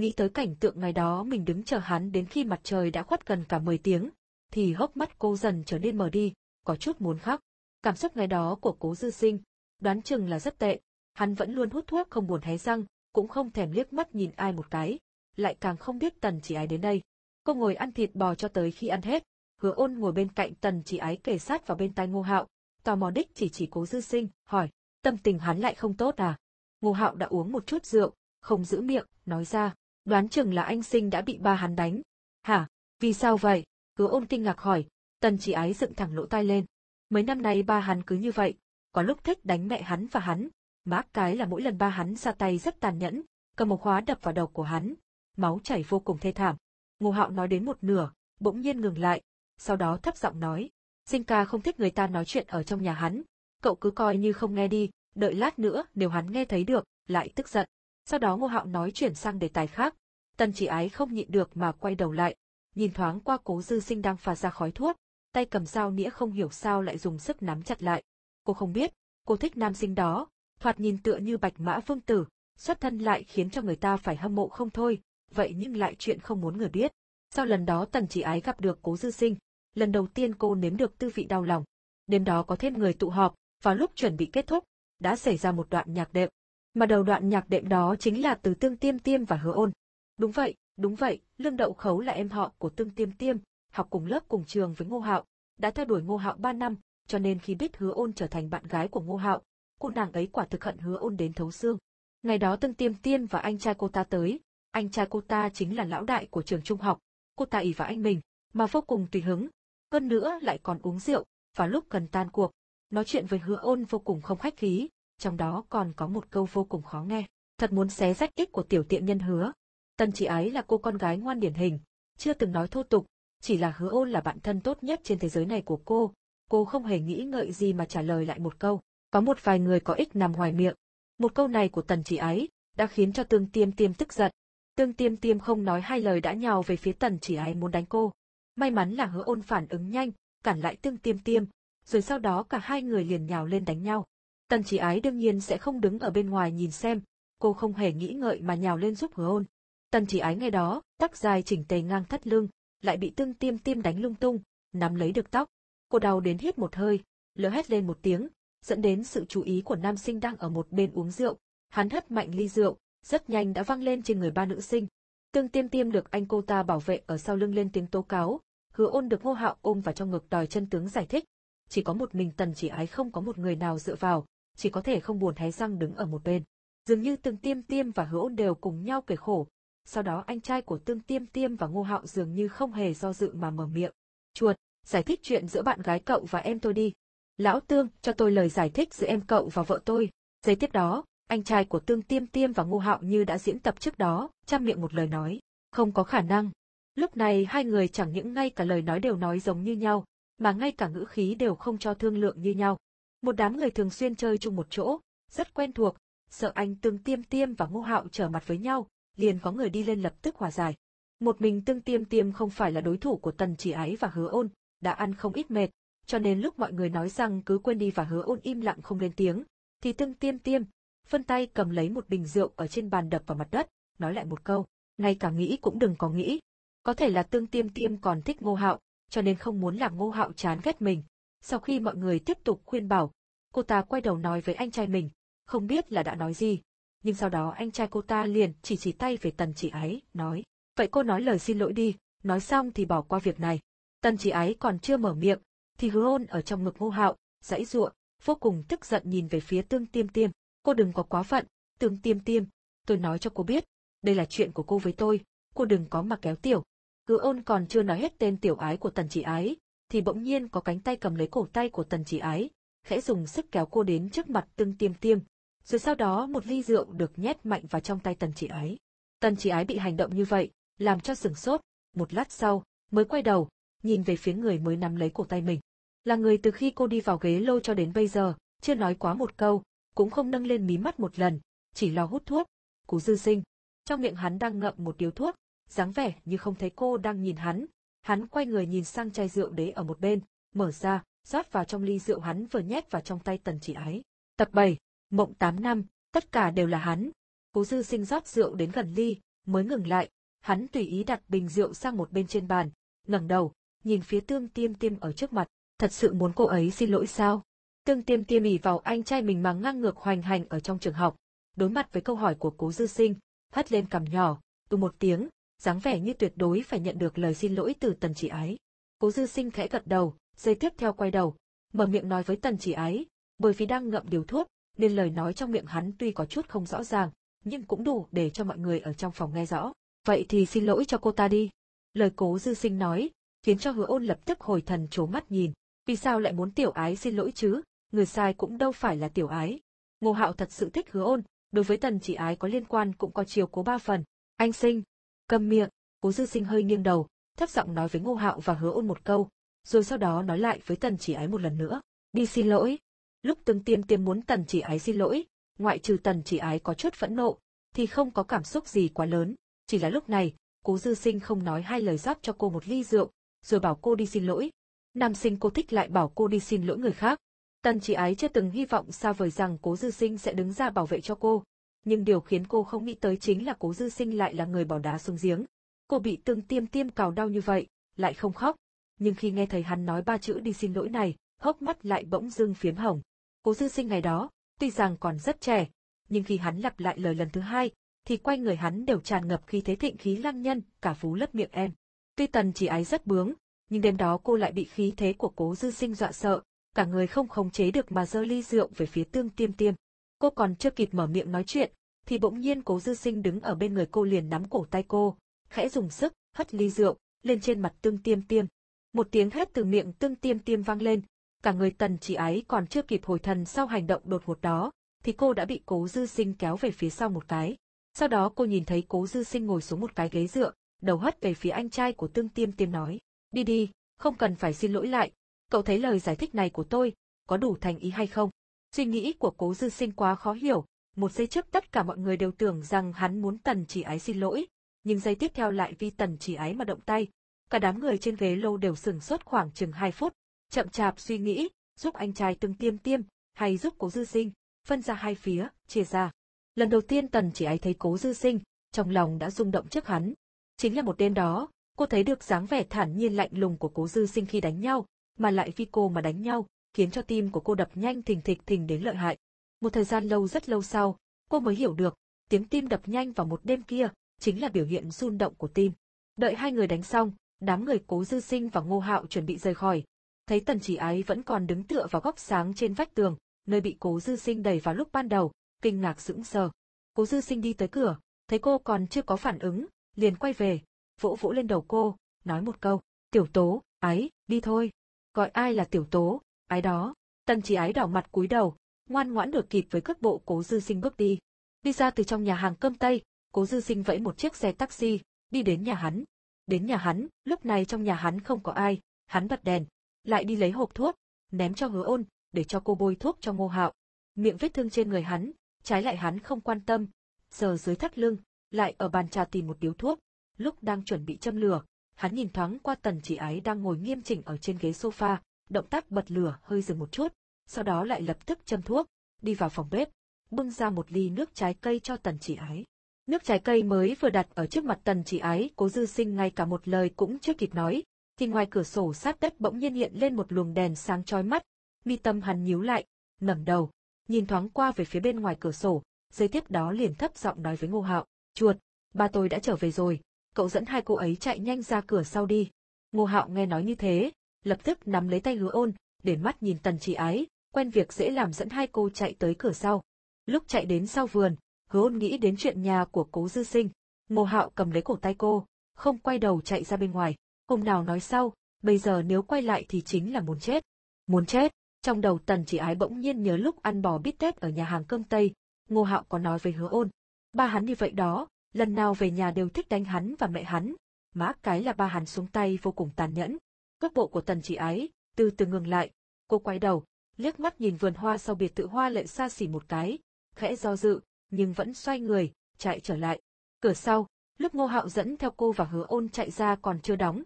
nghĩ tới cảnh tượng ngày đó mình đứng chờ hắn đến khi mặt trời đã khuất gần cả 10 tiếng, thì hốc mắt cô dần trở nên mờ đi, có chút muốn khóc. Cảm xúc ngày đó của cố dư sinh, đoán chừng là rất tệ, hắn vẫn luôn hút thuốc không buồn hé răng, cũng không thèm liếc mắt nhìn ai một cái, lại càng không biết tần chỉ ái đến đây. Cô ngồi ăn thịt bò cho tới khi ăn hết, hứa ôn ngồi bên cạnh tần chỉ ái kề sát vào bên tai ngô hạo, tò mò đích chỉ chỉ cố dư sinh, hỏi, tâm tình hắn lại không tốt à? Ngô hạo đã uống một chút rượu, không giữ miệng, nói ra, đoán chừng là anh sinh đã bị ba hắn đánh. Hả, vì sao vậy? Cứ ôn kinh ngạc hỏi, tần chỉ ái dựng thẳng lỗ tai lên. Mấy năm nay ba hắn cứ như vậy, có lúc thích đánh mẹ hắn và hắn, mác cái là mỗi lần ba hắn ra tay rất tàn nhẫn, cầm một khóa đập vào đầu của hắn, máu chảy vô cùng thê thảm. Ngô Hạo nói đến một nửa, bỗng nhiên ngừng lại, sau đó thấp giọng nói, sinh ca không thích người ta nói chuyện ở trong nhà hắn, cậu cứ coi như không nghe đi, đợi lát nữa nếu hắn nghe thấy được, lại tức giận. Sau đó Ngô Hạo nói chuyển sang đề tài khác. Tần chỉ ái không nhịn được mà quay đầu lại, nhìn thoáng qua cố dư sinh đang phà ra khói thuốc, tay cầm dao nĩa không hiểu sao lại dùng sức nắm chặt lại. Cô không biết, cô thích nam sinh đó, thoạt nhìn tựa như bạch mã vương tử, xuất thân lại khiến cho người ta phải hâm mộ không thôi, vậy nhưng lại chuyện không muốn người biết. Sau lần đó tần chỉ ái gặp được cố dư sinh, lần đầu tiên cô nếm được tư vị đau lòng. Đêm đó có thêm người tụ họp, vào lúc chuẩn bị kết thúc, đã xảy ra một đoạn nhạc đệm. Mà đầu đoạn nhạc đệm đó chính là từ Tương Tiêm Tiêm và Hứa Ôn. Đúng vậy, đúng vậy, Lương Đậu Khấu là em họ của Tương Tiêm Tiêm, học cùng lớp cùng trường với Ngô Hạo, đã theo đuổi Ngô Hạo 3 năm, cho nên khi biết Hứa Ôn trở thành bạn gái của Ngô Hạo, cô nàng ấy quả thực hận Hứa Ôn đến thấu xương. Ngày đó Tương Tiêm Tiêm và anh trai cô ta tới, anh trai cô ta chính là lão đại của trường trung học, cô ta ỷ vào anh mình, mà vô cùng tùy hứng, hơn nữa lại còn uống rượu, Và lúc cần tan cuộc, nói chuyện với hứa ôn vô cùng không khách khí, trong đó còn có một câu vô cùng khó nghe. Thật muốn xé rách ích của tiểu tiện nhân hứa. Tần chỉ ái là cô con gái ngoan điển hình, chưa từng nói thô tục, chỉ là hứa ôn là bạn thân tốt nhất trên thế giới này của cô. Cô không hề nghĩ ngợi gì mà trả lời lại một câu. Có một vài người có ích nằm ngoài miệng. Một câu này của tần chỉ ái, đã khiến cho tương tiêm tiêm tức giận. Tương tiêm tiêm không nói hai lời đã nhào về phía tần chỉ ái muốn đánh cô. May mắn là hứa ôn phản ứng nhanh, cản lại tương tiêm tiêm, rồi sau đó cả hai người liền nhào lên đánh nhau. Tần chỉ ái đương nhiên sẽ không đứng ở bên ngoài nhìn xem, cô không hề nghĩ ngợi mà nhào lên giúp hứa ôn. Tần chỉ ái ngay đó, tóc dài chỉnh tề ngang thắt lưng, lại bị tương tiêm tiêm đánh lung tung, nắm lấy được tóc. Cô đau đến hít một hơi, lỡ hét lên một tiếng, dẫn đến sự chú ý của nam sinh đang ở một bên uống rượu. Hắn hất mạnh ly rượu, rất nhanh đã văng lên trên người ba nữ sinh. Tương tiêm tiêm được anh cô ta bảo vệ ở sau lưng lên tiếng tố cáo, hứa ôn được ngô hạo ôm vào trong ngực đòi chân tướng giải thích. Chỉ có một mình tần chỉ ái không có một người nào dựa vào, chỉ có thể không buồn hé răng đứng ở một bên. Dường như tương tiêm tiêm và hứa ôn đều cùng nhau kể khổ. Sau đó anh trai của tương tiêm tiêm và ngô hạo dường như không hề do dự mà mở miệng. Chuột, giải thích chuyện giữa bạn gái cậu và em tôi đi. Lão Tương, cho tôi lời giải thích giữa em cậu và vợ tôi. Giây tiếp đó, anh trai của Tương Tiêm Tiêm và Ngô Hạo như đã diễn tập trước đó, chăm miệng một lời nói. Không có khả năng. Lúc này hai người chẳng những ngay cả lời nói đều nói giống như nhau, mà ngay cả ngữ khí đều không cho thương lượng như nhau. Một đám người thường xuyên chơi chung một chỗ, rất quen thuộc, sợ anh Tương Tiêm Tiêm và Ngô Hạo trở mặt với nhau, liền có người đi lên lập tức hòa giải. Một mình Tương Tiêm Tiêm không phải là đối thủ của Tần Chỉ Ái và Hứa Ôn, đã ăn không ít mệt, cho nên lúc mọi người nói rằng cứ quên đi và Hứa Ôn im lặng không lên tiếng, thì Tương Tiêm Tiêm, phân tay cầm lấy một bình rượu ở trên bàn đập vào mặt đất, nói lại một câu, ngay cả nghĩ cũng đừng có nghĩ. Có thể là Tương Tiêm Tiêm còn thích Ngô Hạo, cho nên không muốn làm Ngô Hạo chán ghét mình. Sau khi mọi người tiếp tục khuyên bảo, cô ta quay đầu nói với anh trai mình, không biết là đã nói gì. Nhưng sau đó anh trai cô ta liền chỉ chỉ tay về tần chị ấy, nói, vậy cô nói lời xin lỗi đi, nói xong thì bỏ qua việc này. Tần chị ấy còn chưa mở miệng, thì hứa ôn ở trong ngực ngô hạo, dãy ruộng, vô cùng tức giận nhìn về phía tương tiêm tiêm, cô đừng có quá phận, tương tiêm tiêm, tôi nói cho cô biết, đây là chuyện của cô với tôi, cô đừng có mà kéo tiểu. Hứa ôn còn chưa nói hết tên tiểu ái của tần chị ái, thì bỗng nhiên có cánh tay cầm lấy cổ tay của tần chỉ ái, khẽ dùng sức kéo cô đến trước mặt tương tiêm tiêm, rồi sau đó một ly rượu được nhét mạnh vào trong tay tần chỉ ái. Tần chỉ ái bị hành động như vậy, làm cho sừng sốt, một lát sau, mới quay đầu, nhìn về phía người mới nắm lấy cổ tay mình. Là người từ khi cô đi vào ghế lô cho đến bây giờ, chưa nói quá một câu, cũng không nâng lên mí mắt một lần, chỉ lo hút thuốc. Cú dư sinh. Trong miệng hắn đang ngậm một điếu thuốc, dáng vẻ như không thấy cô đang nhìn hắn. Hắn quay người nhìn sang chai rượu đế ở một bên, mở ra, rót vào trong ly rượu hắn vừa nhét vào trong tay tần chỉ ái. Tập 7, Mộng 8 năm, tất cả đều là hắn. Cố dư sinh rót rượu đến gần ly, mới ngừng lại, hắn tùy ý đặt bình rượu sang một bên trên bàn, ngẩng đầu, nhìn phía tương tiêm tiêm ở trước mặt, thật sự muốn cô ấy xin lỗi sao? Tương tiêm tiêm ỉ vào anh trai mình mà ngang ngược hoành hành ở trong trường học, đối mặt với câu hỏi của cố dư sinh, hất lên cằm nhỏ, từ một tiếng, dáng vẻ như tuyệt đối phải nhận được lời xin lỗi từ tần chỉ ái. Cố dư sinh khẽ gật đầu, giây tiếp theo quay đầu, mở miệng nói với tần chỉ ái, bởi vì đang ngậm điều thuốc, nên lời nói trong miệng hắn tuy có chút không rõ ràng, nhưng cũng đủ để cho mọi người ở trong phòng nghe rõ. Vậy thì xin lỗi cho cô ta đi. Lời cố dư sinh nói, khiến cho hứa ôn lập tức hồi thần trố mắt nhìn. Vì sao lại muốn tiểu ái xin lỗi chứ, người sai cũng đâu phải là tiểu ái. Ngô hạo thật sự thích hứa ôn, đối với tần chỉ ái có liên quan cũng có chiều cố ba phần. Anh sinh, cầm miệng, cố dư sinh hơi nghiêng đầu, thấp giọng nói với ngô hạo và hứa ôn một câu, rồi sau đó nói lại với tần chỉ ái một lần nữa. Đi xin lỗi. Lúc tương tiêm tiêm muốn tần chỉ ái xin lỗi, ngoại trừ tần chỉ ái có chút phẫn nộ, thì không có cảm xúc gì quá lớn, chỉ là lúc này, cố dư sinh không nói hai lời rót cho cô một ly rượu, rồi bảo cô đi xin lỗi. Nam sinh cô thích lại bảo cô đi xin lỗi người khác. Tần chỉ ái chưa từng hy vọng xa vời rằng cố dư sinh sẽ đứng ra bảo vệ cho cô, nhưng điều khiến cô không nghĩ tới chính là cố dư sinh lại là người bỏ đá xuống giếng. Cô bị tương tiêm tiêm cào đau như vậy, lại không khóc, nhưng khi nghe thấy hắn nói ba chữ đi xin lỗi này, hốc mắt lại bỗng dưng phiếm hồng. Cố dư sinh ngày đó, tuy rằng còn rất trẻ, nhưng khi hắn lặp lại lời lần thứ hai, thì quay người hắn đều tràn ngập khí thế thịnh khí lăng nhân, cả phú lấp miệng em. Tuy tần chỉ ái rất bướng, nhưng đêm đó cô lại bị khí thế của cố dư sinh dọa sợ, cả người không khống chế được mà giơ ly rượu về phía tương tiêm tiêm. Cô còn chưa kịp mở miệng nói chuyện, thì bỗng nhiên cố dư sinh đứng ở bên người cô liền nắm cổ tay cô, khẽ dùng sức, hất ly rượu, lên trên mặt tương tiêm tiêm. Một tiếng hét từ miệng tương tiêm tiêm vang lên, Cả người tần chỉ ái còn chưa kịp hồi thần sau hành động đột ngột đó, thì cô đã bị cố dư sinh kéo về phía sau một cái. Sau đó cô nhìn thấy cố dư sinh ngồi xuống một cái ghế dựa, đầu hất về phía anh trai của tương tiêm tiêm nói. Đi đi, không cần phải xin lỗi lại. Cậu thấy lời giải thích này của tôi, có đủ thành ý hay không? Suy nghĩ của cố dư sinh quá khó hiểu, một giây trước tất cả mọi người đều tưởng rằng hắn muốn tần chỉ ái xin lỗi, nhưng giây tiếp theo lại vì tần chỉ ái mà động tay. Cả đám người trên ghế lâu đều sừng sốt khoảng chừng 2 phút, chậm chạp suy nghĩ, giúp anh trai từng tiêm tiêm, hay giúp cố dư sinh, phân ra hai phía, chia ra. Lần đầu tiên tần chỉ ái thấy cố dư sinh, trong lòng đã rung động trước hắn. Chính là một đêm đó, cô thấy được dáng vẻ thản nhiên lạnh lùng của cố dư sinh khi đánh nhau, mà lại vì cô mà đánh nhau, khiến cho tim của cô đập nhanh thình thịch thình đến lợi hại. Một thời gian lâu rất lâu sau, cô mới hiểu được, tiếng tim đập nhanh vào một đêm kia, chính là biểu hiện run động của tim. Đợi hai người đánh xong, đám người cố dư sinh và ngô hạo chuẩn bị rời khỏi. Thấy tần chỉ ái vẫn còn đứng tựa vào góc sáng trên vách tường, nơi bị cố dư sinh đẩy vào lúc ban đầu, kinh ngạc sững sờ. Cố dư sinh đi tới cửa, thấy cô còn chưa có phản ứng, liền quay về, vỗ vỗ lên đầu cô, nói một câu, tiểu tố, ái, đi thôi. Gọi ai là tiểu tố, ái đó. Tần chỉ ái đỏ mặt cúi đầu, ngoan ngoãn được kịp với cước bộ cố dư sinh bước đi. Đi ra từ trong nhà hàng cơm tây, cố dư sinh vẫy một chiếc xe taxi, đi đến nhà hắn. Đến nhà hắn, lúc này trong nhà hắn không có ai, hắn bật đèn, lại đi lấy hộp thuốc, ném cho hứa ôn, để cho cô bôi thuốc cho ngô hạo. Miệng vết thương trên người hắn, trái lại hắn không quan tâm, giờ dưới thắt lưng, lại ở bàn trà tìm một điếu thuốc. Lúc đang chuẩn bị châm lửa, hắn nhìn thoáng qua tần chỉ ái đang ngồi nghiêm chỉnh ở trên ghế sofa, động tác bật lửa hơi dừng một chút, sau đó lại lập tức châm thuốc, đi vào phòng bếp, bưng ra một ly nước trái cây cho tần chỉ ái. Nước trái cây mới vừa đặt ở trước mặt tần chỉ ái, cố dư sinh ngay cả một lời cũng chưa kịp nói, thì ngoài cửa sổ sát đất bỗng nhiên hiện lên một luồng đèn sáng chói mắt, mi tâm hắn nhíu lại, ngẩng đầu, nhìn thoáng qua về phía bên ngoài cửa sổ, giây tiếp đó liền thấp giọng nói với Ngô Hạo, "Chuột, ba tôi đã trở về rồi, cậu dẫn hai cô ấy chạy nhanh ra cửa sau đi." Ngô Hạo nghe nói như thế, lập tức nắm lấy tay Hứa Ôn, để mắt nhìn Tần Chỉ Ái, quen việc dễ làm dẫn hai cô chạy tới cửa sau. Lúc chạy đến sau vườn, Hứa Ôn nghĩ đến chuyện nhà của Cố Dư Sinh, Ngô Hạo cầm lấy cổ tay cô, không quay đầu chạy ra bên ngoài. Hôm nào nói sau, bây giờ nếu quay lại thì chính là muốn chết. Muốn chết. Trong đầu tần chỉ ái bỗng nhiên nhớ lúc ăn bò bít tết ở nhà hàng cơm Tây, Ngô Hạo có nói với hứa ôn. Ba hắn như vậy đó, lần nào về nhà đều thích đánh hắn và mẹ hắn. Mã cái là ba hắn xuống tay vô cùng tàn nhẫn. Cước bộ của tần chỉ ái, từ từ ngừng lại, cô quay đầu, liếc mắt nhìn vườn hoa sau biệt tự hoa lệ xa xỉ một cái, khẽ do dự, nhưng vẫn xoay người, chạy trở lại. Cửa sau, lúc ngô hạo dẫn theo cô và hứa ôn chạy ra còn chưa đóng.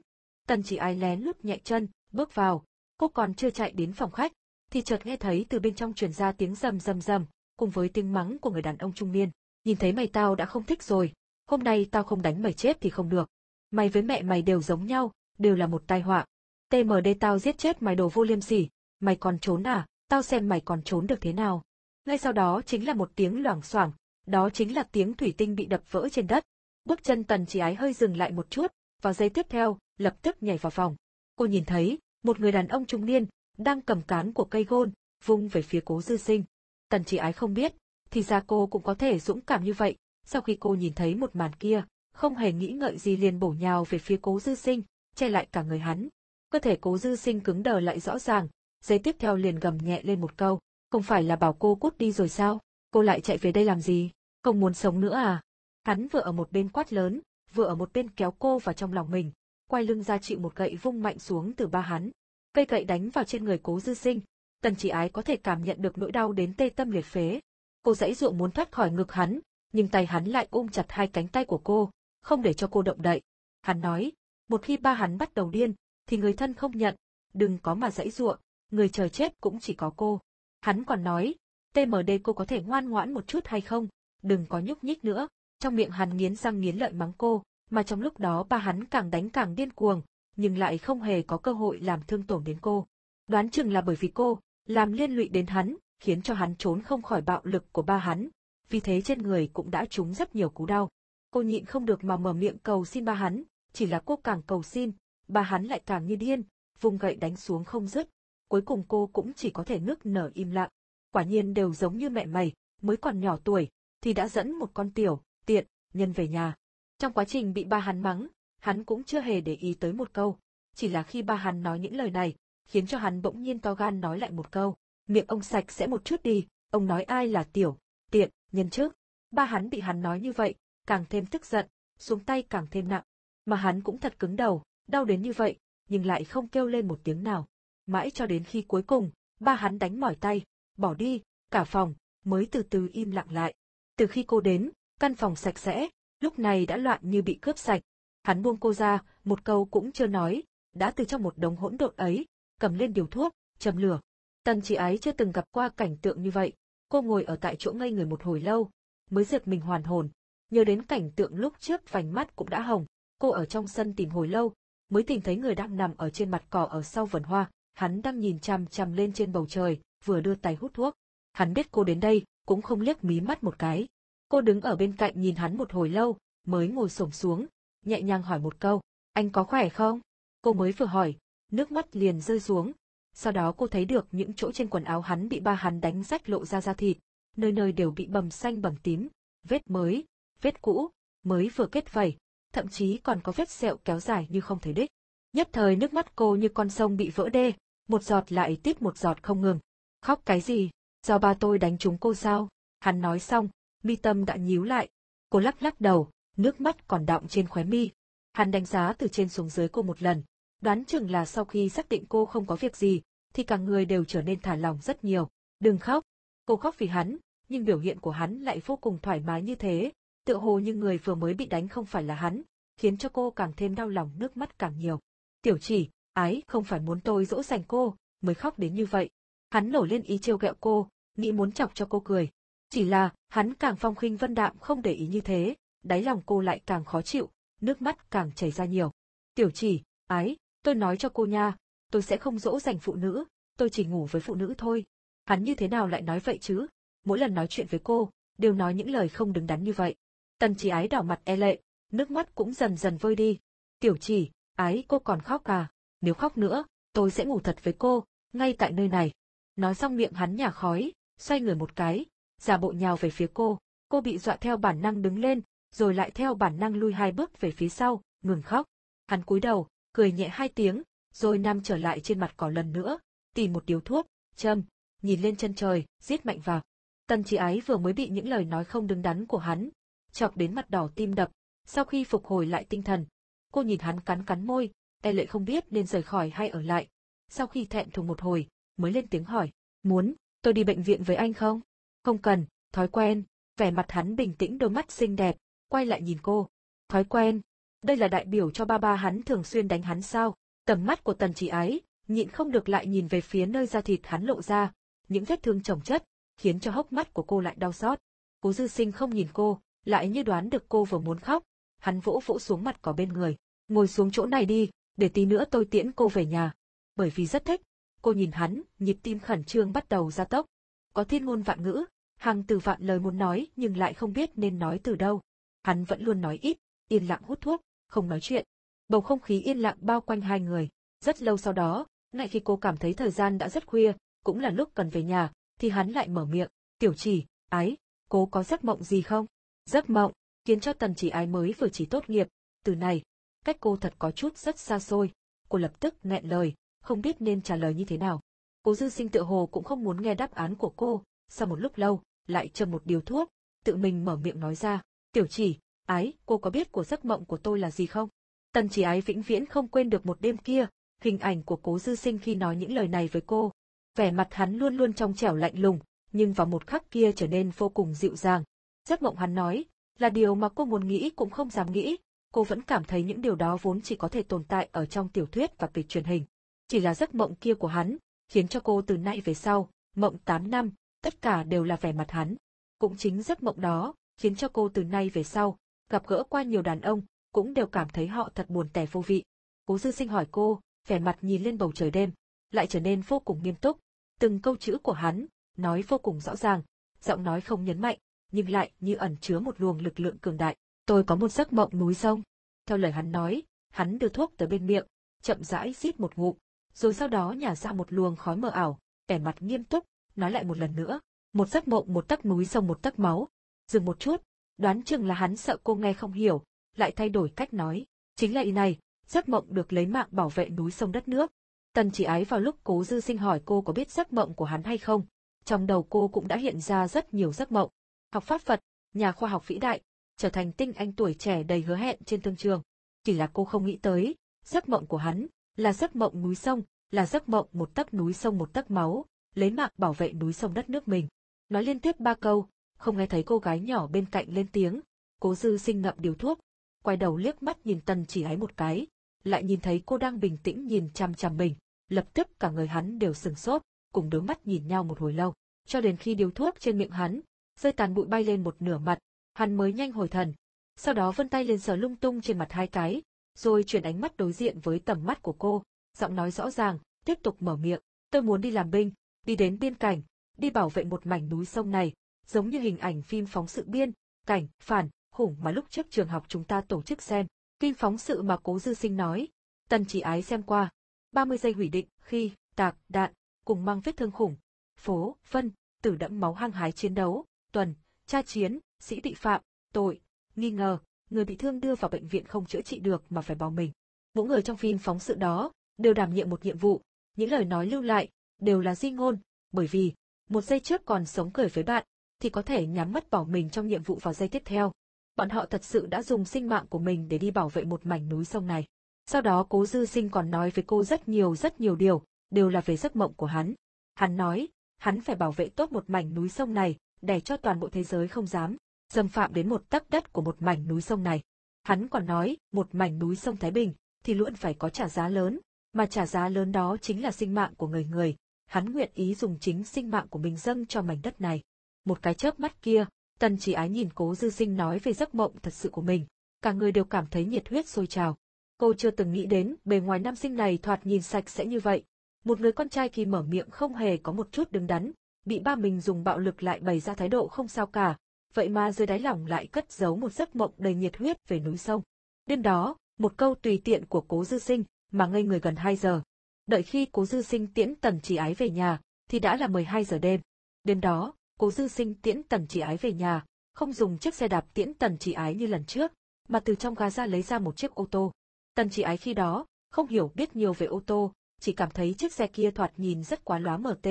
Tần chỉ ái lén lút nhẹ chân, bước vào, cô còn chưa chạy đến phòng khách, thì chợt nghe thấy từ bên trong truyền ra tiếng rầm rầm rầm, cùng với tiếng mắng của người đàn ông trung niên. Nhìn thấy mày tao đã không thích rồi, hôm nay tao không đánh mày chết thì không được. Mày với mẹ mày đều giống nhau, đều là một tai họa. TMD tao giết chết mày đồ vô liêm sỉ, mày còn trốn à, tao xem mày còn trốn được thế nào. Ngay sau đó chính là một tiếng loảng xoảng, đó chính là tiếng thủy tinh bị đập vỡ trên đất. Bước chân tần chỉ ái hơi dừng lại một chút, vào giây tiếp theo, lập tức nhảy vào phòng. Cô nhìn thấy, một người đàn ông trung niên, đang cầm cán của cây gôn, vung về phía cố dư sinh. Tần chỉ ái không biết, thì ra cô cũng có thể dũng cảm như vậy, sau khi cô nhìn thấy một màn kia, không hề nghĩ ngợi gì liền bổ nhào về phía cố dư sinh, che lại cả người hắn. Cơ thể cố dư sinh cứng đờ lại rõ ràng, giấy tiếp theo liền gầm nhẹ lên một câu, không phải là bảo cô cút đi rồi sao, cô lại chạy về đây làm gì, không muốn sống nữa à. Hắn vừa ở một bên quát lớn, vừa ở một bên kéo cô vào trong lòng mình, quay lưng ra chịu một gậy vung mạnh xuống từ ba hắn. Cây gậy đánh vào trên người cố dư sinh, tần chỉ ái có thể cảm nhận được nỗi đau đến tê tâm liệt phế. Cô dãy dụa muốn thoát khỏi ngực hắn, nhưng tay hắn lại ôm chặt hai cánh tay của cô, không để cho cô động đậy. Hắn nói, một khi ba hắn bắt đầu điên, thì người thân không nhận, đừng có mà dãy ruộng, người chờ chết cũng chỉ có cô. Hắn còn nói, TMD cô có thể ngoan ngoãn một chút hay không, đừng có nhúc nhích nữa. Trong miệng hắn nghiến răng nghiến lợi mắng cô, mà trong lúc đó ba hắn càng đánh càng điên cuồng, nhưng lại không hề có cơ hội làm thương tổn đến cô. Đoán chừng là bởi vì cô, làm liên lụy đến hắn, khiến cho hắn trốn không khỏi bạo lực của ba hắn, vì thế trên người cũng đã trúng rất nhiều cú đau. Cô nhịn không được mà mở miệng cầu xin ba hắn, chỉ là cô càng cầu xin, bà hắn lại càng như điên, vùng gậy đánh xuống không dứt. Cuối cùng cô cũng chỉ có thể nước nở im lặng. Quả nhiên đều giống như mẹ mày, mới còn nhỏ tuổi, thì đã dẫn một con tiểu, tiện, nhân về nhà. Trong quá trình bị ba hắn mắng, hắn cũng chưa hề để ý tới một câu. Chỉ là khi ba hắn nói những lời này, khiến cho hắn bỗng nhiên to gan nói lại một câu. Miệng ông sạch sẽ một chút đi, ông nói ai là tiểu, tiện, nhân trước. Ba hắn bị hắn nói như vậy, càng thêm tức giận, xuống tay càng thêm nặng. Mà hắn cũng thật cứng đầu, đau đến như vậy, nhưng lại không kêu lên một tiếng nào. Mãi cho đến khi cuối cùng, ba hắn đánh mỏi tay, bỏ đi, cả phòng, mới từ từ im lặng lại. Từ khi cô đến, căn phòng sạch sẽ, lúc này đã loạn như bị cướp sạch. Hắn buông cô ra, một câu cũng chưa nói, đã từ trong một đống hỗn độn ấy, cầm lên điều thuốc, châm lửa. Tần chỉ ái chưa từng gặp qua cảnh tượng như vậy, cô ngồi ở tại chỗ ngây người một hồi lâu, mới giật mình hoàn hồn, nhớ đến cảnh tượng lúc trước vành mắt cũng đã hồng, cô ở trong sân tìm hồi lâu, mới tìm thấy người đang nằm ở trên mặt cỏ ở sau vườn hoa, hắn đang nhìn chằm chằm lên trên bầu trời, vừa đưa tay hút thuốc. Hắn biết cô đến đây, cũng không liếc mí mắt một cái. Cô đứng ở bên cạnh nhìn hắn một hồi lâu, mới ngồi xổm xuống, nhẹ nhàng hỏi một câu, anh có khỏe không? Cô mới vừa hỏi, nước mắt liền rơi xuống. Sau đó cô thấy được những chỗ trên quần áo hắn bị ba hắn đánh rách lộ ra da thịt, nơi nơi đều bị bầm xanh bầm tím, vết mới, vết cũ, mới vừa kết vảy, thậm chí còn có vết sẹo kéo dài như không thấy đích. Nhất thời nước mắt cô như con sông bị vỡ đê, một giọt lại tiếp một giọt không ngừng. Khóc cái gì? Do ba tôi đánh trúng cô sao? Hắn nói xong, mi tâm đã nhíu lại. Cô lắc lắc đầu, nước mắt còn đọng trên khóe mi. Hắn đánh giá từ trên xuống dưới cô một lần, đoán chừng là sau khi xác định cô không có việc gì, thì cả người đều trở nên thả lỏng rất nhiều. Đừng khóc. Cô khóc vì hắn, nhưng biểu hiện của hắn lại vô cùng thoải mái như thế, tựa hồ như người vừa mới bị đánh không phải là hắn, khiến cho cô càng thêm đau lòng nước mắt càng nhiều. Tiểu chỉ, ái không phải muốn tôi dỗ dành cô, mới khóc đến như vậy. Hắn nổi lên ý trêu ghẹo cô, nghĩ muốn chọc cho cô cười. Chỉ là, hắn càng phong khinh vân đạm không để ý như thế, đáy lòng cô lại càng khó chịu, nước mắt càng chảy ra nhiều. Tiểu chỉ, ái, tôi nói cho cô nha, tôi sẽ không dỗ dành phụ nữ, tôi chỉ ngủ với phụ nữ thôi. Hắn như thế nào lại nói vậy chứ? Mỗi lần nói chuyện với cô, đều nói những lời không đứng đắn như vậy. Tần chỉ ái đỏ mặt e lệ, nước mắt cũng dần dần vơi đi. Tiểu chỉ, ái cô còn khóc à, nếu khóc nữa, tôi sẽ ngủ thật với cô, ngay tại nơi này. Nói xong miệng hắn nhả khói, xoay người một cái, giả bộ nhào về phía cô, cô bị dọa theo bản năng đứng lên, rồi lại theo bản năng lui hai bước về phía sau, ngừng khóc. Hắn cúi đầu, cười nhẹ hai tiếng, rồi nằm trở lại trên mặt cỏ lần nữa, tìm một điếu thuốc, châm, nhìn lên chân trời, giết mạnh vào. Tần chỉ ái vừa mới bị những lời nói không đứng đắn của hắn, chọc đến mặt đỏ tim đập, sau khi phục hồi lại tinh thần, cô nhìn hắn cắn cắn môi, e lệ không biết nên rời khỏi hay ở lại. Sau khi thẹn thùng một hồi, mới lên tiếng hỏi, muốn, tôi đi bệnh viện với anh không? Không cần, thói quen, vẻ mặt hắn bình tĩnh đôi mắt xinh đẹp, quay lại nhìn cô. Thói quen, đây là đại biểu cho ba ba hắn thường xuyên đánh hắn sao? Tầm mắt của tần chỉ ái, nhịn không được lại nhìn về phía nơi da thịt hắn lộ ra, những vết thương chồng chất, khiến cho hốc mắt của cô lại đau xót. Cố dư sinh không nhìn cô, lại như đoán được cô vừa muốn khóc, hắn vỗ vỗ xuống mặt cỏ bên người, ngồi xuống chỗ này đi, để tí nữa tôi tiễn cô về nhà. Bởi vì rất thích, cô nhìn hắn, nhịp tim khẩn trương bắt đầu gia tốc. Có thiên ngôn vạn ngữ, hàng từ vạn lời muốn nói nhưng lại không biết nên nói từ đâu. Hắn vẫn luôn nói ít, yên lặng hút thuốc, không nói chuyện. Bầu không khí yên lặng bao quanh hai người. Rất lâu sau đó, ngay khi cô cảm thấy thời gian đã rất khuya, cũng là lúc cần về nhà, thì hắn lại mở miệng, tiểu chỉ, ái, cô có giấc mộng gì không? Giấc mộng, khiến cho tần chỉ ái mới vừa chỉ tốt nghiệp, từ này, cách cô thật có chút rất xa xôi, cô lập tức nghẹn lời, không biết nên trả lời như thế nào. Cố dư sinh tự hồ cũng không muốn nghe đáp án của cô, sau một lúc lâu, lại châm một điều thuốc, tự mình mở miệng nói ra, tiểu chỉ, ái, cô có biết của giấc mộng của tôi là gì không? Tần chỉ ái vĩnh viễn không quên được một đêm kia, hình ảnh của cố dư sinh khi nói những lời này với cô. Vẻ mặt hắn luôn luôn trong trẻo lạnh lùng, nhưng vào một khắc kia trở nên vô cùng dịu dàng. Giấc mộng hắn nói, là điều mà cô muốn nghĩ cũng không dám nghĩ, cô vẫn cảm thấy những điều đó vốn chỉ có thể tồn tại ở trong tiểu thuyết và kịch truyền hình. Chỉ là giấc mộng kia của hắn, khiến cho cô từ nay về sau, mộng 8 năm, tất cả đều là vẻ mặt hắn. Cũng chính giấc mộng đó, khiến cho cô từ nay về sau, gặp gỡ qua nhiều đàn ông, cũng đều cảm thấy họ thật buồn tẻ vô vị. Cố dư sinh hỏi cô, vẻ mặt nhìn lên bầu trời đêm, lại trở nên vô cùng nghiêm túc. Từng câu chữ của hắn, nói vô cùng rõ ràng, giọng nói không nhấn mạnh, nhưng lại như ẩn chứa một luồng lực lượng cường đại. Tôi có một giấc mộng núi sông. Theo lời hắn nói, hắn đưa thuốc tới bên miệng, chậm rãi xít một ngụm, rồi sau đó nhả ra một luồng khói mờ ảo, vẻ mặt nghiêm túc, nói lại một lần nữa. Một giấc mộng một tấc núi sông một tấc máu. Dừng một chút, đoán chừng là hắn sợ cô nghe không hiểu, lại thay đổi cách nói. Chính là ý này, giấc mộng được lấy mạng bảo vệ núi sông đất nước. Tần chỉ ái vào lúc cố dư sinh hỏi cô có biết giấc mộng của hắn hay không, trong đầu cô cũng đã hiện ra rất nhiều giấc mộng. Học pháp Phật, nhà khoa học vĩ đại, trở thành tinh anh tuổi trẻ đầy hứa hẹn trên thương trường. Chỉ là cô không nghĩ tới, giấc mộng của hắn, là giấc mộng núi sông, là giấc mộng một tấc núi sông một tấc máu, lấy mạng bảo vệ núi sông đất nước mình. Nói liên tiếp ba câu, không nghe thấy cô gái nhỏ bên cạnh lên tiếng, cố dư sinh ngậm điều thuốc, quay đầu liếc mắt nhìn tần chỉ ái một cái, lại nhìn thấy cô đang bình tĩnh nhìn chăm chăm mình, lập tức cả người hắn đều sừng sốt, cùng đối mắt nhìn nhau một hồi lâu, cho đến khi điều thuốc trên miệng hắn, rơi tàn bụi bay lên một nửa mặt, hắn mới nhanh hồi thần. Sau đó vân tay lên sờ lung tung trên mặt hai cái, rồi chuyển ánh mắt đối diện với tầm mắt của cô, giọng nói rõ ràng, tiếp tục mở miệng, tôi muốn đi làm binh, đi đến biên cảnh, đi bảo vệ một mảnh núi sông này, giống như hình ảnh phim phóng sự biên, cảnh, phản, khủng mà lúc trước trường học chúng ta tổ chức xem. Phim phóng sự mà cố dư sinh nói, tần chỉ ái xem qua. 30 giây hủy định, khi, tạc, đạn, cùng mang vết thương khủng. Phố, phân, tử đẫm máu hăng hái chiến đấu, tuần, tra chiến, sĩ bị phạm, tội, nghi ngờ, người bị thương đưa vào bệnh viện không chữa trị được mà phải bỏ mình. Mỗi người trong phim phóng sự đó, đều đảm nhiệm một nhiệm vụ, những lời nói lưu lại, đều là di ngôn, bởi vì, một giây trước còn sống cười với bạn, thì có thể nhắm mắt bỏ mình trong nhiệm vụ vào giây tiếp theo. Bọn họ thật sự đã dùng sinh mạng của mình để đi bảo vệ một mảnh núi sông này. Sau đó cố dư sinh còn nói với cô rất nhiều rất nhiều điều, đều là về giấc mộng của hắn. Hắn nói, hắn phải bảo vệ tốt một mảnh núi sông này, để cho toàn bộ thế giới không dám xâm phạm đến một tấc đất của một mảnh núi sông này. Hắn còn nói, một mảnh núi sông Thái Bình, thì luôn phải có trả giá lớn, mà trả giá lớn đó chính là sinh mạng của người người. Hắn nguyện ý dùng chính sinh mạng của mình dâng cho mảnh đất này. Một cái chớp mắt kia, Tần chỉ ái nhìn cố dư sinh nói về giấc mộng thật sự của mình, cả người đều cảm thấy nhiệt huyết sôi trào. Cô chưa từng nghĩ đến bề ngoài nam sinh này thoạt nhìn sạch sẽ như vậy. Một người con trai khi mở miệng không hề có một chút đứng đắn, bị ba mình dùng bạo lực lại bày ra thái độ không sao cả, vậy mà dưới đáy lòng lại cất giấu một giấc mộng đầy nhiệt huyết về núi sông. Đêm đó, một câu tùy tiện của cố dư sinh, mà ngây người gần 2 giờ. Đợi khi cố dư sinh tiễn tần chỉ ái về nhà, thì đã là 12 giờ đêm. Đêm đó, cố dư sinh tiễn tần chỉ ái về nhà, không dùng chiếc xe đạp tiễn tần chỉ ái như lần trước, mà từ trong gà ra lấy ra một chiếc ô tô. Tần chỉ ái khi đó, không hiểu biết nhiều về ô tô, chỉ cảm thấy chiếc xe kia thoạt nhìn rất quá lóa MT.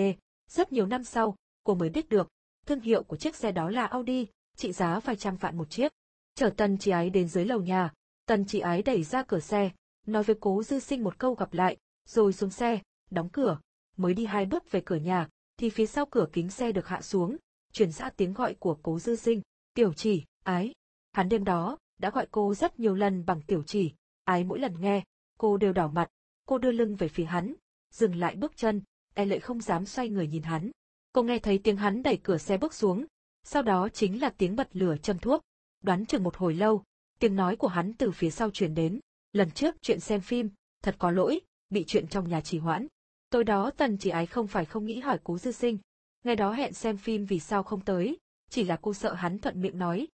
Rất nhiều năm sau, cô mới biết được, thương hiệu của chiếc xe đó là Audi, trị giá vài trăm vạn một chiếc. Chở tần chị ái đến dưới lầu nhà, tần chị ái đẩy ra cửa xe, nói với cố dư sinh một câu gặp lại, rồi xuống xe, đóng cửa, mới đi hai bước về cửa nhà, thì phía sau cửa kính xe được hạ xuống, truyền ra tiếng gọi của cố dư sinh, tiểu chỉ, ái. Hắn đêm đó, đã gọi cô rất nhiều lần bằng tiểu chỉ, ái mỗi lần nghe, cô đều đỏ mặt, cô đưa lưng về phía hắn, dừng lại bước chân, e lệ không dám xoay người nhìn hắn. Cô nghe thấy tiếng hắn đẩy cửa xe bước xuống, sau đó chính là tiếng bật lửa châm thuốc. Đoán chừng một hồi lâu, tiếng nói của hắn từ phía sau truyền đến, lần trước chuyện xem phim, thật có lỗi, bị chuyện trong nhà trì hoãn. Tối đó tần chỉ ái không phải không nghĩ hỏi cố dư sinh. Ngày đó hẹn xem phim vì sao không tới, chỉ là cô sợ hắn thuận miệng nói.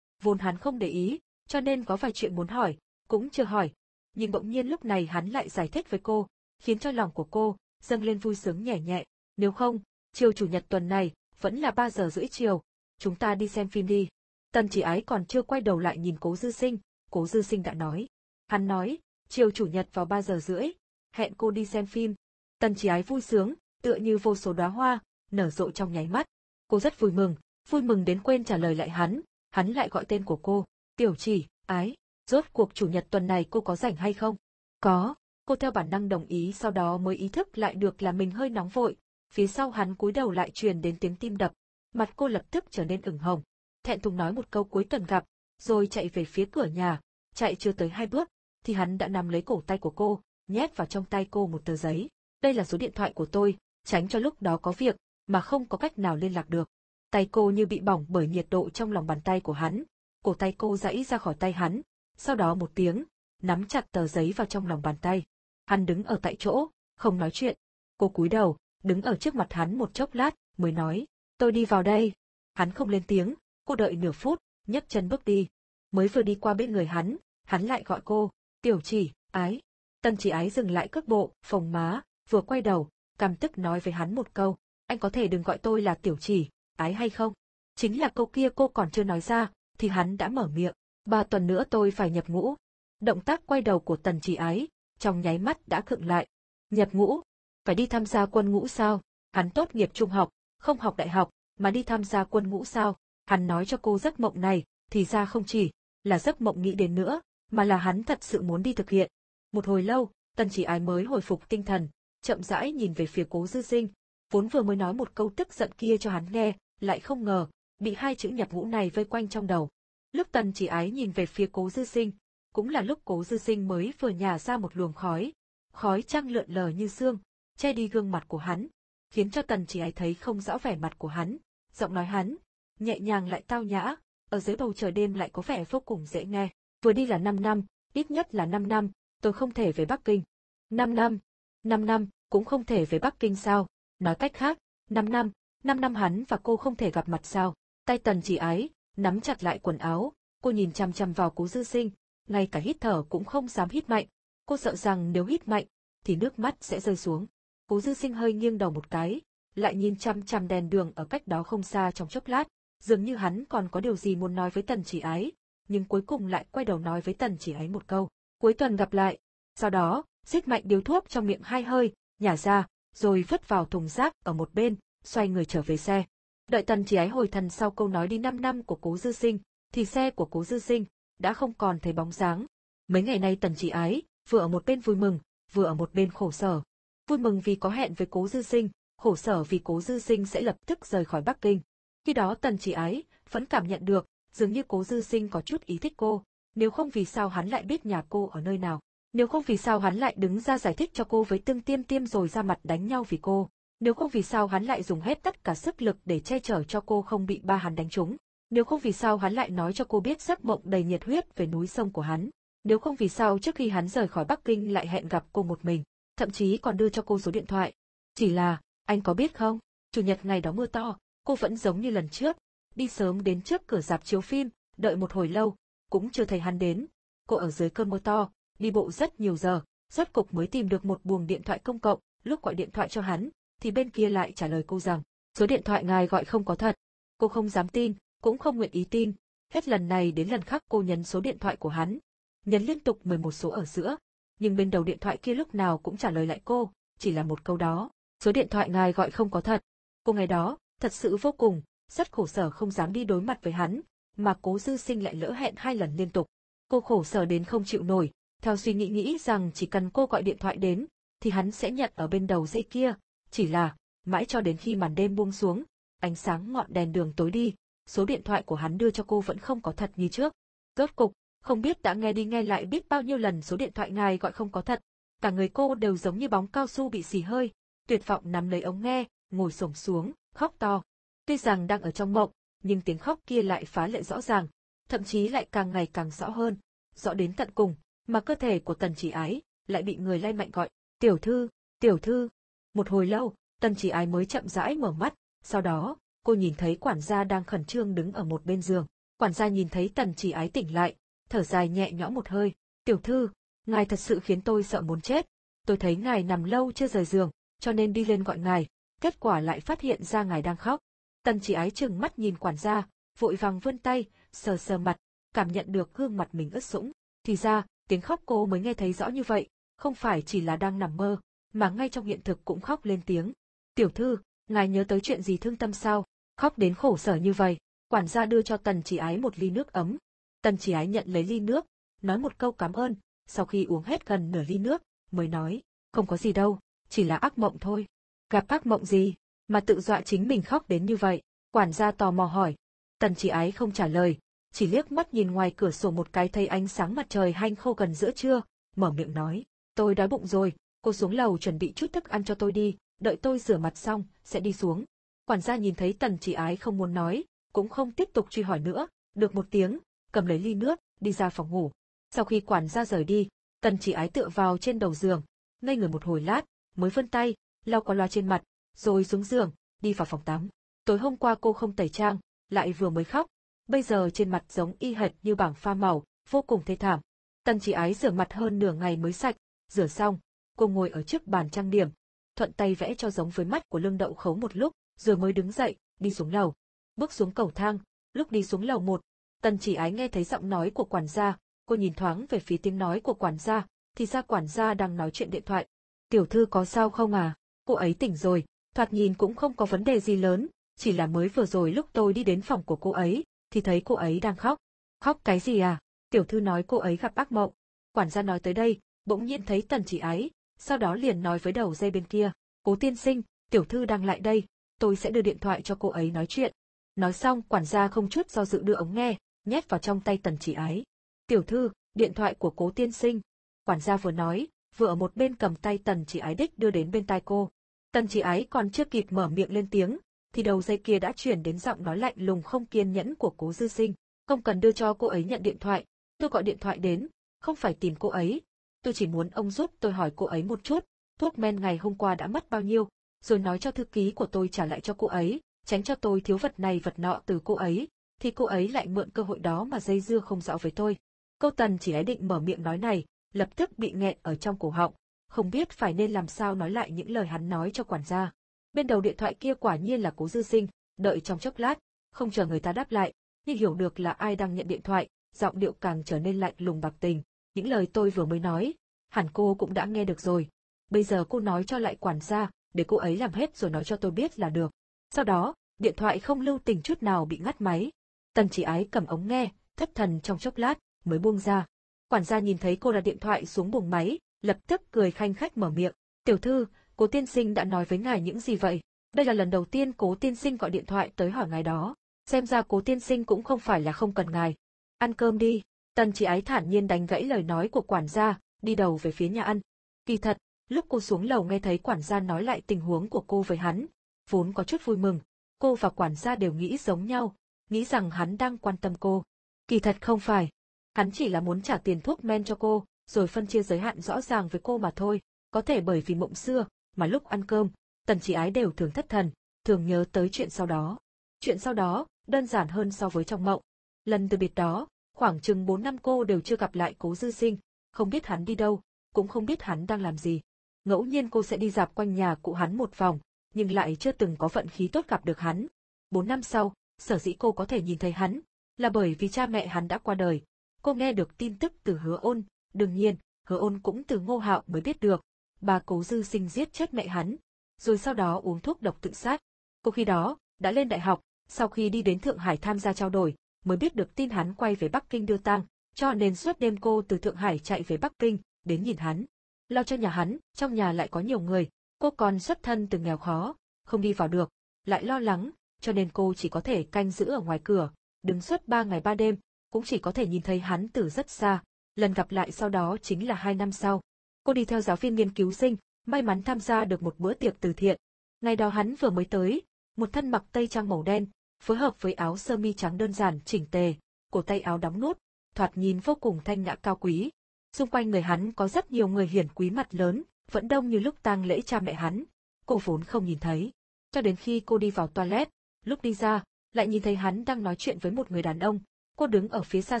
Vốn hắn không để ý, cho nên có vài chuyện muốn hỏi, cũng chưa hỏi. Nhưng bỗng nhiên lúc này hắn lại giải thích với cô, khiến cho lòng của cô dâng lên vui sướng nhẹ nhẹ. Nếu không, chiều chủ nhật tuần này, vẫn là 3 giờ rưỡi chiều, chúng ta đi xem phim đi. Tần chỉ ái còn chưa quay đầu lại nhìn cố dư sinh, cố dư sinh đã nói. Hắn nói, chiều chủ nhật vào 3 giờ rưỡi, hẹn cô đi xem phim. Tần chỉ ái vui sướng, tựa như vô số đóa hoa, nở rộ trong nháy mắt. Cô rất vui mừng, vui mừng đến quên trả lời lại hắn, hắn lại gọi tên của cô, tiểu chỉ, ái, rốt cuộc chủ nhật tuần này cô có rảnh hay không? Có, cô theo bản năng đồng ý sau đó mới ý thức lại được là mình hơi nóng vội, phía sau hắn cúi đầu lại truyền đến tiếng tim đập, mặt cô lập tức trở nên ửng hồng. Thẹn thùng nói một câu cuối tuần gặp, rồi chạy về phía cửa nhà, chạy chưa tới hai bước, thì hắn đã nắm lấy cổ tay của cô, nhét vào trong tay cô một tờ giấy. Đây là số điện thoại của tôi, tránh cho lúc đó có việc, mà không có cách nào liên lạc được. Tay cô như bị bỏng bởi nhiệt độ trong lòng bàn tay của hắn, cổ tay cô giãy ra khỏi tay hắn, sau đó một tiếng, nắm chặt tờ giấy vào trong lòng bàn tay. Hắn đứng ở tại chỗ, không nói chuyện. Cô cúi đầu, đứng ở trước mặt hắn một chốc lát, mới nói, tôi đi vào đây. Hắn không lên tiếng, cô đợi nửa phút, nhấc chân bước đi. Mới vừa đi qua bên người hắn, hắn lại gọi cô, tiểu chỉ, ái. Tân chỉ ái dừng lại cước bộ, phồng má, vừa quay đầu, cảm tức nói với hắn một câu, anh có thể đừng gọi tôi là tiểu chỉ, ái hay không? Chính là câu kia cô còn chưa nói ra, thì hắn đã mở miệng, ba tuần nữa tôi phải nhập ngũ. Động tác quay đầu của tần chỉ ái, trong nháy mắt đã khựng lại. Nhập ngũ, Phải đi tham gia quân ngũ sao? Hắn tốt nghiệp trung học, không học đại học, mà đi tham gia quân ngũ sao? Hắn nói cho cô giấc mộng này, thì ra không chỉ là giấc mộng nghĩ đến nữa, mà là hắn thật sự muốn đi thực hiện. Một hồi lâu, tần chỉ ái mới hồi phục tinh thần, chậm rãi nhìn về phía cố dư sinh, vốn vừa mới nói một câu tức giận kia cho hắn nghe, lại không ngờ, bị hai chữ nhập ngũ này vây quanh trong đầu. Lúc tần chỉ ái nhìn về phía cố dư sinh, cũng là lúc cố dư sinh mới vừa nhả ra một luồng khói, khói trăng lượn lờ như xương, che đi gương mặt của hắn, khiến cho tần chỉ ái thấy không rõ vẻ mặt của hắn, giọng nói hắn, nhẹ nhàng lại tao nhã, ở dưới bầu trời đêm lại có vẻ vô cùng dễ nghe. Vừa đi là 5 năm, ít nhất là 5 năm, tôi không thể về Bắc Kinh. 5 năm, 5 năm, cũng không thể về Bắc Kinh sao? Nói cách khác, 5 năm, 5 năm hắn và cô không thể gặp mặt sao? Tay tần chỉ ái, nắm chặt lại quần áo, cô nhìn chăm chăm vào cố dư sinh, ngay cả hít thở cũng không dám hít mạnh. Cô sợ rằng nếu hít mạnh, thì nước mắt sẽ rơi xuống. Cố dư sinh hơi nghiêng đầu một cái, lại nhìn chăm chăm đèn đường ở cách đó không xa trong chốc lát, dường như hắn còn có điều gì muốn nói với tần chỉ ái, nhưng cuối cùng lại quay đầu nói với tần chỉ ái một câu. Cuối tuần gặp lại. Sau đó, xích mạnh điếu thuốc trong miệng hai hơi, nhả ra, rồi vứt vào thùng rác ở một bên, xoay người trở về xe. Đợi tần chỉ ái hồi thần sau câu nói đi 5 năm của cố dư sinh, thì xe của cố dư sinh, đã không còn thấy bóng dáng. Mấy ngày nay tần chỉ ái, vừa ở một bên vui mừng, vừa ở một bên khổ sở. Vui mừng vì có hẹn với cố dư sinh, khổ sở vì cố dư sinh sẽ lập tức rời khỏi Bắc Kinh. Khi đó tần chỉ ái, vẫn cảm nhận được, dường như cố dư sinh có chút ý thích cô, nếu không vì sao hắn lại biết nhà cô ở nơi nào. Nếu không vì sao hắn lại đứng ra giải thích cho cô với tương tiêm tiêm rồi ra mặt đánh nhau vì cô. Nếu không vì sao hắn lại dùng hết tất cả sức lực để che chở cho cô không bị ba hắn đánh trúng. Nếu không vì sao hắn lại nói cho cô biết giấc mộng đầy nhiệt huyết về núi sông của hắn. Nếu không vì sao trước khi hắn rời khỏi Bắc Kinh lại hẹn gặp cô một mình, thậm chí còn đưa cho cô số điện thoại. Chỉ là, anh có biết không, chủ nhật ngày đó mưa to, cô vẫn giống như lần trước, đi sớm đến trước cửa dạp chiếu phim, đợi một hồi lâu, cũng chưa thấy hắn đến. Cô ở dưới cơn mưa to, đi bộ rất nhiều giờ, rốt cục mới tìm được một buồng điện thoại công cộng, lúc gọi điện thoại cho hắn, thì bên kia lại trả lời cô rằng, số điện thoại ngài gọi không có thật. Cô không dám tin, cũng không nguyện ý tin, hết lần này đến lần khác cô nhấn số điện thoại của hắn, nhấn liên tục 11 số ở giữa, nhưng bên đầu điện thoại kia lúc nào cũng trả lời lại cô, chỉ là một câu đó, số điện thoại ngài gọi không có thật. Cô ngày đó, thật sự vô cùng, rất khổ sở không dám đi đối mặt với hắn, mà cố dư sinh lại lỡ hẹn hai lần liên tục. Cô khổ sở đến không chịu nổi, theo suy nghĩ nghĩ rằng chỉ cần cô gọi điện thoại đến, thì hắn sẽ nhận ở bên đầu dây kia, chỉ là, mãi cho đến khi màn đêm buông xuống, ánh sáng ngọn đèn đường tối đi, số điện thoại của hắn đưa cho cô vẫn không có thật như trước. Rốt cục, không biết đã nghe đi nghe lại biết bao nhiêu lần số điện thoại ngài gọi không có thật, cả người cô đều giống như bóng cao su bị xì hơi, tuyệt vọng nắm lấy ống nghe, ngồi xổm xuống, khóc to. Tuy rằng đang ở trong mộng, nhưng tiếng khóc kia lại phá lệ rõ ràng, thậm chí lại càng ngày càng rõ hơn, rõ đến tận cùng, mà cơ thể của tần chỉ ái lại bị người lay mạnh gọi, tiểu thư, tiểu thư. Một hồi lâu, tần chỉ ái mới chậm rãi mở mắt, sau đó, cô nhìn thấy quản gia đang khẩn trương đứng ở một bên giường. Quản gia nhìn thấy tần chỉ ái tỉnh lại, thở dài nhẹ nhõm một hơi, tiểu thư, ngài thật sự khiến tôi sợ muốn chết. Tôi thấy ngài nằm lâu chưa rời giường, cho nên đi lên gọi ngài, kết quả lại phát hiện ra ngài đang khóc. Tần chỉ ái chừng mắt nhìn quản gia, vội vàng vươn tay, sờ sờ mặt, cảm nhận được gương mặt mình ướt sũng. Thì ra, tiếng khóc cô mới nghe thấy rõ như vậy, không phải chỉ là đang nằm mơ, mà ngay trong hiện thực cũng khóc lên tiếng. Tiểu thư, ngài nhớ tới chuyện gì thương tâm sao, khóc đến khổ sở như vậy. Quản gia đưa cho tần chỉ ái một ly nước ấm. Tần chỉ ái nhận lấy ly nước, nói một câu cảm ơn, sau khi uống hết gần nửa ly nước, mới nói, không có gì đâu, chỉ là ác mộng thôi. Gặp ác mộng gì, mà tự dọa chính mình khóc đến như vậy? Quản gia tò mò hỏi. Tần chỉ ái không trả lời, chỉ liếc mắt nhìn ngoài cửa sổ một cái thấy ánh sáng mặt trời hanh khô gần giữa trưa, mở miệng nói, tôi đói bụng rồi, cô xuống lầu chuẩn bị chút thức ăn cho tôi đi, đợi tôi rửa mặt xong, sẽ đi xuống. Quản gia nhìn thấy tần chỉ ái không muốn nói, cũng không tiếp tục truy hỏi nữa, được một tiếng, cầm lấy ly nước, đi ra phòng ngủ. Sau khi quản gia rời đi, tần chỉ ái tựa vào trên đầu giường, ngây người một hồi lát, mới vươn tay, lau qua loa trên mặt, rồi xuống giường, đi vào phòng tắm. Tối hôm qua cô không tẩy trang, lại vừa mới khóc, bây giờ trên mặt giống y hệt như bảng pha màu, vô cùng thê thảm. Tần chỉ ái rửa mặt hơn nửa ngày mới sạch, rửa xong, cô ngồi ở trước bàn trang điểm, thuận tay vẽ cho giống với mắt của lương đậu khấu một lúc, rồi mới đứng dậy, đi xuống lầu. Bước xuống cầu thang, lúc đi xuống lầu một, tần chỉ ái nghe thấy giọng nói của quản gia, cô nhìn thoáng về phía tiếng nói của quản gia, thì ra quản gia đang nói chuyện điện thoại. Tiểu thư có sao không à? Cô ấy tỉnh rồi, thoạt nhìn cũng không có vấn đề gì lớn, chỉ là mới vừa rồi lúc tôi đi đến phòng của cô ấy, thì thấy cô ấy đang khóc. Khóc cái gì à? Tiểu thư nói cô ấy gặp ác mộng. Quản gia nói tới đây, bỗng nhiên thấy tần chỉ ái, sau đó liền nói với đầu dây bên kia, cố tiên sinh, tiểu thư đang lại đây, tôi sẽ đưa điện thoại cho cô ấy nói chuyện. Nói xong quản gia không chút do dự đưa ống nghe, nhét vào trong tay tần chỉ ái. Tiểu thư, điện thoại của cố tiên sinh. Quản gia vừa nói, vừa ở một bên cầm tay tần chỉ ái đích đưa đến bên tai cô. Tần chỉ ái còn chưa kịp mở miệng lên tiếng, thì đầu dây kia đã chuyển đến giọng nói lạnh lùng không kiên nhẫn của cố dư sinh. Không cần đưa cho cô ấy nhận điện thoại, tôi gọi điện thoại đến, không phải tìm cô ấy. Tôi chỉ muốn ông giúp tôi hỏi cô ấy một chút, thuốc men ngày hôm qua đã mất bao nhiêu, rồi nói cho thư ký của tôi trả lại cho cô ấy, tránh cho tôi thiếu vật này vật nọ từ cô ấy, thì cô ấy lại mượn cơ hội đó mà dây dưa không rõ với tôi. Câu tần chỉ ái định mở miệng nói này, lập tức bị nghẹn ở trong cổ họng, không biết phải nên làm sao nói lại những lời hắn nói cho quản gia. Bên đầu điện thoại kia quả nhiên là cố dư sinh, đợi trong chốc lát, không chờ người ta đáp lại, nhưng hiểu được là ai đang nhận điện thoại, giọng điệu càng trở nên lạnh lùng bạc tình. Những lời tôi vừa mới nói, hẳn cô cũng đã nghe được rồi. Bây giờ cô nói cho lại quản gia, để cô ấy làm hết rồi nói cho tôi biết là được. Sau đó, điện thoại không lưu tình chút nào bị ngắt máy. Tần chỉ ái cầm ống nghe, thất thần trong chốc lát, mới buông ra. Quản gia nhìn thấy cô đặt điện thoại xuống buồng máy, lập tức cười khanh khách mở miệng. Tiểu thư, cố tiên sinh đã nói với ngài những gì vậy? Đây là lần đầu tiên cố tiên sinh gọi điện thoại tới hỏi ngài đó. Xem ra cố tiên sinh cũng không phải là không cần ngài. Ăn cơm đi. Tần chỉ ái thản nhiên đánh gãy lời nói của quản gia, đi đầu về phía nhà ăn. Kỳ thật, lúc cô xuống lầu nghe thấy quản gia nói lại tình huống của cô với hắn, vốn có chút vui mừng. Cô và quản gia đều nghĩ giống nhau, nghĩ rằng hắn đang quan tâm cô. Kỳ thật không phải. Hắn chỉ là muốn trả tiền thuốc men cho cô, rồi phân chia giới hạn rõ ràng với cô mà thôi. Có thể bởi vì mộng xưa, mà lúc ăn cơm, tần chỉ ái đều thường thất thần, thường nhớ tới chuyện sau đó. Chuyện sau đó, đơn giản hơn so với trong mộng. Lần từ biệt đó, khoảng chừng 4 năm cô đều chưa gặp lại cố dư sinh, không biết hắn đi đâu, cũng không biết hắn đang làm gì. Ngẫu nhiên cô sẽ đi dạp quanh nhà cụ hắn một vòng, nhưng lại chưa từng có vận khí tốt gặp được hắn. Bốn năm sau, sở dĩ cô có thể nhìn thấy hắn, là bởi vì cha mẹ hắn đã qua đời. Cô nghe được tin tức từ hứa ôn, đương nhiên, hứa ôn cũng từ ngô hạo mới biết được. Bà cố dư sinh giết chết mẹ hắn, rồi sau đó uống thuốc độc tự sát. Cô khi đó, đã lên đại học, sau khi đi đến Thượng Hải tham gia trao đổi, mới biết được tin hắn quay về Bắc Kinh đưa tang, cho nên suốt đêm cô từ Thượng Hải chạy về Bắc Kinh, đến nhìn hắn. Lo cho nhà hắn, trong nhà lại có nhiều người, cô còn xuất thân từ nghèo khó, không đi vào được, lại lo lắng, cho nên cô chỉ có thể canh giữ ở ngoài cửa, đứng suốt ba ngày ba đêm, cũng chỉ có thể nhìn thấy hắn từ rất xa. Lần gặp lại sau đó chính là hai năm sau. Cô đi theo giáo viên nghiên cứu sinh, may mắn tham gia được một bữa tiệc từ thiện. Ngày đó hắn vừa mới tới, một thân mặc tây trang màu đen, phối hợp với áo sơ mi trắng đơn giản chỉnh tề, cổ tay áo đóng nút, thoạt nhìn vô cùng thanh nhã cao quý. Xung quanh người hắn có rất nhiều người hiển quý mặt lớn, vẫn đông như lúc tang lễ cha mẹ hắn. Cô vốn không nhìn thấy. Cho đến khi cô đi vào toilet, lúc đi ra, lại nhìn thấy hắn đang nói chuyện với một người đàn ông. Cô đứng ở phía xa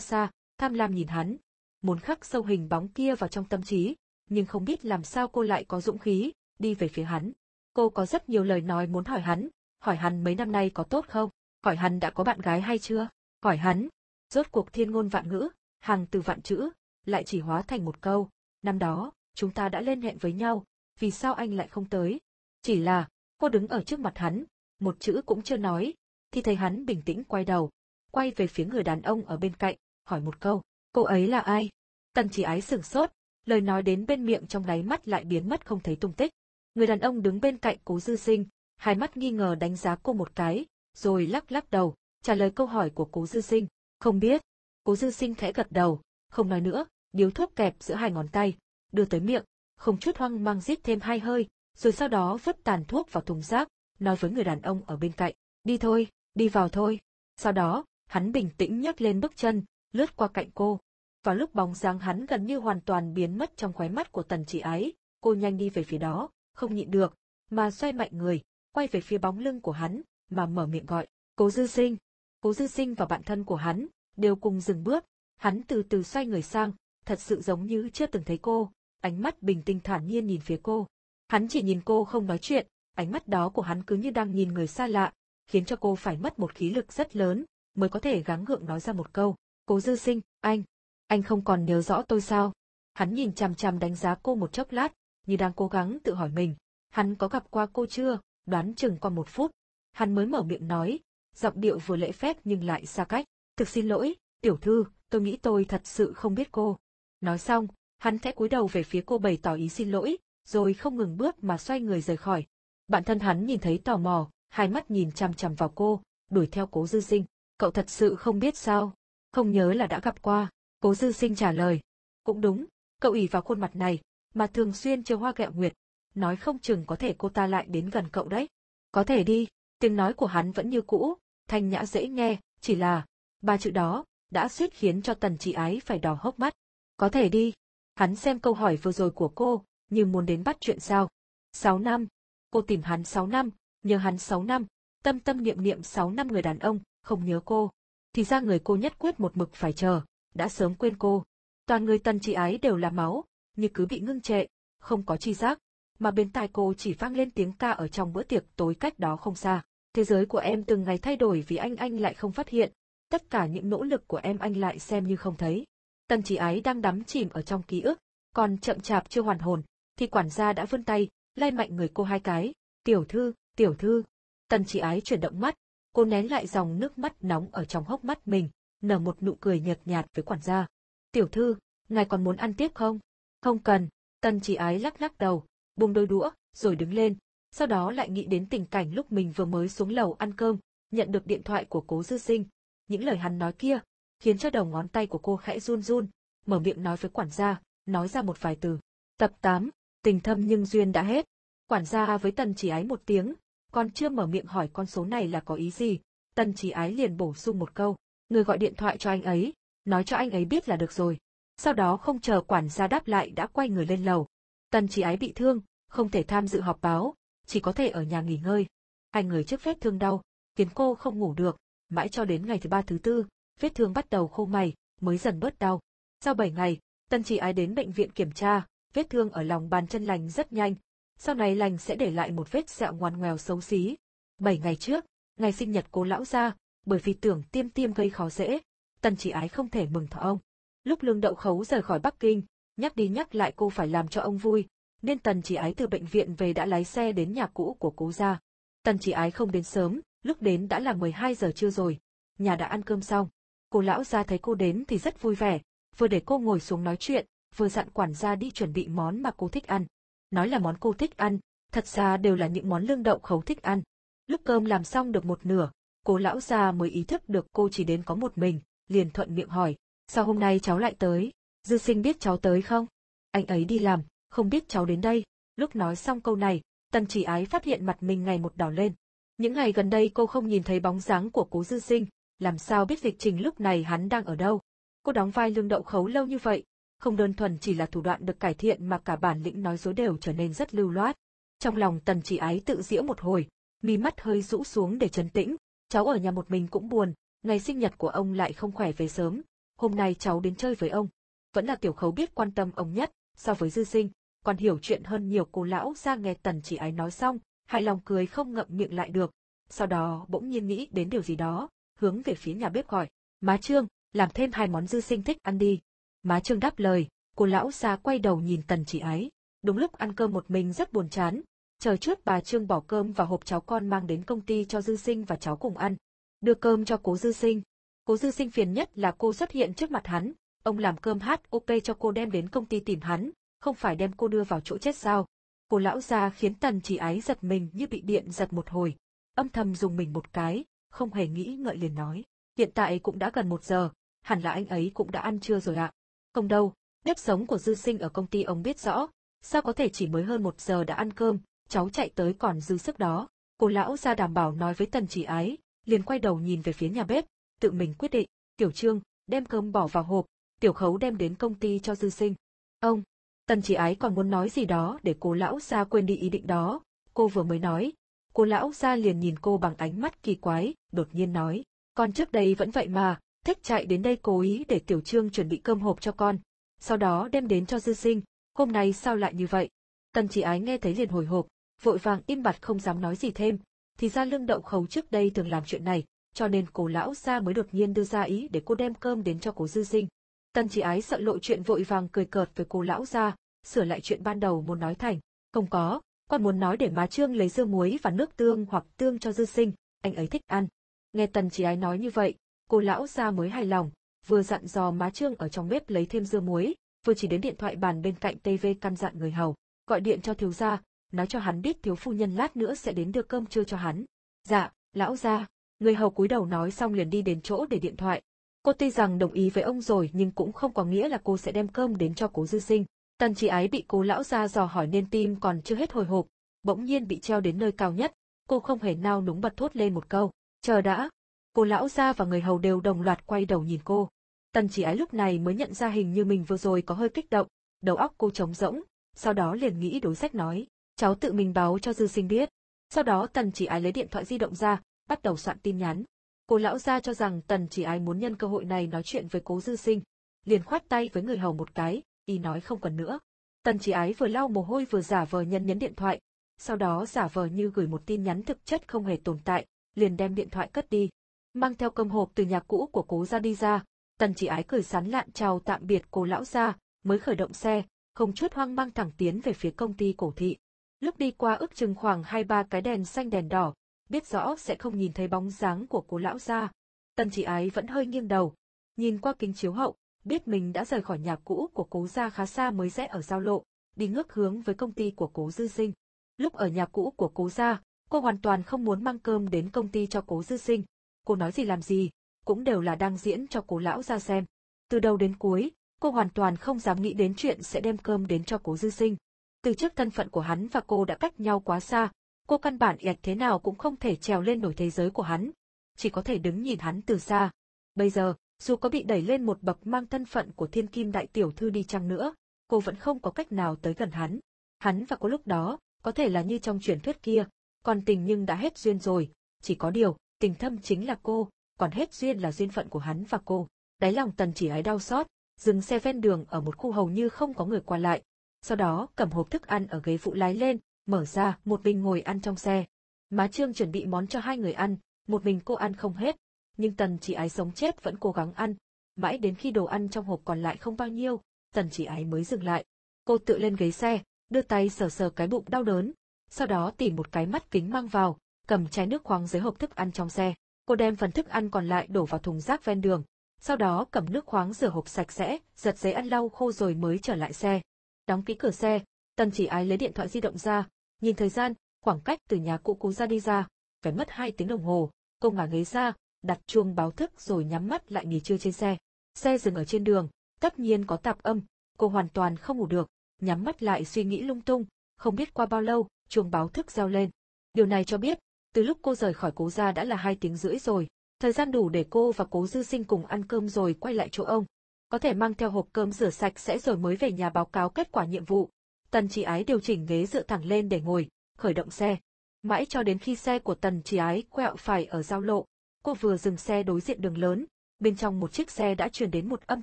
xa, tham lam nhìn hắn. Muốn khắc sâu hình bóng kia vào trong tâm trí, nhưng không biết làm sao cô lại có dũng khí, đi về phía hắn. Cô có rất nhiều lời nói muốn hỏi hắn, hỏi hắn mấy năm nay có tốt không, hỏi hắn đã có bạn gái hay chưa, hỏi hắn. Rốt cuộc thiên ngôn vạn ngữ, hàng từ vạn chữ, lại chỉ hóa thành một câu. Năm đó, chúng ta đã lên hẹn với nhau, vì sao anh lại không tới? Chỉ là, cô đứng ở trước mặt hắn, một chữ cũng chưa nói, thì thấy hắn bình tĩnh quay đầu, quay về phía người đàn ông ở bên cạnh, hỏi một câu, cô ấy là ai? Tần chỉ ái sửng sốt, lời nói đến bên miệng trong đáy mắt lại biến mất không thấy tung tích. Người đàn ông đứng bên cạnh cố dư sinh, hai mắt nghi ngờ đánh giá cô một cái, rồi lắc lắc đầu, trả lời câu hỏi của cố dư sinh, không biết. Cố dư sinh khẽ gật đầu, không nói nữa, điếu thuốc kẹp giữa hai ngón tay, đưa tới miệng, không chút hoang mang rít thêm hai hơi, rồi sau đó vứt tàn thuốc vào thùng rác, nói với người đàn ông ở bên cạnh, đi thôi, đi vào thôi. Sau đó, hắn bình tĩnh nhấc lên bước chân, lướt qua cạnh cô. Vào lúc bóng dáng hắn gần như hoàn toàn biến mất trong khóe mắt của tần chỉ ái, cô nhanh đi về phía đó, không nhịn được, mà xoay mạnh người, quay về phía bóng lưng của hắn, mà mở miệng gọi, cố dư sinh. Cố dư sinh và bạn thân của hắn, đều cùng dừng bước, hắn từ từ xoay người sang, thật sự giống như chưa từng thấy cô, ánh mắt bình tĩnh thản nhiên nhìn phía cô. Hắn chỉ nhìn cô không nói chuyện, ánh mắt đó của hắn cứ như đang nhìn người xa lạ, khiến cho cô phải mất một khí lực rất lớn, mới có thể gắng gượng nói ra một câu. Cố dư sinh, anh, anh không còn nhớ rõ tôi sao? Hắn nhìn chằm chằm đánh giá cô một chốc lát, như đang cố gắng tự hỏi mình, Hắn có gặp qua cô chưa, đoán chừng qua một phút. Hắn mới mở miệng nói, giọng điệu vừa lễ phép nhưng lại xa cách. Thực xin lỗi, tiểu thư, tôi nghĩ tôi thật sự không biết cô. Nói xong, hắn khẽ cúi đầu về phía cô bày tỏ ý xin lỗi, rồi không ngừng bước mà xoay người rời khỏi. Bản thân hắn nhìn thấy tò mò, hai mắt nhìn chằm chằm vào cô, đuổi theo cố dư sinh. Cậu thật sự không biết sao? Không nhớ là đã gặp qua. Cố dư sinh trả lời. Cũng đúng, cậu ỉ vào khuôn mặt này, mà thường xuyên chơi hoa gẹo nguyệt. Nói không chừng có thể cô ta lại đến gần cậu đấy. Có thể đi, tiếng nói của hắn vẫn như cũ, thanh nhã dễ nghe, chỉ là, ba chữ đó, đã suýt khiến cho tần chị ái phải đỏ hốc mắt. Có thể đi. Hắn xem câu hỏi vừa rồi của cô, như muốn đến bắt chuyện sao. Sáu năm. Cô tìm hắn sáu năm, nhờ hắn sáu năm, tâm tâm niệm niệm sáu năm người đàn ông, không nhớ cô. Thì ra người cô nhất quyết một mực phải chờ, đã sớm quên cô. Toàn người tần chị ái đều là máu, như cứ bị ngưng trệ, không có chi giác, mà bên tai cô chỉ vang lên tiếng ca ở trong bữa tiệc tối cách đó không xa. Thế giới của em từng ngày thay đổi vì anh anh lại không phát hiện, tất cả những nỗ lực của em anh lại xem như không thấy. Tần chỉ ái đang đắm chìm ở trong ký ức, còn chậm chạp chưa hoàn hồn, thì quản gia đã vươn tay, lay mạnh người cô hai cái. Tiểu thư, tiểu thư. Tần chỉ ái chuyển động mắt, cô nén lại dòng nước mắt nóng ở trong hốc mắt mình, nở một nụ cười nhợt nhạt với quản gia. Tiểu thư, ngài còn muốn ăn tiếp không? Không cần, tần chỉ ái lắc lắc đầu, buông đôi đũa, rồi đứng lên, sau đó lại nghĩ đến tình cảnh lúc mình vừa mới xuống lầu ăn cơm, nhận được điện thoại của cố dư sinh. Những lời hắn nói kia, khiến cho đầu ngón tay của cô khẽ run run, mở miệng nói với quản gia, nói ra một vài từ. Tập 8, tình thâm nhưng duyên đã hết. Quản gia với tần chỉ ái một tiếng, còn chưa mở miệng hỏi con số này là có ý gì, tần chỉ ái liền bổ sung một câu, người gọi điện thoại cho anh ấy, nói cho anh ấy biết là được rồi. Sau đó không chờ quản gia đáp lại đã quay người lên lầu. Tần chỉ ái bị thương, không thể tham dự họp báo, chỉ có thể ở nhà nghỉ ngơi. Hai người trước phép thương đau, khiến cô không ngủ được, mãi cho đến ngày thứ ba thứ tư, vết thương bắt đầu khô mày, mới dần bớt đau. Sau bảy ngày, Tân Chỉ Ái đến bệnh viện kiểm tra, vết thương ở lòng bàn chân lành rất nhanh, sau này lành sẽ để lại một vết sẹo ngoằn ngoèo xấu xí. Bảy ngày trước, ngày sinh nhật cô lão ra, bởi vì tưởng tiêm tiêm gây khó dễ, Tân Chỉ Ái không thể mừng thọ ông. Lúc Lương Đậu Khấu rời khỏi Bắc Kinh, nhắc đi nhắc lại cô phải làm cho ông vui, nên Tần Chỉ Ái từ bệnh viện về đã lái xe đến nhà cũ của cố gia. Tần Chỉ Ái không đến sớm, lúc đến đã là 12 giờ trưa rồi. Nhà đã ăn cơm xong. Cô lão gia thấy cô đến thì rất vui vẻ, vừa để cô ngồi xuống nói chuyện, vừa dặn quản gia đi chuẩn bị món mà cô thích ăn. Nói là món cô thích ăn, thật ra đều là những món lương đậu khấu thích ăn. Lúc cơm làm xong được một nửa, cô lão gia mới ý thức được cô chỉ đến có một mình, liền thuận miệng hỏi, sao hôm nay cháu lại tới, dư sinh biết cháu tới không? Anh ấy đi làm, không biết cháu đến đây. Lúc nói xong câu này, tần chỉ ái phát hiện mặt mình ngày một đỏ lên. Những ngày gần đây cô không nhìn thấy bóng dáng của cố dư sinh, làm sao biết Dịch trình lúc này hắn đang ở đâu. Cô đóng vai lương đậu khấu lâu như vậy, không đơn thuần chỉ là thủ đoạn được cải thiện mà cả bản lĩnh nói dối đều trở nên rất lưu loát. Trong lòng tần chỉ ái tự diễu một hồi, mi mắt hơi rũ xuống để trấn tĩnh, cháu ở nhà một mình cũng buồn, ngày sinh nhật của ông lại không khỏe về sớm, hôm nay cháu đến chơi với ông. Vẫn là tiểu khấu biết quan tâm ông nhất, so với dư sinh, còn hiểu chuyện hơn nhiều cô lão ra nghe tần chỉ ái nói xong, hại lòng cười không ngậm miệng lại được. Sau đó bỗng nhiên nghĩ đến điều gì đó, hướng về phía nhà bếp gọi, má trương, làm thêm hai món dư sinh thích ăn đi. Má trương đáp lời, cô lão xa quay đầu nhìn tần chỉ ái. Đúng lúc ăn cơm một mình rất buồn chán, chờ trước bà trương bỏ cơm vào hộp cháu con mang đến công ty cho dư sinh và cháu cùng ăn. Đưa cơm cho cố dư sinh. Cố dư sinh phiền nhất là cô xuất hiện trước mặt hắn, ông làm cơm hát ok cho cô đem đến công ty tìm hắn, không phải đem cô đưa vào chỗ chết sao. Cô lão già khiến tần chỉ ái giật mình như bị điện giật một hồi, âm thầm dùng mình một cái, không hề nghĩ ngợi liền nói. Hiện tại cũng đã gần một giờ, hẳn là anh ấy cũng đã ăn trưa rồi ạ. Không đâu, nếp sống của dư sinh ở công ty ông biết rõ, sao có thể chỉ mới hơn một giờ đã ăn cơm, cháu chạy tới còn dư sức đó. Cô lão ra đảm bảo nói với tần chỉ ái, liền quay đầu nhìn về phía nhà bếp, tự mình quyết định, tiểu trương, đem cơm bỏ vào hộp, tiểu khấu đem đến công ty cho dư sinh. Ông, tần chỉ ái còn muốn nói gì đó để cô lão ra quên đi ý định đó, cô vừa mới nói. Cô lão ra liền nhìn cô bằng ánh mắt kỳ quái, đột nhiên nói, con trước đây vẫn vậy mà, thích chạy đến đây cố ý để tiểu trương chuẩn bị cơm hộp cho con, sau đó đem đến cho dư sinh, hôm nay sao lại như vậy? Tần chỉ ái nghe thấy liền hồi hộp, vội vàng im bặt không dám nói gì thêm, thì ra lương đậu khấu trước đây thường làm chuyện này, cho nên cô lão ra mới đột nhiên đưa ra ý để cô đem cơm đến cho cố dư sinh. Tần chỉ ái sợ lộ chuyện vội vàng cười cợt với cô lão ra, sửa lại chuyện ban đầu muốn nói thành, không có, con muốn nói để má Trương lấy dưa muối và nước tương hoặc tương cho dư sinh, anh ấy thích ăn. Nghe tần chỉ ái nói như vậy, cô lão ra mới hài lòng, vừa dặn dò má Trương ở trong bếp lấy thêm dưa muối, vừa chỉ đến điện thoại bàn bên cạnh TV căn dặn người hầu, gọi điện cho thiếu gia, nói cho hắn biết thiếu phu nhân lát nữa sẽ đến đưa cơm trưa cho hắn. Dạ, lão gia. Người hầu cúi đầu nói xong liền đi đến chỗ để điện thoại. Cô tuy rằng đồng ý với ông rồi nhưng cũng không có nghĩa là cô sẽ đem cơm đến cho cố dư sinh. Tần chỉ ái bị cố lão gia dò hỏi nên tim còn chưa hết hồi hộp, bỗng nhiên bị treo đến nơi cao nhất, cô không hề nao núng bật thốt lên một câu, chờ đã. Cô lão gia và người hầu đều đồng loạt quay đầu nhìn cô. Tần chỉ ái lúc này mới nhận ra hình như mình vừa rồi có hơi kích động, đầu óc cô trống rỗng, sau đó liền nghĩ đối sách nói, cháu tự mình báo cho dư sinh biết. Sau đó tần chỉ ái lấy điện thoại di động ra, bắt đầu soạn tin nhắn. Cô lão gia cho rằng tần chỉ ái muốn nhân cơ hội này nói chuyện với cố dư sinh, liền khoát tay với người hầu một cái, y nói không cần nữa. Tần chỉ ái vừa lau mồ hôi vừa giả vờ nhấn nhấn điện thoại, sau đó giả vờ như gửi một tin nhắn thực chất không hề tồn tại, liền đem điện thoại cất đi. Mang theo cơm hộp từ nhà cũ của cố ra đi ra, tần chỉ ái cười sán lạn chào tạm biệt cô lão gia, mới khởi động xe, không chút hoang mang thẳng tiến về phía công ty cổ thị. Lúc đi qua ước chừng khoảng hai ba cái đèn xanh đèn đỏ, biết rõ sẽ không nhìn thấy bóng dáng của cố lão gia. Tần chỉ ái vẫn hơi nghiêng đầu, nhìn qua kính chiếu hậu, biết mình đã rời khỏi nhà cũ của cố gia khá xa mới rẽ ở giao lộ, đi ngước hướng với công ty của cố dư sinh. Lúc ở nhà cũ của cố gia, cô hoàn toàn không muốn mang cơm đến công ty cho cố dư sinh. Cô nói gì làm gì, cũng đều là đang diễn cho cố lão gia xem. Từ đầu đến cuối, cô hoàn toàn không dám nghĩ đến chuyện sẽ đem cơm đến cho cố dư sinh. Từ trước thân phận của hắn và cô đã cách nhau quá xa, cô căn bản ẹt thế nào cũng không thể trèo lên nổi thế giới của hắn, chỉ có thể đứng nhìn hắn từ xa. Bây giờ, dù có bị đẩy lên một bậc mang thân phận của thiên kim đại tiểu thư đi chăng nữa, cô vẫn không có cách nào tới gần hắn. Hắn và cô lúc đó, có thể là như trong truyền thuyết kia, còn tình nhưng đã hết duyên rồi, chỉ có điều, tình thâm chính là cô, còn hết duyên là duyên phận của hắn và cô. Đáy lòng tần chỉ ái đau xót, dừng xe ven đường ở một khu hầu như không có người qua lại. Sau đó cầm hộp thức ăn ở ghế phụ lái lên, mở ra, một mình ngồi ăn trong xe. Má Trương chuẩn bị món cho hai người ăn, một mình cô ăn không hết, nhưng tần chỉ ái sống chết vẫn cố gắng ăn. Mãi đến khi đồ ăn trong hộp còn lại không bao nhiêu, tần chỉ ái mới dừng lại. Cô tự lên ghế xe, đưa tay sờ sờ cái bụng đau đớn, sau đó tìm một cái mắt kính mang vào, cầm chai nước khoáng dưới hộp thức ăn trong xe. Cô đem phần thức ăn còn lại đổ vào thùng rác ven đường, sau đó cầm nước khoáng rửa hộp sạch sẽ, giật giấy ăn lau khô rồi mới trở lại xe. Đóng kỹ cửa xe, Tần chỉ ái lấy điện thoại di động ra, nhìn thời gian, khoảng cách từ nhà cụ cú ra đi ra, phải mất hai tiếng đồng hồ, cô ngả ghế ra, đặt chuông báo thức rồi nhắm mắt lại nghỉ trưa trên xe. Xe dừng ở trên đường, tất nhiên có tạp âm, cô hoàn toàn không ngủ được, nhắm mắt lại suy nghĩ lung tung, không biết qua bao lâu, chuông báo thức reo lên. Điều này cho biết, từ lúc cô rời khỏi cố gia đã là hai tiếng rưỡi rồi, thời gian đủ để cô và cố dư sinh cùng ăn cơm rồi quay lại chỗ ông. Có thể mang theo hộp cơm rửa sạch sẽ rồi mới về nhà báo cáo kết quả nhiệm vụ. Tần chỉ ái điều chỉnh ghế dựa thẳng lên để ngồi, khởi động xe. Mãi cho đến khi xe của tần chỉ ái quẹo phải ở giao lộ, cô vừa dừng xe đối diện đường lớn, bên trong một chiếc xe đã truyền đến một âm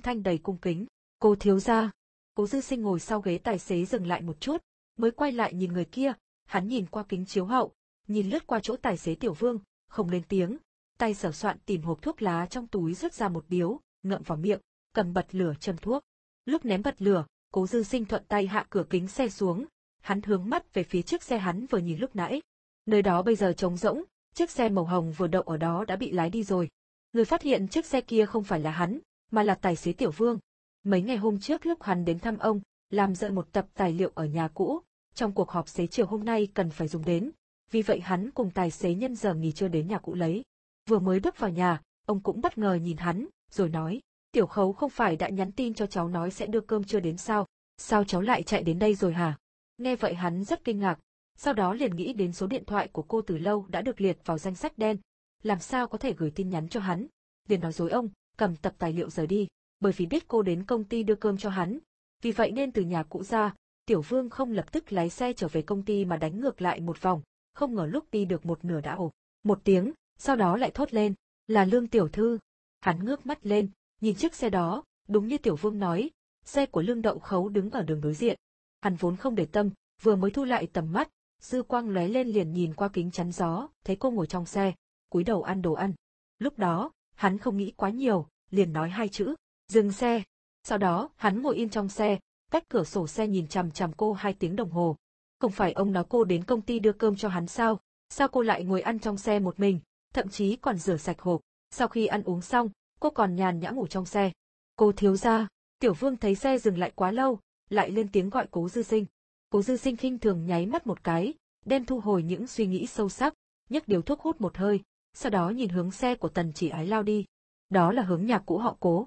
thanh đầy cung kính. Cô thiếu ra. Cố dư sinh ngồi sau ghế tài xế dừng lại một chút, mới quay lại nhìn người kia, hắn nhìn qua kính chiếu hậu, nhìn lướt qua chỗ tài xế tiểu vương, không lên tiếng, tay sở soạn tìm hộp thuốc lá trong túi rút ra một điếu, ngậm vào miệng, cầm bật lửa châm thuốc. Lúc ném bật lửa, cố dư sinh thuận tay hạ cửa kính xe xuống, hắn hướng mắt về phía chiếc xe hắn vừa nhìn lúc nãy. Nơi đó bây giờ trống rỗng, chiếc xe màu hồng vừa đậu ở đó đã bị lái đi rồi. Người phát hiện chiếc xe kia không phải là hắn, mà là tài xế Tiểu Vương. Mấy ngày hôm trước lúc hắn đến thăm ông, làm dợi một tập tài liệu ở nhà cũ, trong cuộc họp xế chiều hôm nay cần phải dùng đến, vì vậy hắn cùng tài xế nhân giờ nghỉ trưa đến nhà cũ lấy. Vừa mới bước vào nhà, ông cũng bất ngờ nhìn hắn, rồi nói, tiểu khấu không phải đã nhắn tin cho cháu nói sẽ đưa cơm trưa đến sao, sao cháu lại chạy đến đây rồi hả? Nghe vậy hắn rất kinh ngạc, sau đó liền nghĩ đến số điện thoại của cô từ lâu đã được liệt vào danh sách đen, làm sao có thể gửi tin nhắn cho hắn, liền nói dối ông, cầm tập tài liệu rời đi, bởi vì biết cô đến công ty đưa cơm cho hắn, vì vậy nên từ nhà cũ ra, Tiểu Vương không lập tức lái xe trở về công ty mà đánh ngược lại một vòng, không ngờ lúc đi được một nửa đã ổ. Một tiếng, sau đó lại thốt lên, là Lương Tiểu Thư. Hắn ngước mắt lên, nhìn chiếc xe đó, đúng như Tiểu Vương nói, xe của Lương Đậu Khấu đứng ở đường đối diện. Hắn vốn không để tâm, vừa mới thu lại tầm mắt, dư quang lóe lên liền nhìn qua kính chắn gió, thấy cô ngồi trong xe, cúi đầu ăn đồ ăn. Lúc đó, hắn không nghĩ quá nhiều, liền nói hai chữ, dừng xe. Sau đó, hắn ngồi yên trong xe, cách cửa sổ xe nhìn chằm chằm cô hai tiếng đồng hồ. Không phải ông nói cô đến công ty đưa cơm cho hắn sao? Sao cô lại ngồi ăn trong xe một mình, thậm chí còn rửa sạch hộp. Sau khi ăn uống xong, cô còn nhàn nhã ngủ trong xe. Cô thiếu ra, tiểu vương thấy xe dừng lại quá lâu, lại lên tiếng gọi cố dư sinh. Cố dư sinh khinh thường nháy mắt một cái, đem thu hồi những suy nghĩ sâu sắc, nhấc điều thuốc hút một hơi, sau đó nhìn hướng xe của tần chỉ ái lao đi. Đó là hướng nhà cũ họ cố.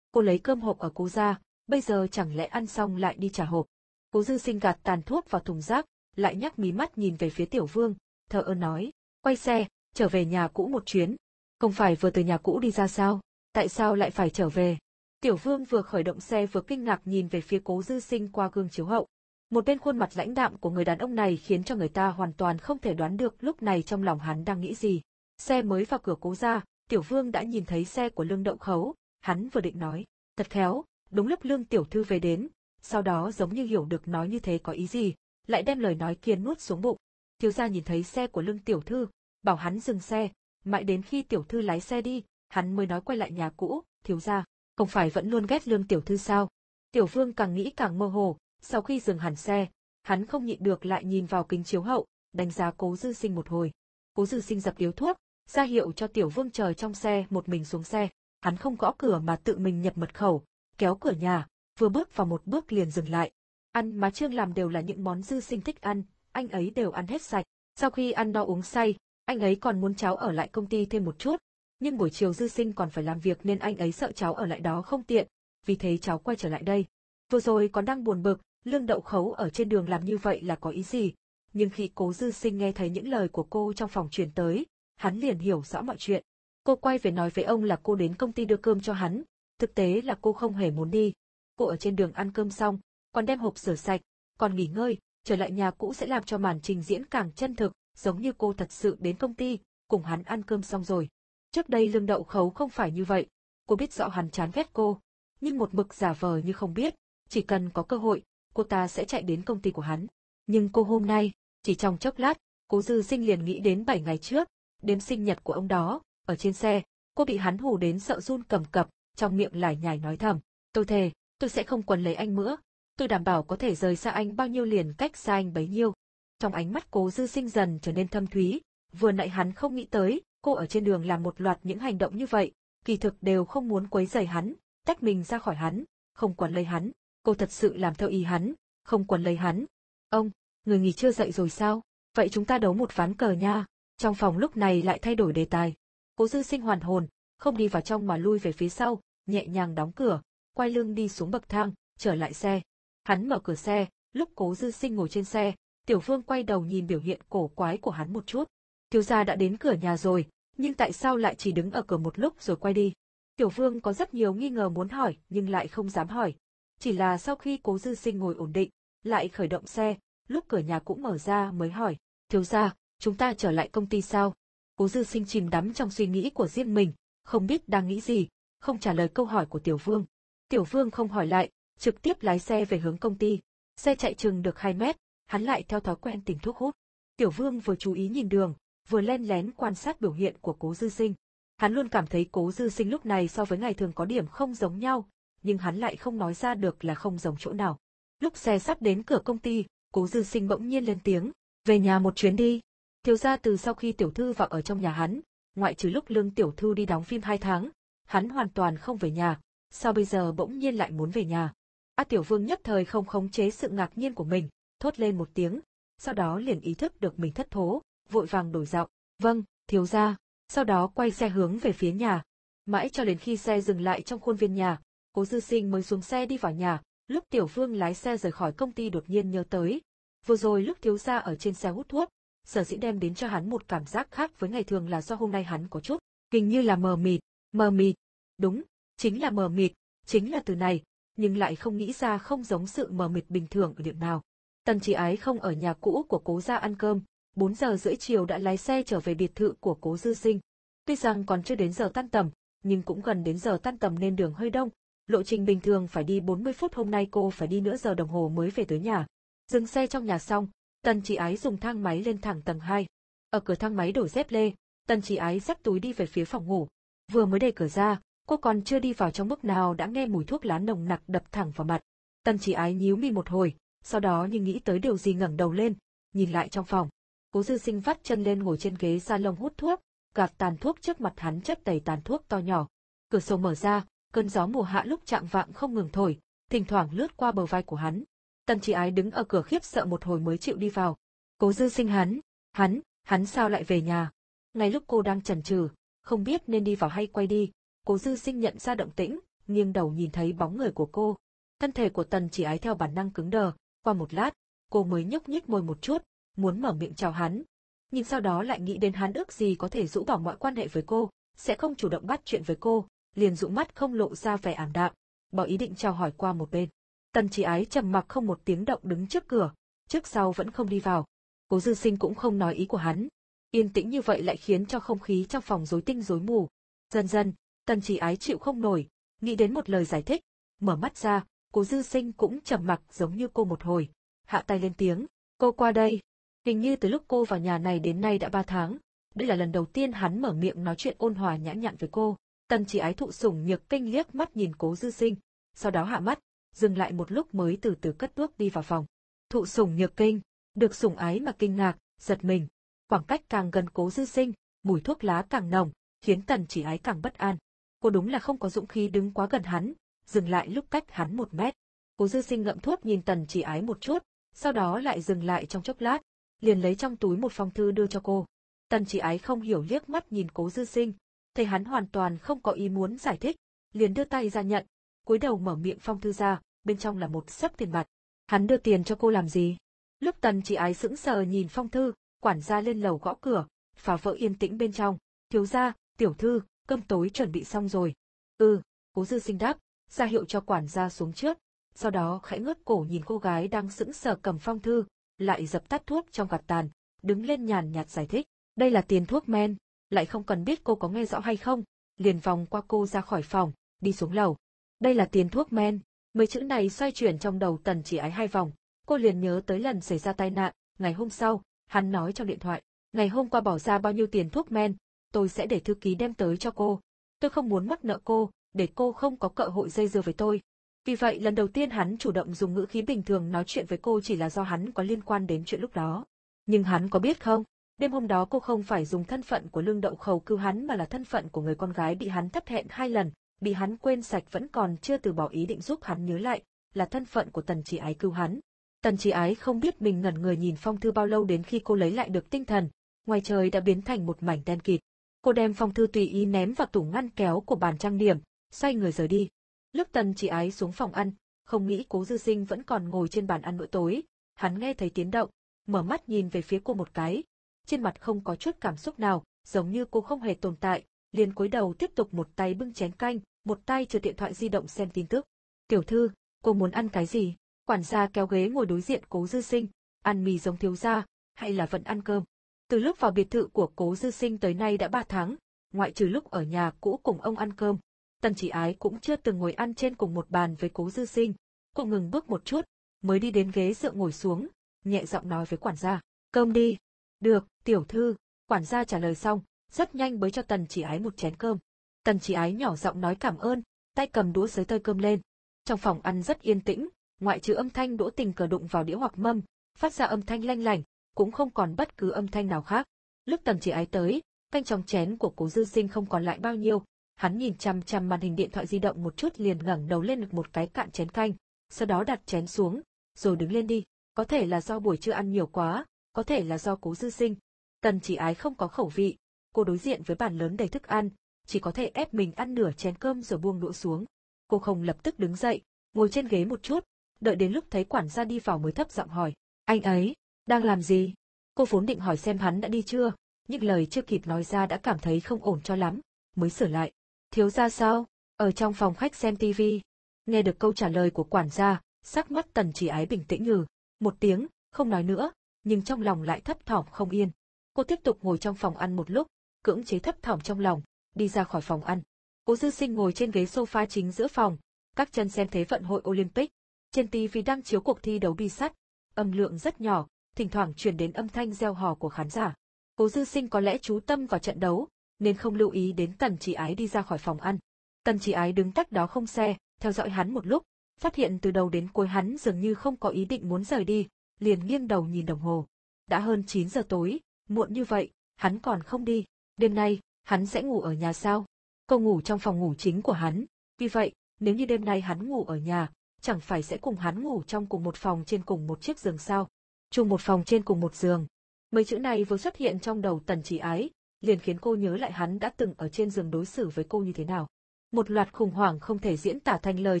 Cô lấy cơm hộp ở cố ra, bây giờ chẳng lẽ ăn xong lại đi trả hộp. Cố dư sinh gạt tàn thuốc vào thùng rác, lại nhắc mí mắt nhìn về phía tiểu vương, thờ ơ nói, quay xe, trở về nhà cũ một chuyến. Không phải vừa từ nhà cũ đi ra sao? Tại sao lại phải trở về? Tiểu vương vừa khởi động xe vừa kinh ngạc nhìn về phía cố dư sinh qua gương chiếu hậu. Một bên khuôn mặt lãnh đạm của người đàn ông này khiến cho người ta hoàn toàn không thể đoán được lúc này trong lòng hắn đang nghĩ gì. Xe mới vào cửa cố ra, tiểu vương đã nhìn thấy xe của lương đậu khấu, hắn vừa định nói, thật khéo, đúng lúc lương tiểu thư về đến, sau đó giống như hiểu được nói như thế có ý gì, lại đem lời nói kia nuốt xuống bụng. Thiếu gia nhìn thấy xe của lương tiểu thư, bảo hắn dừng xe, mãi đến khi tiểu thư lái xe đi, hắn mới nói quay lại nhà cũ, thiếu gia, không phải vẫn luôn ghét lương tiểu thư sao? Tiểu vương càng nghĩ càng mơ hồ, sau khi dừng hẳn xe, hắn không nhịn được lại nhìn vào kính chiếu hậu, đánh giá cố dư sinh một hồi. Cố dư sinh dập điếu thuốc, ra hiệu cho tiểu vương trời trong xe một mình xuống xe. Hắn không gõ cửa mà tự mình nhập mật khẩu, kéo cửa nhà, vừa bước vào một bước liền dừng lại. Ăn mà trương làm đều là những món dư sinh thích ăn, anh ấy đều ăn hết sạch. Sau khi ăn no uống say, anh ấy còn muốn cháu ở lại công ty thêm một chút. Nhưng buổi chiều dư sinh còn phải làm việc nên anh ấy sợ cháu ở lại đó không tiện, vì thế cháu quay trở lại đây. Vừa rồi còn đang buồn bực, lương đậu khấu ở trên đường làm như vậy là có ý gì? Nhưng khi cố dư sinh nghe thấy những lời của cô trong phòng truyền tới, hắn liền hiểu rõ mọi chuyện. Cô quay về nói với ông là cô đến công ty đưa cơm cho hắn, thực tế là cô không hề muốn đi. Cô ở trên đường ăn cơm xong, còn đem hộp rửa sạch, còn nghỉ ngơi, trở lại nhà cũ sẽ làm cho màn trình diễn càng chân thực, giống như cô thật sự đến công ty, cùng hắn ăn cơm xong rồi. Trước đây lương đậu khấu không phải như vậy, cô biết rõ hắn chán ghét cô, nhưng một mực giả vờ như không biết, chỉ cần có cơ hội, cô ta sẽ chạy đến công ty của hắn. Nhưng cô hôm nay, chỉ trong chốc lát, cố dư sinh liền nghĩ đến 7 ngày trước, đêm sinh nhật của ông đó, ở trên xe, cô bị hắn hù đến sợ run cầm cập, trong miệng lải nhải nói thầm, tôi thề, tôi sẽ không quần lấy anh nữa, tôi đảm bảo có thể rời xa anh bao nhiêu liền cách xa anh bấy nhiêu. Trong ánh mắt cố dư sinh dần trở nên thâm thúy, vừa nãy hắn không nghĩ tới, cô ở trên đường làm một loạt những hành động như vậy, kỳ thực đều không muốn quấy rầy hắn, tách mình ra khỏi hắn, không quần lấy hắn, cô thật sự làm theo ý hắn, không quần lấy hắn. Ông, người nghỉ chưa dậy rồi sao? Vậy chúng ta đấu một ván cờ nha. Trong phòng lúc này lại thay đổi đề tài. Cố dư sinh hoàn hồn, không đi vào trong mà lui về phía sau, nhẹ nhàng đóng cửa, quay lưng đi xuống bậc thang, trở lại xe. Hắn mở cửa xe, lúc cố dư sinh ngồi trên xe, tiểu vương quay đầu nhìn biểu hiện cổ quái của hắn một chút. Thiếu gia đã đến cửa nhà rồi, nhưng tại sao lại chỉ đứng ở cửa một lúc rồi quay đi? Tiểu vương có rất nhiều nghi ngờ muốn hỏi nhưng lại không dám hỏi. Chỉ là sau khi cố dư sinh ngồi ổn định, lại khởi động xe, lúc cửa nhà cũng mở ra mới hỏi, thiếu gia, chúng ta trở lại công ty sao? Cố dư sinh chìm đắm trong suy nghĩ của riêng mình, không biết đang nghĩ gì, không trả lời câu hỏi của tiểu vương. Tiểu vương không hỏi lại, trực tiếp lái xe về hướng công ty. Xe chạy chừng được 2 mét, hắn lại theo thói quen tìm thuốc hút. Tiểu vương vừa chú ý nhìn đường, vừa len lén quan sát biểu hiện của cố dư sinh. Hắn luôn cảm thấy cố dư sinh lúc này so với ngày thường có điểm không giống nhau, nhưng hắn lại không nói ra được là không giống chỗ nào. Lúc xe sắp đến cửa công ty, cố dư sinh bỗng nhiên lên tiếng, về nhà một chuyến đi. Thiếu gia từ sau khi tiểu thư vào ở trong nhà hắn, ngoại trừ lúc lương tiểu thư đi đóng phim hai tháng, hắn hoàn toàn không về nhà, sao bây giờ bỗng nhiên lại muốn về nhà. A tiểu vương nhất thời không khống chế sự ngạc nhiên của mình, thốt lên một tiếng, sau đó liền ý thức được mình thất thố, vội vàng đổi giọng, vâng, thiếu gia, sau đó quay xe hướng về phía nhà. Mãi cho đến khi xe dừng lại trong khuôn viên nhà, cố dư sinh mới xuống xe đi vào nhà, lúc tiểu vương lái xe rời khỏi công ty đột nhiên nhớ tới. Vừa rồi lúc thiếu gia ở trên xe hút thuốc, sở dĩ đem đến cho hắn một cảm giác khác với ngày thường là do hôm nay hắn có chút, hình như là mờ mịt, mờ mịt. Đúng, chính là mờ mịt, chính là từ này, nhưng lại không nghĩ ra không giống sự mờ mịt bình thường ở điểm nào. Tần chỉ ái không ở nhà cũ của cố gia ăn cơm, 4 giờ rưỡi chiều đã lái xe trở về biệt thự của cố dư sinh. Tuy rằng còn chưa đến giờ tan tầm, nhưng cũng gần đến giờ tan tầm nên đường hơi đông. Lộ trình bình thường phải đi 40 phút hôm nay cô phải đi nửa giờ đồng hồ mới về tới nhà. Dừng xe trong nhà xong, tần chỉ ái dùng thang máy lên thẳng tầng 2. Ở cửa thang máy đổi dép lê, tần chỉ ái xách túi đi về phía phòng ngủ. Vừa mới đẩy cửa ra, cô còn chưa đi vào trong bước nào đã nghe mùi thuốc lá nồng nặc đập thẳng vào mặt. Tần chỉ ái nhíu mi một hồi, sau đó như nghĩ tới điều gì ngẩng đầu lên, nhìn lại trong phòng. Cố dư sinh vắt chân lên ngồi trên ghế salon hút thuốc, gạt tàn thuốc trước mặt hắn chất đầy tàn thuốc to nhỏ. Cửa sổ mở ra, cơn gió mùa hạ lúc chạng vạng không ngừng thổi, thỉnh thoảng lướt qua bờ vai của hắn. Tần Chỉ Ái đứng ở cửa khiếp sợ một hồi mới chịu đi vào. Cố Dư Sinh hắn, hắn, hắn sao lại về nhà? Ngay lúc cô đang chần chừ, không biết nên đi vào hay quay đi, Cố Dư Sinh nhận ra động tĩnh, nghiêng đầu nhìn thấy bóng người của cô. Thân thể của Tần Chỉ Ái theo bản năng cứng đờ, qua một lát, cô mới nhúc nhích môi một chút, muốn mở miệng chào hắn. Nhưng sau đó lại nghĩ đến hắn ước gì có thể rũ bỏ mọi quan hệ với cô, sẽ không chủ động bắt chuyện với cô, liền dụ mắt không lộ ra vẻ ảm đạm, bỏ ý định chào hỏi qua một bên. Tần chỉ ái trầm mặc không một tiếng động đứng trước cửa, trước sau vẫn không đi vào. Cố dư sinh cũng không nói ý của hắn. Yên tĩnh như vậy lại khiến cho không khí trong phòng rối tinh rối mù. Dần dần, tần chỉ ái chịu không nổi, nghĩ đến một lời giải thích, mở mắt ra, cố dư sinh cũng trầm mặc giống như cô một hồi, hạ tay lên tiếng, cô qua đây. Hình như từ lúc cô vào nhà này đến nay đã ba tháng, đây là lần đầu tiên hắn mở miệng nói chuyện ôn hòa nhã nhặn với cô. Tần chỉ ái thụ sủng nhược kinh liếc mắt nhìn cố dư sinh, sau đó hạ mắt, dừng lại một lúc mới từ từ cất bước đi vào phòng. Thụ sủng nhược kinh, được sủng ái mà kinh ngạc, giật mình. Khoảng cách càng gần cố dư sinh, mùi thuốc lá càng nồng, khiến tần chỉ ái càng bất an. Cô đúng là không có dũng khí đứng quá gần hắn, dừng lại lúc cách hắn một mét. Cố dư sinh ngậm thuốc nhìn tần chỉ ái một chút, sau đó lại dừng lại trong chốc lát, liền lấy trong túi một phong thư đưa cho cô. Tần chỉ ái không hiểu liếc mắt nhìn cố dư sinh, thấy hắn hoàn toàn không có ý muốn giải thích, liền đưa tay ra nhận, cúi đầu mở miệng phong thư ra, bên trong là một sấp tiền mặt. Hắn đưa tiền cho cô làm gì? Lúc tần chỉ ái sững sờ nhìn phong thư, quản gia lên lầu gõ cửa, phá vỡ yên tĩnh bên trong. Thiếu gia, tiểu thư, cơm tối chuẩn bị xong rồi. Ừ, cố dư sinh đáp, ra hiệu cho quản gia xuống trước, sau đó khẽ ngước cổ nhìn cô gái đang sững sờ cầm phong thư, lại dập tắt thuốc trong gạt tàn, đứng lên nhàn nhạt giải thích, đây là tiền thuốc men, lại không cần biết cô có nghe rõ hay không, liền vòng qua cô ra khỏi phòng, đi xuống lầu. Đây là tiền thuốc men, mấy chữ này xoay chuyển trong đầu tần chỉ ái hai vòng, cô liền nhớ tới lần xảy ra tai nạn, ngày hôm sau, hắn nói trong điện thoại, ngày hôm qua bỏ ra bao nhiêu tiền thuốc men, tôi sẽ để thư ký đem tới cho cô. Tôi không muốn mắc nợ cô, để cô không có cơ hội dây dưa với tôi. Vì vậy lần đầu tiên hắn chủ động dùng ngữ khí bình thường nói chuyện với cô chỉ là do hắn có liên quan đến chuyện lúc đó. Nhưng hắn có biết không, đêm hôm đó cô không phải dùng thân phận của lương đậu khẩu cứu hắn mà là thân phận của người con gái bị hắn thất hẹn hai lần, bị hắn quên sạch vẫn còn chưa từ bỏ ý định giúp hắn nhớ lại, là thân phận của tần chỉ ái cứu hắn. Tần chỉ ái không biết mình ngẩn người nhìn phong thư bao lâu đến khi cô lấy lại được tinh thần, ngoài trời đã biến thành một mảnh đen kịt. Cô đem phong thư tùy ý ném vào tủ ngăn kéo của bàn trang điểm, xoay người rời đi. Lúc tần chỉ ái xuống phòng ăn, không nghĩ cố dư sinh vẫn còn ngồi trên bàn ăn bữa tối, hắn nghe thấy tiếng động, mở mắt nhìn về phía cô một cái, trên mặt không có chút cảm xúc nào, giống như cô không hề tồn tại, liền cúi đầu tiếp tục một tay bưng chén canh, một tay chờ điện thoại di động xem tin tức. Tiểu thư, cô muốn ăn cái gì? Quản gia kéo ghế ngồi đối diện cố dư sinh, ăn mì giống thiếu gia, hay là vẫn ăn cơm? Từ lúc vào biệt thự của cố dư sinh tới nay đã ba tháng, ngoại trừ lúc ở nhà cũ cùng ông ăn cơm, Tần chỉ ái cũng chưa từng ngồi ăn trên cùng một bàn với cố dư sinh. Cô ngừng bước một chút, mới đi đến ghế dựa ngồi xuống, nhẹ giọng nói với quản gia, cơm đi. Được, tiểu thư, quản gia trả lời xong, rất nhanh bới cho tần chỉ ái một chén cơm. Tần chỉ ái nhỏ giọng nói cảm ơn, tay cầm đũa sới tơi cơm lên. Trong phòng ăn rất yên tĩnh, ngoại trừ âm thanh đũa tình cờ đụng vào đĩa hoặc mâm, phát ra âm thanh lanh lảnh, cũng không còn bất cứ âm thanh nào khác. Lúc tần chỉ ái tới, canh trong chén của cố dư sinh không còn lại bao nhiêu, hắn nhìn chăm chăm màn hình điện thoại di động một chút liền ngẩng đầu lên được một cái cạn chén canh, sau đó đặt chén xuống, rồi đứng lên đi. Có thể là do buổi trưa ăn nhiều quá, có thể là do cố dư sinh. Tần chỉ ái không có khẩu vị, cô đối diện với bàn lớn đầy thức ăn, chỉ có thể ép mình ăn nửa chén cơm rồi buông đũa xuống. Cô không lập tức đứng dậy, ngồi trên ghế một chút, đợi đến lúc thấy quản gia đi vào mới thấp giọng hỏi, anh ấy, đang làm gì? Cô vốn định hỏi xem hắn đã đi chưa, nhưng lời chưa kịp nói ra đã cảm thấy không ổn cho lắm, mới sửa lại. Thiếu gia sao? Ở trong phòng khách xem tivi. Nghe được câu trả lời của quản gia, sắc mắt tần chỉ ái bình tĩnh như một tiếng, không nói nữa, nhưng trong lòng lại thấp thỏm không yên. Cô tiếp tục ngồi trong phòng ăn một lúc, cưỡng chế thấp thỏm trong lòng, đi ra khỏi phòng ăn. Cố dư sinh ngồi trên ghế sofa chính giữa phòng, các chân xem thế vận hội Olympic. Trên TV đang chiếu cuộc thi đấu bi sắt, âm lượng rất nhỏ, thỉnh thoảng truyền đến âm thanh reo hò của khán giả. Cố dư sinh có lẽ chú tâm vào trận đấu, nên không lưu ý đến tần chỉ ái đi ra khỏi phòng ăn. Tần chỉ ái đứng cách đó không xe, theo dõi hắn một lúc, phát hiện từ đầu đến cuối hắn dường như không có ý định muốn rời đi, liền nghiêng đầu nhìn đồng hồ. Đã hơn 9 giờ tối, muộn như vậy, hắn còn không đi. Đêm nay, hắn sẽ ngủ ở nhà sao? Cô ngủ trong phòng ngủ chính của hắn. Vì vậy, nếu như đêm nay hắn ngủ ở nhà, chẳng phải sẽ cùng hắn ngủ trong cùng một phòng trên cùng một chiếc giường sao? Chung một phòng trên cùng một giường. Mấy chữ này vừa xuất hiện trong đầu tần chỉ ái, liền khiến cô nhớ lại hắn đã từng ở trên giường đối xử với cô như thế nào. Một loạt khủng hoảng không thể diễn tả thành lời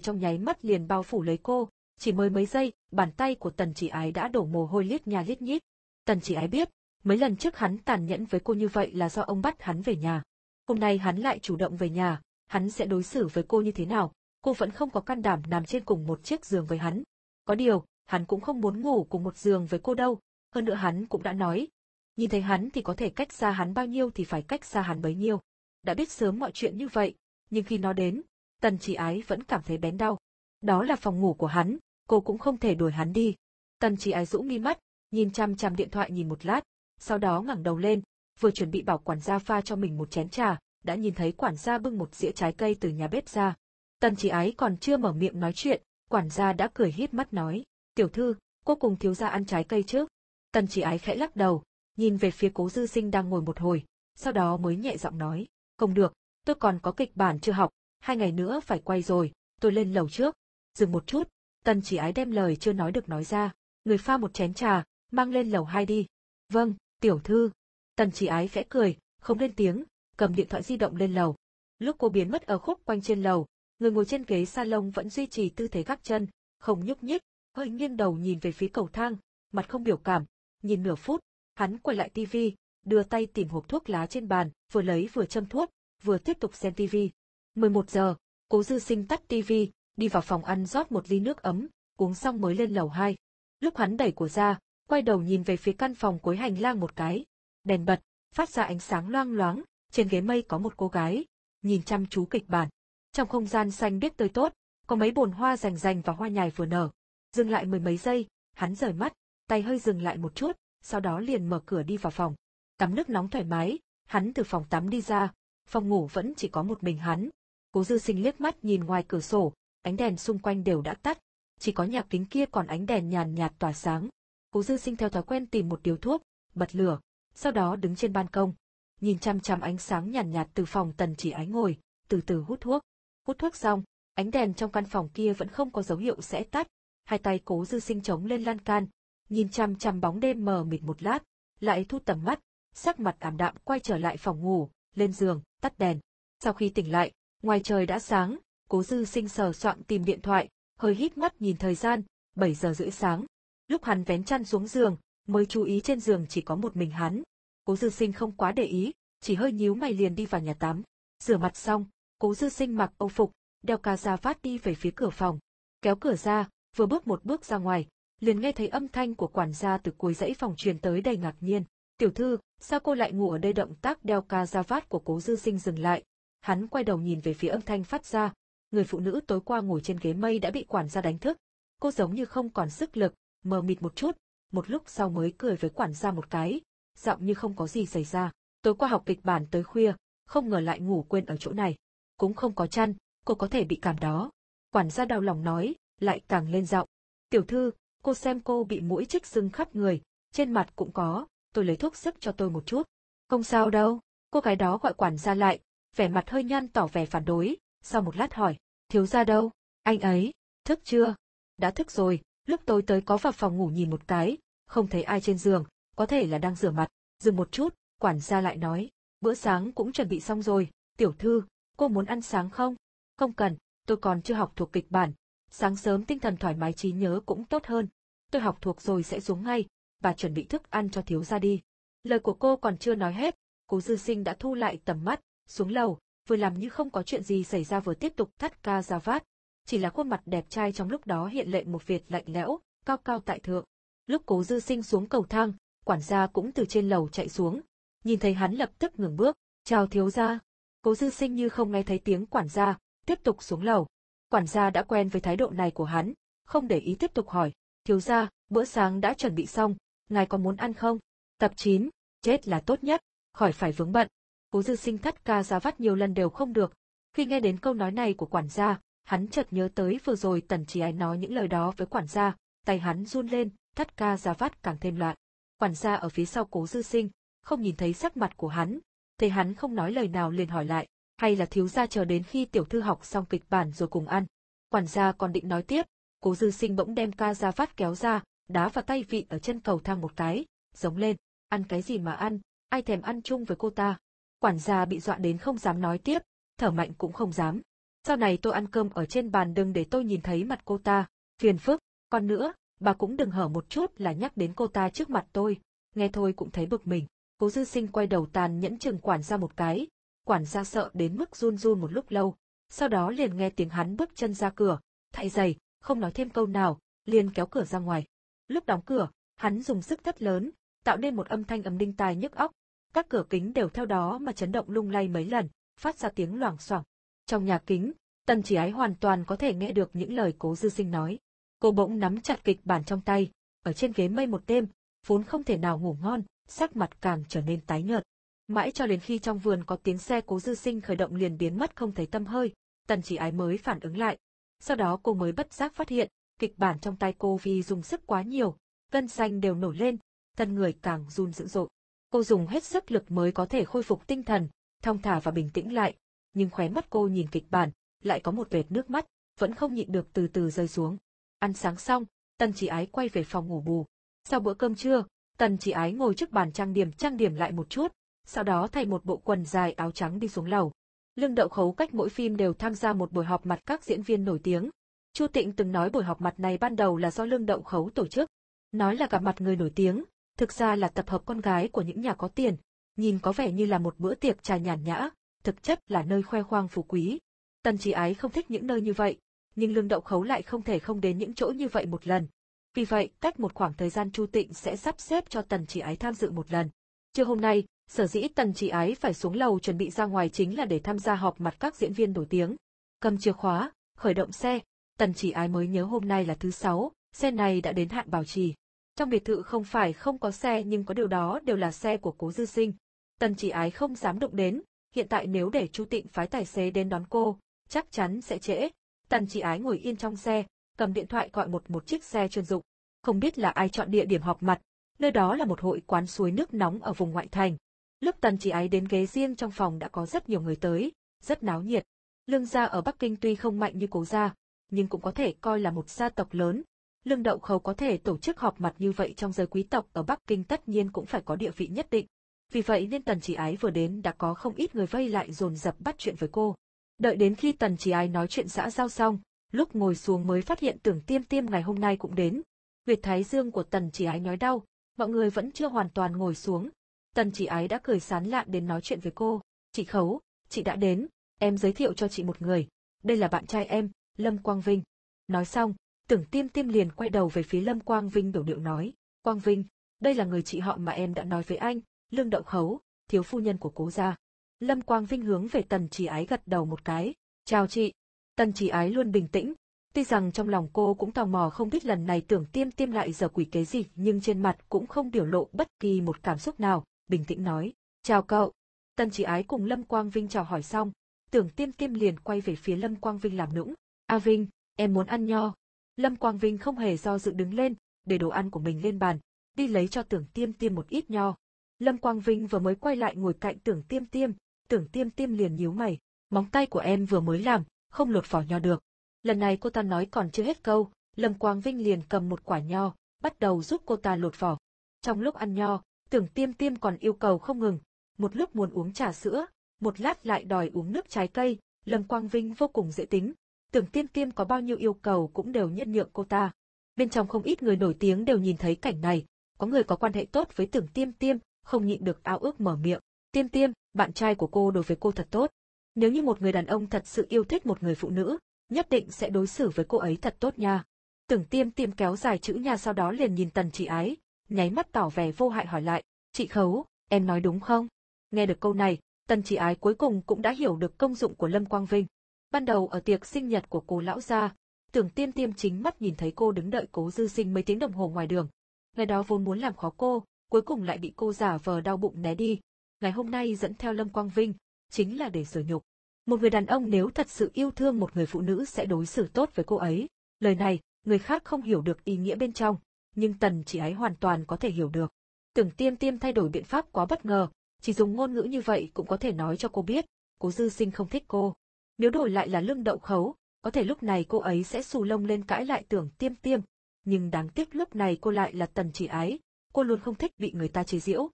trong nháy mắt liền bao phủ lấy cô, chỉ mới mấy giây, bàn tay của tần chỉ ái đã đổ mồ hôi liếc nhà liếc nhít. Tần chỉ ái biết, mấy lần trước hắn tàn nhẫn với cô như vậy là do ông bắt hắn về nhà. Hôm nay hắn lại chủ động về nhà, hắn sẽ đối xử với cô như thế nào, cô vẫn không có can đảm nằm trên cùng một chiếc giường với hắn. Có điều, hắn cũng không muốn ngủ cùng một giường với cô đâu, hơn nữa hắn cũng đã nói. Nhìn thấy hắn thì có thể cách xa hắn bao nhiêu thì phải cách xa hắn bấy nhiêu. Đã biết sớm mọi chuyện như vậy, nhưng khi nó đến, tần chỉ ái vẫn cảm thấy bén đau. Đó là phòng ngủ của hắn, cô cũng không thể đuổi hắn đi. Tần chỉ ái rũ mi mắt, nhìn chăm chăm điện thoại nhìn một lát, sau đó ngẩng đầu lên, vừa chuẩn bị bảo quản gia pha cho mình một chén trà, đã nhìn thấy quản gia bưng một dĩa trái cây từ nhà bếp ra. Tần chỉ ái còn chưa mở miệng nói chuyện, quản gia đã cười híp mắt nói, tiểu thư, cô cùng thiếu gia ăn trái cây trước. Tần chỉ ái khẽ lắc đầu, nhìn về phía cố dư sinh đang ngồi một hồi, sau đó mới nhẹ giọng nói, không được, tôi còn có kịch bản chưa học, hai ngày nữa phải quay rồi, tôi lên lầu trước. Dừng một chút, tần chỉ ái đem lời chưa nói được nói ra, người pha một chén trà, mang lên lầu hai đi. Vâng, tiểu thư. Tần chỉ ái vẽ cười, không lên tiếng, cầm điện thoại di động lên lầu. Lúc cô biến mất ở khúc quanh trên lầu, người ngồi trên ghế salon vẫn duy trì tư thế gác chân, không nhúc nhích, hơi nghiêng đầu nhìn về phía cầu thang, mặt không biểu cảm, nhìn nửa phút, hắn quay lại tivi, đưa tay tìm hộp thuốc lá trên bàn, vừa lấy vừa châm thuốc, vừa tiếp tục xem tivi. 11 giờ, cố dư sinh tắt tivi, đi vào phòng ăn rót một ly nước ấm, uống xong mới lên lầu 2. Lúc hắn đẩy của ra, quay đầu nhìn về phía căn phòng cuối hành lang một cái. Đèn bật, phát ra ánh sáng loang loáng, trên ghế mây có một cô gái, nhìn chăm chú kịch bản. Trong không gian xanh biết tươi tốt, có mấy bồn hoa rành rành và hoa nhài vừa nở. Dừng lại mười mấy giây, hắn rời mắt, tay hơi dừng lại một chút, sau đó liền mở cửa đi vào phòng. Tắm nước nóng thoải mái, hắn từ phòng tắm đi ra, phòng ngủ vẫn chỉ có một mình hắn. Cố dư sinh liếc mắt nhìn ngoài cửa sổ, ánh đèn xung quanh đều đã tắt, chỉ có nhà kính kia còn ánh đèn nhàn nhạt tỏa sáng. Cố dư sinh theo thói quen tìm một điếu thuốc, bật lửa, sau đó đứng trên ban công, nhìn chăm chăm ánh sáng nhàn nhạt, từ phòng tần chỉ ái ngồi, từ từ hút thuốc. Hút thuốc xong, ánh đèn trong căn phòng kia vẫn không có dấu hiệu sẽ tắt, hai tay cố dư sinh chống lên lan can, nhìn chăm chăm bóng đêm mờ mịt một lát, lại thu tầm mắt, sắc mặt ảm đạm quay trở lại phòng ngủ, lên giường, tắt đèn. Sau khi tỉnh lại, ngoài trời đã sáng, cố dư sinh sờ soạn tìm điện thoại, hơi hít mắt nhìn thời gian, 7 giờ rưỡi sáng. Lúc hắn vén chăn xuống giường, mới chú ý trên giường chỉ có một mình hắn. Cố dư sinh không quá để ý, chỉ hơi nhíu mày liền đi vào nhà tắm. Rửa mặt xong, cố dư sinh mặc âu phục, đeo cà ra phát đi về phía cửa phòng. Kéo cửa ra, vừa bước một bước ra ngoài, liền nghe thấy âm thanh của quản gia từ cuối dãy phòng truyền tới đầy ngạc nhiên. Tiểu thư, sao cô lại ngủ ở đây động tác đeo ca ra vát của cố dư sinh dừng lại. Hắn quay đầu nhìn về phía âm thanh phát ra. Người phụ nữ tối qua ngồi trên ghế mây đã bị quản gia đánh thức. Cô giống như không còn sức lực, mờ mịt một chút, một lúc sau mới cười với quản gia một cái, giọng như không có gì xảy ra. Tối qua học kịch bản tới khuya, không ngờ lại ngủ quên ở chỗ này. Cũng không có chăn, cô có thể bị cảm đó. Quản gia đau lòng nói, lại càng lên giọng. Tiểu thư, cô xem cô bị mũi chích sưng khắp người, trên mặt cũng có, tôi lấy thuốc sức cho tôi một chút. Không sao đâu, cô gái đó gọi quản gia lại, vẻ mặt hơi nhăn tỏ vẻ phản đối, sau một lát hỏi, thiếu gia đâu, anh ấy, thức chưa? Đã thức rồi, lúc tôi tới có vào phòng ngủ nhìn một cái, không thấy ai trên giường, có thể là đang rửa mặt, dừng một chút, quản gia lại nói, bữa sáng cũng chuẩn bị xong rồi, tiểu thư, cô muốn ăn sáng không? Không cần, tôi còn chưa học thuộc kịch bản, sáng sớm tinh thần thoải mái trí nhớ cũng tốt hơn. Tôi học thuộc rồi sẽ xuống ngay, và chuẩn bị thức ăn cho thiếu gia đi. Lời của cô còn chưa nói hết, cố dư sinh đã thu lại tầm mắt, xuống lầu, vừa làm như không có chuyện gì xảy ra vừa tiếp tục thắt ca ra vát. Chỉ là khuôn mặt đẹp trai trong lúc đó hiện lệ một việt lạnh lẽo, cao cao tại thượng. Lúc cố dư sinh xuống cầu thang, quản gia cũng từ trên lầu chạy xuống. Nhìn thấy hắn lập tức ngừng bước, chào thiếu gia. Cố dư sinh như không nghe thấy tiếng quản gia, tiếp tục xuống lầu. Quản gia đã quen với thái độ này của hắn, không để ý tiếp tục hỏi, thiếu gia, bữa sáng đã chuẩn bị xong, ngài có muốn ăn không? Tập 9, chết là tốt nhất, khỏi phải vướng bận. Cố dư sinh thắt ca giá vắt nhiều lần đều không được. Khi nghe đến câu nói này của quản gia, Hắn chợt nhớ tới vừa rồi tần chỉ ái nói những lời đó với quản gia, tay hắn run lên, thắt ca giá vắt càng thêm loạn. Quản gia ở phía sau cố dư sinh, không nhìn thấy sắc mặt của hắn, thấy hắn không nói lời nào liền hỏi lại, hay là thiếu gia chờ đến khi tiểu thư học xong kịch bản rồi cùng ăn. Quản gia còn định nói tiếp, cố dư sinh bỗng đem ca giá vắt kéo ra, đá vào tay vị ở chân cầu thang một cái, giống lên, ăn cái gì mà ăn, ai thèm ăn chung với cô ta. Quản gia bị dọa đến không dám nói tiếp, thở mạnh cũng không dám. Sau này tôi ăn cơm ở trên bàn đừng để tôi nhìn thấy mặt cô ta, phiền phức, còn nữa, bà cũng đừng hở một chút là nhắc đến cô ta trước mặt tôi, nghe thôi cũng thấy bực mình. Cố dư sinh quay đầu tàn nhẫn chừng quản gia một cái, quản gia sợ đến mức run run một lúc lâu, sau đó liền nghe tiếng hắn bước chân ra cửa, thay giày, không nói thêm câu nào, liền kéo cửa ra ngoài. Lúc đóng cửa, hắn dùng sức rất lớn, tạo nên một âm thanh ấm đinh tai nhức óc, các cửa kính đều theo đó mà chấn động lung lay mấy lần, phát ra tiếng loảng xoảng. Trong nhà kính, Tần Chỉ Ái hoàn toàn có thể nghe được những lời Cố Dư Sinh nói. Cô bỗng nắm chặt kịch bản trong tay, ở trên ghế mây một đêm, vốn không thể nào ngủ ngon, sắc mặt càng trở nên tái nhợt. Mãi cho đến khi trong vườn có tiếng xe Cố Dư Sinh khởi động liền biến mất không thấy tâm hơi, Tần Chỉ Ái mới phản ứng lại. Sau đó cô mới bất giác phát hiện, kịch bản trong tay cô vì dùng sức quá nhiều, gân xanh đều nổi lên, thân người càng run dữ dội. Cô dùng hết sức lực mới có thể khôi phục tinh thần, thong thả và bình tĩnh lại, nhưng khóe mắt cô nhìn kịch bản, lại có một vệt nước mắt, vẫn không nhịn được từ từ rơi xuống. Ăn sáng xong, Tần Chỉ Ái quay về phòng ngủ bù. Sau bữa cơm trưa, Tần Chỉ Ái ngồi trước bàn trang điểm trang điểm lại một chút, sau đó thay một bộ quần dài áo trắng đi xuống lầu. Lương Đậu Khấu cách mỗi phim đều tham gia một buổi họp mặt các diễn viên nổi tiếng. Chu Tịnh từng nói buổi họp mặt này ban đầu là do Lương Đậu Khấu tổ chức, nói là gặp mặt người nổi tiếng, thực ra là tập hợp con gái của những nhà có tiền, nhìn có vẻ như là một bữa tiệc trà nhàn nhã, thực chất là nơi khoe khoang phú quý. Tần Chỉ Ái không thích những nơi như vậy, nhưng Lương Đậu Khấu lại không thể không đến những chỗ như vậy một lần. Vì vậy, cách một khoảng thời gian Chu Tịnh sẽ sắp xếp cho Tần Chỉ Ái tham dự một lần. Trưa hôm nay, sở dĩ Tần Chỉ Ái phải xuống lầu chuẩn bị ra ngoài chính là để tham gia họp mặt các diễn viên nổi tiếng. Cầm chìa khóa, khởi động xe, Tần Chỉ Ái mới nhớ hôm nay là thứ sáu, xe này đã đến hạn bảo trì. Trong biệt thự không phải không có xe nhưng có điều đó đều là xe của cố dư sinh. Tần chỉ ái không dám động đến, hiện tại nếu để Chu Tịnh phái tài xế đến đón cô, chắc chắn sẽ trễ. Tần chỉ ái ngồi yên trong xe, cầm điện thoại gọi một một chiếc xe chuyên dụng. Không biết là ai chọn địa điểm họp mặt, nơi đó là một hội quán suối nước nóng ở vùng ngoại thành. Lúc tần chỉ ái đến ghế riêng trong phòng đã có rất nhiều người tới, rất náo nhiệt. Lương gia ở Bắc Kinh tuy không mạnh như cố gia, nhưng cũng có thể coi là một gia tộc lớn, Lương Đậu Khấu có thể tổ chức họp mặt như vậy trong giới quý tộc ở Bắc Kinh tất nhiên cũng phải có địa vị nhất định. Vì vậy nên Tần Chỉ Ái vừa đến đã có không ít người vây lại dồn dập bắt chuyện với cô. Đợi đến khi Tần Chỉ Ái nói chuyện xã giao xong, lúc ngồi xuống mới phát hiện tưởng tiêm tiêm ngày hôm nay cũng đến. Huyệt thái dương của Tần Chỉ Ái nói đau, mọi người vẫn chưa hoàn toàn ngồi xuống. Tần Chỉ Ái đã cười sán lạn đến nói chuyện với cô. Chị Khấu, chị đã đến, em giới thiệu cho chị một người. Đây là bạn trai em, Lâm Quang Vinh. Nói xong, Tưởng tiêm tiêm liền quay đầu về phía Lâm Quang Vinh biểu điệu nói, Quang Vinh, đây là người chị họ mà em đã nói với anh, Lương Đậu Khấu, thiếu phu nhân của cố gia. Lâm Quang Vinh hướng về Tần Chỉ Ái gật đầu một cái, chào chị. Tần Chỉ Ái luôn bình tĩnh, tuy rằng trong lòng cô cũng tò mò không biết lần này tưởng tiêm tiêm lại giờ quỷ kế gì nhưng trên mặt cũng không biểu lộ bất kỳ một cảm xúc nào, bình tĩnh nói, chào cậu. Tần Chỉ Ái cùng Lâm Quang Vinh chào hỏi xong, tưởng tiêm tiêm liền quay về phía Lâm Quang Vinh làm nũng, A Vinh, em muốn ăn nho, Lâm Quang Vinh không hề do dự đứng lên, để đồ ăn của mình lên bàn, đi lấy cho tưởng tiêm tiêm một ít nho. Lâm Quang Vinh vừa mới quay lại ngồi cạnh tưởng tiêm tiêm, tưởng tiêm tiêm liền nhíu mày, móng tay của em vừa mới làm, không lột vỏ nho được. Lần này cô ta nói còn chưa hết câu, Lâm Quang Vinh liền cầm một quả nho, bắt đầu giúp cô ta lột vỏ. Trong lúc ăn nho, tưởng tiêm tiêm còn yêu cầu không ngừng, một lúc muốn uống trà sữa, một lát lại đòi uống nước trái cây, Lâm Quang Vinh vô cùng dễ tính, tưởng tiêm tiêm có bao nhiêu yêu cầu cũng đều nhân nhượng cô ta. Bên trong không ít người nổi tiếng đều nhìn thấy cảnh này, có người có quan hệ tốt với tưởng tiêm tiêm, không nhịn được ao ước mở miệng. Tiêm tiêm, bạn trai của cô đối với cô thật tốt. Nếu như một người đàn ông thật sự yêu thích một người phụ nữ, nhất định sẽ đối xử với cô ấy thật tốt nha. Tưởng tiêm tiêm kéo dài chữ nha sau đó liền nhìn tần chị ái, nháy mắt tỏ vẻ vô hại hỏi lại, chị Khấu, em nói đúng không? Nghe được câu này, tần chị ái cuối cùng cũng đã hiểu được công dụng của Lâm Quang Vinh. Ban đầu ở tiệc sinh nhật của cô lão gia, tưởng tiêm tiêm chính mắt nhìn thấy cô đứng đợi cố dư sinh mấy tiếng đồng hồ ngoài đường. Ngày đó vốn muốn làm khó cô, cuối cùng lại bị cô giả vờ đau bụng né đi. Ngày hôm nay dẫn theo Lâm Quang Vinh, chính là để sửa nhục. Một người đàn ông nếu thật sự yêu thương một người phụ nữ sẽ đối xử tốt với cô ấy. Lời này, người khác không hiểu được ý nghĩa bên trong, nhưng tần chỉ ái hoàn toàn có thể hiểu được. Tưởng tiêm tiêm thay đổi biện pháp quá bất ngờ, chỉ dùng ngôn ngữ như vậy cũng có thể nói cho cô biết, cố dư sinh không thích cô. Nếu đổi lại là lương đậu khấu, có thể lúc này cô ấy sẽ xù lông lên cãi lại tưởng tiêm tiêm. Nhưng đáng tiếc lúc này cô lại là tần chỉ ái, cô luôn không thích bị người ta chế giễu.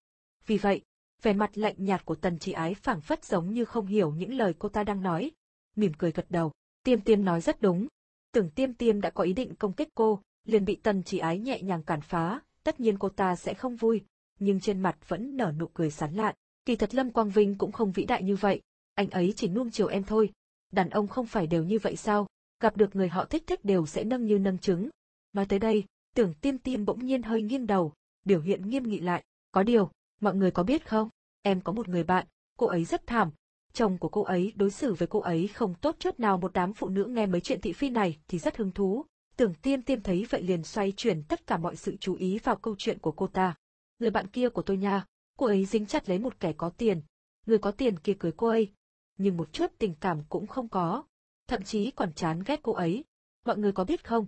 Vì vậy, vẻ mặt lạnh nhạt của tần chỉ ái phảng phất giống như không hiểu những lời cô ta đang nói. Mỉm cười gật đầu, tiêm tiêm nói rất đúng. Tưởng tiêm tiêm đã có ý định công kích cô, liền bị tần chỉ ái nhẹ nhàng cản phá, tất nhiên cô ta sẽ không vui, nhưng trên mặt vẫn nở nụ cười sán lạn. Kỳ thật Lâm Quang Vinh cũng không vĩ đại như vậy, anh ấy chỉ nuông chiều em thôi. Đàn ông không phải đều như vậy sao, gặp được người họ thích thích đều sẽ nâng như nâng trứng. Nói tới đây, tưởng tiêm tiêm bỗng nhiên hơi nghiêng đầu, biểu hiện nghiêm nghị lại. Có điều, mọi người có biết không, em có một người bạn, cô ấy rất thảm. Chồng của cô ấy đối xử với cô ấy không tốt chút nào một đám phụ nữ nghe mấy chuyện thị phi này thì rất hứng thú. Tưởng tiêm tiêm thấy vậy liền xoay chuyển tất cả mọi sự chú ý vào câu chuyện của cô ta. Người bạn kia của tôi nha, cô ấy dính chặt lấy một kẻ có tiền. Người có tiền kia cưới cô ấy. Nhưng một chút tình cảm cũng không có. Thậm chí còn chán ghét cô ấy. Mọi người có biết không?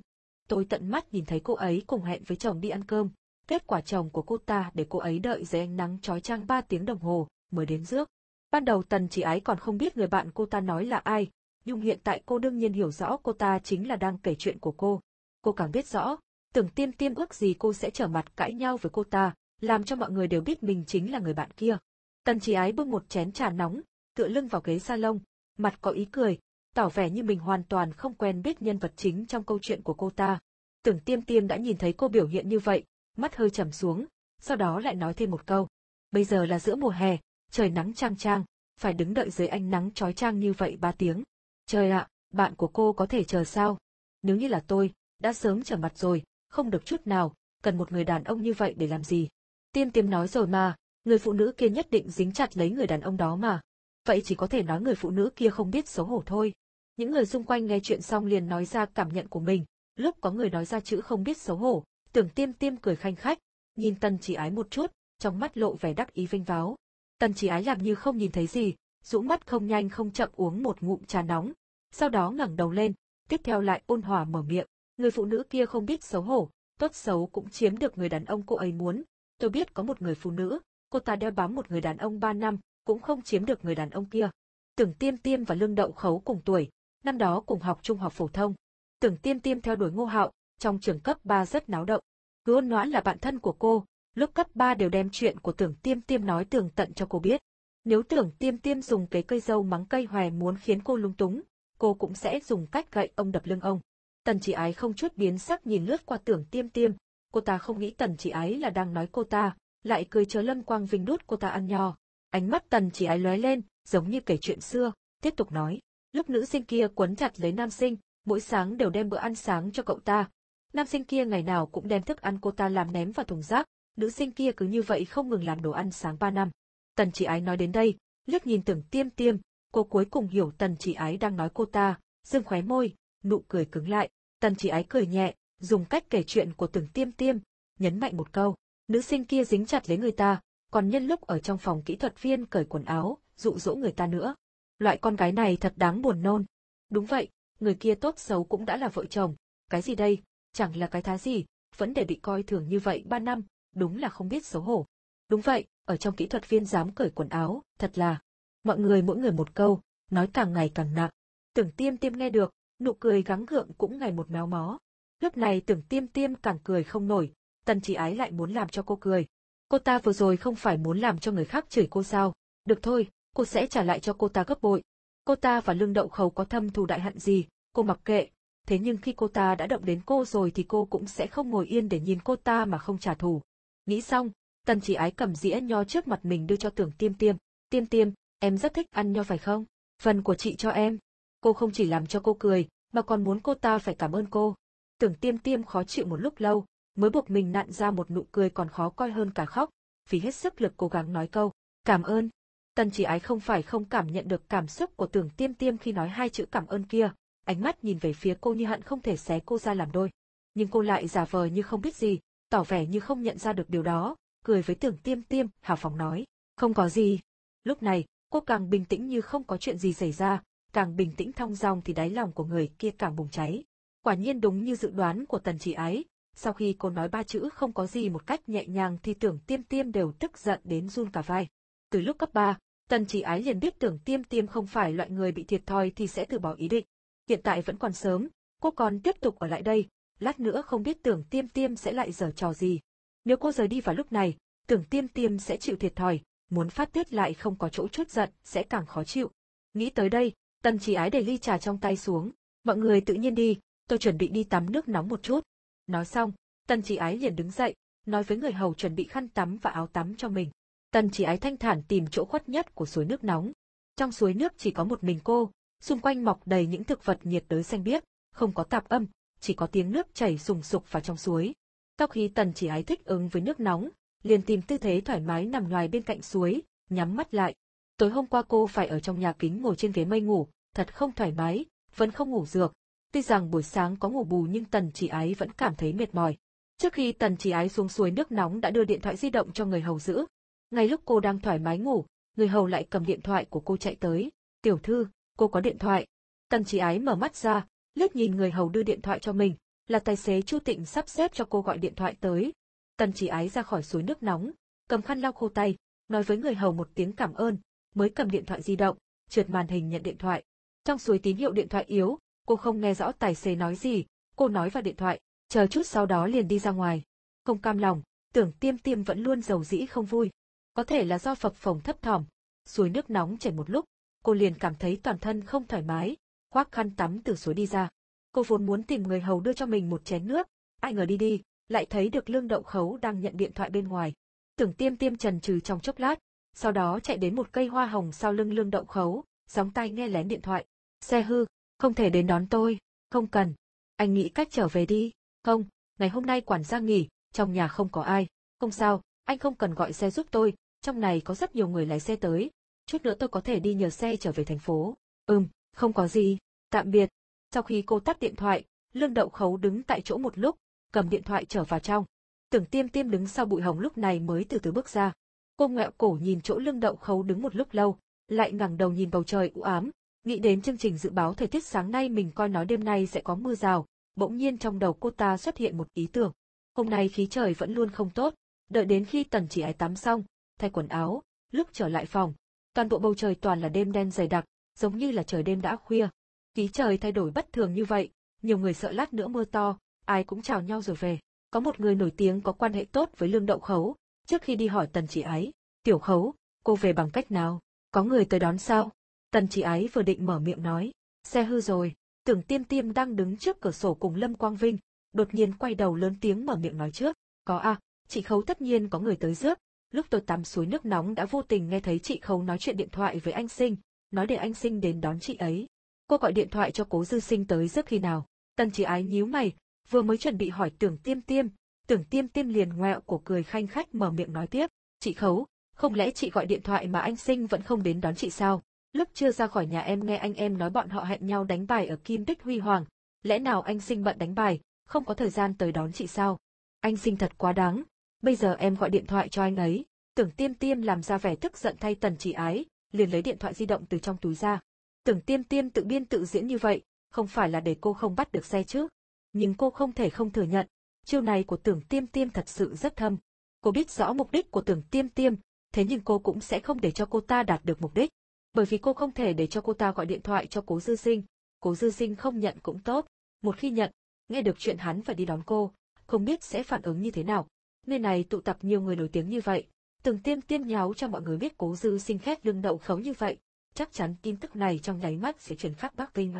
Tôi tận mắt nhìn thấy cô ấy cùng hẹn với chồng đi ăn cơm. Kết quả chồng của cô ta để cô ấy đợi dưới ánh nắng trói trang 3 tiếng đồng hồ, mới đến rước. Ban đầu tần chỉ ái còn không biết người bạn cô ta nói là ai, nhưng hiện tại cô đương nhiên hiểu rõ cô ta chính là đang kể chuyện của cô. Cô càng biết rõ, tưởng tiêm tiêm ước gì cô sẽ trở mặt cãi nhau với cô ta, làm cho mọi người đều biết mình chính là người bạn kia. Tần chỉ ái bưng một chén trà nóng, tựa lưng vào ghế salon, mặt có ý cười, tỏ vẻ như mình hoàn toàn không quen biết nhân vật chính trong câu chuyện của cô ta. Tưởng tiêm tiêm đã nhìn thấy cô biểu hiện như vậy, mắt hơi trầm xuống, sau đó lại nói thêm một câu. Bây giờ là giữa mùa hè, trời nắng trang trang, phải đứng đợi dưới ánh nắng trói trang như vậy ba tiếng. Trời ạ, bạn của cô có thể chờ sao? Nếu như là tôi, đã sớm trở mặt rồi, không được chút nào, cần một người đàn ông như vậy để làm gì? Tiêm tiêm nói rồi mà, người phụ nữ kia nhất định dính chặt lấy người đàn ông đó mà. Vậy chỉ có thể nói người phụ nữ kia không biết xấu hổ thôi. Những người xung quanh nghe chuyện xong liền nói ra cảm nhận của mình, lúc có người nói ra chữ không biết xấu hổ, tưởng tiêm tiêm cười khanh khách, nhìn tần chỉ ái một chút, trong mắt lộ vẻ đắc ý vinh váo. Tần chỉ ái làm như không nhìn thấy gì, rũ mắt không nhanh không chậm uống một ngụm trà nóng, sau đó ngẩng đầu lên, tiếp theo lại ôn hòa mở miệng, người phụ nữ kia không biết xấu hổ, tốt xấu cũng chiếm được người đàn ông cô ấy muốn. Tôi biết có một người phụ nữ, cô ta đeo bám một người đàn ông ba năm, cũng không chiếm được người đàn ông kia. Tưởng tiêm tiêm và lương đậu khấu cùng tuổi, năm đó cùng học trung học phổ thông. Tưởng tiêm tiêm theo đuổi ngô hạo, trong trường cấp 3 rất náo động. Cứ ôn noãn là bạn thân của cô, lúc cấp 3 đều đem chuyện của tưởng tiêm tiêm nói tường tận cho cô biết. Nếu tưởng tiêm tiêm dùng cái cây dâu mắng cây hoè muốn khiến cô lung túng, cô cũng sẽ dùng cách gậy ông đập lưng ông. Tần chỉ ái không chút biến sắc nhìn lướt qua tưởng tiêm tiêm, cô ta không nghĩ tần chỉ ái là đang nói cô ta, lại cười chờ lâm quang vinh đút cô ta ăn nho. Ánh mắt tần chỉ ái lóe lên, giống như kể chuyện xưa, tiếp tục nói. Lúc nữ sinh kia quấn chặt lấy nam sinh, mỗi sáng đều đem bữa ăn sáng cho cậu ta. Nam sinh kia ngày nào cũng đem thức ăn cô ta làm ném vào thùng rác, nữ sinh kia cứ như vậy không ngừng làm đồ ăn sáng ba năm. Tần chỉ ái nói đến đây, liếc nhìn tưởng tiêm tiêm, cô cuối cùng hiểu tần chỉ ái đang nói cô ta, dương khóe môi, nụ cười cứng lại. Tần chỉ ái cười nhẹ, dùng cách kể chuyện của tưởng tiêm tiêm, nhấn mạnh một câu. Nữ sinh kia dính chặt lấy người ta, còn nhân lúc ở trong phòng kỹ thuật viên cởi quần áo, dụ dỗ người ta nữa. Loại con gái này thật đáng buồn nôn. Đúng vậy, người kia tốt xấu cũng đã là vợ chồng. Cái gì đây, chẳng là cái thá gì, vẫn để bị coi thường như vậy ba năm, đúng là không biết xấu hổ. Đúng vậy, ở trong kỹ thuật viên dám cởi quần áo, thật là. Mọi người mỗi người một câu, nói càng ngày càng nặng. Tưởng tiêm tiêm nghe được, nụ cười gắng gượng cũng ngày một méo mó. Lúc này tưởng tiêm tiêm càng cười không nổi, tần chỉ ái lại muốn làm cho cô cười. Cô ta vừa rồi không phải muốn làm cho người khác chửi cô sao, được thôi, cô sẽ trả lại cho cô ta gấp bội. Cô ta và lương đậu khấu có thâm thù đại hận gì, cô mặc kệ, thế nhưng khi cô ta đã động đến cô rồi thì cô cũng sẽ không ngồi yên để nhìn cô ta mà không trả thù. Nghĩ xong, tần chỉ ái cầm dĩa nho trước mặt mình đưa cho tưởng tiêm tiêm. Tiêm tiêm, em rất thích ăn nho phải không? Phần của chị cho em. Cô không chỉ làm cho cô cười, mà còn muốn cô ta phải cảm ơn cô. Tưởng tiêm tiêm khó chịu một lúc lâu, mới buộc mình nặn ra một nụ cười còn khó coi hơn cả khóc, vì hết sức lực cố gắng nói câu, cảm ơn. Tần chỉ ái không phải không cảm nhận được cảm xúc của tưởng tiêm tiêm khi nói hai chữ cảm ơn kia, ánh mắt nhìn về phía cô như hận không thể xé cô ra làm đôi. Nhưng cô lại giả vờ như không biết gì, tỏ vẻ như không nhận ra được điều đó, cười với tưởng tiêm tiêm, hào phóng nói, không có gì. Lúc này, cô càng bình tĩnh như không có chuyện gì xảy ra, càng bình tĩnh thong dong thì đáy lòng của người kia càng bùng cháy. Quả nhiên đúng như dự đoán của tần chỉ ái, sau khi cô nói ba chữ không có gì một cách nhẹ nhàng thì tưởng tiêm tiêm đều tức giận đến run cả vai. Từ lúc cấp 3, tần chỉ ái liền biết tưởng tiêm tiêm không phải loại người bị thiệt thòi thì sẽ từ bỏ ý định. Hiện tại vẫn còn sớm, cô còn tiếp tục ở lại đây, lát nữa không biết tưởng tiêm tiêm sẽ lại giở trò gì. Nếu cô rời đi vào lúc này, tưởng tiêm tiêm sẽ chịu thiệt thòi, muốn phát tiết lại không có chỗ chút giận sẽ càng khó chịu. Nghĩ tới đây, tần chỉ ái để ly trà trong tay xuống, mọi người tự nhiên đi, tôi chuẩn bị đi tắm nước nóng một chút. Nói xong, tần chỉ ái liền đứng dậy, nói với người hầu chuẩn bị khăn tắm và áo tắm cho mình. Tần chỉ ái thanh thản tìm chỗ khuất nhất của suối nước nóng. Trong suối nước chỉ có một mình cô, xung quanh mọc đầy những thực vật nhiệt đới xanh biếc, không có tạp âm, chỉ có tiếng nước chảy sùng sục vào trong suối. Sau khi tần chỉ ái thích ứng với nước nóng, liền tìm tư thế thoải mái nằm ngoài bên cạnh suối, nhắm mắt lại. Tối hôm qua cô phải ở trong nhà kính ngồi trên ghế mây ngủ, thật không thoải mái, vẫn không ngủ được. Tuy rằng buổi sáng có ngủ bù nhưng tần chỉ ái vẫn cảm thấy mệt mỏi. Trước khi tần chỉ ái xuống suối nước nóng đã đưa điện thoại di động cho người hầu giữ. Ngay lúc cô đang thoải mái ngủ, người hầu lại cầm điện thoại của cô chạy tới. Tiểu thư, cô có điện thoại. Tần chỉ ái mở mắt ra, liếc nhìn người hầu đưa điện thoại cho mình, là tài xế Chu Tịnh sắp xếp cho cô gọi điện thoại tới. Tần chỉ ái ra khỏi suối nước nóng, cầm khăn lau khô tay, nói với người hầu một tiếng cảm ơn, mới cầm điện thoại di động, trượt màn hình nhận điện thoại. Trong suối tín hiệu điện thoại yếu, cô không nghe rõ tài xế nói gì, cô nói vào điện thoại, chờ chút sau đó liền đi ra ngoài. Không cam lòng, tưởng tiêm tiêm vẫn luôn giàu dĩ không vui. Có thể là do phập phồng thấp thỏm, suối nước nóng chảy một lúc, cô liền cảm thấy toàn thân không thoải mái, khoác khăn tắm từ suối đi ra. Cô vốn muốn tìm người hầu đưa cho mình một chén nước, ai ngờ đi đi, lại thấy được lương đậu khấu đang nhận điện thoại bên ngoài. Tưởng tiêm tiêm trần trừ trong chốc lát, sau đó chạy đến một cây hoa hồng sau lưng lương đậu khấu, gióng tay nghe lén điện thoại. Xe hư, không thể đến đón tôi, không cần. Anh nghĩ cách trở về đi. Không, ngày hôm nay quản gia nghỉ, trong nhà không có ai. Không sao, anh không cần gọi xe giúp tôi, trong này có rất nhiều người lái xe tới. Chút nữa tôi có thể đi nhờ xe trở về thành phố. Ừm, không có gì. Tạm biệt. Sau khi cô tắt điện thoại, Lương Đậu Khấu đứng tại chỗ một lúc, cầm điện thoại trở vào trong. Tưởng tiêm tiêm đứng sau bụi hồng lúc này mới từ từ bước ra. Cô ngẹo cổ nhìn chỗ Lương Đậu Khấu đứng một lúc lâu, lại ngẩng đầu nhìn bầu trời u ám, nghĩ đến chương trình dự báo thời tiết sáng nay mình coi nói đêm nay sẽ có mưa rào, bỗng nhiên trong đầu cô ta xuất hiện một ý tưởng. Hôm nay khí trời vẫn luôn không tốt, đợi đến khi tần chỉ ái tắm xong, thay quần áo, lúc trở lại phòng, toàn bộ bầu trời toàn là đêm đen dày đặc, giống như là trời đêm đã khuya. Khí trời thay đổi bất thường như vậy, nhiều người sợ lát nữa mưa to, ai cũng chào nhau rồi về. Có một người nổi tiếng có quan hệ tốt với lương đậu khấu, trước khi đi hỏi tần chỉ ái, tiểu khấu, cô về bằng cách nào? Có người tới đón sao? Tần chỉ ái vừa định mở miệng nói, xe hư rồi, tưởng tiêm tiêm đang đứng trước cửa sổ cùng Lâm Quang Vinh, đột nhiên quay đầu lớn tiếng mở miệng nói trước, có à, chị khấu tất nhiên có người tới rước, lúc tôi tắm suối nước nóng đã vô tình nghe thấy chị khấu nói chuyện điện thoại với anh sinh, nói để anh sinh đến đón chị ấy. Cô gọi điện thoại cho cố dư sinh tới rước khi nào. Tần chỉ ái nhíu mày, vừa mới chuẩn bị hỏi tưởng tiêm tiêm, tưởng tiêm tiêm liền ngoẹo của cười khanh khách mở miệng nói tiếp. Chị khấu, không lẽ chị gọi điện thoại mà anh sinh vẫn không đến đón chị sao? Lúc chưa ra khỏi nhà em nghe anh em nói bọn họ hẹn nhau đánh bài ở Kim Tích Huy Hoàng. Lẽ nào anh sinh bận đánh bài, không có thời gian tới đón chị sao? Anh sinh thật quá đáng. Bây giờ em gọi điện thoại cho anh ấy. Tưởng tiêm tiêm làm ra vẻ tức giận thay tần chỉ ái, liền lấy điện thoại di động từ trong túi ra. Tưởng tiêm tiêm tự biên tự diễn như vậy, không phải là để cô không bắt được xe chứ. Nhưng cô không thể không thừa nhận, chiêu này của tưởng tiêm tiêm thật sự rất thâm. Cô biết rõ mục đích của tưởng tiêm tiêm, thế nhưng cô cũng sẽ không để cho cô ta đạt được mục đích. Bởi vì cô không thể để cho cô ta gọi điện thoại cho cố dư sinh. Cố dư sinh không nhận cũng tốt. Một khi nhận, nghe được chuyện hắn phải đi đón cô, không biết sẽ phản ứng như thế nào. Nơi này tụ tập nhiều người nổi tiếng như vậy, từng tiêm tiêm nháo cho mọi người biết cố dư sinh khét lương đậu khấu như vậy, chắc chắn tin tức này trong nháy mắt sẽ truyền khắp Bắc Vinh.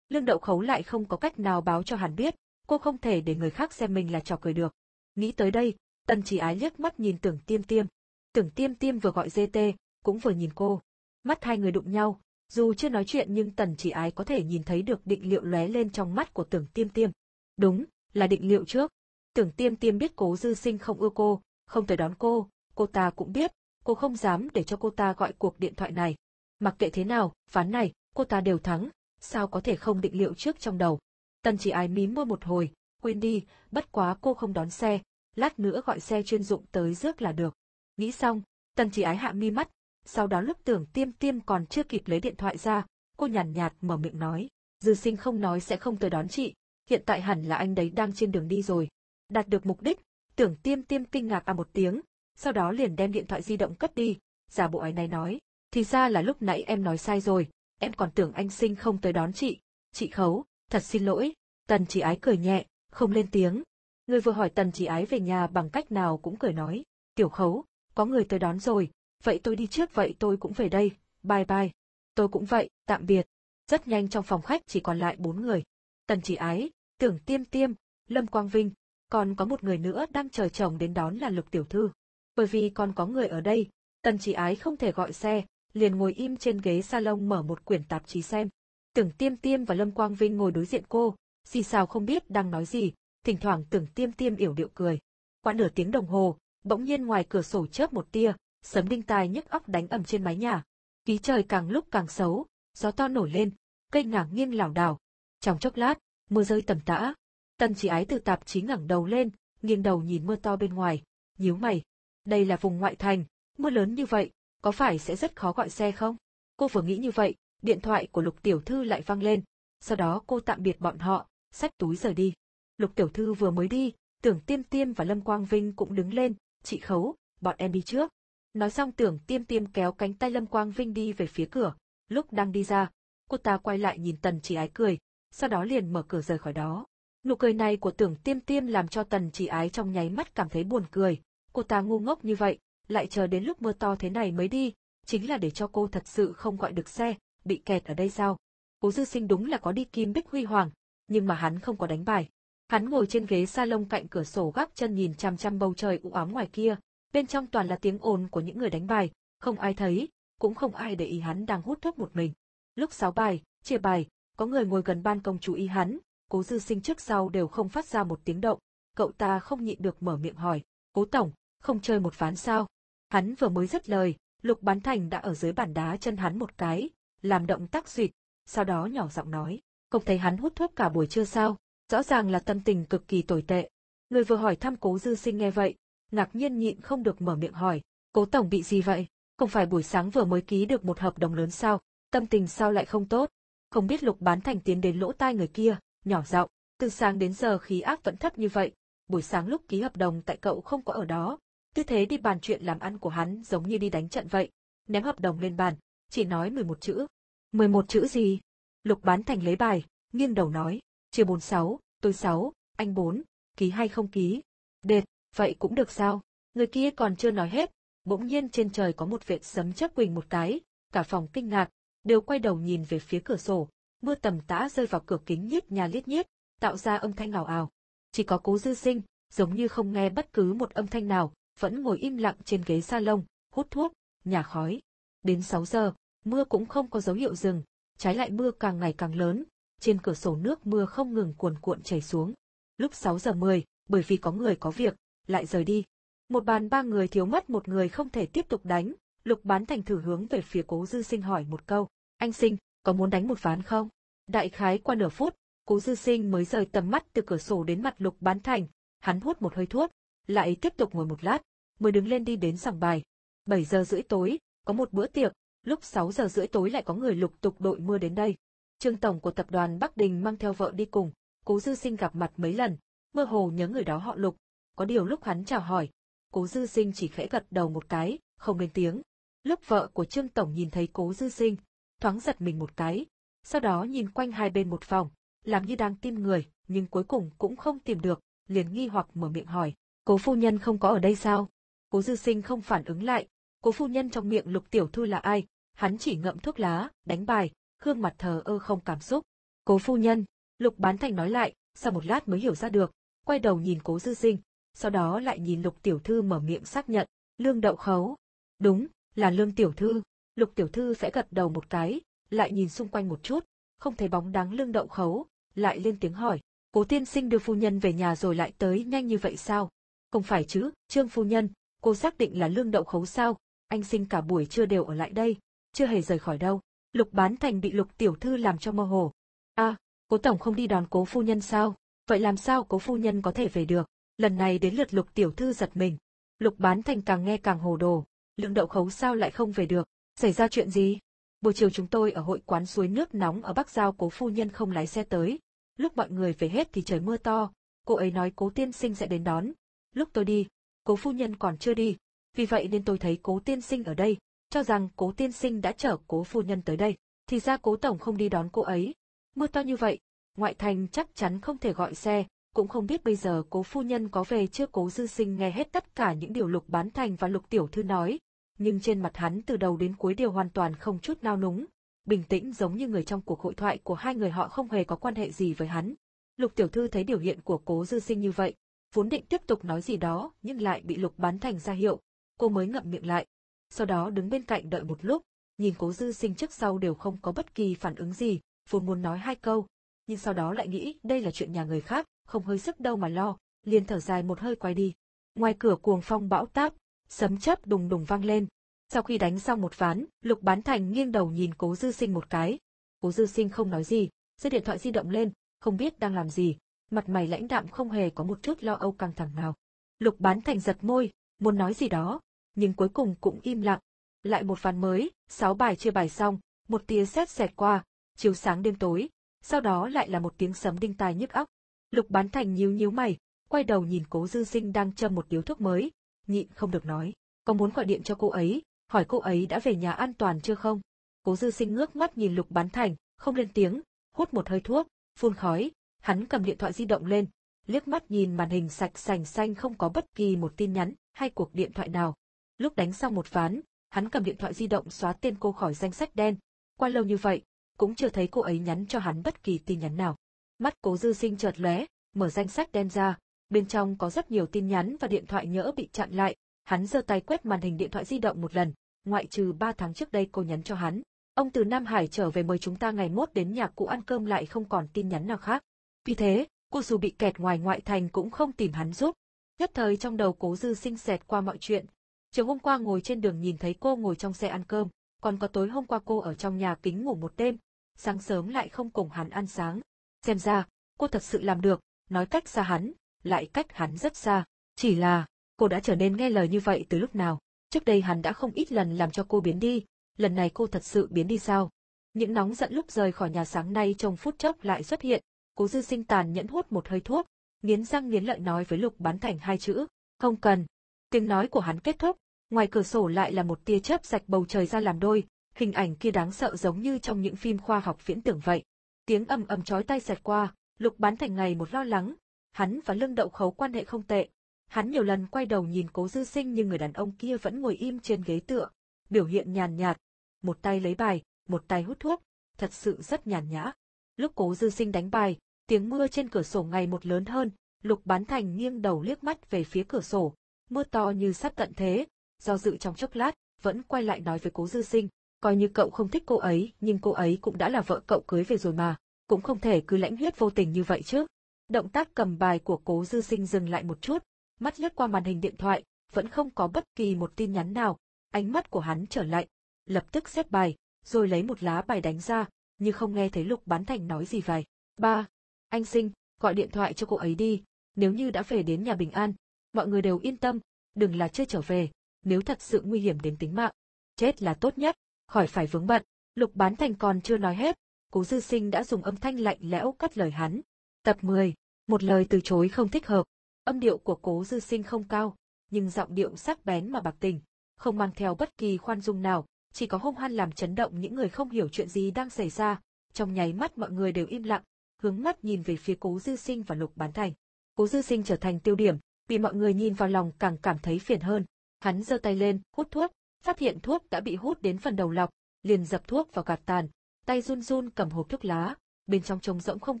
Lương đậu khấu lại không có cách nào báo cho hắn biết, cô không thể để người khác xem mình là trò cười được. Nghĩ tới đây, tần chỉ ái liếc mắt nhìn tưởng tiêm tiêm. Tưởng tiêm tiêm vừa gọi GT, cũng vừa nhìn cô. Mắt hai người đụng nhau, dù chưa nói chuyện nhưng tần chỉ ái có thể nhìn thấy được định liệu lóe lên trong mắt của tưởng tiêm tiêm. Đúng, là định liệu trước. Tưởng tiêm tiêm biết cố dư sinh không ưa cô, không tới đón cô, cô ta cũng biết, cô không dám để cho cô ta gọi cuộc điện thoại này. Mặc kệ thế nào, ván này, cô ta đều thắng, sao có thể không định liệu trước trong đầu. Tần chỉ ái mím môi một hồi, quên đi, bất quá cô không đón xe, lát nữa gọi xe chuyên dụng tới rước là được. Nghĩ xong, tần chỉ ái hạ mi mắt, sau đó lúc tưởng tiêm tiêm còn chưa kịp lấy điện thoại ra, cô nhàn nhạt, nhạt mở miệng nói, dư sinh không nói sẽ không tới đón chị, hiện tại hẳn là anh đấy đang trên đường đi rồi. Đạt được mục đích, tưởng tiêm tiêm kinh ngạc à một tiếng, sau đó liền đem điện thoại di động cất đi, giả bộ ái này nói, thì ra là lúc nãy em nói sai rồi, em còn tưởng anh sinh không tới đón chị, chị khấu, thật xin lỗi, tần chỉ ái cười nhẹ, không lên tiếng. Người vừa hỏi tần chỉ ái về nhà bằng cách nào cũng cười nói, tiểu khấu, có người tới đón rồi, vậy tôi đi trước vậy tôi cũng về đây, bye bye. Tôi cũng vậy, tạm biệt. Rất nhanh trong phòng khách chỉ còn lại bốn người. Tần chỉ ái, tưởng tiêm tiêm, Lâm Quang Vinh, còn có một người nữa đang chờ chồng đến đón là Lục Tiểu Thư. Bởi vì còn có người ở đây, Tần chỉ ái không thể gọi xe, liền ngồi im trên ghế salon mở một quyển tạp chí xem. Tưởng tiêm tiêm và Lâm Quang Vinh ngồi đối diện cô, gì sao không biết đang nói gì, thỉnh thoảng tưởng tiêm tiêm yểu điệu cười. Qua nửa tiếng đồng hồ, bỗng nhiên ngoài cửa sổ chớp một tia, sấm đinh tai nhức óc đánh ầm trên mái nhà. Khí trời càng lúc càng xấu, gió to nổi lên, cây ngả nghiêng lảo đảo. Trong chốc lát, mưa rơi tầm tã. Tần chỉ ái từ tạp chí ngẩng đầu lên, nghiêng đầu nhìn mưa to bên ngoài, nhíu mày. Đây là vùng ngoại thành, mưa lớn như vậy, có phải sẽ rất khó gọi xe không? Cô vừa nghĩ như vậy, điện thoại của Lục Tiểu Thư lại vang lên, sau đó cô tạm biệt bọn họ, xách túi rời đi. Lục Tiểu Thư vừa mới đi, tưởng Tiêm Tiêm và Lâm Quang Vinh cũng đứng lên, chị Khấu, bọn em đi trước. Nói xong tưởng Tiêm Tiêm kéo cánh tay Lâm Quang Vinh đi về phía cửa, lúc đang đi ra, cô ta quay lại nhìn Tần Chỉ Ái cười, sau đó liền mở cửa rời khỏi đó. Nụ cười này của tưởng Tiêm Tiêm làm cho Tần Chỉ Ái trong nháy mắt cảm thấy buồn cười, cô ta ngu ngốc như vậy, lại chờ đến lúc mưa to thế này mới đi, chính là để cho cô thật sự không gọi được xe, bị kẹt ở đây sao? Cố Dư Sinh đúng là có đi kim bích huy hoàng, nhưng mà hắn không có đánh bài. Hắn ngồi trên ghế salon cạnh cửa sổ gác chân nhìn chằm chằm bầu trời u ám ngoài kia, bên trong toàn là tiếng ồn của những người đánh bài, không ai thấy, cũng không ai để ý hắn đang hút thuốc một mình. Lúc sáu bài, chia bài, có người ngồi gần ban công chú ý hắn, cố dư sinh trước sau đều không phát ra một tiếng động, cậu ta không nhịn được mở miệng hỏi, cố tổng, không chơi một ván sao? Hắn vừa mới dứt lời, lục bán thành đã ở dưới bàn đá chân hắn một cái, làm động tác duyệt, sau đó nhỏ giọng nói, không thấy hắn hút thuốc cả buổi trưa sao? Rõ ràng là tâm tình cực kỳ tồi tệ. Người vừa hỏi thăm cố dư sinh nghe vậy, ngạc nhiên nhịn không được mở miệng hỏi, cố tổng bị gì vậy? Không phải buổi sáng vừa mới ký được một hợp đồng lớn sao? Tâm tình sao lại không tốt? Không biết lục bán thành tiến đến lỗ tai người kia, nhỏ giọng, từ sáng đến giờ khí ác vẫn thấp như vậy. Buổi sáng lúc ký hợp đồng tại cậu không có ở đó, tư thế đi bàn chuyện làm ăn của hắn giống như đi đánh trận vậy, ném hợp đồng lên bàn, chỉ nói 11 chữ. 11 chữ gì? Lục bán thành lấy bài, nghiêng đầu nói, chia 46, tôi 6, anh 4, ký hay không ký? Đệt, vậy cũng được sao? Người kia còn chưa nói hết, bỗng nhiên trên trời có một vệt sấm chớp quỳnh một cái, cả phòng kinh ngạc, đều quay đầu nhìn về phía cửa sổ, mưa tầm tã rơi vào cửa kính nhít nhà liết nhít tạo ra âm thanh ảo ảo. Chỉ có cố dư sinh, giống như không nghe bất cứ một âm thanh nào, vẫn ngồi im lặng trên ghế salon, hút thuốc, nhả khói. Đến 6 giờ, mưa cũng không có dấu hiệu dừng, trái lại mưa càng ngày càng lớn, trên cửa sổ nước mưa không ngừng cuồn cuộn chảy xuống. Lúc 6 giờ 10, bởi vì có người có việc, lại rời đi. Một bàn ba người thiếu mất một người không thể tiếp tục đánh, Lục Bán Thành thử hướng về phía Cố Dư Sinh hỏi một câu, anh Sinh, có muốn đánh một ván không? Đại khái qua nửa phút, Cố Dư Sinh mới rời tầm mắt từ cửa sổ đến mặt Lục Bán Thành, hắn hút một hơi thuốc, lại tiếp tục ngồi một lát, mới đứng lên đi đến sòng bài. 7 giờ rưỡi tối, có một bữa tiệc, lúc 6 giờ rưỡi tối lại có người lục tục đội mưa đến đây. Trương Tổng của tập đoàn Bắc Đình mang theo vợ đi cùng, Cố Dư Sinh gặp mặt mấy lần, mơ hồ nhớ người đó họ lục, có điều lúc hắn chào hỏi, Cố Dư Sinh chỉ khẽ gật đầu một cái, không lên tiếng. Lúc vợ của Trương Tổng nhìn thấy Cố Dư Sinh, thoáng giật mình một cái, sau đó nhìn quanh hai bên một phòng, làm như đang tìm người, nhưng cuối cùng cũng không tìm được, liền nghi hoặc mở miệng hỏi, Cố phu nhân không có ở đây sao? Cố Dư Sinh không phản ứng lại, Cố phu nhân trong miệng Lục Tiểu Thư là ai? Hắn chỉ ngậm thuốc lá, đánh bài, gương mặt thờ ơ không cảm xúc. Cố phu nhân, Lục Bán Thành nói lại, sau một lát mới hiểu ra được, quay đầu nhìn Cố Dư Sinh, sau đó lại nhìn Lục Tiểu Thư mở miệng xác nhận, Lương Đậu Khấu. Đúng, là Lương Tiểu Thư. Lục Tiểu Thư sẽ gật đầu một cái, lại nhìn xung quanh một chút, không thấy bóng dáng Lương Đậu Khấu, lại lên tiếng hỏi, Cố tiên sinh đưa phu nhân về nhà rồi lại tới nhanh như vậy sao? Không phải chứ, Trương phu nhân, cô xác định là Lương Đậu Khấu sao? Anh sinh cả buổi trưa đều ở lại đây, chưa hề rời khỏi đâu. Lục bán thành bị Lục Tiểu Thư làm cho mơ hồ. À, cố tổng không đi đón cố phu nhân sao? Vậy làm sao cố phu nhân có thể về được? Lần này đến lượt Lục Tiểu Thư giật mình. Lục bán thành càng nghe càng hồ đồ. Lượng đậu khấu sao lại không về được? Xảy ra chuyện gì? Buổi chiều chúng tôi ở hội quán suối nước nóng ở Bắc Giao cố phu nhân không lái xe tới. Lúc mọi người về hết thì trời mưa to, cô ấy nói cố tiên sinh sẽ đến đón. Lúc tôi đi, cố phu nhân còn chưa đi, vì vậy nên tôi thấy cố tiên sinh ở đây, cho rằng cố tiên sinh đã chở cố phu nhân tới đây. Thì ra cố tổng không đi đón cô ấy. Mưa to như vậy, ngoại thành chắc chắn không thể gọi xe, cũng không biết bây giờ cố phu nhân có về chưa cố dư sinh nghe hết tất cả những điều lục bán thành và lục tiểu thư nói, nhưng trên mặt hắn từ đầu đến cuối đều hoàn toàn không chút nao núng, bình tĩnh giống như người trong cuộc hội thoại của hai người họ không hề có quan hệ gì với hắn. Lục tiểu thư thấy biểu hiện của cố dư sinh như vậy, vốn định tiếp tục nói gì đó nhưng lại bị lục bán thành ra hiệu, cô mới ngậm miệng lại. Sau đó đứng bên cạnh đợi một lúc, nhìn cố dư sinh trước sau đều không có bất kỳ phản ứng gì, vốn muốn nói hai câu, nhưng sau đó lại nghĩ đây là chuyện nhà người khác, không hơi sức đâu mà lo, liền thở dài một hơi quay đi. Ngoài cửa cuồng phong bão táp, sấm chớp đùng đùng vang lên. Sau khi đánh xong một ván, Lục Bán Thành nghiêng đầu nhìn Cố Dư Sinh một cái. Cố Dư Sinh không nói gì, giơ điện thoại di động lên, không biết đang làm gì, mặt mày lãnh đạm không hề có một chút lo âu căng thẳng nào. Lục Bán Thành giật môi, muốn nói gì đó, nhưng cuối cùng cũng im lặng. Lại một ván mới, sáu bài chưa bài xong, một tia sét xẹt qua, chiếu sáng đêm tối, sau đó lại là một tiếng sấm đinh tai nhức óc. Lục Bán Thành nhíu nhíu mày, quay đầu nhìn Cố Dư Sinh đang châm một điếu thuốc mới, nhịn không được nói, có muốn gọi điện cho cô ấy, hỏi cô ấy đã về nhà an toàn chưa không? Cố Dư Sinh ngước mắt nhìn Lục Bán Thành, không lên tiếng, hút một hơi thuốc, phun khói, hắn cầm điện thoại di động lên, liếc mắt nhìn màn hình sạch sành xanh không có bất kỳ một tin nhắn hay cuộc điện thoại nào. Lúc đánh xong một ván, hắn cầm điện thoại di động xóa tên cô khỏi danh sách đen. Qua lâu như vậy, cũng chưa thấy cô ấy nhắn cho hắn bất kỳ tin nhắn nào. Mắt cố dư sinh chợt lóe, mở danh sách đen ra, bên trong có rất nhiều tin nhắn và điện thoại nhỡ bị chặn lại, hắn giơ tay quét màn hình điện thoại di động một lần, ngoại trừ ba tháng trước đây cô nhắn cho hắn. Ông từ Nam Hải trở về mời chúng ta ngày mốt đến nhà cụ ăn cơm lại không còn tin nhắn nào khác. Vì thế, cô dù bị kẹt ngoài ngoại thành cũng không tìm hắn giúp. Nhất thời trong đầu cố dư sinh xẹt qua mọi chuyện. Chiều hôm qua ngồi trên đường nhìn thấy cô ngồi trong xe ăn cơm, còn có tối hôm qua cô ở trong nhà kính ngủ một đêm, sáng sớm lại không cùng hắn ăn sáng. Xem ra, cô thật sự làm được, nói cách xa hắn, lại cách hắn rất xa. Chỉ là, cô đã trở nên nghe lời như vậy từ lúc nào. Trước đây hắn đã không ít lần làm cho cô biến đi, lần này cô thật sự biến đi sao? Những nóng giận lúc rời khỏi nhà sáng nay trong phút chốc lại xuất hiện, cố dư sinh tàn nhẫn hút một hơi thuốc, nghiến răng nghiến lợi nói với lục bán thành hai chữ, không cần. Tiếng nói của hắn kết thúc, ngoài cửa sổ lại là một tia chớp sạch bầu trời ra làm đôi, hình ảnh kia đáng sợ giống như trong những phim khoa học viễn tưởng vậy. Tiếng ầm ầm chói tay xẹt qua, lục bán thành ngày một lo lắng, hắn và lương đậu khấu quan hệ không tệ. Hắn nhiều lần quay đầu nhìn cố dư sinh nhưng người đàn ông kia vẫn ngồi im trên ghế tựa, biểu hiện nhàn nhạt, một tay lấy bài, một tay hút thuốc, thật sự rất nhàn nhã. Lúc cố dư sinh đánh bài, tiếng mưa trên cửa sổ ngày một lớn hơn, lục bán thành nghiêng đầu liếc mắt về phía cửa sổ, mưa to như sắp tận thế, do dự trong chốc lát, vẫn quay lại nói với cố dư sinh, coi như cậu không thích cô ấy, nhưng cô ấy cũng đã là vợ cậu cưới về rồi mà, cũng không thể cứ lãnh huyết vô tình như vậy chứ. Động tác cầm bài của cố dư sinh dừng lại một chút, mắt lướt qua màn hình điện thoại, vẫn không có bất kỳ một tin nhắn nào, ánh mắt của hắn trở lại, lập tức xếp bài, rồi lấy một lá bài đánh ra, nhưng không nghe thấy Lục Bán Thành nói gì vậy. Ba, anh sinh, gọi điện thoại cho cô ấy đi, nếu như đã về đến nhà bình an, mọi người đều yên tâm, đừng là chưa trở về, nếu thật sự nguy hiểm đến tính mạng, chết là tốt nhất, khỏi phải vướng bận. Lục Bán Thành còn chưa nói hết, Cố Dư Sinh đã dùng âm thanh lạnh lẽo cắt lời hắn. Tập 10, một lời từ chối không thích hợp. Âm điệu của Cố Dư Sinh không cao, nhưng giọng điệu sắc bén mà bạc tình, không mang theo bất kỳ khoan dung nào, chỉ có hung hăng làm chấn động những người không hiểu chuyện gì đang xảy ra. Trong nháy mắt mọi người đều im lặng, hướng mắt nhìn về phía Cố Dư Sinh và Lục Bán Thành. Cố Dư Sinh trở thành tiêu điểm, bị mọi người nhìn vào lòng càng cảm thấy phiền hơn. Hắn giơ tay lên, hút thuốc, phát hiện thuốc đã bị hút đến phần đầu lọc, liền dập thuốc vào gạt tàn, tay run run cầm hộp thuốc lá, bên trong trống rỗng không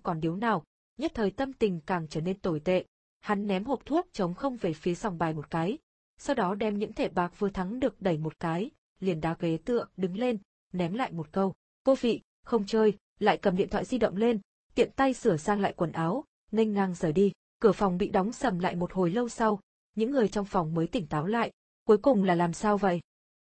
còn điếu nào, nhất thời tâm tình càng trở nên tồi tệ. Hắn ném hộp thuốc trống không về phía sòng bài một cái, sau đó đem những thẻ bạc vừa thắng được đẩy một cái, liền đá ghế tựa, đứng lên, ném lại một câu, cô vị, không chơi, lại cầm điện thoại di động lên, tiện tay sửa sang lại quần áo, nghênh ngang rời đi. Cửa phòng bị đóng sầm lại một hồi lâu sau, những người trong phòng mới tỉnh táo lại. Cuối cùng là làm sao vậy?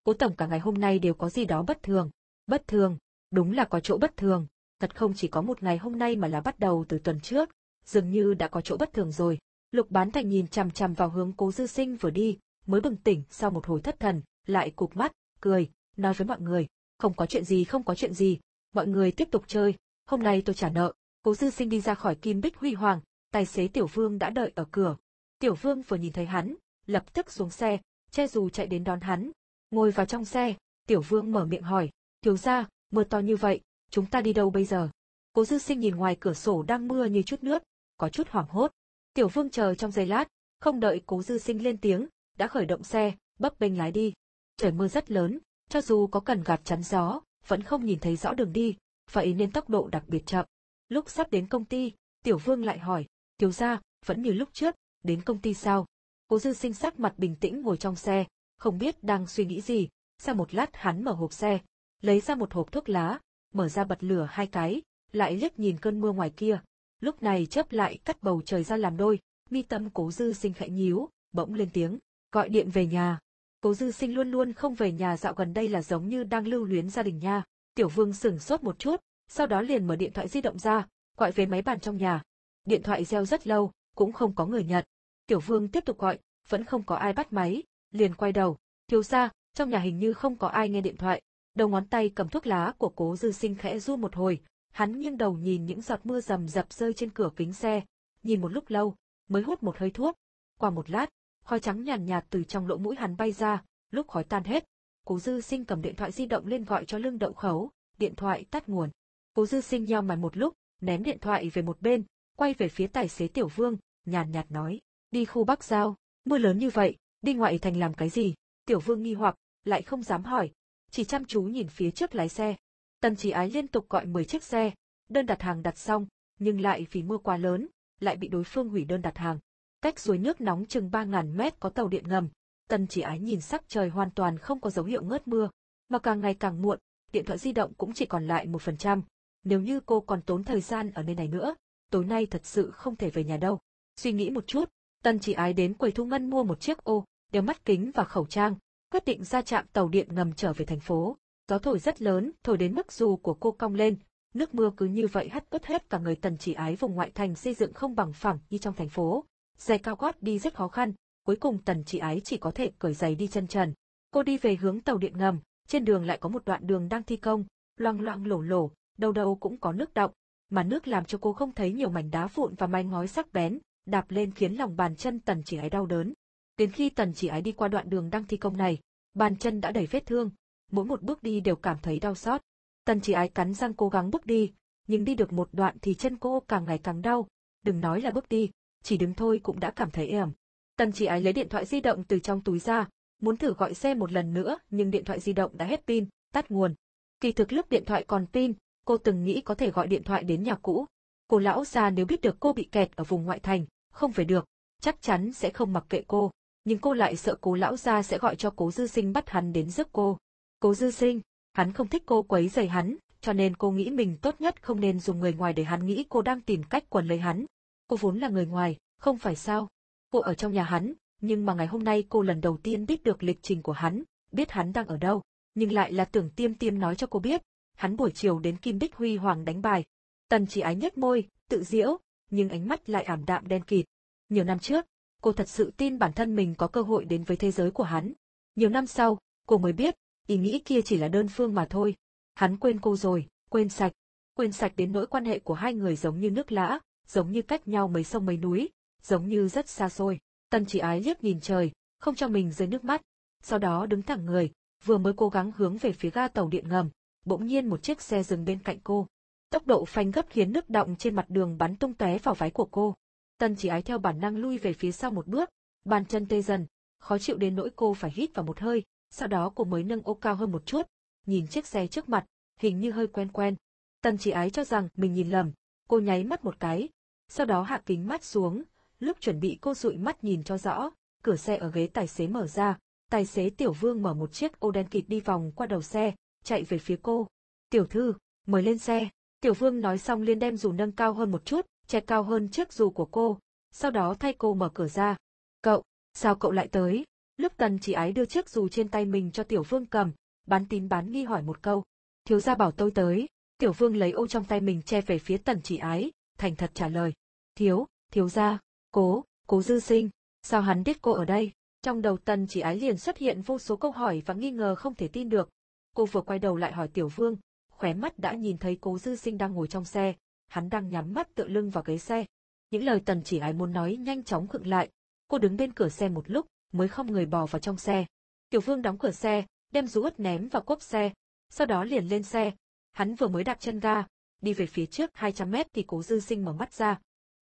Cố tổng cả ngày hôm nay đều có gì đó bất thường. Bất thường, đúng là có chỗ bất thường. Thật không chỉ có một ngày hôm nay mà là bắt đầu từ tuần trước, dường như đã có chỗ bất thường rồi. Lục bán thành nhìn chằm chằm vào hướng cố dư sinh vừa đi, mới bừng tỉnh sau một hồi thất thần, lại cụp mắt, cười, nói với mọi người. Không có chuyện gì không có chuyện gì, mọi người tiếp tục chơi, hôm nay tôi trả nợ. Cố dư sinh đi ra khỏi kim bích huy hoàng, tài xế Tiểu Vương đã đợi ở cửa. Tiểu Vương vừa nhìn thấy hắn, lập tức xuống xe, che dù chạy đến đón hắn. Ngồi vào trong xe, Tiểu Vương mở miệng hỏi, thiếu gia, mưa to như vậy, chúng ta đi đâu bây giờ? Cố dư sinh nhìn ngoài cửa sổ đang mưa như chút nước, có chút hoảng hốt. Tiểu Vương chờ trong giây lát, không đợi cố dư sinh lên tiếng, đã khởi động xe, bấp bênh lái đi. Trời mưa rất lớn, cho dù có cần gạt chắn gió, vẫn không nhìn thấy rõ đường đi, vậy nên tốc độ đặc biệt chậm. Lúc sắp đến công ty, Tiểu Vương lại hỏi, thiếu gia, vẫn như lúc trước, đến công ty sao? Cố dư sinh sắc mặt bình tĩnh ngồi trong xe, không biết đang suy nghĩ gì, sau một lát hắn mở hộp xe, lấy ra một hộp thuốc lá, mở ra bật lửa hai cái, lại liếc nhìn cơn mưa ngoài kia. Lúc này chớp lại cắt bầu trời ra làm đôi, mi tâm cố dư sinh khẽ nhíu, bỗng lên tiếng, gọi điện về nhà. Cố dư sinh luôn luôn không về nhà dạo gần đây là giống như đang lưu luyến gia đình nha. Tiểu vương sửng sốt một chút, sau đó liền mở điện thoại di động ra, gọi về máy bàn trong nhà. Điện thoại reo rất lâu, cũng không có người nhận. Tiểu vương tiếp tục gọi, vẫn không có ai bắt máy, liền quay đầu. Thiếu ra, trong nhà hình như không có ai nghe điện thoại. Đầu ngón tay cầm thuốc lá của cố dư sinh khẽ run một hồi, hắn nghiêng đầu nhìn những giọt mưa rầm rập rơi trên cửa kính xe, nhìn một lúc lâu, mới hút một hơi thuốc. Qua một lát, khói trắng nhàn nhạt, từ trong lỗ mũi hắn bay ra, lúc khói tan hết, Cố Dư Sinh cầm điện thoại di động lên gọi cho lương đậu khấu, điện thoại tắt nguồn. Cố Dư Sinh nheo mày một lúc, ném điện thoại về một bên, quay về phía tài xế Tiểu Vương, nhàn nhạt nói, đi khu Bắc Giao, mưa lớn như vậy, đi ngoại thành làm cái gì? Tiểu Vương nghi hoặc, lại không dám hỏi, chỉ chăm chú nhìn phía trước lái xe. Tần Chỉ Ái liên tục gọi 10 chiếc xe, đơn đặt hàng đặt xong, nhưng lại vì mưa quá lớn, lại bị đối phương hủy đơn đặt hàng. Cách suối nước nóng chừng 3.000 mét có tàu điện ngầm, Tần chỉ ái nhìn sắc trời hoàn toàn không có dấu hiệu ngớt mưa, mà càng ngày càng muộn, điện thoại di động cũng chỉ còn lại một phần trăm. Nếu như cô còn tốn thời gian ở nơi này nữa, tối nay thật sự không thể về nhà đâu. Suy nghĩ một chút, Tần chỉ ái đến quầy thu ngân mua một chiếc ô, đeo mắt kính và khẩu trang, quyết định ra trạm tàu điện ngầm trở về thành phố. Gió thổi rất lớn, thổi đến mức dù của cô cong lên, nước mưa cứ như vậy hắt ướt hết cả người tần chỉ ái vùng ngoại thành xây dựng không bằng phẳng như trong thành phố. Giày cao gót đi rất khó khăn, cuối cùng tần Chỉ ái chỉ có thể cởi giày đi chân trần. Cô đi về hướng tàu điện ngầm, trên đường lại có một đoạn đường đang thi công, loang loang lổ lổ, đâu đâu cũng có nước động, mà nước làm cho cô không thấy nhiều mảnh đá vụn và mái ngói sắc bén, đạp lên khiến lòng bàn chân tần chỉ ái đau đớn. Đến khi tần chỉ ái đi qua đoạn đường đang thi công này, bàn chân đã đầy vết thương, mỗi một bước đi đều cảm thấy đau xót. Tần chỉ ái cắn răng cố gắng bước đi, nhưng đi được một đoạn thì chân cô càng ngày càng đau, đừng nói là bước đi, chỉ đứng thôi cũng đã cảm thấy ẩm. Tần chỉ ái lấy điện thoại di động từ trong túi ra, muốn thử gọi xe một lần nữa nhưng điện thoại di động đã hết pin, tắt nguồn. Kỳ thực lúc điện thoại còn pin, cô từng nghĩ có thể gọi điện thoại đến nhà cũ. Cô lão già nếu biết được cô bị kẹt ở vùng ngoại thành, không về được, chắc chắn sẽ không mặc kệ cô. Nhưng cô lại sợ cố lão gia sẽ gọi cho cố dư sinh bắt hắn đến giúp cô. Cố dư sinh, hắn không thích cô quấy rầy hắn, cho nên cô nghĩ mình tốt nhất không nên dùng người ngoài để hắn nghĩ cô đang tìm cách quần lấy hắn. Cô vốn là người ngoài, không phải sao? Cô ở trong nhà hắn, nhưng mà ngày hôm nay cô lần đầu tiên biết được lịch trình của hắn, biết hắn đang ở đâu, nhưng lại là tưởng tiêm tiêm nói cho cô biết, hắn buổi chiều đến Kim Bích Huy Hoàng đánh bài. Tần chỉ ái nhếch môi, tự diễu, nhưng ánh mắt lại ảm đạm đen kịt. Nhiều năm trước, cô thật sự tin bản thân mình có cơ hội đến với thế giới của hắn. Nhiều năm sau, cô mới biết, ý nghĩ kia chỉ là đơn phương mà thôi. Hắn quên cô rồi, quên sạch. Quên sạch đến nỗi quan hệ của hai người giống như nước lã, giống như cách nhau mấy sông mấy núi, giống như rất xa xôi. Tần chỉ ái liếc nhìn trời, không cho mình rơi nước mắt, sau đó đứng thẳng người, vừa mới cố gắng hướng về phía ga tàu điện ngầm, bỗng nhiên một chiếc xe dừng bên cạnh cô. Tốc độ phanh gấp khiến nước động trên mặt đường bắn tung tóe vào váy của cô. tân chỉ ái theo bản năng lui về phía sau một bước, bàn chân tê dần, khó chịu đến nỗi cô phải hít vào một hơi, sau đó cô mới nâng ô cao hơn một chút, nhìn chiếc xe trước mặt, hình như hơi quen quen. tân chỉ ái cho rằng mình nhìn lầm, cô nháy mắt một cái, sau đó hạ kính mắt xuống, lúc chuẩn bị cô dụi mắt nhìn cho rõ, cửa xe ở ghế tài xế mở ra, tài xế Tiểu Vương mở một chiếc ô đen kịt đi vòng qua đầu xe, chạy về phía cô. Tiểu thư, mời lên xe. Tiểu Vương nói xong liền đem dù nâng cao hơn một chút, che cao hơn chiếc dù của cô, sau đó thay cô mở cửa ra. Cậu, sao cậu lại tới? Lúc tần chỉ ái đưa chiếc dù trên tay mình cho Tiểu Vương cầm, bán tín bán nghi hỏi một câu. Thiếu gia bảo tôi tới. Tiểu Vương lấy ô trong tay mình che về phía tần chỉ ái, thành thật trả lời. Thiếu, thiếu gia. Cố, cố dư sinh, sao hắn biết cô ở đây? Trong đầu tần chỉ ái liền xuất hiện vô số câu hỏi và nghi ngờ không thể tin được. Cô vừa quay đầu lại hỏi Tiểu Vương, khóe mắt đã nhìn thấy cố dư sinh đang ngồi trong xe, hắn đang nhắm mắt tựa lưng vào ghế xe. Những lời tần chỉ ái muốn nói nhanh chóng khựng lại, cô đứng bên cửa xe một lúc, mới không người bò vào trong xe. Tiểu Vương đóng cửa xe, đem rú ướt ném vào cốp xe, sau đó liền lên xe. Hắn vừa mới đạp chân ga, đi về phía trước 200 mét thì cố dư sinh mở mắt ra.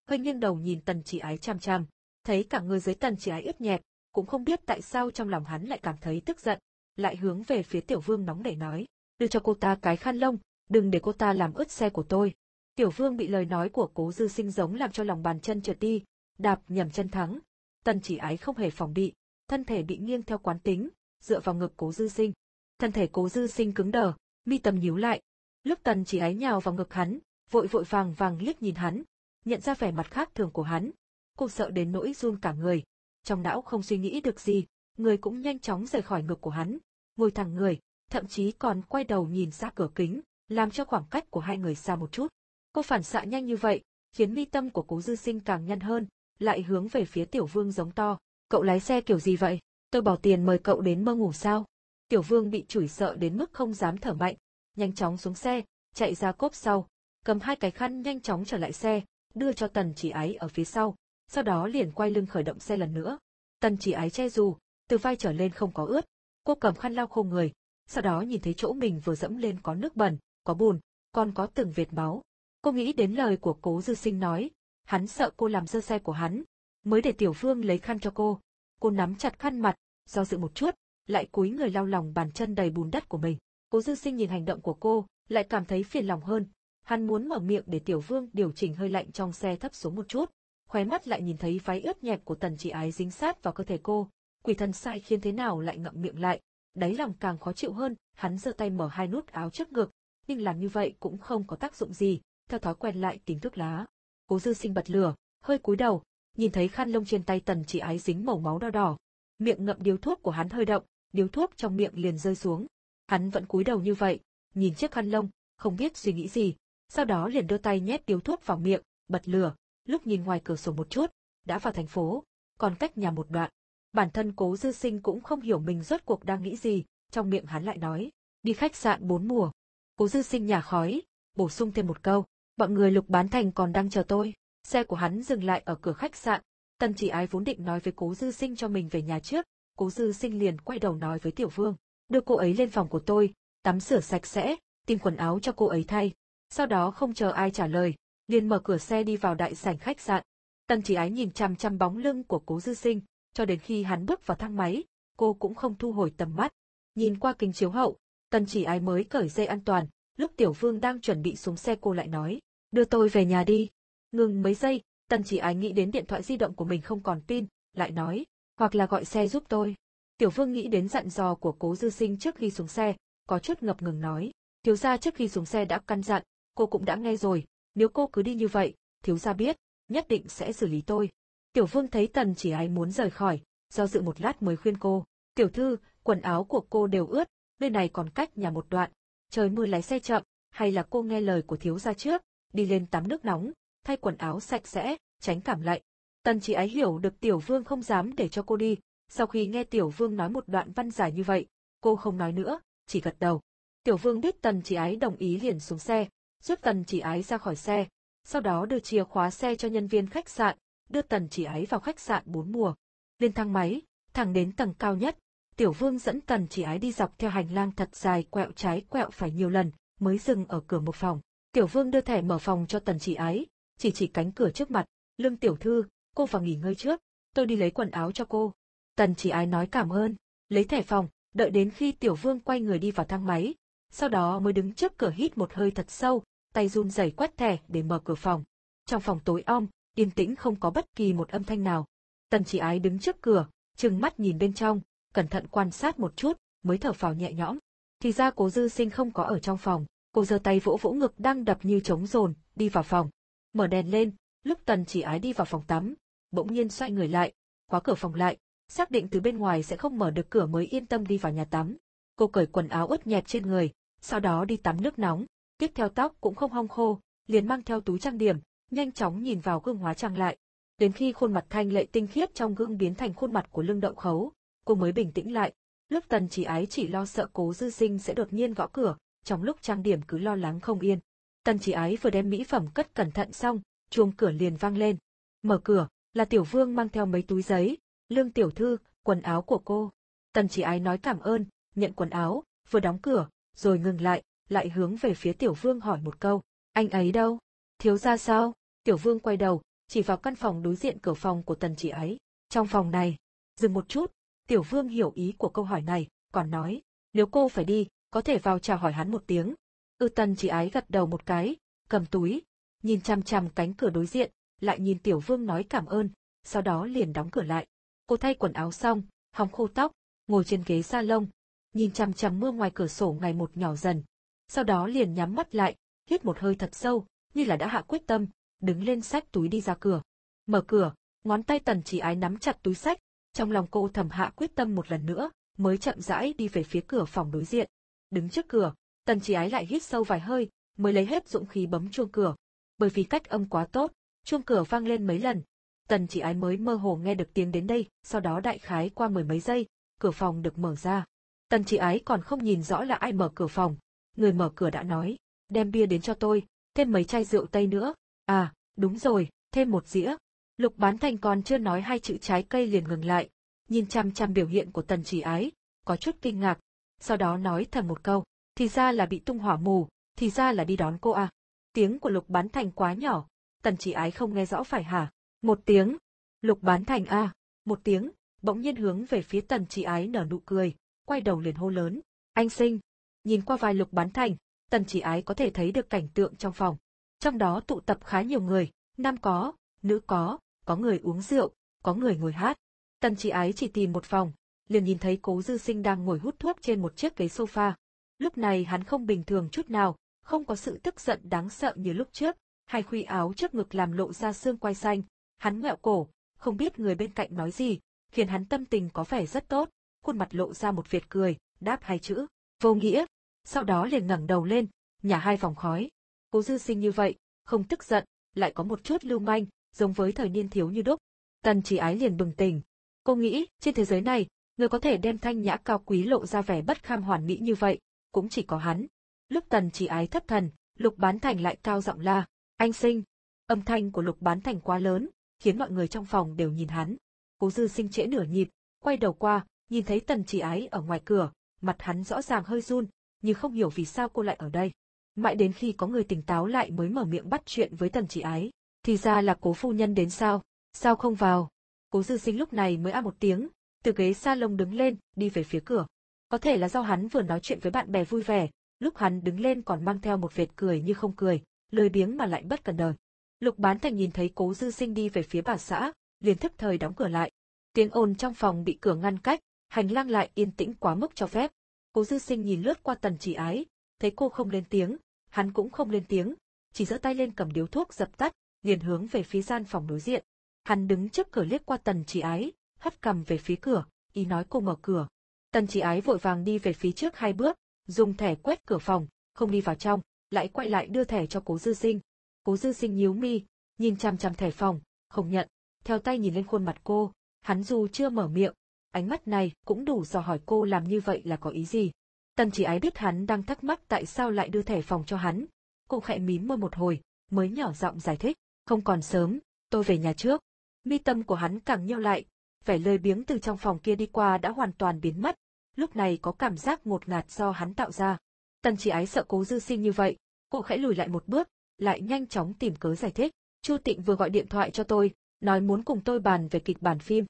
Hơi nghiêng đầu nhìn tần chỉ ái chằm chằm, thấy cả người dưới tần chỉ ái ướt nhẹp, cũng không biết tại sao trong lòng hắn lại cảm thấy tức giận, lại hướng về phía tiểu vương nóng nảy nói, đưa cho cô ta cái khăn lông, đừng để cô ta làm ướt xe của tôi. Tiểu vương bị lời nói của cố dư sinh giống làm cho lòng bàn chân trượt đi, đạp nhầm chân thắng. Tần chỉ ái không hề phòng bị, thân thể bị nghiêng theo quán tính, dựa vào ngực cố dư sinh. Thân thể cố dư sinh cứng đờ, mi tầm nhíu lại. Lúc tần chỉ ái nhào vào ngực hắn, vội vội vàng vàng liếc nhìn hắn, nhận ra vẻ mặt khác thường của hắn. Cô sợ đến nỗi run cả người, trong não không suy nghĩ được gì, người cũng nhanh chóng rời khỏi ngực của hắn, ngồi thẳng người, thậm chí còn quay đầu nhìn ra cửa kính, làm cho khoảng cách của hai người xa một chút. Cô phản xạ nhanh như vậy, khiến mi tâm của cố dư sinh càng nhăn hơn, lại hướng về phía tiểu vương giống to. Cậu lái xe kiểu gì vậy? Tôi bỏ tiền mời cậu đến mơ ngủ sao? Tiểu vương bị chửi sợ đến mức không dám thở mạnh, nhanh chóng xuống xe, chạy ra cốp sau, cầm hai cái khăn nhanh chóng trở lại xe, đưa cho tần chỉ ái ở phía sau, sau đó liền quay lưng khởi động xe lần nữa. Tần chỉ ái che dù, từ vai trở lên không có ướt, cô cầm khăn lau khô người, sau đó nhìn thấy chỗ mình vừa dẫm lên có nước bẩn, có bùn, còn có từng vệt máu. Cô nghĩ đến lời của cố dư sinh nói, hắn sợ cô làm dơ xe của hắn, mới để tiểu phương lấy khăn cho cô. Cô nắm chặt khăn mặt, do dự một chút, lại cúi người lau lòng bàn chân đầy bùn đất của mình. Cố dư sinh nhìn hành động của cô, lại cảm thấy phiền lòng hơn. Hắn muốn mở miệng để tiểu vương điều chỉnh hơi lạnh trong xe thấp xuống một chút, khóe mắt lại nhìn thấy váy ướt nhẹp của tần chị ái dính sát vào cơ thể cô, quỷ thần sai khiến thế nào lại ngậm miệng lại, đáy lòng càng khó chịu hơn, hắn giơ tay mở hai nút áo trước ngực, nhưng làm như vậy cũng không có tác dụng gì, theo thói quen lại tính thuốc lá. Cố dư sinh bật lửa, hơi cúi đầu, nhìn thấy khăn lông trên tay tần chỉ ái dính màu máu đỏ đỏ. Miệng ngậm điếu thuốc của hắn hơi động, điếu thuốc trong miệng liền rơi xuống. Hắn vẫn cúi đầu như vậy, nhìn chiếc khăn lông, không biết suy nghĩ gì, sau đó liền đưa tay nhét điếu thuốc vào miệng, bật lửa, lúc nhìn ngoài cửa sổ một chút, đã vào thành phố, còn cách nhà một đoạn. Bản thân cố dư sinh cũng không hiểu mình rốt cuộc đang nghĩ gì, trong miệng hắn lại nói, đi khách sạn bốn mùa. Cố dư sinh nhả khói, bổ sung thêm một câu, bọn người lục bán thành còn đang chờ tôi. Xe của hắn dừng lại ở cửa khách sạn, tần chỉ ái vốn định nói với cố dư sinh cho mình về nhà trước, cố dư sinh liền quay đầu nói với tiểu vương, đưa cô ấy lên phòng của tôi, tắm rửa sạch sẽ, tìm quần áo cho cô ấy thay. Sau đó không chờ ai trả lời, liền mở cửa xe đi vào đại sảnh khách sạn. Tần chỉ ái nhìn chằm chằm bóng lưng của cố dư sinh, cho đến khi hắn bước vào thang máy, cô cũng không thu hồi tầm mắt. Nhìn qua kính chiếu hậu, tần chỉ ái mới cởi dây an toàn, lúc tiểu vương đang chuẩn bị xuống xe cô lại nói, đưa tôi về nhà đi. Ngừng mấy giây, tần chỉ ái nghĩ đến điện thoại di động của mình không còn pin, lại nói, hoặc là gọi xe giúp tôi. Tiểu vương nghĩ đến dặn dò của cố dư sinh trước khi xuống xe, có chút ngập ngừng nói, thiếu gia trước khi xuống xe đã căn dặn, cô cũng đã nghe rồi, nếu cô cứ đi như vậy, thiếu gia biết, nhất định sẽ xử lý tôi. Tiểu vương thấy tần chỉ ái muốn rời khỏi, do dự một lát mới khuyên cô, tiểu thư, quần áo của cô đều ướt, nơi này còn cách nhà một đoạn, trời mưa lái xe chậm, hay là cô nghe lời của thiếu gia trước, đi lên tắm nước nóng, thay quần áo sạch sẽ, tránh cảm lạnh. Tần chỉ ái hiểu được tiểu vương không dám để cho cô đi, sau khi nghe tiểu vương nói một đoạn văn giải như vậy, cô không nói nữa, chỉ gật đầu. Tiểu vương biết tần chỉ ái đồng ý liền xuống xe, giúp tần chỉ ái ra khỏi xe, sau đó đưa chìa khóa xe cho nhân viên khách sạn, đưa tần chỉ ái vào khách sạn bốn mùa. Lên thang máy, thẳng đến tầng cao nhất, tiểu vương dẫn tần chỉ ái đi dọc theo hành lang thật dài quẹo trái quẹo phải nhiều lần, mới dừng ở cửa một phòng. Tiểu vương đưa thẻ mở phòng cho tần chỉ ái, chỉ chỉ cánh cửa trước mặt, lương tiểu thư, cô vào nghỉ ngơi trước, tôi đi lấy quần áo cho cô. Tần chỉ ái nói cảm ơn, lấy thẻ phòng, đợi đến khi tiểu vương quay người đi vào thang máy, sau đó mới đứng trước cửa hít một hơi thật sâu, tay run rẩy quét thẻ để mở cửa phòng. Trong phòng tối om, yên tĩnh không có bất kỳ một âm thanh nào. Tần chỉ ái đứng trước cửa, trừng mắt nhìn bên trong, cẩn thận quan sát một chút, mới thở phào nhẹ nhõm. Thì ra cố dư sinh không có ở trong phòng, cô giơ tay vỗ vỗ ngực đang đập như trống rồn, đi vào phòng. Mở đèn lên, lúc tần chỉ ái đi vào phòng tắm, bỗng nhiên xoay người lại, khóa cửa phòng lại, xác định từ bên ngoài sẽ không mở được cửa mới yên tâm đi vào nhà tắm. Cô cởi quần áo ướt nhẹp trên người, sau đó đi tắm nước nóng, tiếp theo tóc cũng không hong khô, liền mang theo túi trang điểm, nhanh chóng nhìn vào gương hóa trang lại. Đến khi khuôn mặt thanh lệ tinh khiết trong gương biến thành khuôn mặt của lưng đậu khấu, cô mới bình tĩnh lại. Lúc tần chỉ ái chỉ lo sợ cố dư sinh sẽ đột nhiên gõ cửa, trong lúc trang điểm cứ lo lắng không yên. Tần chỉ ái vừa đem mỹ phẩm cất cẩn thận xong, chuông cửa liền vang lên. Mở cửa, là tiểu vương mang theo mấy túi giấy, lương tiểu thư, quần áo của cô. Tần chỉ ái nói cảm ơn, nhận quần áo, vừa đóng cửa, rồi ngừng lại, lại hướng về phía tiểu vương hỏi một câu. Anh ấy đâu? Thiếu ra sao? Tiểu vương quay đầu, chỉ vào căn phòng đối diện cửa phòng của tần chỉ ấy Trong phòng này, dừng một chút, tiểu vương hiểu ý của câu hỏi này, còn nói, nếu cô phải đi, có thể vào chào hỏi hắn một tiếng. Ư tần chỉ ái gật đầu một cái, cầm túi, nhìn chăm chăm cánh cửa đối diện, lại nhìn tiểu vương nói cảm ơn, sau đó liền đóng cửa lại. Cô thay quần áo xong, hòng khô tóc, ngồi trên ghế salon, nhìn chăm chăm mưa ngoài cửa sổ ngày một nhỏ dần. Sau đó liền nhắm mắt lại, hít một hơi thật sâu, như là đã hạ quyết tâm, đứng lên sách túi đi ra cửa. Mở cửa, ngón tay tần chỉ ái nắm chặt túi sách, trong lòng cô thầm hạ quyết tâm một lần nữa, mới chậm rãi đi về phía cửa phòng đối diện. Đứng trước cửa, tần chỉ ái lại hít sâu vài hơi, mới lấy hết dũng khí bấm chuông cửa. Bởi vì cách âm quá tốt, chuông cửa vang lên mấy lần. Tần chỉ ái mới mơ hồ nghe được tiếng đến đây, sau đó đại khái qua mười mấy giây, cửa phòng được mở ra. Tần chỉ ái còn không nhìn rõ là ai mở cửa phòng. Người mở cửa đã nói, đem bia đến cho tôi, thêm mấy chai rượu tây nữa. À, đúng rồi, thêm một dĩa. Lục bán thành còn chưa nói hai chữ trái cây liền ngừng lại, nhìn chăm chăm biểu hiện của tần chỉ ái, có chút kinh ngạc, sau đó nói thầm một câu, thì ra là bị tung hỏa mù, thì ra là đi đón cô à. Tiếng của lục bán thành quá nhỏ, tần chỉ ái không nghe rõ phải hả? Một tiếng, lục bán thành a, à. một tiếng, bỗng nhiên hướng về phía tần chỉ ái nở nụ cười, quay đầu liền hô lớn, anh sinh. Nhìn qua vai lục bán thành, tần chỉ ái có thể thấy được cảnh tượng trong phòng. Trong đó tụ tập khá nhiều người, nam có, nữ có, có người uống rượu, có người ngồi hát. Tần chỉ ái chỉ tìm một phòng, liền nhìn thấy cố dư sinh đang ngồi hút thuốc trên một chiếc ghế sofa. Lúc này hắn không bình thường chút nào, không có sự tức giận đáng sợ như lúc trước, hai khuy áo trước ngực làm lộ ra xương quai xanh, hắn ngẹo cổ, không biết người bên cạnh nói gì, khiến hắn tâm tình có vẻ rất tốt, khuôn mặt lộ ra một việt cười, đáp hai chữ, vô nghĩa, sau đó liền ngẩng đầu lên, nhà hai vòng khói. Cố dư sinh như vậy, không tức giận, lại có một chút lưu manh, giống với thời niên thiếu như đúc. Tần chỉ ái liền bừng tỉnh. Cô nghĩ, trên thế giới này, người có thể đem thanh nhã cao quý lộ ra vẻ bất kham hoàn mỹ như vậy, cũng chỉ có hắn. Lúc tần chỉ ái thấp thần, lục bán thành lại cao giọng la, anh sinh. Âm thanh của lục bán thành quá lớn, khiến mọi người trong phòng đều nhìn hắn. Cố dư sinh trễ nửa nhịp, quay đầu qua, nhìn thấy tần chỉ ái ở ngoài cửa, mặt hắn rõ ràng hơi run, nhưng không hiểu vì sao cô lại ở đây. Mãi đến khi có người tỉnh táo lại mới mở miệng bắt chuyện với tần chỉ ái. Thì ra là cố phu nhân đến sao, sao không vào. Cố dư sinh lúc này mới a một tiếng, từ ghế salon đứng lên, đi về phía cửa. Có thể là do hắn vừa nói chuyện với bạn bè vui vẻ, lúc hắn đứng lên còn mang theo một vệt cười như không cười, lười biếng mà lại bất cần đời. Lục bán thành nhìn thấy cố dư sinh đi về phía bà xã, liền thức thời đóng cửa lại. Tiếng ồn trong phòng bị cửa ngăn cách, hành lang lại yên tĩnh quá mức cho phép. Cố dư sinh nhìn lướt qua tần chỉ ái, thấy cô không lên tiếng, hắn cũng không lên tiếng, chỉ giơ tay lên cầm điếu thuốc dập tắt, liền hướng về phía gian phòng đối diện. Hắn đứng trước cửa liếc qua tần chỉ ái, hất cầm về phía cửa, ý nói cô mở cửa. Tần chỉ ái vội vàng đi về phía trước hai bước, dùng thẻ quét cửa phòng, không đi vào trong, lại quay lại đưa thẻ cho cố dư sinh. Cố dư sinh nhíu mi, nhìn chăm chăm thẻ phòng, không nhận, theo tay nhìn lên khuôn mặt cô, hắn dù chưa mở miệng, ánh mắt này cũng đủ dò hỏi cô làm như vậy là có ý gì. Tần chỉ ái biết hắn đang thắc mắc tại sao lại đưa thẻ phòng cho hắn, Cô khẽ mím môi một hồi, mới nhỏ giọng giải thích, không còn sớm, tôi về nhà trước. Mi tâm của hắn càng nheo lại, vẻ lười biếng từ trong phòng kia đi qua đã hoàn toàn biến mất, lúc này có cảm giác ngột ngạt do hắn tạo ra. Tần chỉ ái sợ cố dư sinh như vậy, cô khẽ lùi lại một bước, lại nhanh chóng tìm cớ giải thích. Chu Tịnh vừa gọi điện thoại cho tôi, nói muốn cùng tôi bàn về kịch bản phim.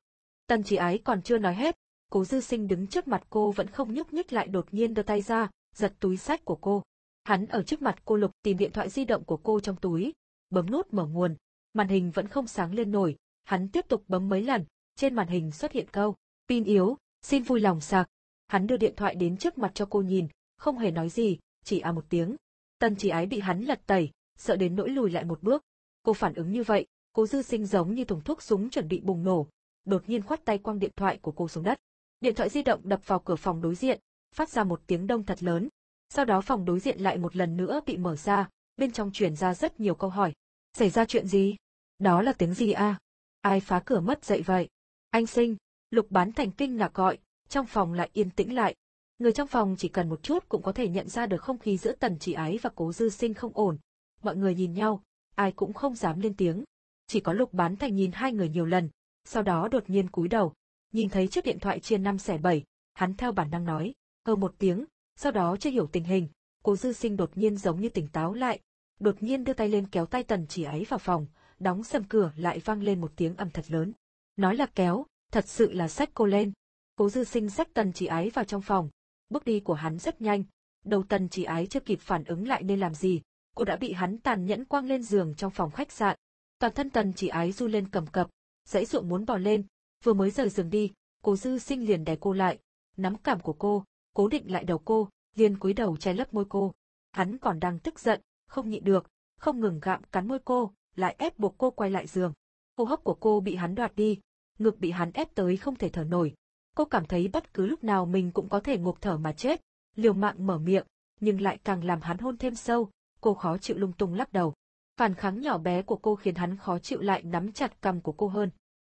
Tần chỉ ái còn chưa nói hết, cố dư sinh đứng trước mặt cô vẫn không nhúc nhích lại đột nhiên đưa tay ra, giật túi sách của cô. Hắn ở trước mặt cô lục tìm điện thoại di động của cô trong túi, bấm nút mở nguồn, màn hình vẫn không sáng lên nổi, hắn tiếp tục bấm mấy lần, trên màn hình xuất hiện câu, pin yếu, xin vui lòng sạc. Hắn đưa điện thoại đến trước mặt cho cô nhìn, không hề nói gì, chỉ à một tiếng. Tần chỉ ái bị hắn lật tẩy, sợ đến nỗi lùi lại một bước. Cô phản ứng như vậy, cô dư sinh giống như thùng thuốc súng chuẩn bị bùng nổ, đột nhiên khoát tay quăng điện thoại của cô xuống đất. Điện thoại di động đập vào cửa phòng đối diện, phát ra một tiếng đông thật lớn. Sau đó phòng đối diện lại một lần nữa bị mở ra, bên trong truyền ra rất nhiều câu hỏi. Xảy ra chuyện gì? Đó là tiếng gì a? Ai phá cửa mất dậy vậy? Anh sinh, lục bán thành kinh ngạc gọi, trong phòng lại yên tĩnh lại. Người trong phòng chỉ cần một chút cũng có thể nhận ra được không khí giữa tần chỉ ái và cố dư sinh không ổn. Mọi người nhìn nhau, ai cũng không dám lên tiếng. Chỉ có lục bán thành nhìn hai người nhiều lần, sau đó đột nhiên cúi đầu, nhìn thấy chiếc điện thoại chia năm xẻ bảy, hắn theo bản năng nói, ơ một tiếng, sau đó chưa hiểu tình hình, cố dư sinh đột nhiên giống như tỉnh táo lại, đột nhiên đưa tay lên kéo tay tần chỉ ấy vào phòng, đóng sầm cửa lại vang lên một tiếng âm thật lớn. Nói là kéo, thật sự là xách cô lên. Cố dư sinh xách tần chỉ ái vào trong phòng. Bước đi của hắn rất nhanh. Đầu tần chỉ ái chưa kịp phản ứng lại nên làm gì. Cô đã bị hắn tàn nhẫn quăng lên giường trong phòng khách sạn. Toàn thân tần chỉ ái du lên cầm cập, dãy ruộng muốn bò lên. Vừa mới rời giường đi, cố dư sinh liền đè cô lại, nắm cảm của cô, cố định lại đầu cô, liền cúi đầu che lấp môi cô. Hắn còn đang tức giận, không nhịn được, không ngừng gạm cắn môi cô, lại ép buộc cô quay lại giường. Hô hấp của cô bị hắn đoạt đi, ngực bị hắn ép tới không thể thở nổi. Cô cảm thấy bất cứ lúc nào mình cũng có thể ngục thở mà chết, liều mạng mở miệng, nhưng lại càng làm hắn hôn thêm sâu, cô khó chịu lung tung lắc đầu. Phản kháng nhỏ bé của cô khiến hắn khó chịu lại nắm chặt cầm của cô hơn.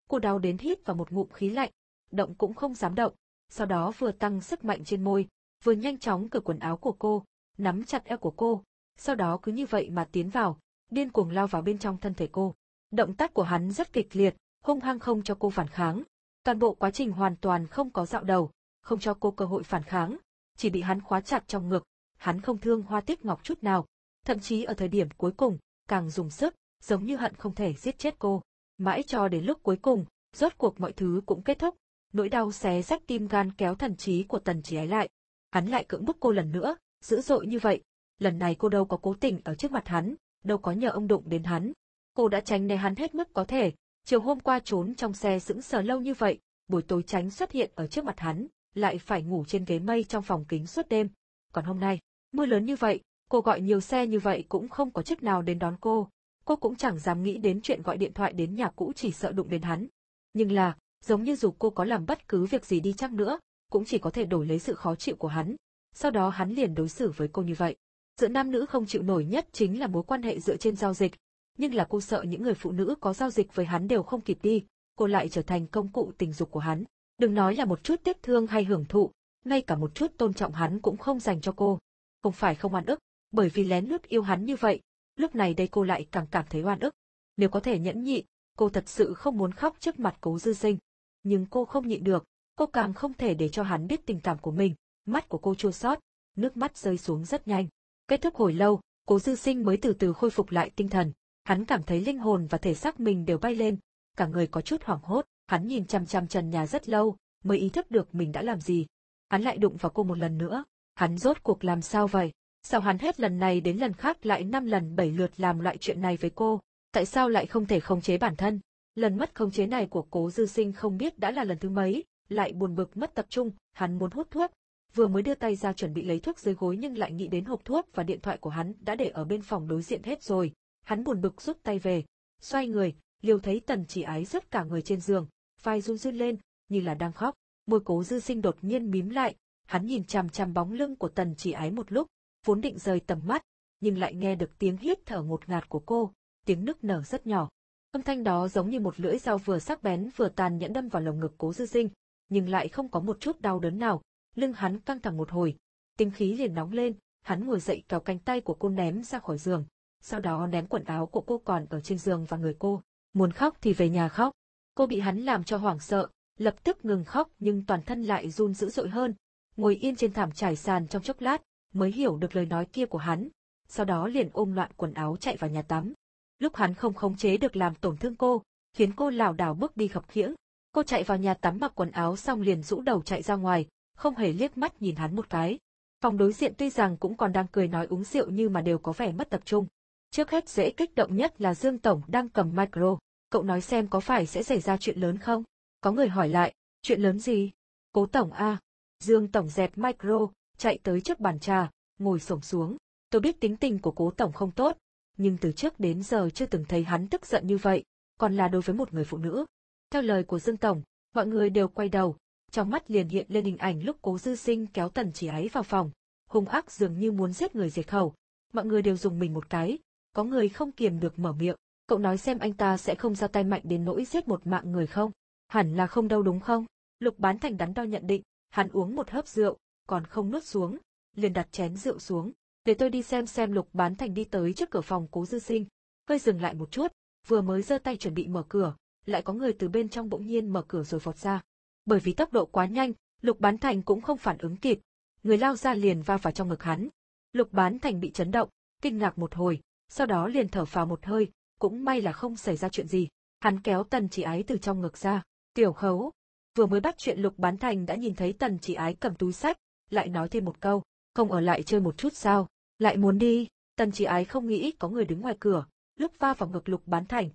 Cô đau đến hít vào một ngụm khí lạnh, động cũng không dám động, sau đó vừa tăng sức mạnh trên môi, vừa nhanh chóng cởi quần áo của cô, nắm chặt eo của cô, sau đó cứ như vậy mà tiến vào, điên cuồng lao vào bên trong thân thể cô. Động tác của hắn rất kịch liệt, hung hăng không cho cô phản kháng. Toàn bộ quá trình hoàn toàn không có dạo đầu, không cho cô cơ hội phản kháng, chỉ bị hắn khóa chặt trong ngực, hắn không thương hoa tiết ngọc chút nào, thậm chí ở thời điểm cuối cùng, càng dùng sức, giống như hận không thể giết chết cô. Mãi cho đến lúc cuối cùng, rốt cuộc mọi thứ cũng kết thúc, nỗi đau xé rách tim gan kéo thần trí của tần trí ái lại. Hắn lại cưỡng bức cô lần nữa, dữ dội như vậy. Lần này cô đâu có cố tình ở trước mặt hắn, đâu có nhờ ông đụng đến hắn. Cô đã tránh né hắn hết mức có thể, chiều hôm qua trốn trong xe sững sờ lâu như vậy, buổi tối tránh xuất hiện ở trước mặt hắn, lại phải ngủ trên ghế mây trong phòng kính suốt đêm. Còn hôm nay, mưa lớn như vậy, cô gọi nhiều xe như vậy cũng không có chức nào đến đón cô, cô cũng chẳng dám nghĩ đến chuyện gọi điện thoại đến nhà cũ chỉ sợ đụng đến hắn. Nhưng là, giống như dù cô có làm bất cứ việc gì đi chăng nữa, cũng chỉ có thể đổi lấy sự khó chịu của hắn. Sau đó hắn liền đối xử với cô như vậy. Giữa nam nữ không chịu nổi nhất chính là mối quan hệ dựa trên giao dịch, nhưng là cô sợ những người phụ nữ có giao dịch với hắn đều không kịp đi, cô lại trở thành công cụ tình dục của hắn. Đừng nói là một chút tiếc thương hay hưởng thụ, ngay cả một chút tôn trọng hắn cũng không dành cho cô. Không phải không oan ức, bởi vì lén lút yêu hắn như vậy, lúc này đây cô lại càng cảm thấy oan ức. Nếu có thể nhẫn nhịn, cô thật sự không muốn khóc trước mặt cố dư sinh. Nhưng cô không nhịn được, cô càng không thể để cho hắn biết tình cảm của mình, mắt của cô chua xót, nước mắt rơi xuống rất nhanh. Kết thúc hồi lâu, cố dư sinh mới từ từ khôi phục lại tinh thần. Hắn cảm thấy linh hồn và thể xác mình đều bay lên, cả người có chút hoảng hốt, hắn nhìn chằm chằm trần nhà rất lâu, mới ý thức được mình đã làm gì. Hắn lại đụng vào cô một lần nữa, hắn rốt cuộc làm sao vậy? Sao hắn hết lần này đến lần khác lại năm lần bảy lượt làm loại chuyện này với cô? Tại sao lại không thể khống chế bản thân? Lần mất khống chế này của cố dư sinh không biết đã là lần thứ mấy, lại buồn bực mất tập trung, hắn muốn hút thuốc, vừa mới đưa tay ra chuẩn bị lấy thuốc dưới gối nhưng lại nghĩ đến hộp thuốc và điện thoại của hắn đã để ở bên phòng đối diện hết rồi. Hắn buồn bực rút tay về, xoay người, liều thấy tần chỉ ái rớt cả người trên giường, vai run run lên, như là đang khóc. Môi cố dư sinh đột nhiên mím lại, hắn nhìn chằm chằm bóng lưng của tần chỉ ái một lúc, vốn định rời tầm mắt, nhưng lại nghe được tiếng hít thở ngột ngạt của cô, tiếng nức nở rất nhỏ. Âm thanh đó giống như một lưỡi dao vừa sắc bén vừa tàn nhẫn đâm vào lồng ngực cố dư sinh, nhưng lại không có một chút đau đớn nào, lưng hắn căng thẳng một hồi, tinh khí liền nóng lên, hắn ngồi dậy kéo cánh tay của cô ném ra khỏi giường, sau đó ném quần áo của cô còn ở trên giường và người cô, muốn khóc thì về nhà khóc. Cô bị hắn làm cho hoảng sợ, lập tức ngừng khóc nhưng toàn thân lại run dữ dội hơn, ngồi yên trên thảm trải sàn trong chốc lát, mới hiểu được lời nói kia của hắn, sau đó liền ôm loạn quần áo chạy vào nhà tắm. Lúc hắn không khống chế được làm tổn thương cô, khiến cô lảo đảo bước đi khập khiễng. Cô chạy vào nhà tắm mặc quần áo xong liền rũ đầu chạy ra ngoài, không hề liếc mắt nhìn hắn một cái. Phòng đối diện tuy rằng cũng còn đang cười nói uống rượu nhưng mà đều có vẻ mất tập trung. Trước hết dễ kích động nhất là Dương Tổng đang cầm micro, cậu nói xem có phải sẽ xảy ra chuyện lớn không? Có người hỏi lại, chuyện lớn gì? Cố Tổng A. Dương Tổng dẹp micro, chạy tới trước bàn trà, ngồi xổm xuống. Tôi biết tính tình của cố Tổng không tốt, nhưng từ trước đến giờ chưa từng thấy hắn tức giận như vậy, còn là đối với một người phụ nữ. Theo lời của Dương Tổng, mọi người đều quay đầu, trong mắt liền hiện lên hình ảnh lúc cố dư sinh kéo tần chỉ ấy vào phòng, hung ác dường như muốn giết người diệt khẩu. Mọi người đều dùng mình một cái, có người không kiềm được mở miệng, cậu nói xem anh ta sẽ không ra tay mạnh đến nỗi giết một mạng người không? Hẳn là không đâu đúng không? Lục bán thành đắn đo nhận định, Hắn uống một hớp rượu, còn không nuốt xuống, liền đặt chén rượu xuống. Để tôi đi xem xem Lục Bán Thành đi tới trước cửa phòng Cố Dư Sinh, hơi dừng lại một chút, vừa mới giơ tay chuẩn bị mở cửa, lại có người từ bên trong bỗng nhiên mở cửa rồi vọt ra. Bởi vì tốc độ quá nhanh, Lục Bán Thành cũng không phản ứng kịp, người lao ra liền va vào trong ngực hắn. Lục Bán Thành bị chấn động, kinh ngạc một hồi, sau đó liền thở phào một hơi, cũng may là không xảy ra chuyện gì. Hắn kéo Tần Chỉ Ái từ trong ngực ra, "Tiểu Khấu." Vừa mới bắt chuyện Lục Bán Thành đã nhìn thấy Tần Chỉ Ái cầm túi sách, lại nói thêm một câu, "Không ở lại chơi một chút sao?" Lại muốn đi. Tần Chỉ Ái không nghĩ có người đứng ngoài cửa, lúc va vào ngực Lục Bán Thành.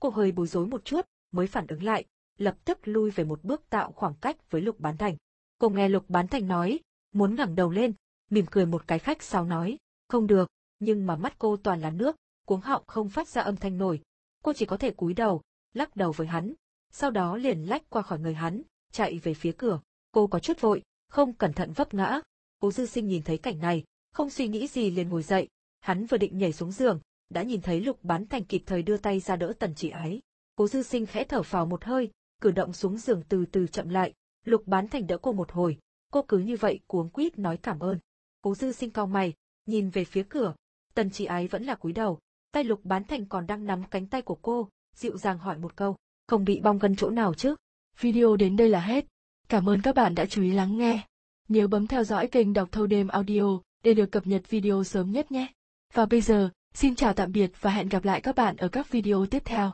Cô hơi bối rối một chút, mới phản ứng lại, lập tức lui về một bước tạo khoảng cách với Lục Bán Thành. Cô nghe Lục Bán Thành nói, muốn ngẩng đầu lên, mỉm cười một cái khách sao nói, không được, nhưng mà mắt cô toàn là nước, cuống họng không phát ra âm thanh nổi. Cô chỉ có thể cúi đầu, lắc đầu với hắn, sau đó liền lách qua khỏi người hắn, chạy về phía cửa. Cô có chút vội, không cẩn thận vấp ngã. Cố Dư Sinh nhìn thấy cảnh này, không suy nghĩ gì liền ngồi dậy, hắn vừa định nhảy xuống giường, đã nhìn thấy Lục Bán Thành kịp thời đưa tay ra đỡ Tần Chỉ Ái. Cố Dư Sinh khẽ thở phào một hơi, cử động xuống giường từ từ chậm lại, Lục Bán Thành đỡ cô một hồi, cô cứ như vậy cuống quýt nói cảm ơn. Cố Dư Sinh cau mày, nhìn về phía cửa, Tần Chỉ Ái vẫn là cúi đầu, tay Lục Bán Thành còn đang nắm cánh tay của cô, dịu dàng hỏi một câu, không bị bong gân chỗ nào chứ? Video đến đây là hết. Cảm ơn các bạn đã chú ý lắng nghe. Nhớ bấm theo dõi kênh đọc thâu đêm audio để được cập nhật video sớm nhất nhé. Và bây giờ, xin chào tạm biệt và hẹn gặp lại các bạn ở các video tiếp theo.